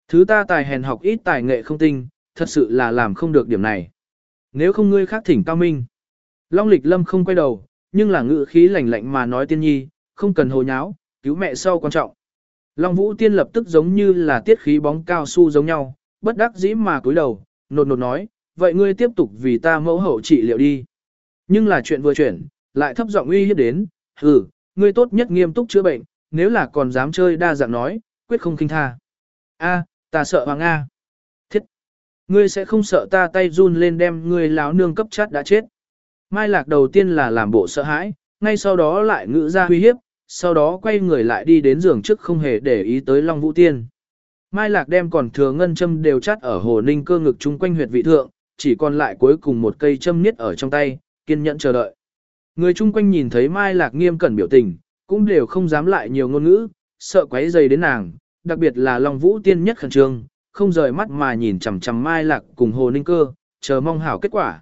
Thứ ta tài hèn học ít tài nghệ không tinh, thật sự là làm không được điểm này. Nếu không ngươi khác thỉnh cao minh. Long lịch lâm không quay đầu, nhưng là ngữ khí lạnh lạnh mà nói tiên nhi, không cần hồ nháo, cứu mẹ sau quan trọng. Long vũ tiên lập tức giống như là tiết khí bóng cao su giống nhau, bất đắc dĩ mà cúi đầu, nột nột nói, vậy ngươi tiếp tục vì ta mẫu hậu trị liệu đi. Nhưng là chuyện vừa chuyển, lại thấp giọng uy hiếp đến, hừ, ngươi tốt nhất nghiêm túc chữa bệnh, nếu là còn dám chơi đa dạng nói, quyết không kinh tha. A, ta sợ hoàng A. Thiết! Ngươi sẽ không sợ ta tay run lên đem ngươi láo nương cấp chát đã chết. Mai lạc đầu tiên là làm bộ sợ hãi, ngay sau đó lại ngữ ra uy hiếp, sau đó quay người lại đi đến giường trước không hề để ý tới Long Vũ Tiên. Mai lạc đem còn thừa ngân châm đều chắt ở hồ ninh cơ ngực chung quanh huyệt vị thượng, chỉ còn lại cuối cùng một cây châm niết ở trong tay, kiên nhẫn chờ đợi. Người chung quanh nhìn thấy Mai Lạc nghiêm cẩn biểu tình, cũng đều không dám lại nhiều ngôn ngữ, sợ quấy dày đến nàng, đặc biệt là Long Vũ Tiên nhất khẩn trương, không rời mắt mà nhìn chằm chằm Mai Lạc cùng Hồ Ninh Cơ, chờ mong hảo kết quả.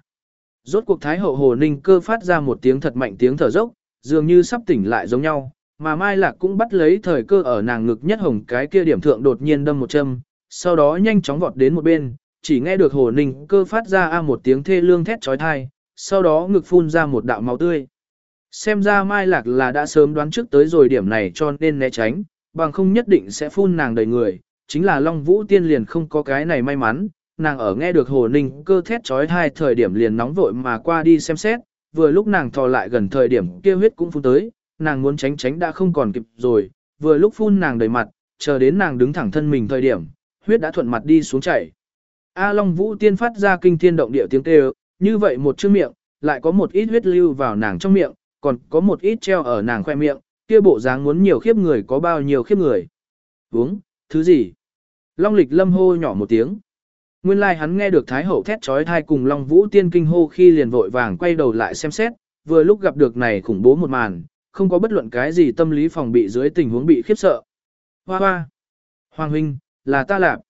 Rốt cuộc Thái hậu Hồ Ninh Cơ phát ra một tiếng thật mạnh tiếng thở dốc, dường như sắp tỉnh lại giống nhau, mà Mai Lạc cũng bắt lấy thời cơ ở nàng ngực nhất hồng cái kia điểm thượng đột nhiên đâm một châm, sau đó nhanh chóng vọt đến một bên, chỉ nghe được Hồ Ninh Cơ phát ra a một tiếng thê lương thét chói tai, sau đó ngực phun ra một đạo máu tươi. Xem ra Mai Lạc là đã sớm đoán trước tới rồi điểm này cho nên né tránh, bằng không nhất định sẽ phun nàng đầy người, chính là Long Vũ Tiên liền không có cái này may mắn, nàng ở nghe được Hồ Ninh cơ thét trói thai thời điểm liền nóng vội mà qua đi xem xét, vừa lúc nàng thò lại gần thời điểm kia huyết cũng phun tới, nàng muốn tránh tránh đã không còn kịp rồi, vừa lúc phun nàng đầy mặt, chờ đến nàng đứng thẳng thân mình thời điểm, huyết đã thuận mặt đi xuống chảy. A Long Vũ Tiên phát ra kinh thiên động địa tiếng kêu, như vậy một chữ miệng, lại có một ít huyết lưu vào nàng trong miệng, còn có một ít treo ở nàng khoe miệng, kia bộ dáng muốn nhiều khiếp người có bao nhiêu khiếp người. Uống, thứ gì? Long lịch lâm hô nhỏ một tiếng. Nguyên lai like hắn nghe được Thái Hậu thét trói thai cùng Long Vũ Tiên kinh hô khi liền vội vàng quay đầu lại xem xét, vừa lúc gặp được này khủng bố một màn, không có bất luận cái gì tâm lý phòng bị dưới tình huống bị khiếp sợ. Hoa hoa! Hoàng huynh, là ta lạp.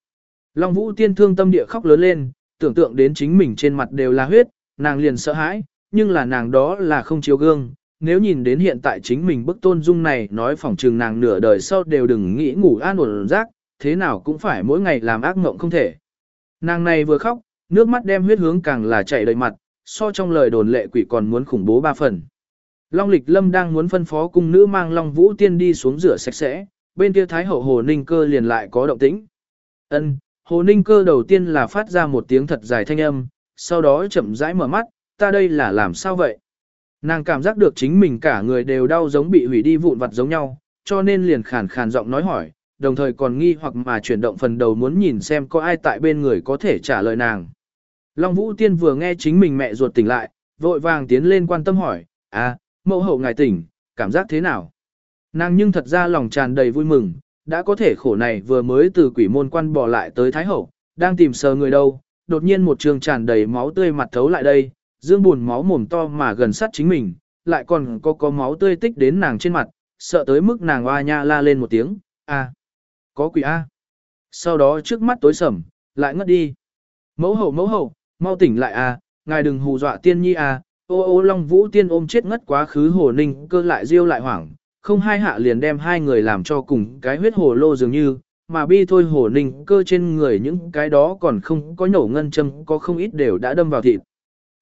Long Vũ Tiên thương tâm địa khóc lớn lên, tưởng tượng đến chính mình trên mặt đều là huyết, nàng liền sợ hãi, nhưng là nàng đó là không chiếu gương. Nếu nhìn đến hiện tại chính mình bức tôn dung này nói phỏng trừng nàng nửa đời sau đều đừng nghĩ ngủ an ổn rác, thế nào cũng phải mỗi ngày làm ác mộng không thể. Nàng này vừa khóc, nước mắt đem huyết hướng càng là chảy đầy mặt, so trong lời đồn lệ quỷ còn muốn khủng bố ba phần. Long lịch lâm đang muốn phân phó cung nữ mang Long Vũ Tiên đi xuống rửa sạch sẽ, bên kia Thái hậu Hồ Ninh cơ liền lại có động tĩnh. Ân, Hồ Ninh cơ đầu tiên là phát ra một tiếng thật dài thanh âm, sau đó chậm rãi mở mắt, ta đây là làm sao vậy? Nàng cảm giác được chính mình cả người đều đau giống bị hủy đi vụn vặt giống nhau, cho nên liền khàn khàn giọng nói hỏi, đồng thời còn nghi hoặc mà chuyển động phần đầu muốn nhìn xem có ai tại bên người có thể trả lời nàng. Long Vũ Tiên vừa nghe chính mình mẹ ruột tỉnh lại, vội vàng tiến lên quan tâm hỏi, à, mẫu hậu ngài tỉnh, cảm giác thế nào? Nàng nhưng thật ra lòng tràn đầy vui mừng, đã có thể khổ này vừa mới từ quỷ môn quan bỏ lại tới Thái Hậu, đang tìm sờ người đâu, đột nhiên một trường tràn đầy máu tươi mặt thấu lại đây, dương buồn máu mồm to mà gần sát chính mình, lại còn có có máu tươi tích đến nàng trên mặt, sợ tới mức nàng oa nha la lên một tiếng, a, có quỷ a. Sau đó trước mắt tối sầm, lại ngất đi. Mẫu hậu mẫu hậu, mau tỉnh lại a, ngài đừng hù dọa tiên nhi a. Ô ô Long Vũ tiên ôm chết ngất quá khứ hồ ninh cơ lại riêu lại hoảng, không hai hạ liền đem hai người làm cho cùng cái huyết hồ lô dường như, mà bi thôi hồ ninh cơ trên người những cái đó còn không có nhổ ngân châm có không ít đều đã đâm vào thịt.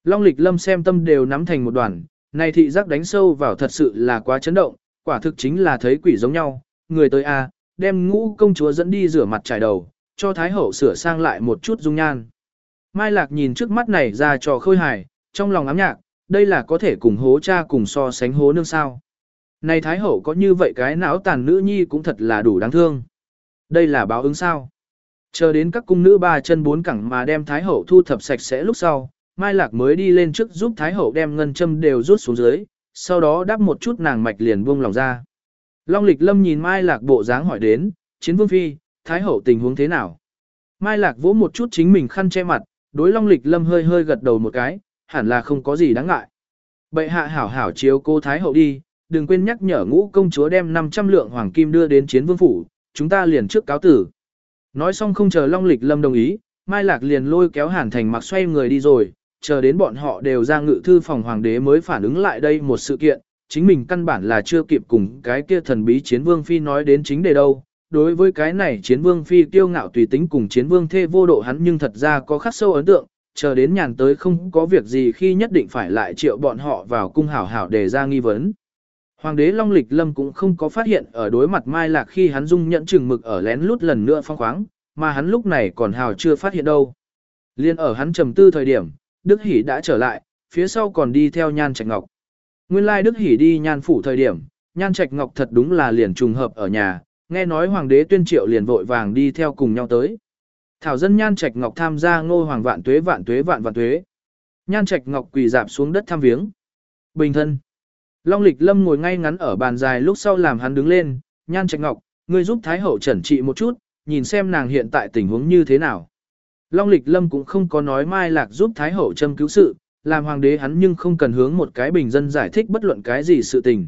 Long lịch lâm xem tâm đều nắm thành một đoàn, này thị giác đánh sâu vào thật sự là quá chấn động, quả thực chính là thấy quỷ giống nhau, người tới a đem ngũ công chúa dẫn đi rửa mặt trải đầu, cho Thái Hậu sửa sang lại một chút dung nhan. Mai Lạc nhìn trước mắt này ra trò khôi hài, trong lòng ám nhạc, đây là có thể cùng hố cha cùng so sánh hố nương sao. Này Thái Hậu có như vậy cái não tàn nữ nhi cũng thật là đủ đáng thương. Đây là báo ứng sao. Chờ đến các cung nữ ba chân bốn cẳng mà đem Thái Hậu thu thập sạch sẽ lúc sau, Mai Lạc mới đi lên trước giúp Thái Hậu đem ngân châm đều rút xuống dưới, sau đó đắp một chút nàng mạch liền buông lòng ra. Long Lịch Lâm nhìn Mai Lạc bộ dáng hỏi đến, chiến vương phi, Thái Hậu tình huống thế nào? Mai Lạc vỗ một chút chính mình khăn che mặt, đối Long Lịch Lâm hơi hơi gật đầu một cái, hẳn là không có gì đáng ngại. Bệ hạ hảo hảo chiếu cô Thái Hậu đi, đừng quên nhắc nhở ngũ công chúa đem 500 lượng hoàng kim đưa đến chiến vương phủ, chúng ta liền trước cáo tử. Nói xong không chờ Long Lịch Lâm đồng ý, Mai Lạc liền lôi kéo Hàn Thành mặc xoay người đi rồi, chờ đến bọn họ đều ra ngự thư phòng hoàng đế mới phản ứng lại đây một sự kiện, chính mình căn bản là chưa kịp cùng cái kia thần bí chiến vương phi nói đến chính đề đâu. Đối với cái này chiến vương phi tiêu ngạo tùy tính cùng chiến vương thê vô độ hắn nhưng thật ra có khắc sâu ấn tượng, chờ đến nhàn tới không có việc gì khi nhất định phải lại triệu bọn họ vào cung hảo hảo để ra nghi vấn. Hoàng đế Long Lịch Lâm cũng không có phát hiện ở đối mặt Mai Lạc khi hắn dung nhận chừng mực ở lén lút lần nữa phong khoáng, mà hắn lúc này còn hào chưa phát hiện đâu. Liên ở hắn trầm tư thời điểm, Đức Hỷ đã trở lại, phía sau còn đi theo Nhan Trạch Ngọc. Nguyên lai Đức Hỷ đi Nhan phủ thời điểm, Nhan Trạch Ngọc thật đúng là liền trùng hợp ở nhà, nghe nói Hoàng đế tuyên triệu liền vội vàng đi theo cùng nhau tới. Thảo dân Nhan Trạch Ngọc tham gia ngô hoàng vạn tuế vạn tuế vạn vạn tuế. Nhan Trạch Ngọc quỳ dạp xuống đất thăm viếng. Bình thân. Long Lịch Lâm ngồi ngay ngắn ở bàn dài lúc sau làm hắn đứng lên, Nhan Trạch Ngọc, ngươi giúp Thái Hậu chẩn trị một chút, nhìn xem nàng hiện tại tình huống như thế nào. Long Lịch Lâm cũng không có nói Mai Lạc giúp Thái Hậu châm cứu sự, làm hoàng đế hắn nhưng không cần hướng một cái bình dân giải thích bất luận cái gì sự tình.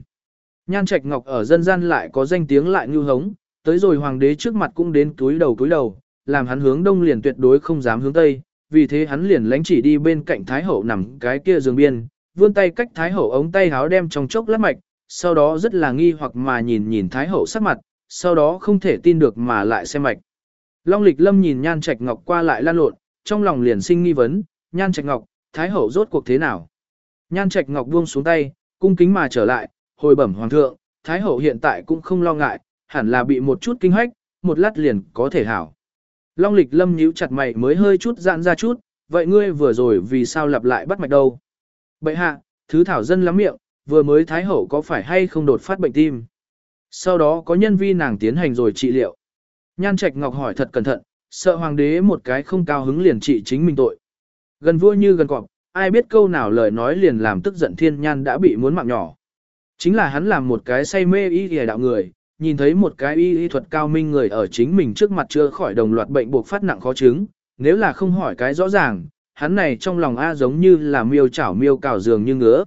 Nhan Trạch Ngọc ở dân gian lại có danh tiếng lại như hống, tới rồi hoàng đế trước mặt cũng đến túi đầu túi đầu, làm hắn hướng đông liền tuyệt đối không dám hướng tây, vì thế hắn liền lánh chỉ đi bên cạnh Thái Hậu nằm cái kia giường biên, vươn tay cách Thái Hậu ống tay háo đem trong chốc lát mạch, sau đó rất là nghi hoặc mà nhìn nhìn Thái Hậu sắc mặt, sau đó không thể tin được mà lại xem mạch. Long lịch lâm nhìn nhan trạch ngọc qua lại lan lộn, trong lòng liền sinh nghi vấn, nhan trạch ngọc, thái hậu rốt cuộc thế nào? Nhan trạch ngọc buông xuống tay, cung kính mà trở lại, hồi bẩm hoàng thượng, thái hậu hiện tại cũng không lo ngại, hẳn là bị một chút kinh hách, một lát liền có thể hảo. Long lịch lâm nhíu chặt mày mới hơi chút giãn ra chút, vậy ngươi vừa rồi vì sao lặp lại bắt mạch đâu? Bậy hạ, thứ thảo dân lắm miệng, vừa mới thái hậu có phải hay không đột phát bệnh tim? Sau đó có nhân vi nàng tiến hành rồi trị liệu. Nhan Trạch Ngọc hỏi thật cẩn thận, sợ hoàng đế một cái không cao hứng liền trị chính mình tội. Gần vua như gần cọp, ai biết câu nào lời nói liền làm tức giận thiên nhan đã bị muốn mạng nhỏ. Chính là hắn làm một cái say mê ý y đạo người, nhìn thấy một cái y y thuật cao minh người ở chính mình trước mặt chưa khỏi đồng loạt bệnh buộc phát nặng khó chứng, nếu là không hỏi cái rõ ràng, hắn này trong lòng A giống như là miêu chảo miêu cào dường như ngứa.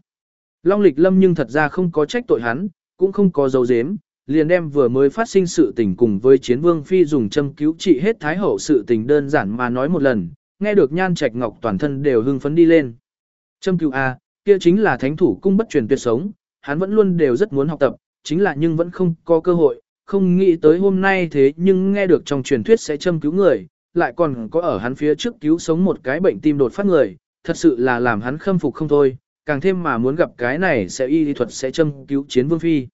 Long lịch lâm nhưng thật ra không có trách tội hắn, cũng không có dấu dếm, liền đem vừa mới phát sinh sự tình cùng với chiến vương phi dùng châm cứu trị hết thái hậu sự tình đơn giản mà nói một lần, nghe được nhan trạch ngọc toàn thân đều hưng phấn đi lên. Châm cứu A, kia chính là thánh thủ cung bất truyền tuyệt sống, hắn vẫn luôn đều rất muốn học tập, chính là nhưng vẫn không có cơ hội, không nghĩ tới hôm nay thế nhưng nghe được trong truyền thuyết sẽ châm cứu người, lại còn có ở hắn phía trước cứu sống một cái bệnh tim đột phát người, thật sự là làm hắn khâm phục không thôi, càng thêm mà muốn gặp cái này sẽ y lý thuật sẽ châm cứu chiến vương phi.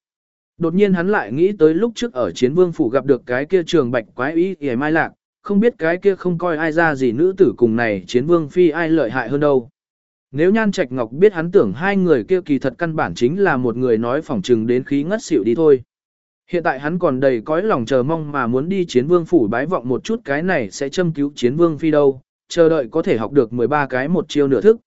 Đột nhiên hắn lại nghĩ tới lúc trước ở chiến vương phủ gặp được cái kia trường bạch quái ý hề mai lạc, không biết cái kia không coi ai ra gì nữ tử cùng này chiến vương phi ai lợi hại hơn đâu. Nếu Nhan Trạch Ngọc biết hắn tưởng hai người kia kỳ thật căn bản chính là một người nói phỏng trừng đến khí ngất xỉu đi thôi. Hiện tại hắn còn đầy cõi lòng chờ mong mà muốn đi chiến vương phủ bái vọng một chút cái này sẽ châm cứu chiến vương phi đâu, chờ đợi có thể học được 13 cái một chiêu nửa thức.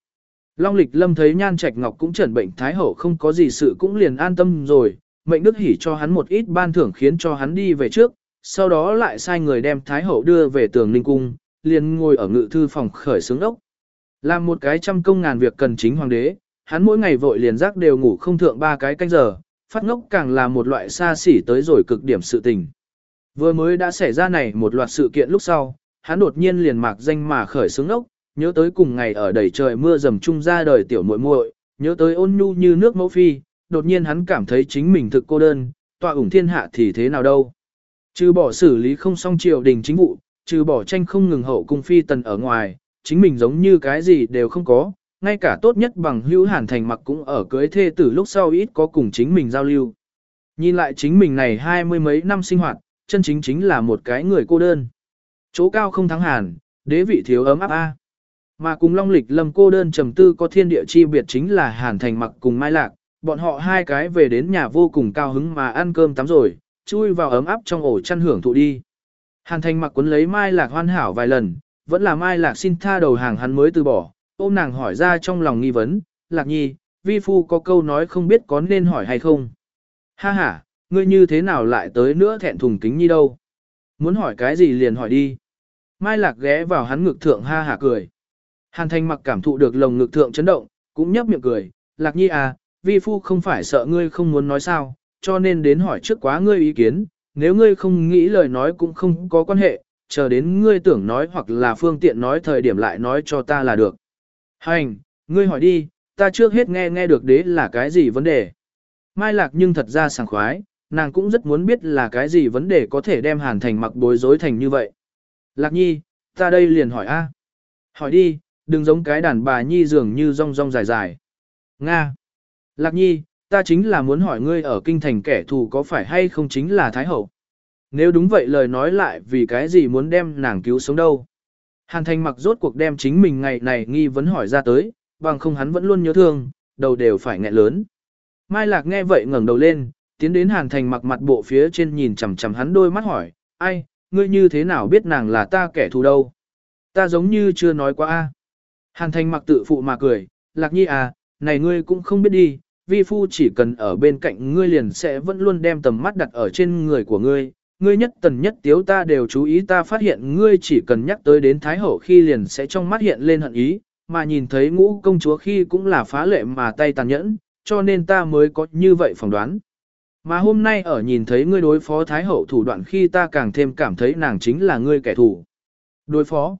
Long lịch lâm thấy nhan trạch ngọc cũng trần bệnh thái hậu không có gì sự cũng liền an tâm rồi, mệnh đức hỉ cho hắn một ít ban thưởng khiến cho hắn đi về trước, sau đó lại sai người đem thái hậu đưa về tường ninh cung, liền ngồi ở ngự thư phòng khởi xướng ốc. Làm một cái trăm công ngàn việc cần chính hoàng đế, hắn mỗi ngày vội liền giác đều ngủ không thượng ba cái canh giờ, phát ngốc càng là một loại xa xỉ tới rồi cực điểm sự tình. Vừa mới đã xảy ra này một loạt sự kiện lúc sau, hắn đột nhiên liền mạc danh mà khởi sướng ngốc, nhớ tới cùng ngày ở đầy trời mưa dầm chung ra đời tiểu muội muội, nhớ tới ôn nhu như nước mẫu phi, đột nhiên hắn cảm thấy chính mình thực cô đơn, tọa ủng thiên hạ thì thế nào đâu. Trừ bỏ xử lý không xong triều đình chính vụ, trừ bỏ tranh không ngừng hậu cung phi tần ở ngoài, chính mình giống như cái gì đều không có, ngay cả tốt nhất bằng hữu hàn thành mặc cũng ở cưới thê tử lúc sau ít có cùng chính mình giao lưu. Nhìn lại chính mình này hai mươi mấy năm sinh hoạt, chân chính chính là một cái người cô đơn. Chỗ cao không thắng hàn, đế vị thiếu ấm áp a. Mà cùng Long Lịch Lâm cô đơn trầm tư có thiên địa chi biệt chính là Hàn Thành mặc cùng Mai Lạc, bọn họ hai cái về đến nhà vô cùng cao hứng mà ăn cơm tắm rồi, chui vào ấm áp trong ổ chăn hưởng thụ đi. Hàn Thành mặc quấn lấy Mai Lạc hoàn hảo vài lần, vẫn là Mai Lạc xin tha đầu hàng hắn mới từ bỏ, ôm nàng hỏi ra trong lòng nghi vấn, Lạc Nhi, vi phu có câu nói không biết có nên hỏi hay không. Ha ha, ngươi như thế nào lại tới nữa thẹn thùng kính nhi đâu. Muốn hỏi cái gì liền hỏi đi. Mai Lạc ghé vào hắn ngực thượng ha hả cười. Hàn thanh mặc cảm thụ được lồng ngực thượng chấn động, cũng nhấp miệng cười, Lạc Nhi à, vi phu không phải sợ ngươi không muốn nói sao, cho nên đến hỏi trước quá ngươi ý kiến, nếu ngươi không nghĩ lời nói cũng không có quan hệ, chờ đến ngươi tưởng nói hoặc là phương tiện nói thời điểm lại nói cho ta là được. Hành, ngươi hỏi đi, ta trước hết nghe nghe được đế là cái gì vấn đề. Mai Lạc nhưng thật ra sảng khoái, nàng cũng rất muốn biết là cái gì vấn đề có thể đem Hàn Thành mặc bối rối thành như vậy. Lạc Nhi, ta đây liền hỏi a. Hỏi đi, đừng giống cái đàn bà Nhi dường như rong rong dài dài. Nga. Lạc Nhi, ta chính là muốn hỏi ngươi ở kinh thành kẻ thù có phải hay không chính là Thái Hậu. Nếu đúng vậy lời nói lại vì cái gì muốn đem nàng cứu sống đâu. Hàn Thành mặc rốt cuộc đem chính mình ngày này nghi vấn hỏi ra tới, bằng không hắn vẫn luôn nhớ thương, đầu đều phải nghẹn lớn. Mai Lạc nghe vậy ngẩng đầu lên, tiến đến Hàn Thành mặc mặt bộ phía trên nhìn chằm chằm hắn đôi mắt hỏi, ai, ngươi như thế nào biết nàng là ta kẻ thù đâu? Ta giống như chưa nói qua a. Hàn Thành mặc tự phụ mà cười, Lạc Nhi à, này ngươi cũng không biết đi, vi phu chỉ cần ở bên cạnh ngươi liền sẽ vẫn luôn đem tầm mắt đặt ở trên người của ngươi, ngươi nhất tần nhất tiếu ta đều chú ý ta phát hiện ngươi chỉ cần nhắc tới đến Thái Hậu khi liền sẽ trong mắt hiện lên hận ý, mà nhìn thấy ngũ công chúa khi cũng là phá lệ mà tay tàn nhẫn, cho nên ta mới có như vậy phỏng đoán. Mà hôm nay ở nhìn thấy ngươi đối phó Thái Hậu thủ đoạn khi ta càng thêm cảm thấy nàng chính là ngươi kẻ thù. Đối phó?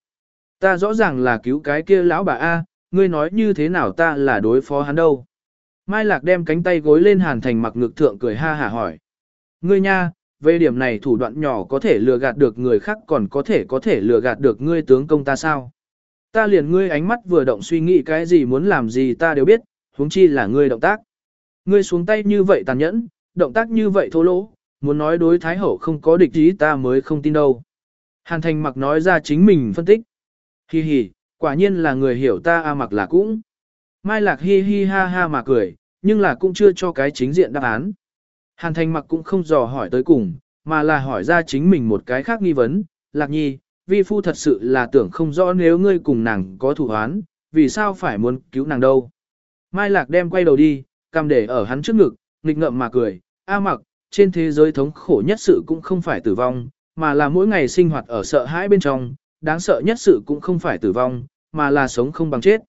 Ta rõ ràng là cứu cái kia lão bà A, ngươi nói như thế nào ta là đối phó hắn đâu. Mai Lạc đem cánh tay gối lên hàn thành mặc ngực thượng cười ha hả hỏi. Ngươi nha, về điểm này thủ đoạn nhỏ có thể lừa gạt được người khác còn có thể có thể lừa gạt được ngươi tướng công ta sao? Ta liền ngươi ánh mắt vừa động suy nghĩ cái gì muốn làm gì ta đều biết, huống chi là ngươi động tác. Ngươi xuống tay như vậy tàn nhẫn, động tác như vậy thô lỗ, muốn nói đối thái hậu không có địch ý ta mới không tin đâu. Hàn thành mặc nói ra chính mình phân tích. Hi hi, quả nhiên là người hiểu ta a mặc là cũng. Mai lạc hi hi ha ha mà cười, nhưng là cũng chưa cho cái chính diện đáp án. Hàn thành mặc cũng không dò hỏi tới cùng, mà là hỏi ra chính mình một cái khác nghi vấn. Lạc nhi, vi phu thật sự là tưởng không rõ nếu ngươi cùng nàng có thủ án, vì sao phải muốn cứu nàng đâu. Mai lạc đem quay đầu đi, cầm để ở hắn trước ngực, nghịch ngợm mà cười, A mặc, trên thế giới thống khổ nhất sự cũng không phải tử vong, mà là mỗi ngày sinh hoạt ở sợ hãi bên trong, đáng sợ nhất sự cũng không phải tử vong, mà là sống không bằng chết.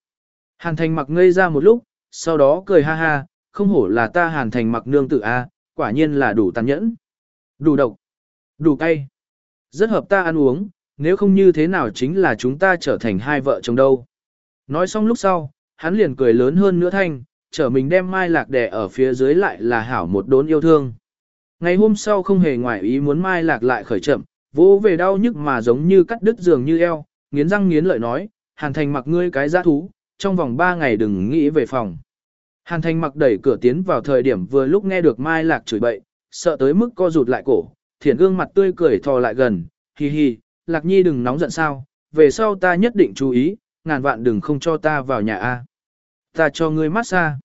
Hàn thành mặc ngây ra một lúc, sau đó cười ha ha, không hổ là ta hàn thành mặc nương tử A, quả nhiên là đủ tàn nhẫn, đủ độc, đủ cay. Rất hợp ta ăn uống, nếu không như thế nào chính là chúng ta trở thành hai vợ chồng đâu. Nói xong lúc sau, hắn liền cười lớn hơn nữa thanh, trở mình đem mai lạc đè ở phía dưới lại là hảo một đốn yêu thương. Ngày hôm sau không hề ngoại ý muốn mai lạc lại khởi chậm, vỗ về đau nhức mà giống như cắt đứt giường như eo, nghiến răng nghiến lợi nói, hàn thành mặc ngươi cái giá thú, trong vòng ba ngày đừng nghĩ về phòng. Hàn thành mặc đẩy cửa tiến vào thời điểm vừa lúc nghe được mai lạc chửi bậy, sợ tới mức co rụt lại cổ, thiển gương mặt tươi cười thò lại gần, hi hi, Lạc Nhi đừng nóng giận sao, về sau ta nhất định chú ý, ngàn vạn đừng không cho ta vào nhà A. Ta cho ngươi massage.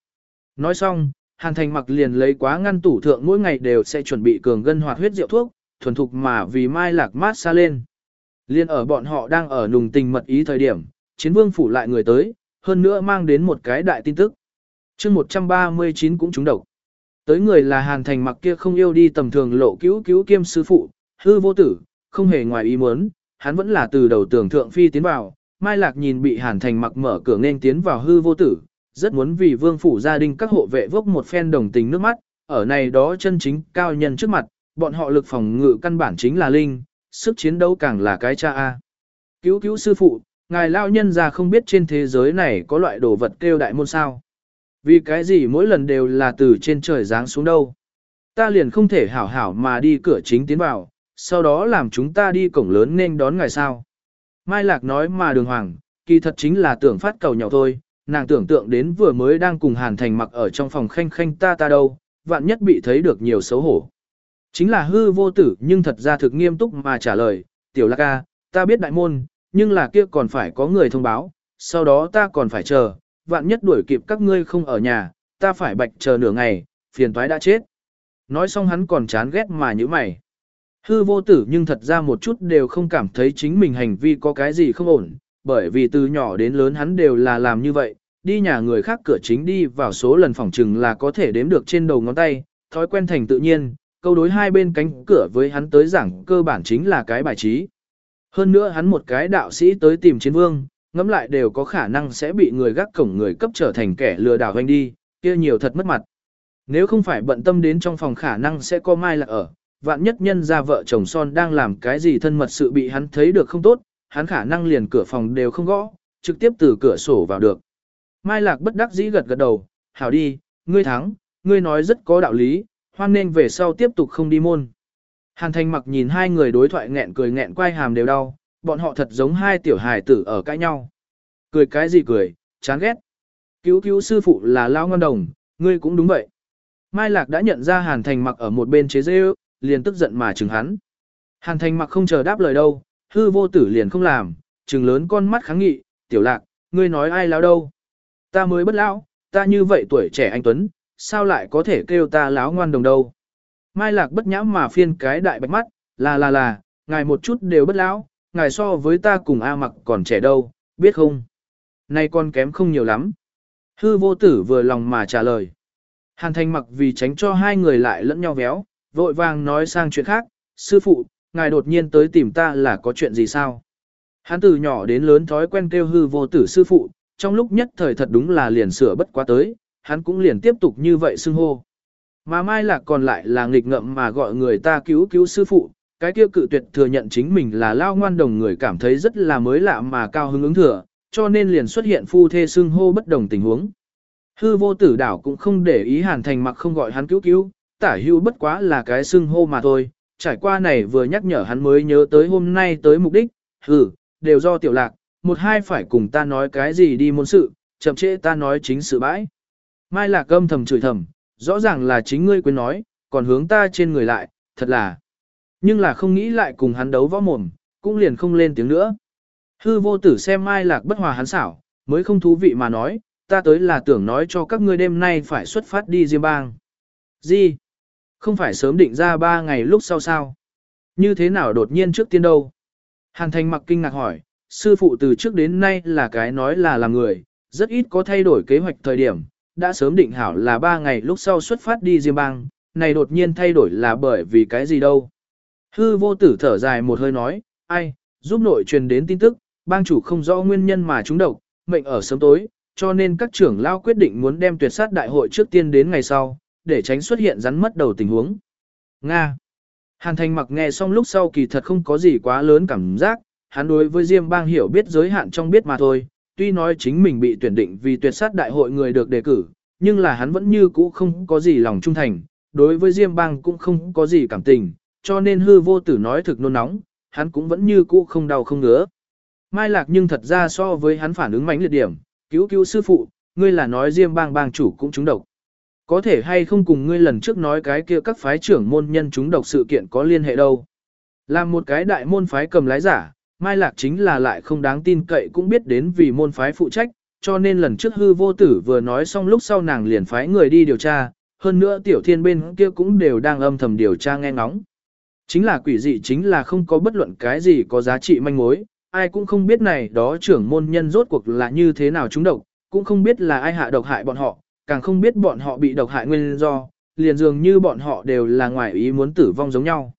Nói xong, Hàn Thành mặc liền lấy quá ngăn tủ thượng mỗi ngày đều sẽ chuẩn bị cường gân hoạt huyết rượu thuốc, thuần thục mà vì Mai Lạc massage lên. Liên ở bọn họ đang ở nùng tình mật ý thời điểm, chiến vương phủ lại người tới, hơn nữa mang đến một cái đại tin tức chương 139 cũng trúng độc. Tới người là Hàn Thành mặc kia không yêu đi tầm thường lộ cứu cứu kiêm sư phụ, hư vô tử, không hề ngoài ý muốn, hắn vẫn là từ đầu tưởng thượng phi tiến vào, Mai Lạc nhìn bị Hàn Thành mặc mở cửa nên tiến vào hư vô tử, rất muốn vì vương phủ gia đình các hộ vệ vốc một phen đồng tình nước mắt, ở này đó chân chính cao nhân trước mặt, bọn họ lực phòng ngự căn bản chính là linh, sức chiến đấu càng là cái cha A. Cứu cứu sư phụ, ngài lao nhân ra không biết trên thế giới này có loại đồ vật kêu đại môn sao. Vì cái gì mỗi lần đều là từ trên trời giáng xuống đâu. Ta liền không thể hảo hảo mà đi cửa chính tiến vào, sau đó làm chúng ta đi cổng lớn nên đón ngài sao. Mai Lạc nói mà đường hoàng, kỳ thật chính là tưởng phát cầu nhau thôi, nàng tưởng tượng đến vừa mới đang cùng Hàn Thành mặc ở trong phòng khanh khanh ta ta đâu, vạn nhất bị thấy được nhiều xấu hổ. Chính là hư vô tử nhưng thật ra thực nghiêm túc mà trả lời, tiểu lạc ca, ta biết đại môn, nhưng là kia còn phải có người thông báo, sau đó ta còn phải chờ, vạn nhất đuổi kịp các ngươi không ở nhà, ta phải bạch chờ nửa ngày, phiền toái đã chết. Nói xong hắn còn chán ghét mà như mày. Hư vô tử nhưng thật ra một chút đều không cảm thấy chính mình hành vi có cái gì không ổn, bởi vì từ nhỏ đến lớn hắn đều là làm như vậy, đi nhà người khác cửa chính đi vào số lần phòng trừng là có thể đếm được trên đầu ngón tay, thói quen thành tự nhiên, câu đối hai bên cánh cửa với hắn tới giảng cơ bản chính là cái bài trí. Hơn nữa hắn một cái đạo sĩ tới tìm chiến vương, ngẫm lại đều có khả năng sẽ bị người gác cổng người cấp trở thành kẻ lừa đảo hoành đi, kia nhiều thật mất mặt. Nếu không phải bận tâm đến trong phòng khả năng sẽ có mai là ở, vạn nhất nhân ra vợ chồng son đang làm cái gì thân mật sự bị hắn thấy được không tốt, hắn khả năng liền cửa phòng đều không gõ, trực tiếp từ cửa sổ vào được. Mai Lạc bất đắc dĩ gật gật đầu, hảo đi, ngươi thắng, ngươi nói rất có đạo lý, hoan nên về sau tiếp tục không đi môn. Hàn Thành mặc nhìn hai người đối thoại nghẹn cười nghẹn quay hàm đều đau, bọn họ thật giống hai tiểu hài tử ở cãi nhau. Cười cái gì cười, chán ghét. Cứu cứu sư phụ là lao ngon đồng, ngươi cũng đúng vậy. Mai Lạc đã nhận ra Hàn Thành mặc ở một bên chế dê liền tức giận mà chừng hắn. Hàn Thành mặc không chờ đáp lời đâu, hư vô tử liền không làm, trừng lớn con mắt kháng nghị, tiểu lạc, ngươi nói ai lão đâu. Ta mới bất lão, ta như vậy tuổi trẻ anh Tuấn, sao lại có thể kêu ta láo ngoan đồng đâu. Mai lạc bất nhãm mà phiên cái đại bạch mắt, là là là, ngài một chút đều bất lão, ngài so với ta cùng A mặc còn trẻ đâu, biết không? Nay con kém không nhiều lắm. Hư vô tử vừa lòng mà trả lời. Hàn thành mặc vì tránh cho hai người lại lẫn nhau véo, vội vàng nói sang chuyện khác, sư phụ, ngài đột nhiên tới tìm ta là có chuyện gì sao? Hắn từ nhỏ đến lớn thói quen kêu hư vô tử sư phụ, trong lúc nhất thời thật đúng là liền sửa bất quá tới, hắn cũng liền tiếp tục như vậy xưng hô. Mà Mai Lạc còn lại là nghịch ngậm mà gọi người ta cứu cứu sư phụ, cái kia cự tuyệt thừa nhận chính mình là lao ngoan đồng người cảm thấy rất là mới lạ mà cao hứng ứng thừa, cho nên liền xuất hiện phu thê xưng hô bất đồng tình huống. Hư vô tử đảo cũng không để ý hàn thành mặc không gọi hắn cứu cứu, tả hưu bất quá là cái xưng hô mà thôi, trải qua này vừa nhắc nhở hắn mới nhớ tới hôm nay tới mục đích, hừ, đều do tiểu lạc, một hai phải cùng ta nói cái gì đi môn sự, chậm trễ ta nói chính sự bãi. Mai lạc âm thầm chửi thầm, rõ ràng là chính ngươi quên nói, còn hướng ta trên người lại, thật là. Nhưng là không nghĩ lại cùng hắn đấu võ mồm, cũng liền không lên tiếng nữa. Hư vô tử xem Mai lạc bất hòa hắn xảo, mới không thú vị mà nói, ta tới là tưởng nói cho các ngươi đêm nay phải xuất phát đi Diêm Bang. Gì? Không phải sớm định ra ba ngày lúc sau sao? Như thế nào đột nhiên trước tiên đâu? Hàn Thành mặc kinh ngạc hỏi, sư phụ từ trước đến nay là cái nói là làm người, rất ít có thay đổi kế hoạch thời điểm, đã sớm định hảo là ba ngày lúc sau xuất phát đi Diêm Bang, này đột nhiên thay đổi là bởi vì cái gì đâu. Hư vô tử thở dài một hơi nói, ai, giúp nội truyền đến tin tức, bang chủ không rõ nguyên nhân mà chúng độc, mệnh ở sớm tối, cho nên các trưởng lao quyết định muốn đem tuyệt sát đại hội trước tiên đến ngày sau, để tránh xuất hiện rắn mất đầu tình huống. Nga Hàn Thành mặc nghe xong lúc sau kỳ thật không có gì quá lớn cảm giác, hắn đối với Diêm bang hiểu biết giới hạn trong biết mà thôi, tuy nói chính mình bị tuyển định vì tuyệt sát đại hội người được đề cử, nhưng là hắn vẫn như cũ không có gì lòng trung thành, đối với Diêm bang cũng không có gì cảm tình, cho nên hư vô tử nói thực nôn nóng, hắn cũng vẫn như cũ không đau không ngứa. Mai Lạc nhưng thật ra so với hắn phản ứng mãnh liệt điểm, cứu cứu sư phụ, ngươi là nói Diêm bang bang chủ cũng trúng độc. Có thể hay không cùng ngươi lần trước nói cái kia các phái trưởng môn nhân trúng độc sự kiện có liên hệ đâu. Làm một cái đại môn phái cầm lái giả, Mai Lạc chính là lại không đáng tin cậy cũng biết đến vì môn phái phụ trách, cho nên lần trước hư vô tử vừa nói xong lúc sau nàng liền phái người đi điều tra, hơn nữa tiểu thiên bên kia cũng đều đang âm thầm điều tra nghe ngóng. Chính là quỷ dị chính là không có bất luận cái gì có giá trị manh mối, ai cũng không biết này đó trưởng môn nhân rốt cuộc là như thế nào chúng độc, cũng không biết là ai hạ độc hại bọn họ, càng không biết bọn họ bị độc hại nguyên do, liền dường như bọn họ đều là ngoài ý muốn tử vong giống nhau.